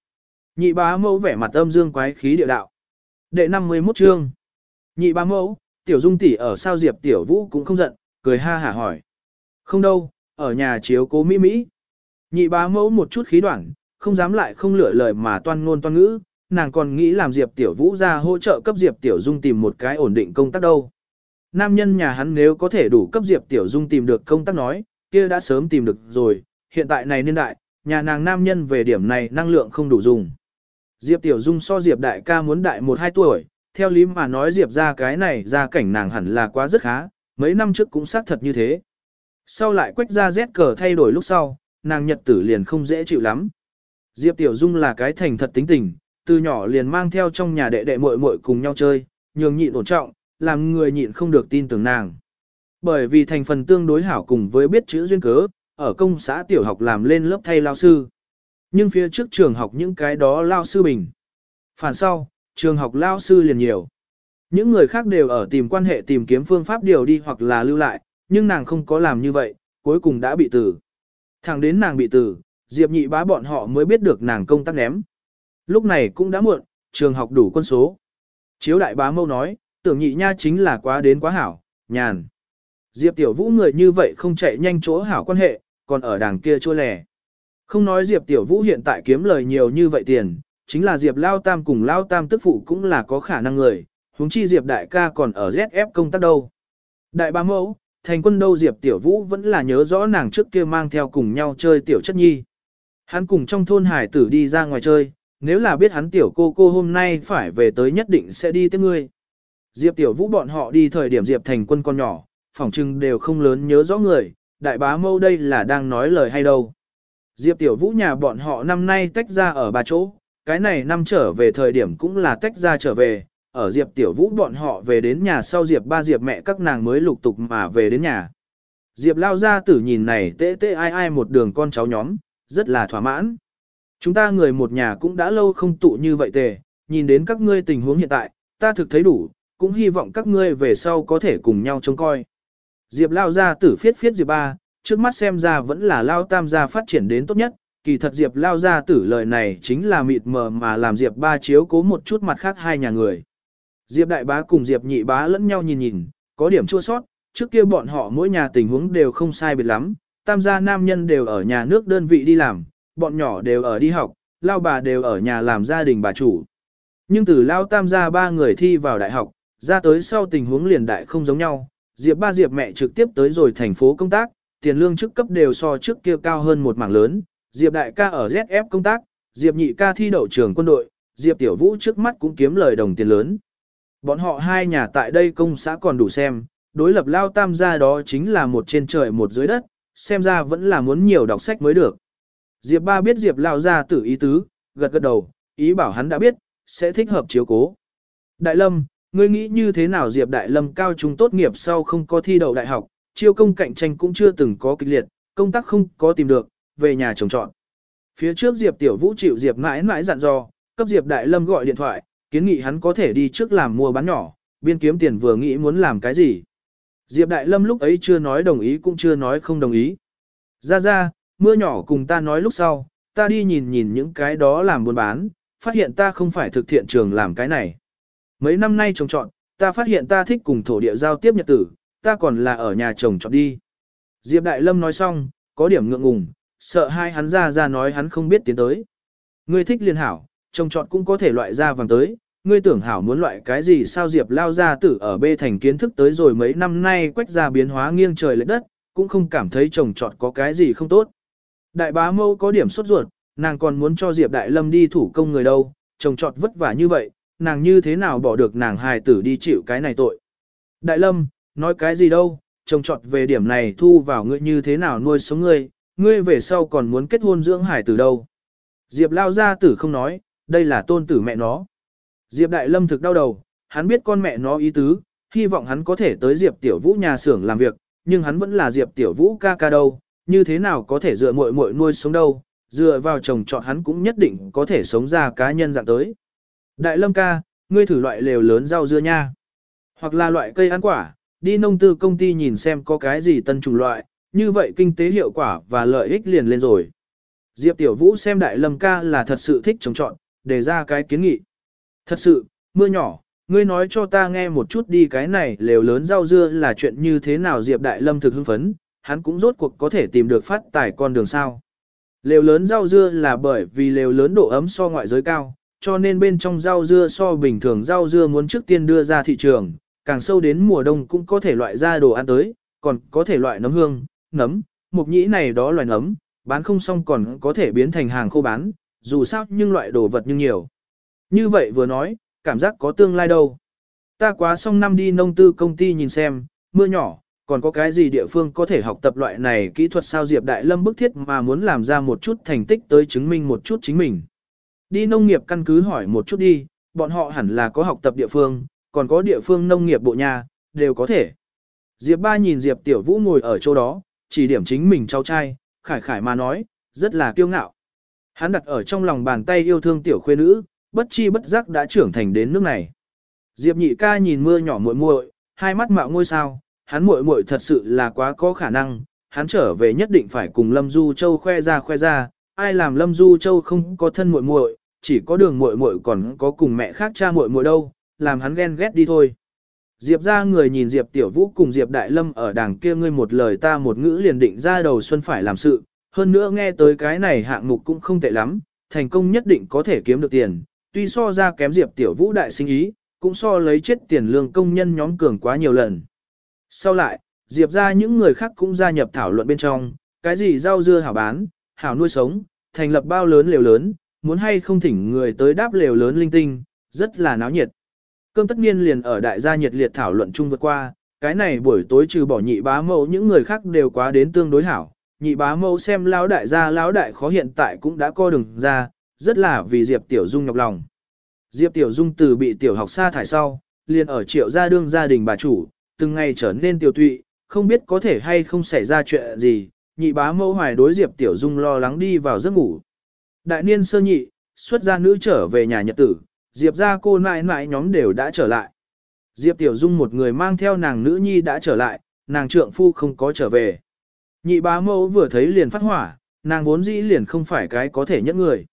Nhị bá mẫu vẻ mặt âm dương quái khí địa đạo. Đệ 51 chương. Nhị bá mẫu, Tiểu Dung tỷ ở sao Diệp Tiểu Vũ cũng không giận, cười ha hả hỏi. Không đâu, ở nhà chiếu cố Mỹ Mỹ. Nhị bá mẫu một chút khí đoạn, không dám lại không lựa lời mà toan ngôn toan ngữ, nàng còn nghĩ làm Diệp Tiểu Vũ ra hỗ trợ cấp Diệp Tiểu Dung tìm một cái ổn định công tác đâu. Nam nhân nhà hắn nếu có thể đủ cấp Diệp Tiểu Dung tìm được công tác nói, kia đã sớm tìm được rồi, hiện tại này niên đại, nhà nàng nam nhân về điểm này năng lượng không đủ dùng. Diệp Tiểu Dung so Diệp đại ca muốn đại 1-2 tuổi, theo lý mà nói Diệp ra cái này ra cảnh nàng hẳn là quá rất khá, mấy năm trước cũng xác thật như thế. Sau lại quách ra rét cờ thay đổi lúc sau, nàng nhật tử liền không dễ chịu lắm. Diệp Tiểu Dung là cái thành thật tính tình, từ nhỏ liền mang theo trong nhà đệ đệ muội muội cùng nhau chơi, nhường nhịn ổn trọng, làm người nhịn không được tin tưởng nàng. Bởi vì thành phần tương đối hảo cùng với biết chữ duyên cớ, ở công xã tiểu học làm lên lớp thay lao sư. Nhưng phía trước trường học những cái đó lao sư bình. Phản sau, trường học lao sư liền nhiều. Những người khác đều ở tìm quan hệ tìm kiếm phương pháp điều đi hoặc là lưu lại, nhưng nàng không có làm như vậy, cuối cùng đã bị tử. Thẳng đến nàng bị tử, Diệp nhị bá bọn họ mới biết được nàng công tác ném. Lúc này cũng đã muộn, trường học đủ quân số. Chiếu đại bá mâu nói, tưởng nhị nha chính là quá đến quá hảo, nhàn. Diệp tiểu vũ người như vậy không chạy nhanh chỗ hảo quan hệ, còn ở đàng kia chua lẻ. Không nói Diệp tiểu vũ hiện tại kiếm lời nhiều như vậy tiền, chính là Diệp Lao Tam cùng Lao Tam tức phụ cũng là có khả năng người, huống chi Diệp đại ca còn ở ZF công tác đâu. Đại ba mẫu, thành quân đâu Diệp tiểu vũ vẫn là nhớ rõ nàng trước kia mang theo cùng nhau chơi tiểu chất nhi. Hắn cùng trong thôn hải tử đi ra ngoài chơi, nếu là biết hắn tiểu cô cô hôm nay phải về tới nhất định sẽ đi tiếp ngươi. Diệp tiểu vũ bọn họ đi thời điểm Diệp thành quân con nhỏ, phỏng chừng đều không lớn nhớ rõ người, đại bá mâu đây là đang nói lời hay đâu. Diệp tiểu vũ nhà bọn họ năm nay tách ra ở ba chỗ, cái này năm trở về thời điểm cũng là tách ra trở về, ở Diệp tiểu vũ bọn họ về đến nhà sau Diệp ba Diệp mẹ các nàng mới lục tục mà về đến nhà. Diệp lao ra tử nhìn này tê tê ai ai một đường con cháu nhóm, rất là thỏa mãn. Chúng ta người một nhà cũng đã lâu không tụ như vậy tề, nhìn đến các ngươi tình huống hiện tại, ta thực thấy đủ, cũng hy vọng các ngươi về sau có thể cùng nhau trông coi. Diệp lao ra tử phiết phiết Diệp ba, trước mắt xem ra vẫn là lao tam gia phát triển đến tốt nhất, kỳ thật Diệp lao ra tử lời này chính là mịt mờ mà làm Diệp ba chiếu cố một chút mặt khác hai nhà người. Diệp đại bá cùng Diệp nhị bá lẫn nhau nhìn nhìn, có điểm chua sót, trước kia bọn họ mỗi nhà tình huống đều không sai biệt lắm, tam gia nam nhân đều ở nhà nước đơn vị đi làm, bọn nhỏ đều ở đi học, lao bà đều ở nhà làm gia đình bà chủ. Nhưng từ lao tam gia ba người thi vào đại học, ra tới sau tình huống liền đại không giống nhau, Diệp ba Diệp mẹ trực tiếp tới rồi thành phố công tác, tiền lương chức cấp đều so trước kia cao hơn một mảng lớn, Diệp đại ca ở ZF công tác, Diệp nhị ca thi đậu trường quân đội, Diệp tiểu vũ trước mắt cũng kiếm lời đồng tiền lớn. Bọn họ hai nhà tại đây công xã còn đủ xem, đối lập lao tam gia đó chính là một trên trời một dưới đất, xem ra vẫn là muốn nhiều đọc sách mới được. Diệp ba biết Diệp lao ra tử ý tứ, gật gật đầu, ý bảo hắn đã biết, sẽ thích hợp chiếu cố. Đại Lâm, ngươi nghĩ như thế nào Diệp Đại Lâm cao trung tốt nghiệp sau không có thi đậu đại học, chiêu công cạnh tranh cũng chưa từng có kịch liệt, công tác không có tìm được, về nhà trồng trọn. Phía trước Diệp Tiểu Vũ chịu Diệp mãi mãi dặn dò, cấp Diệp Đại Lâm gọi điện thoại, kiến nghị hắn có thể đi trước làm mua bán nhỏ, biên kiếm tiền vừa nghĩ muốn làm cái gì. Diệp Đại Lâm lúc ấy chưa nói đồng ý cũng chưa nói không đồng ý. Ra ra, mưa nhỏ cùng ta nói lúc sau, ta đi nhìn nhìn những cái đó làm buôn bán, phát hiện ta không phải thực thiện trường làm cái này. Mấy năm nay trồng trọt, ta phát hiện ta thích cùng thổ địa giao tiếp nhật tử, ta còn là ở nhà trồng trọt đi. Diệp Đại Lâm nói xong, có điểm ngượng ngùng, sợ hai hắn ra ra nói hắn không biết tiến tới. Ngươi thích liên hảo, trồng trọt cũng có thể loại ra vàng tới, ngươi tưởng hảo muốn loại cái gì sao Diệp lao ra tử ở bê thành kiến thức tới rồi mấy năm nay quách ra biến hóa nghiêng trời lệ đất, cũng không cảm thấy trồng trọt có cái gì không tốt. Đại bá mâu có điểm sốt ruột, nàng còn muốn cho Diệp Đại Lâm đi thủ công người đâu, trồng trọt vất vả như vậy, nàng như thế nào bỏ được nàng hài tử đi chịu cái này tội. Đại Lâm, nói cái gì đâu, trông trọt về điểm này thu vào ngươi như thế nào nuôi sống ngươi, ngươi về sau còn muốn kết hôn dưỡng hải tử đâu. Diệp lao ra tử không nói, đây là tôn tử mẹ nó. Diệp Đại Lâm thực đau đầu, hắn biết con mẹ nó ý tứ, hy vọng hắn có thể tới Diệp Tiểu Vũ nhà xưởng làm việc, nhưng hắn vẫn là Diệp Tiểu Vũ ca ca đâu, như thế nào có thể dựa muội muội nuôi sống đâu, dựa vào chồng chọn hắn cũng nhất định có thể sống ra cá nhân dạng tới. Đại Lâm ca, ngươi thử loại lều lớn rau dưa nha, hoặc là loại cây ăn quả, đi nông tư công ty nhìn xem có cái gì tân chủng loại, như vậy kinh tế hiệu quả và lợi ích liền lên rồi. Diệp Tiểu Vũ xem Đại Lâm ca là thật sự thích trồng trọn, đề ra cái kiến nghị. Thật sự, mưa nhỏ, ngươi nói cho ta nghe một chút đi cái này lều lớn rau dưa là chuyện như thế nào Diệp Đại Lâm thực hưng phấn, hắn cũng rốt cuộc có thể tìm được phát tài con đường sao. Lều lớn rau dưa là bởi vì lều lớn độ ấm so ngoại giới cao, cho nên bên trong rau dưa so bình thường rau dưa muốn trước tiên đưa ra thị trường, càng sâu đến mùa đông cũng có thể loại ra đồ ăn tới, còn có thể loại nấm hương, nấm, mục nhĩ này đó loài nấm, bán không xong còn có thể biến thành hàng khô bán, dù sao nhưng loại đồ vật nhưng nhiều. Như vậy vừa nói, cảm giác có tương lai đâu. Ta quá xong năm đi nông tư công ty nhìn xem, mưa nhỏ, còn có cái gì địa phương có thể học tập loại này kỹ thuật sao Diệp Đại Lâm bức thiết mà muốn làm ra một chút thành tích tới chứng minh một chút chính mình. Đi nông nghiệp căn cứ hỏi một chút đi, bọn họ hẳn là có học tập địa phương, còn có địa phương nông nghiệp bộ nhà, đều có thể. Diệp ba nhìn Diệp Tiểu Vũ ngồi ở chỗ đó, chỉ điểm chính mình cháu trai, khải khải mà nói, rất là kiêu ngạo. Hắn đặt ở trong lòng bàn tay yêu thương tiểu khuê nữ, bất chi bất giác đã trưởng thành đến nước này. Diệp nhị ca nhìn mưa nhỏ muội muội, hai mắt mạo ngôi sao, hắn muội muội thật sự là quá có khả năng, hắn trở về nhất định phải cùng Lâm Du Châu khoe ra khoe ra, ai làm Lâm Du Châu không có thân muội muội, chỉ có đường muội muội còn có cùng mẹ khác cha muội muội đâu, làm hắn ghen ghét đi thôi. Diệp ra người nhìn Diệp Tiểu Vũ cùng Diệp Đại Lâm ở đàng kia ngươi một lời ta một ngữ liền định ra đầu xuân phải làm sự, hơn nữa nghe tới cái này hạng mục cũng không tệ lắm, thành công nhất định có thể kiếm được tiền, tuy so ra kém Diệp Tiểu Vũ đại sinh ý, cũng so lấy chết tiền lương công nhân nhóm cường quá nhiều lần. Sau lại, Diệp ra những người khác cũng gia nhập thảo luận bên trong, cái gì rau dưa hảo bán, hảo nuôi sống, thành lập bao lớn liều lớn, muốn hay không thỉnh người tới đáp lều lớn linh tinh, rất là náo nhiệt. Cơm tất nhiên liền ở đại gia nhiệt liệt thảo luận chung vượt qua, cái này buổi tối trừ bỏ nhị bá mẫu những người khác đều quá đến tương đối hảo. Nhị bá mẫu xem lão đại gia lão đại khó hiện tại cũng đã co đường ra, rất là vì Diệp Tiểu Dung nhọc lòng. Diệp Tiểu Dung từ bị tiểu học sa thải sau, liền ở triệu gia đương gia đình bà chủ, từng ngày trở nên tiểu tụy, không biết có thể hay không xảy ra chuyện gì, nhị bá mẫu hoài đối Diệp Tiểu Dung lo lắng đi vào giấc ngủ. Đại niên sơ nhị, xuất gia nữ trở về nhà nhật tử, Diệp ra cô nãi nãi nhóm đều đã trở lại. Diệp Tiểu Dung một người mang theo nàng nữ nhi đã trở lại, nàng trượng phu không có trở về. Nhị bá mẫu vừa thấy liền phát hỏa, nàng vốn dĩ liền không phải cái có thể nhẫn người.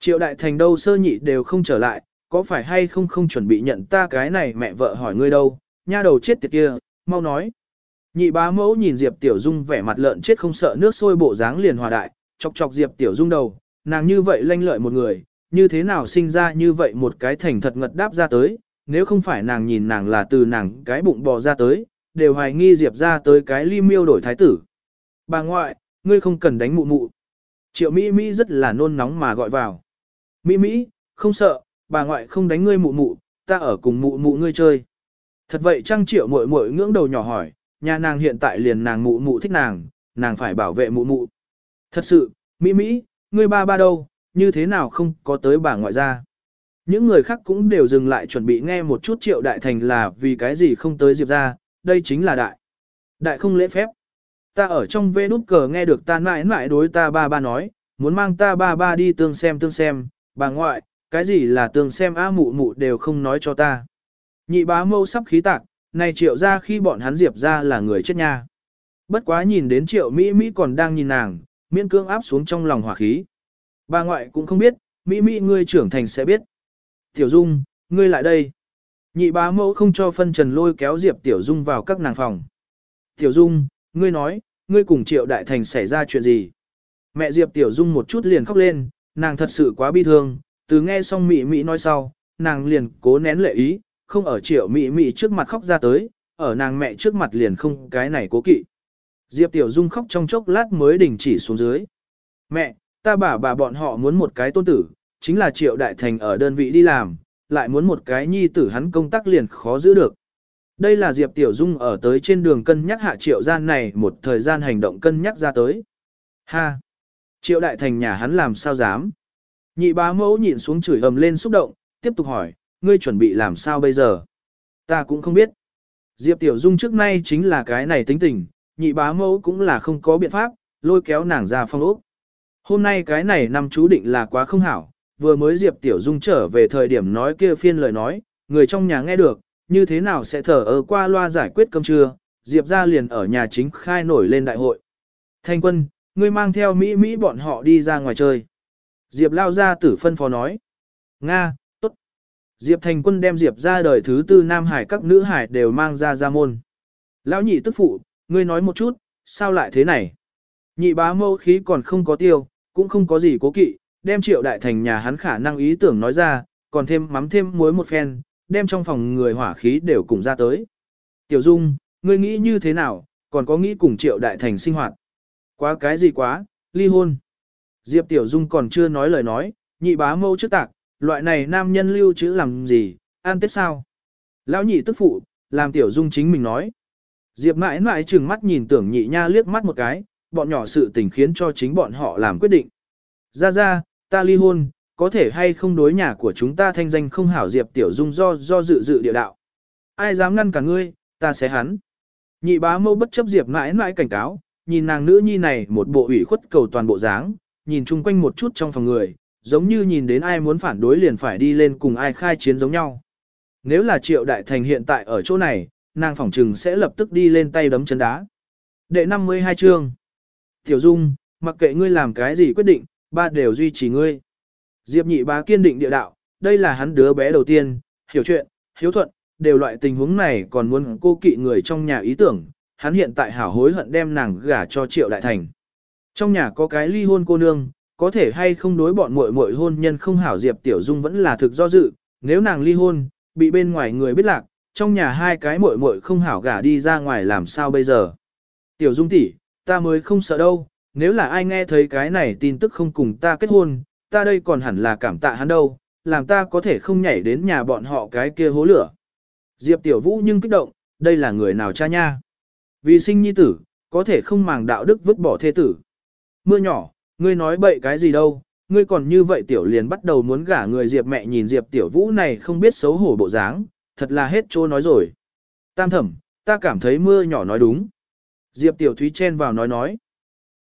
Triệu đại thành đâu sơ nhị đều không trở lại, có phải hay không không chuẩn bị nhận ta cái này mẹ vợ hỏi ngươi đâu, nha đầu chết tiệt kia, mau nói. Nhị bá mẫu nhìn Diệp Tiểu Dung vẻ mặt lợn chết không sợ nước sôi bộ dáng liền hòa đại, chọc chọc Diệp Tiểu Dung đầu, nàng như vậy lanh lợi một người, như thế nào sinh ra như vậy một cái thành thật ngật đáp ra tới, nếu không phải nàng nhìn nàng là từ nàng cái bụng bò ra tới, đều hoài nghi Diệp ra tới cái ly miêu đổi thái tử. Bà ngoại, ngươi không cần đánh mụ mụ. Triệu Mỹ Mỹ rất là nôn nóng mà gọi vào. Mỹ Mỹ, không sợ, bà ngoại không đánh ngươi mụ mụ, ta ở cùng mụ mụ ngươi chơi. Thật vậy Trang Triệu muội muội ngưỡng đầu nhỏ hỏi, nhà nàng hiện tại liền nàng mụ mụ thích nàng, nàng phải bảo vệ mụ mụ. Thật sự, Mỹ Mỹ, ngươi ba ba đâu, như thế nào không có tới bà ngoại gia. Những người khác cũng đều dừng lại chuẩn bị nghe một chút triệu đại thành là vì cái gì không tới diệp ra, đây chính là đại. Đại không lễ phép. Ta ở trong vê nút cờ nghe được ta mãi mãi đối ta ba ba nói, muốn mang ta ba ba đi tương xem tương xem, bà ngoại, cái gì là tương xem á mụ mụ đều không nói cho ta. Nhị bá mâu sắp khí tạc, này triệu ra khi bọn hắn diệp ra là người chết nha. Bất quá nhìn đến triệu Mỹ Mỹ còn đang nhìn nàng, miễn cương áp xuống trong lòng hỏa khí. Bà ngoại cũng không biết, Mỹ Mỹ ngươi trưởng thành sẽ biết. Tiểu Dung, ngươi lại đây. Nhị bá mẫu không cho phân trần lôi kéo Diệp Tiểu Dung vào các nàng phòng. Tiểu Dung, ngươi nói, ngươi cùng Triệu Đại Thành xảy ra chuyện gì? Mẹ Diệp Tiểu Dung một chút liền khóc lên, nàng thật sự quá bi thương, từ nghe xong Mỹ Mỹ nói sau, nàng liền cố nén lệ ý, không ở Triệu Mỹ Mỹ trước mặt khóc ra tới, ở nàng mẹ trước mặt liền không cái này cố kỵ. Diệp Tiểu Dung khóc trong chốc lát mới đình chỉ xuống dưới. Mẹ, Ta bà bà bọn họ muốn một cái tôn tử, chính là triệu đại thành ở đơn vị đi làm, lại muốn một cái nhi tử hắn công tác liền khó giữ được. Đây là Diệp Tiểu Dung ở tới trên đường cân nhắc hạ triệu gian này một thời gian hành động cân nhắc ra tới. Ha! Triệu đại thành nhà hắn làm sao dám? Nhị bá mẫu nhìn xuống chửi ầm lên xúc động, tiếp tục hỏi, ngươi chuẩn bị làm sao bây giờ? Ta cũng không biết. Diệp Tiểu Dung trước nay chính là cái này tính tình, nhị bá mẫu cũng là không có biện pháp, lôi kéo nàng ra phong ốc. Hôm nay cái này năm chú định là quá không hảo, vừa mới Diệp Tiểu Dung trở về thời điểm nói kia phiên lời nói, người trong nhà nghe được, như thế nào sẽ thở ở qua loa giải quyết cơm trưa, Diệp ra liền ở nhà chính khai nổi lên đại hội. Thanh quân, ngươi mang theo Mỹ Mỹ bọn họ đi ra ngoài chơi. Diệp lao ra tử phân phó nói. Nga, tốt. Diệp thành quân đem Diệp ra đời thứ tư Nam Hải các nữ hải đều mang ra ra môn. Lão nhị tức phụ, ngươi nói một chút, sao lại thế này? Nhị bá mâu khí còn không có tiêu, cũng không có gì cố kỵ, đem triệu đại thành nhà hắn khả năng ý tưởng nói ra, còn thêm mắm thêm muối một phen, đem trong phòng người hỏa khí đều cùng ra tới. Tiểu Dung, ngươi nghĩ như thế nào, còn có nghĩ cùng triệu đại thành sinh hoạt? Quá cái gì quá, ly hôn. Diệp Tiểu Dung còn chưa nói lời nói, nhị bá mâu trước tạc, loại này nam nhân lưu chữ làm gì, ăn tết sao? Lão nhị tức phụ, làm Tiểu Dung chính mình nói. Diệp mãi mãi trừng mắt nhìn tưởng nhị nha liếc mắt một cái, bọn nhỏ sự tình khiến cho chính bọn họ làm quyết định. Ra ra, ta ly hôn, có thể hay không đối nhà của chúng ta thanh danh không hảo Diệp Tiểu Dung do do dự dự địa đạo. Ai dám ngăn cả ngươi, ta sẽ hắn. Nhị bá mâu bất chấp Diệp mãi mãi cảnh cáo, nhìn nàng nữ nhi này một bộ ủy khuất cầu toàn bộ dáng, nhìn chung quanh một chút trong phòng người, giống như nhìn đến ai muốn phản đối liền phải đi lên cùng ai khai chiến giống nhau. Nếu là triệu đại thành hiện tại ở chỗ này, nàng phỏng trừng sẽ lập tức đi lên tay đấm chân đá. Đệ 52 chương. Tiểu Dung, mặc kệ ngươi làm cái gì quyết định, ba đều duy trì ngươi. Diệp nhị bá kiên định địa đạo, đây là hắn đứa bé đầu tiên, hiểu chuyện, hiếu thuận, đều loại tình huống này còn muốn cô kỵ người trong nhà ý tưởng, hắn hiện tại hảo hối hận đem nàng gả cho triệu đại thành. Trong nhà có cái ly hôn cô nương, có thể hay không đối bọn muội muội hôn nhân không hảo Diệp Tiểu Dung vẫn là thực do dự, nếu nàng ly hôn, bị bên ngoài người biết lạc, trong nhà hai cái muội muội không hảo gả đi ra ngoài làm sao bây giờ. Tiểu Dung tỷ, ta mới không sợ đâu, nếu là ai nghe thấy cái này tin tức không cùng ta kết hôn, ta đây còn hẳn là cảm tạ hắn đâu, làm ta có thể không nhảy đến nhà bọn họ cái kia hố lửa. Diệp Tiểu Vũ nhưng kích động, đây là người nào cha nha. Vì sinh nhi tử, có thể không màng đạo đức vứt bỏ thê tử. Mưa nhỏ, ngươi nói bậy cái gì đâu, ngươi còn như vậy Tiểu liền bắt đầu muốn gả người Diệp mẹ nhìn Diệp Tiểu Vũ này không biết xấu hổ bộ dáng, thật là hết trô nói rồi. Tam thẩm, ta cảm thấy mưa nhỏ nói đúng. Diệp Tiểu Thúy chen vào nói nói.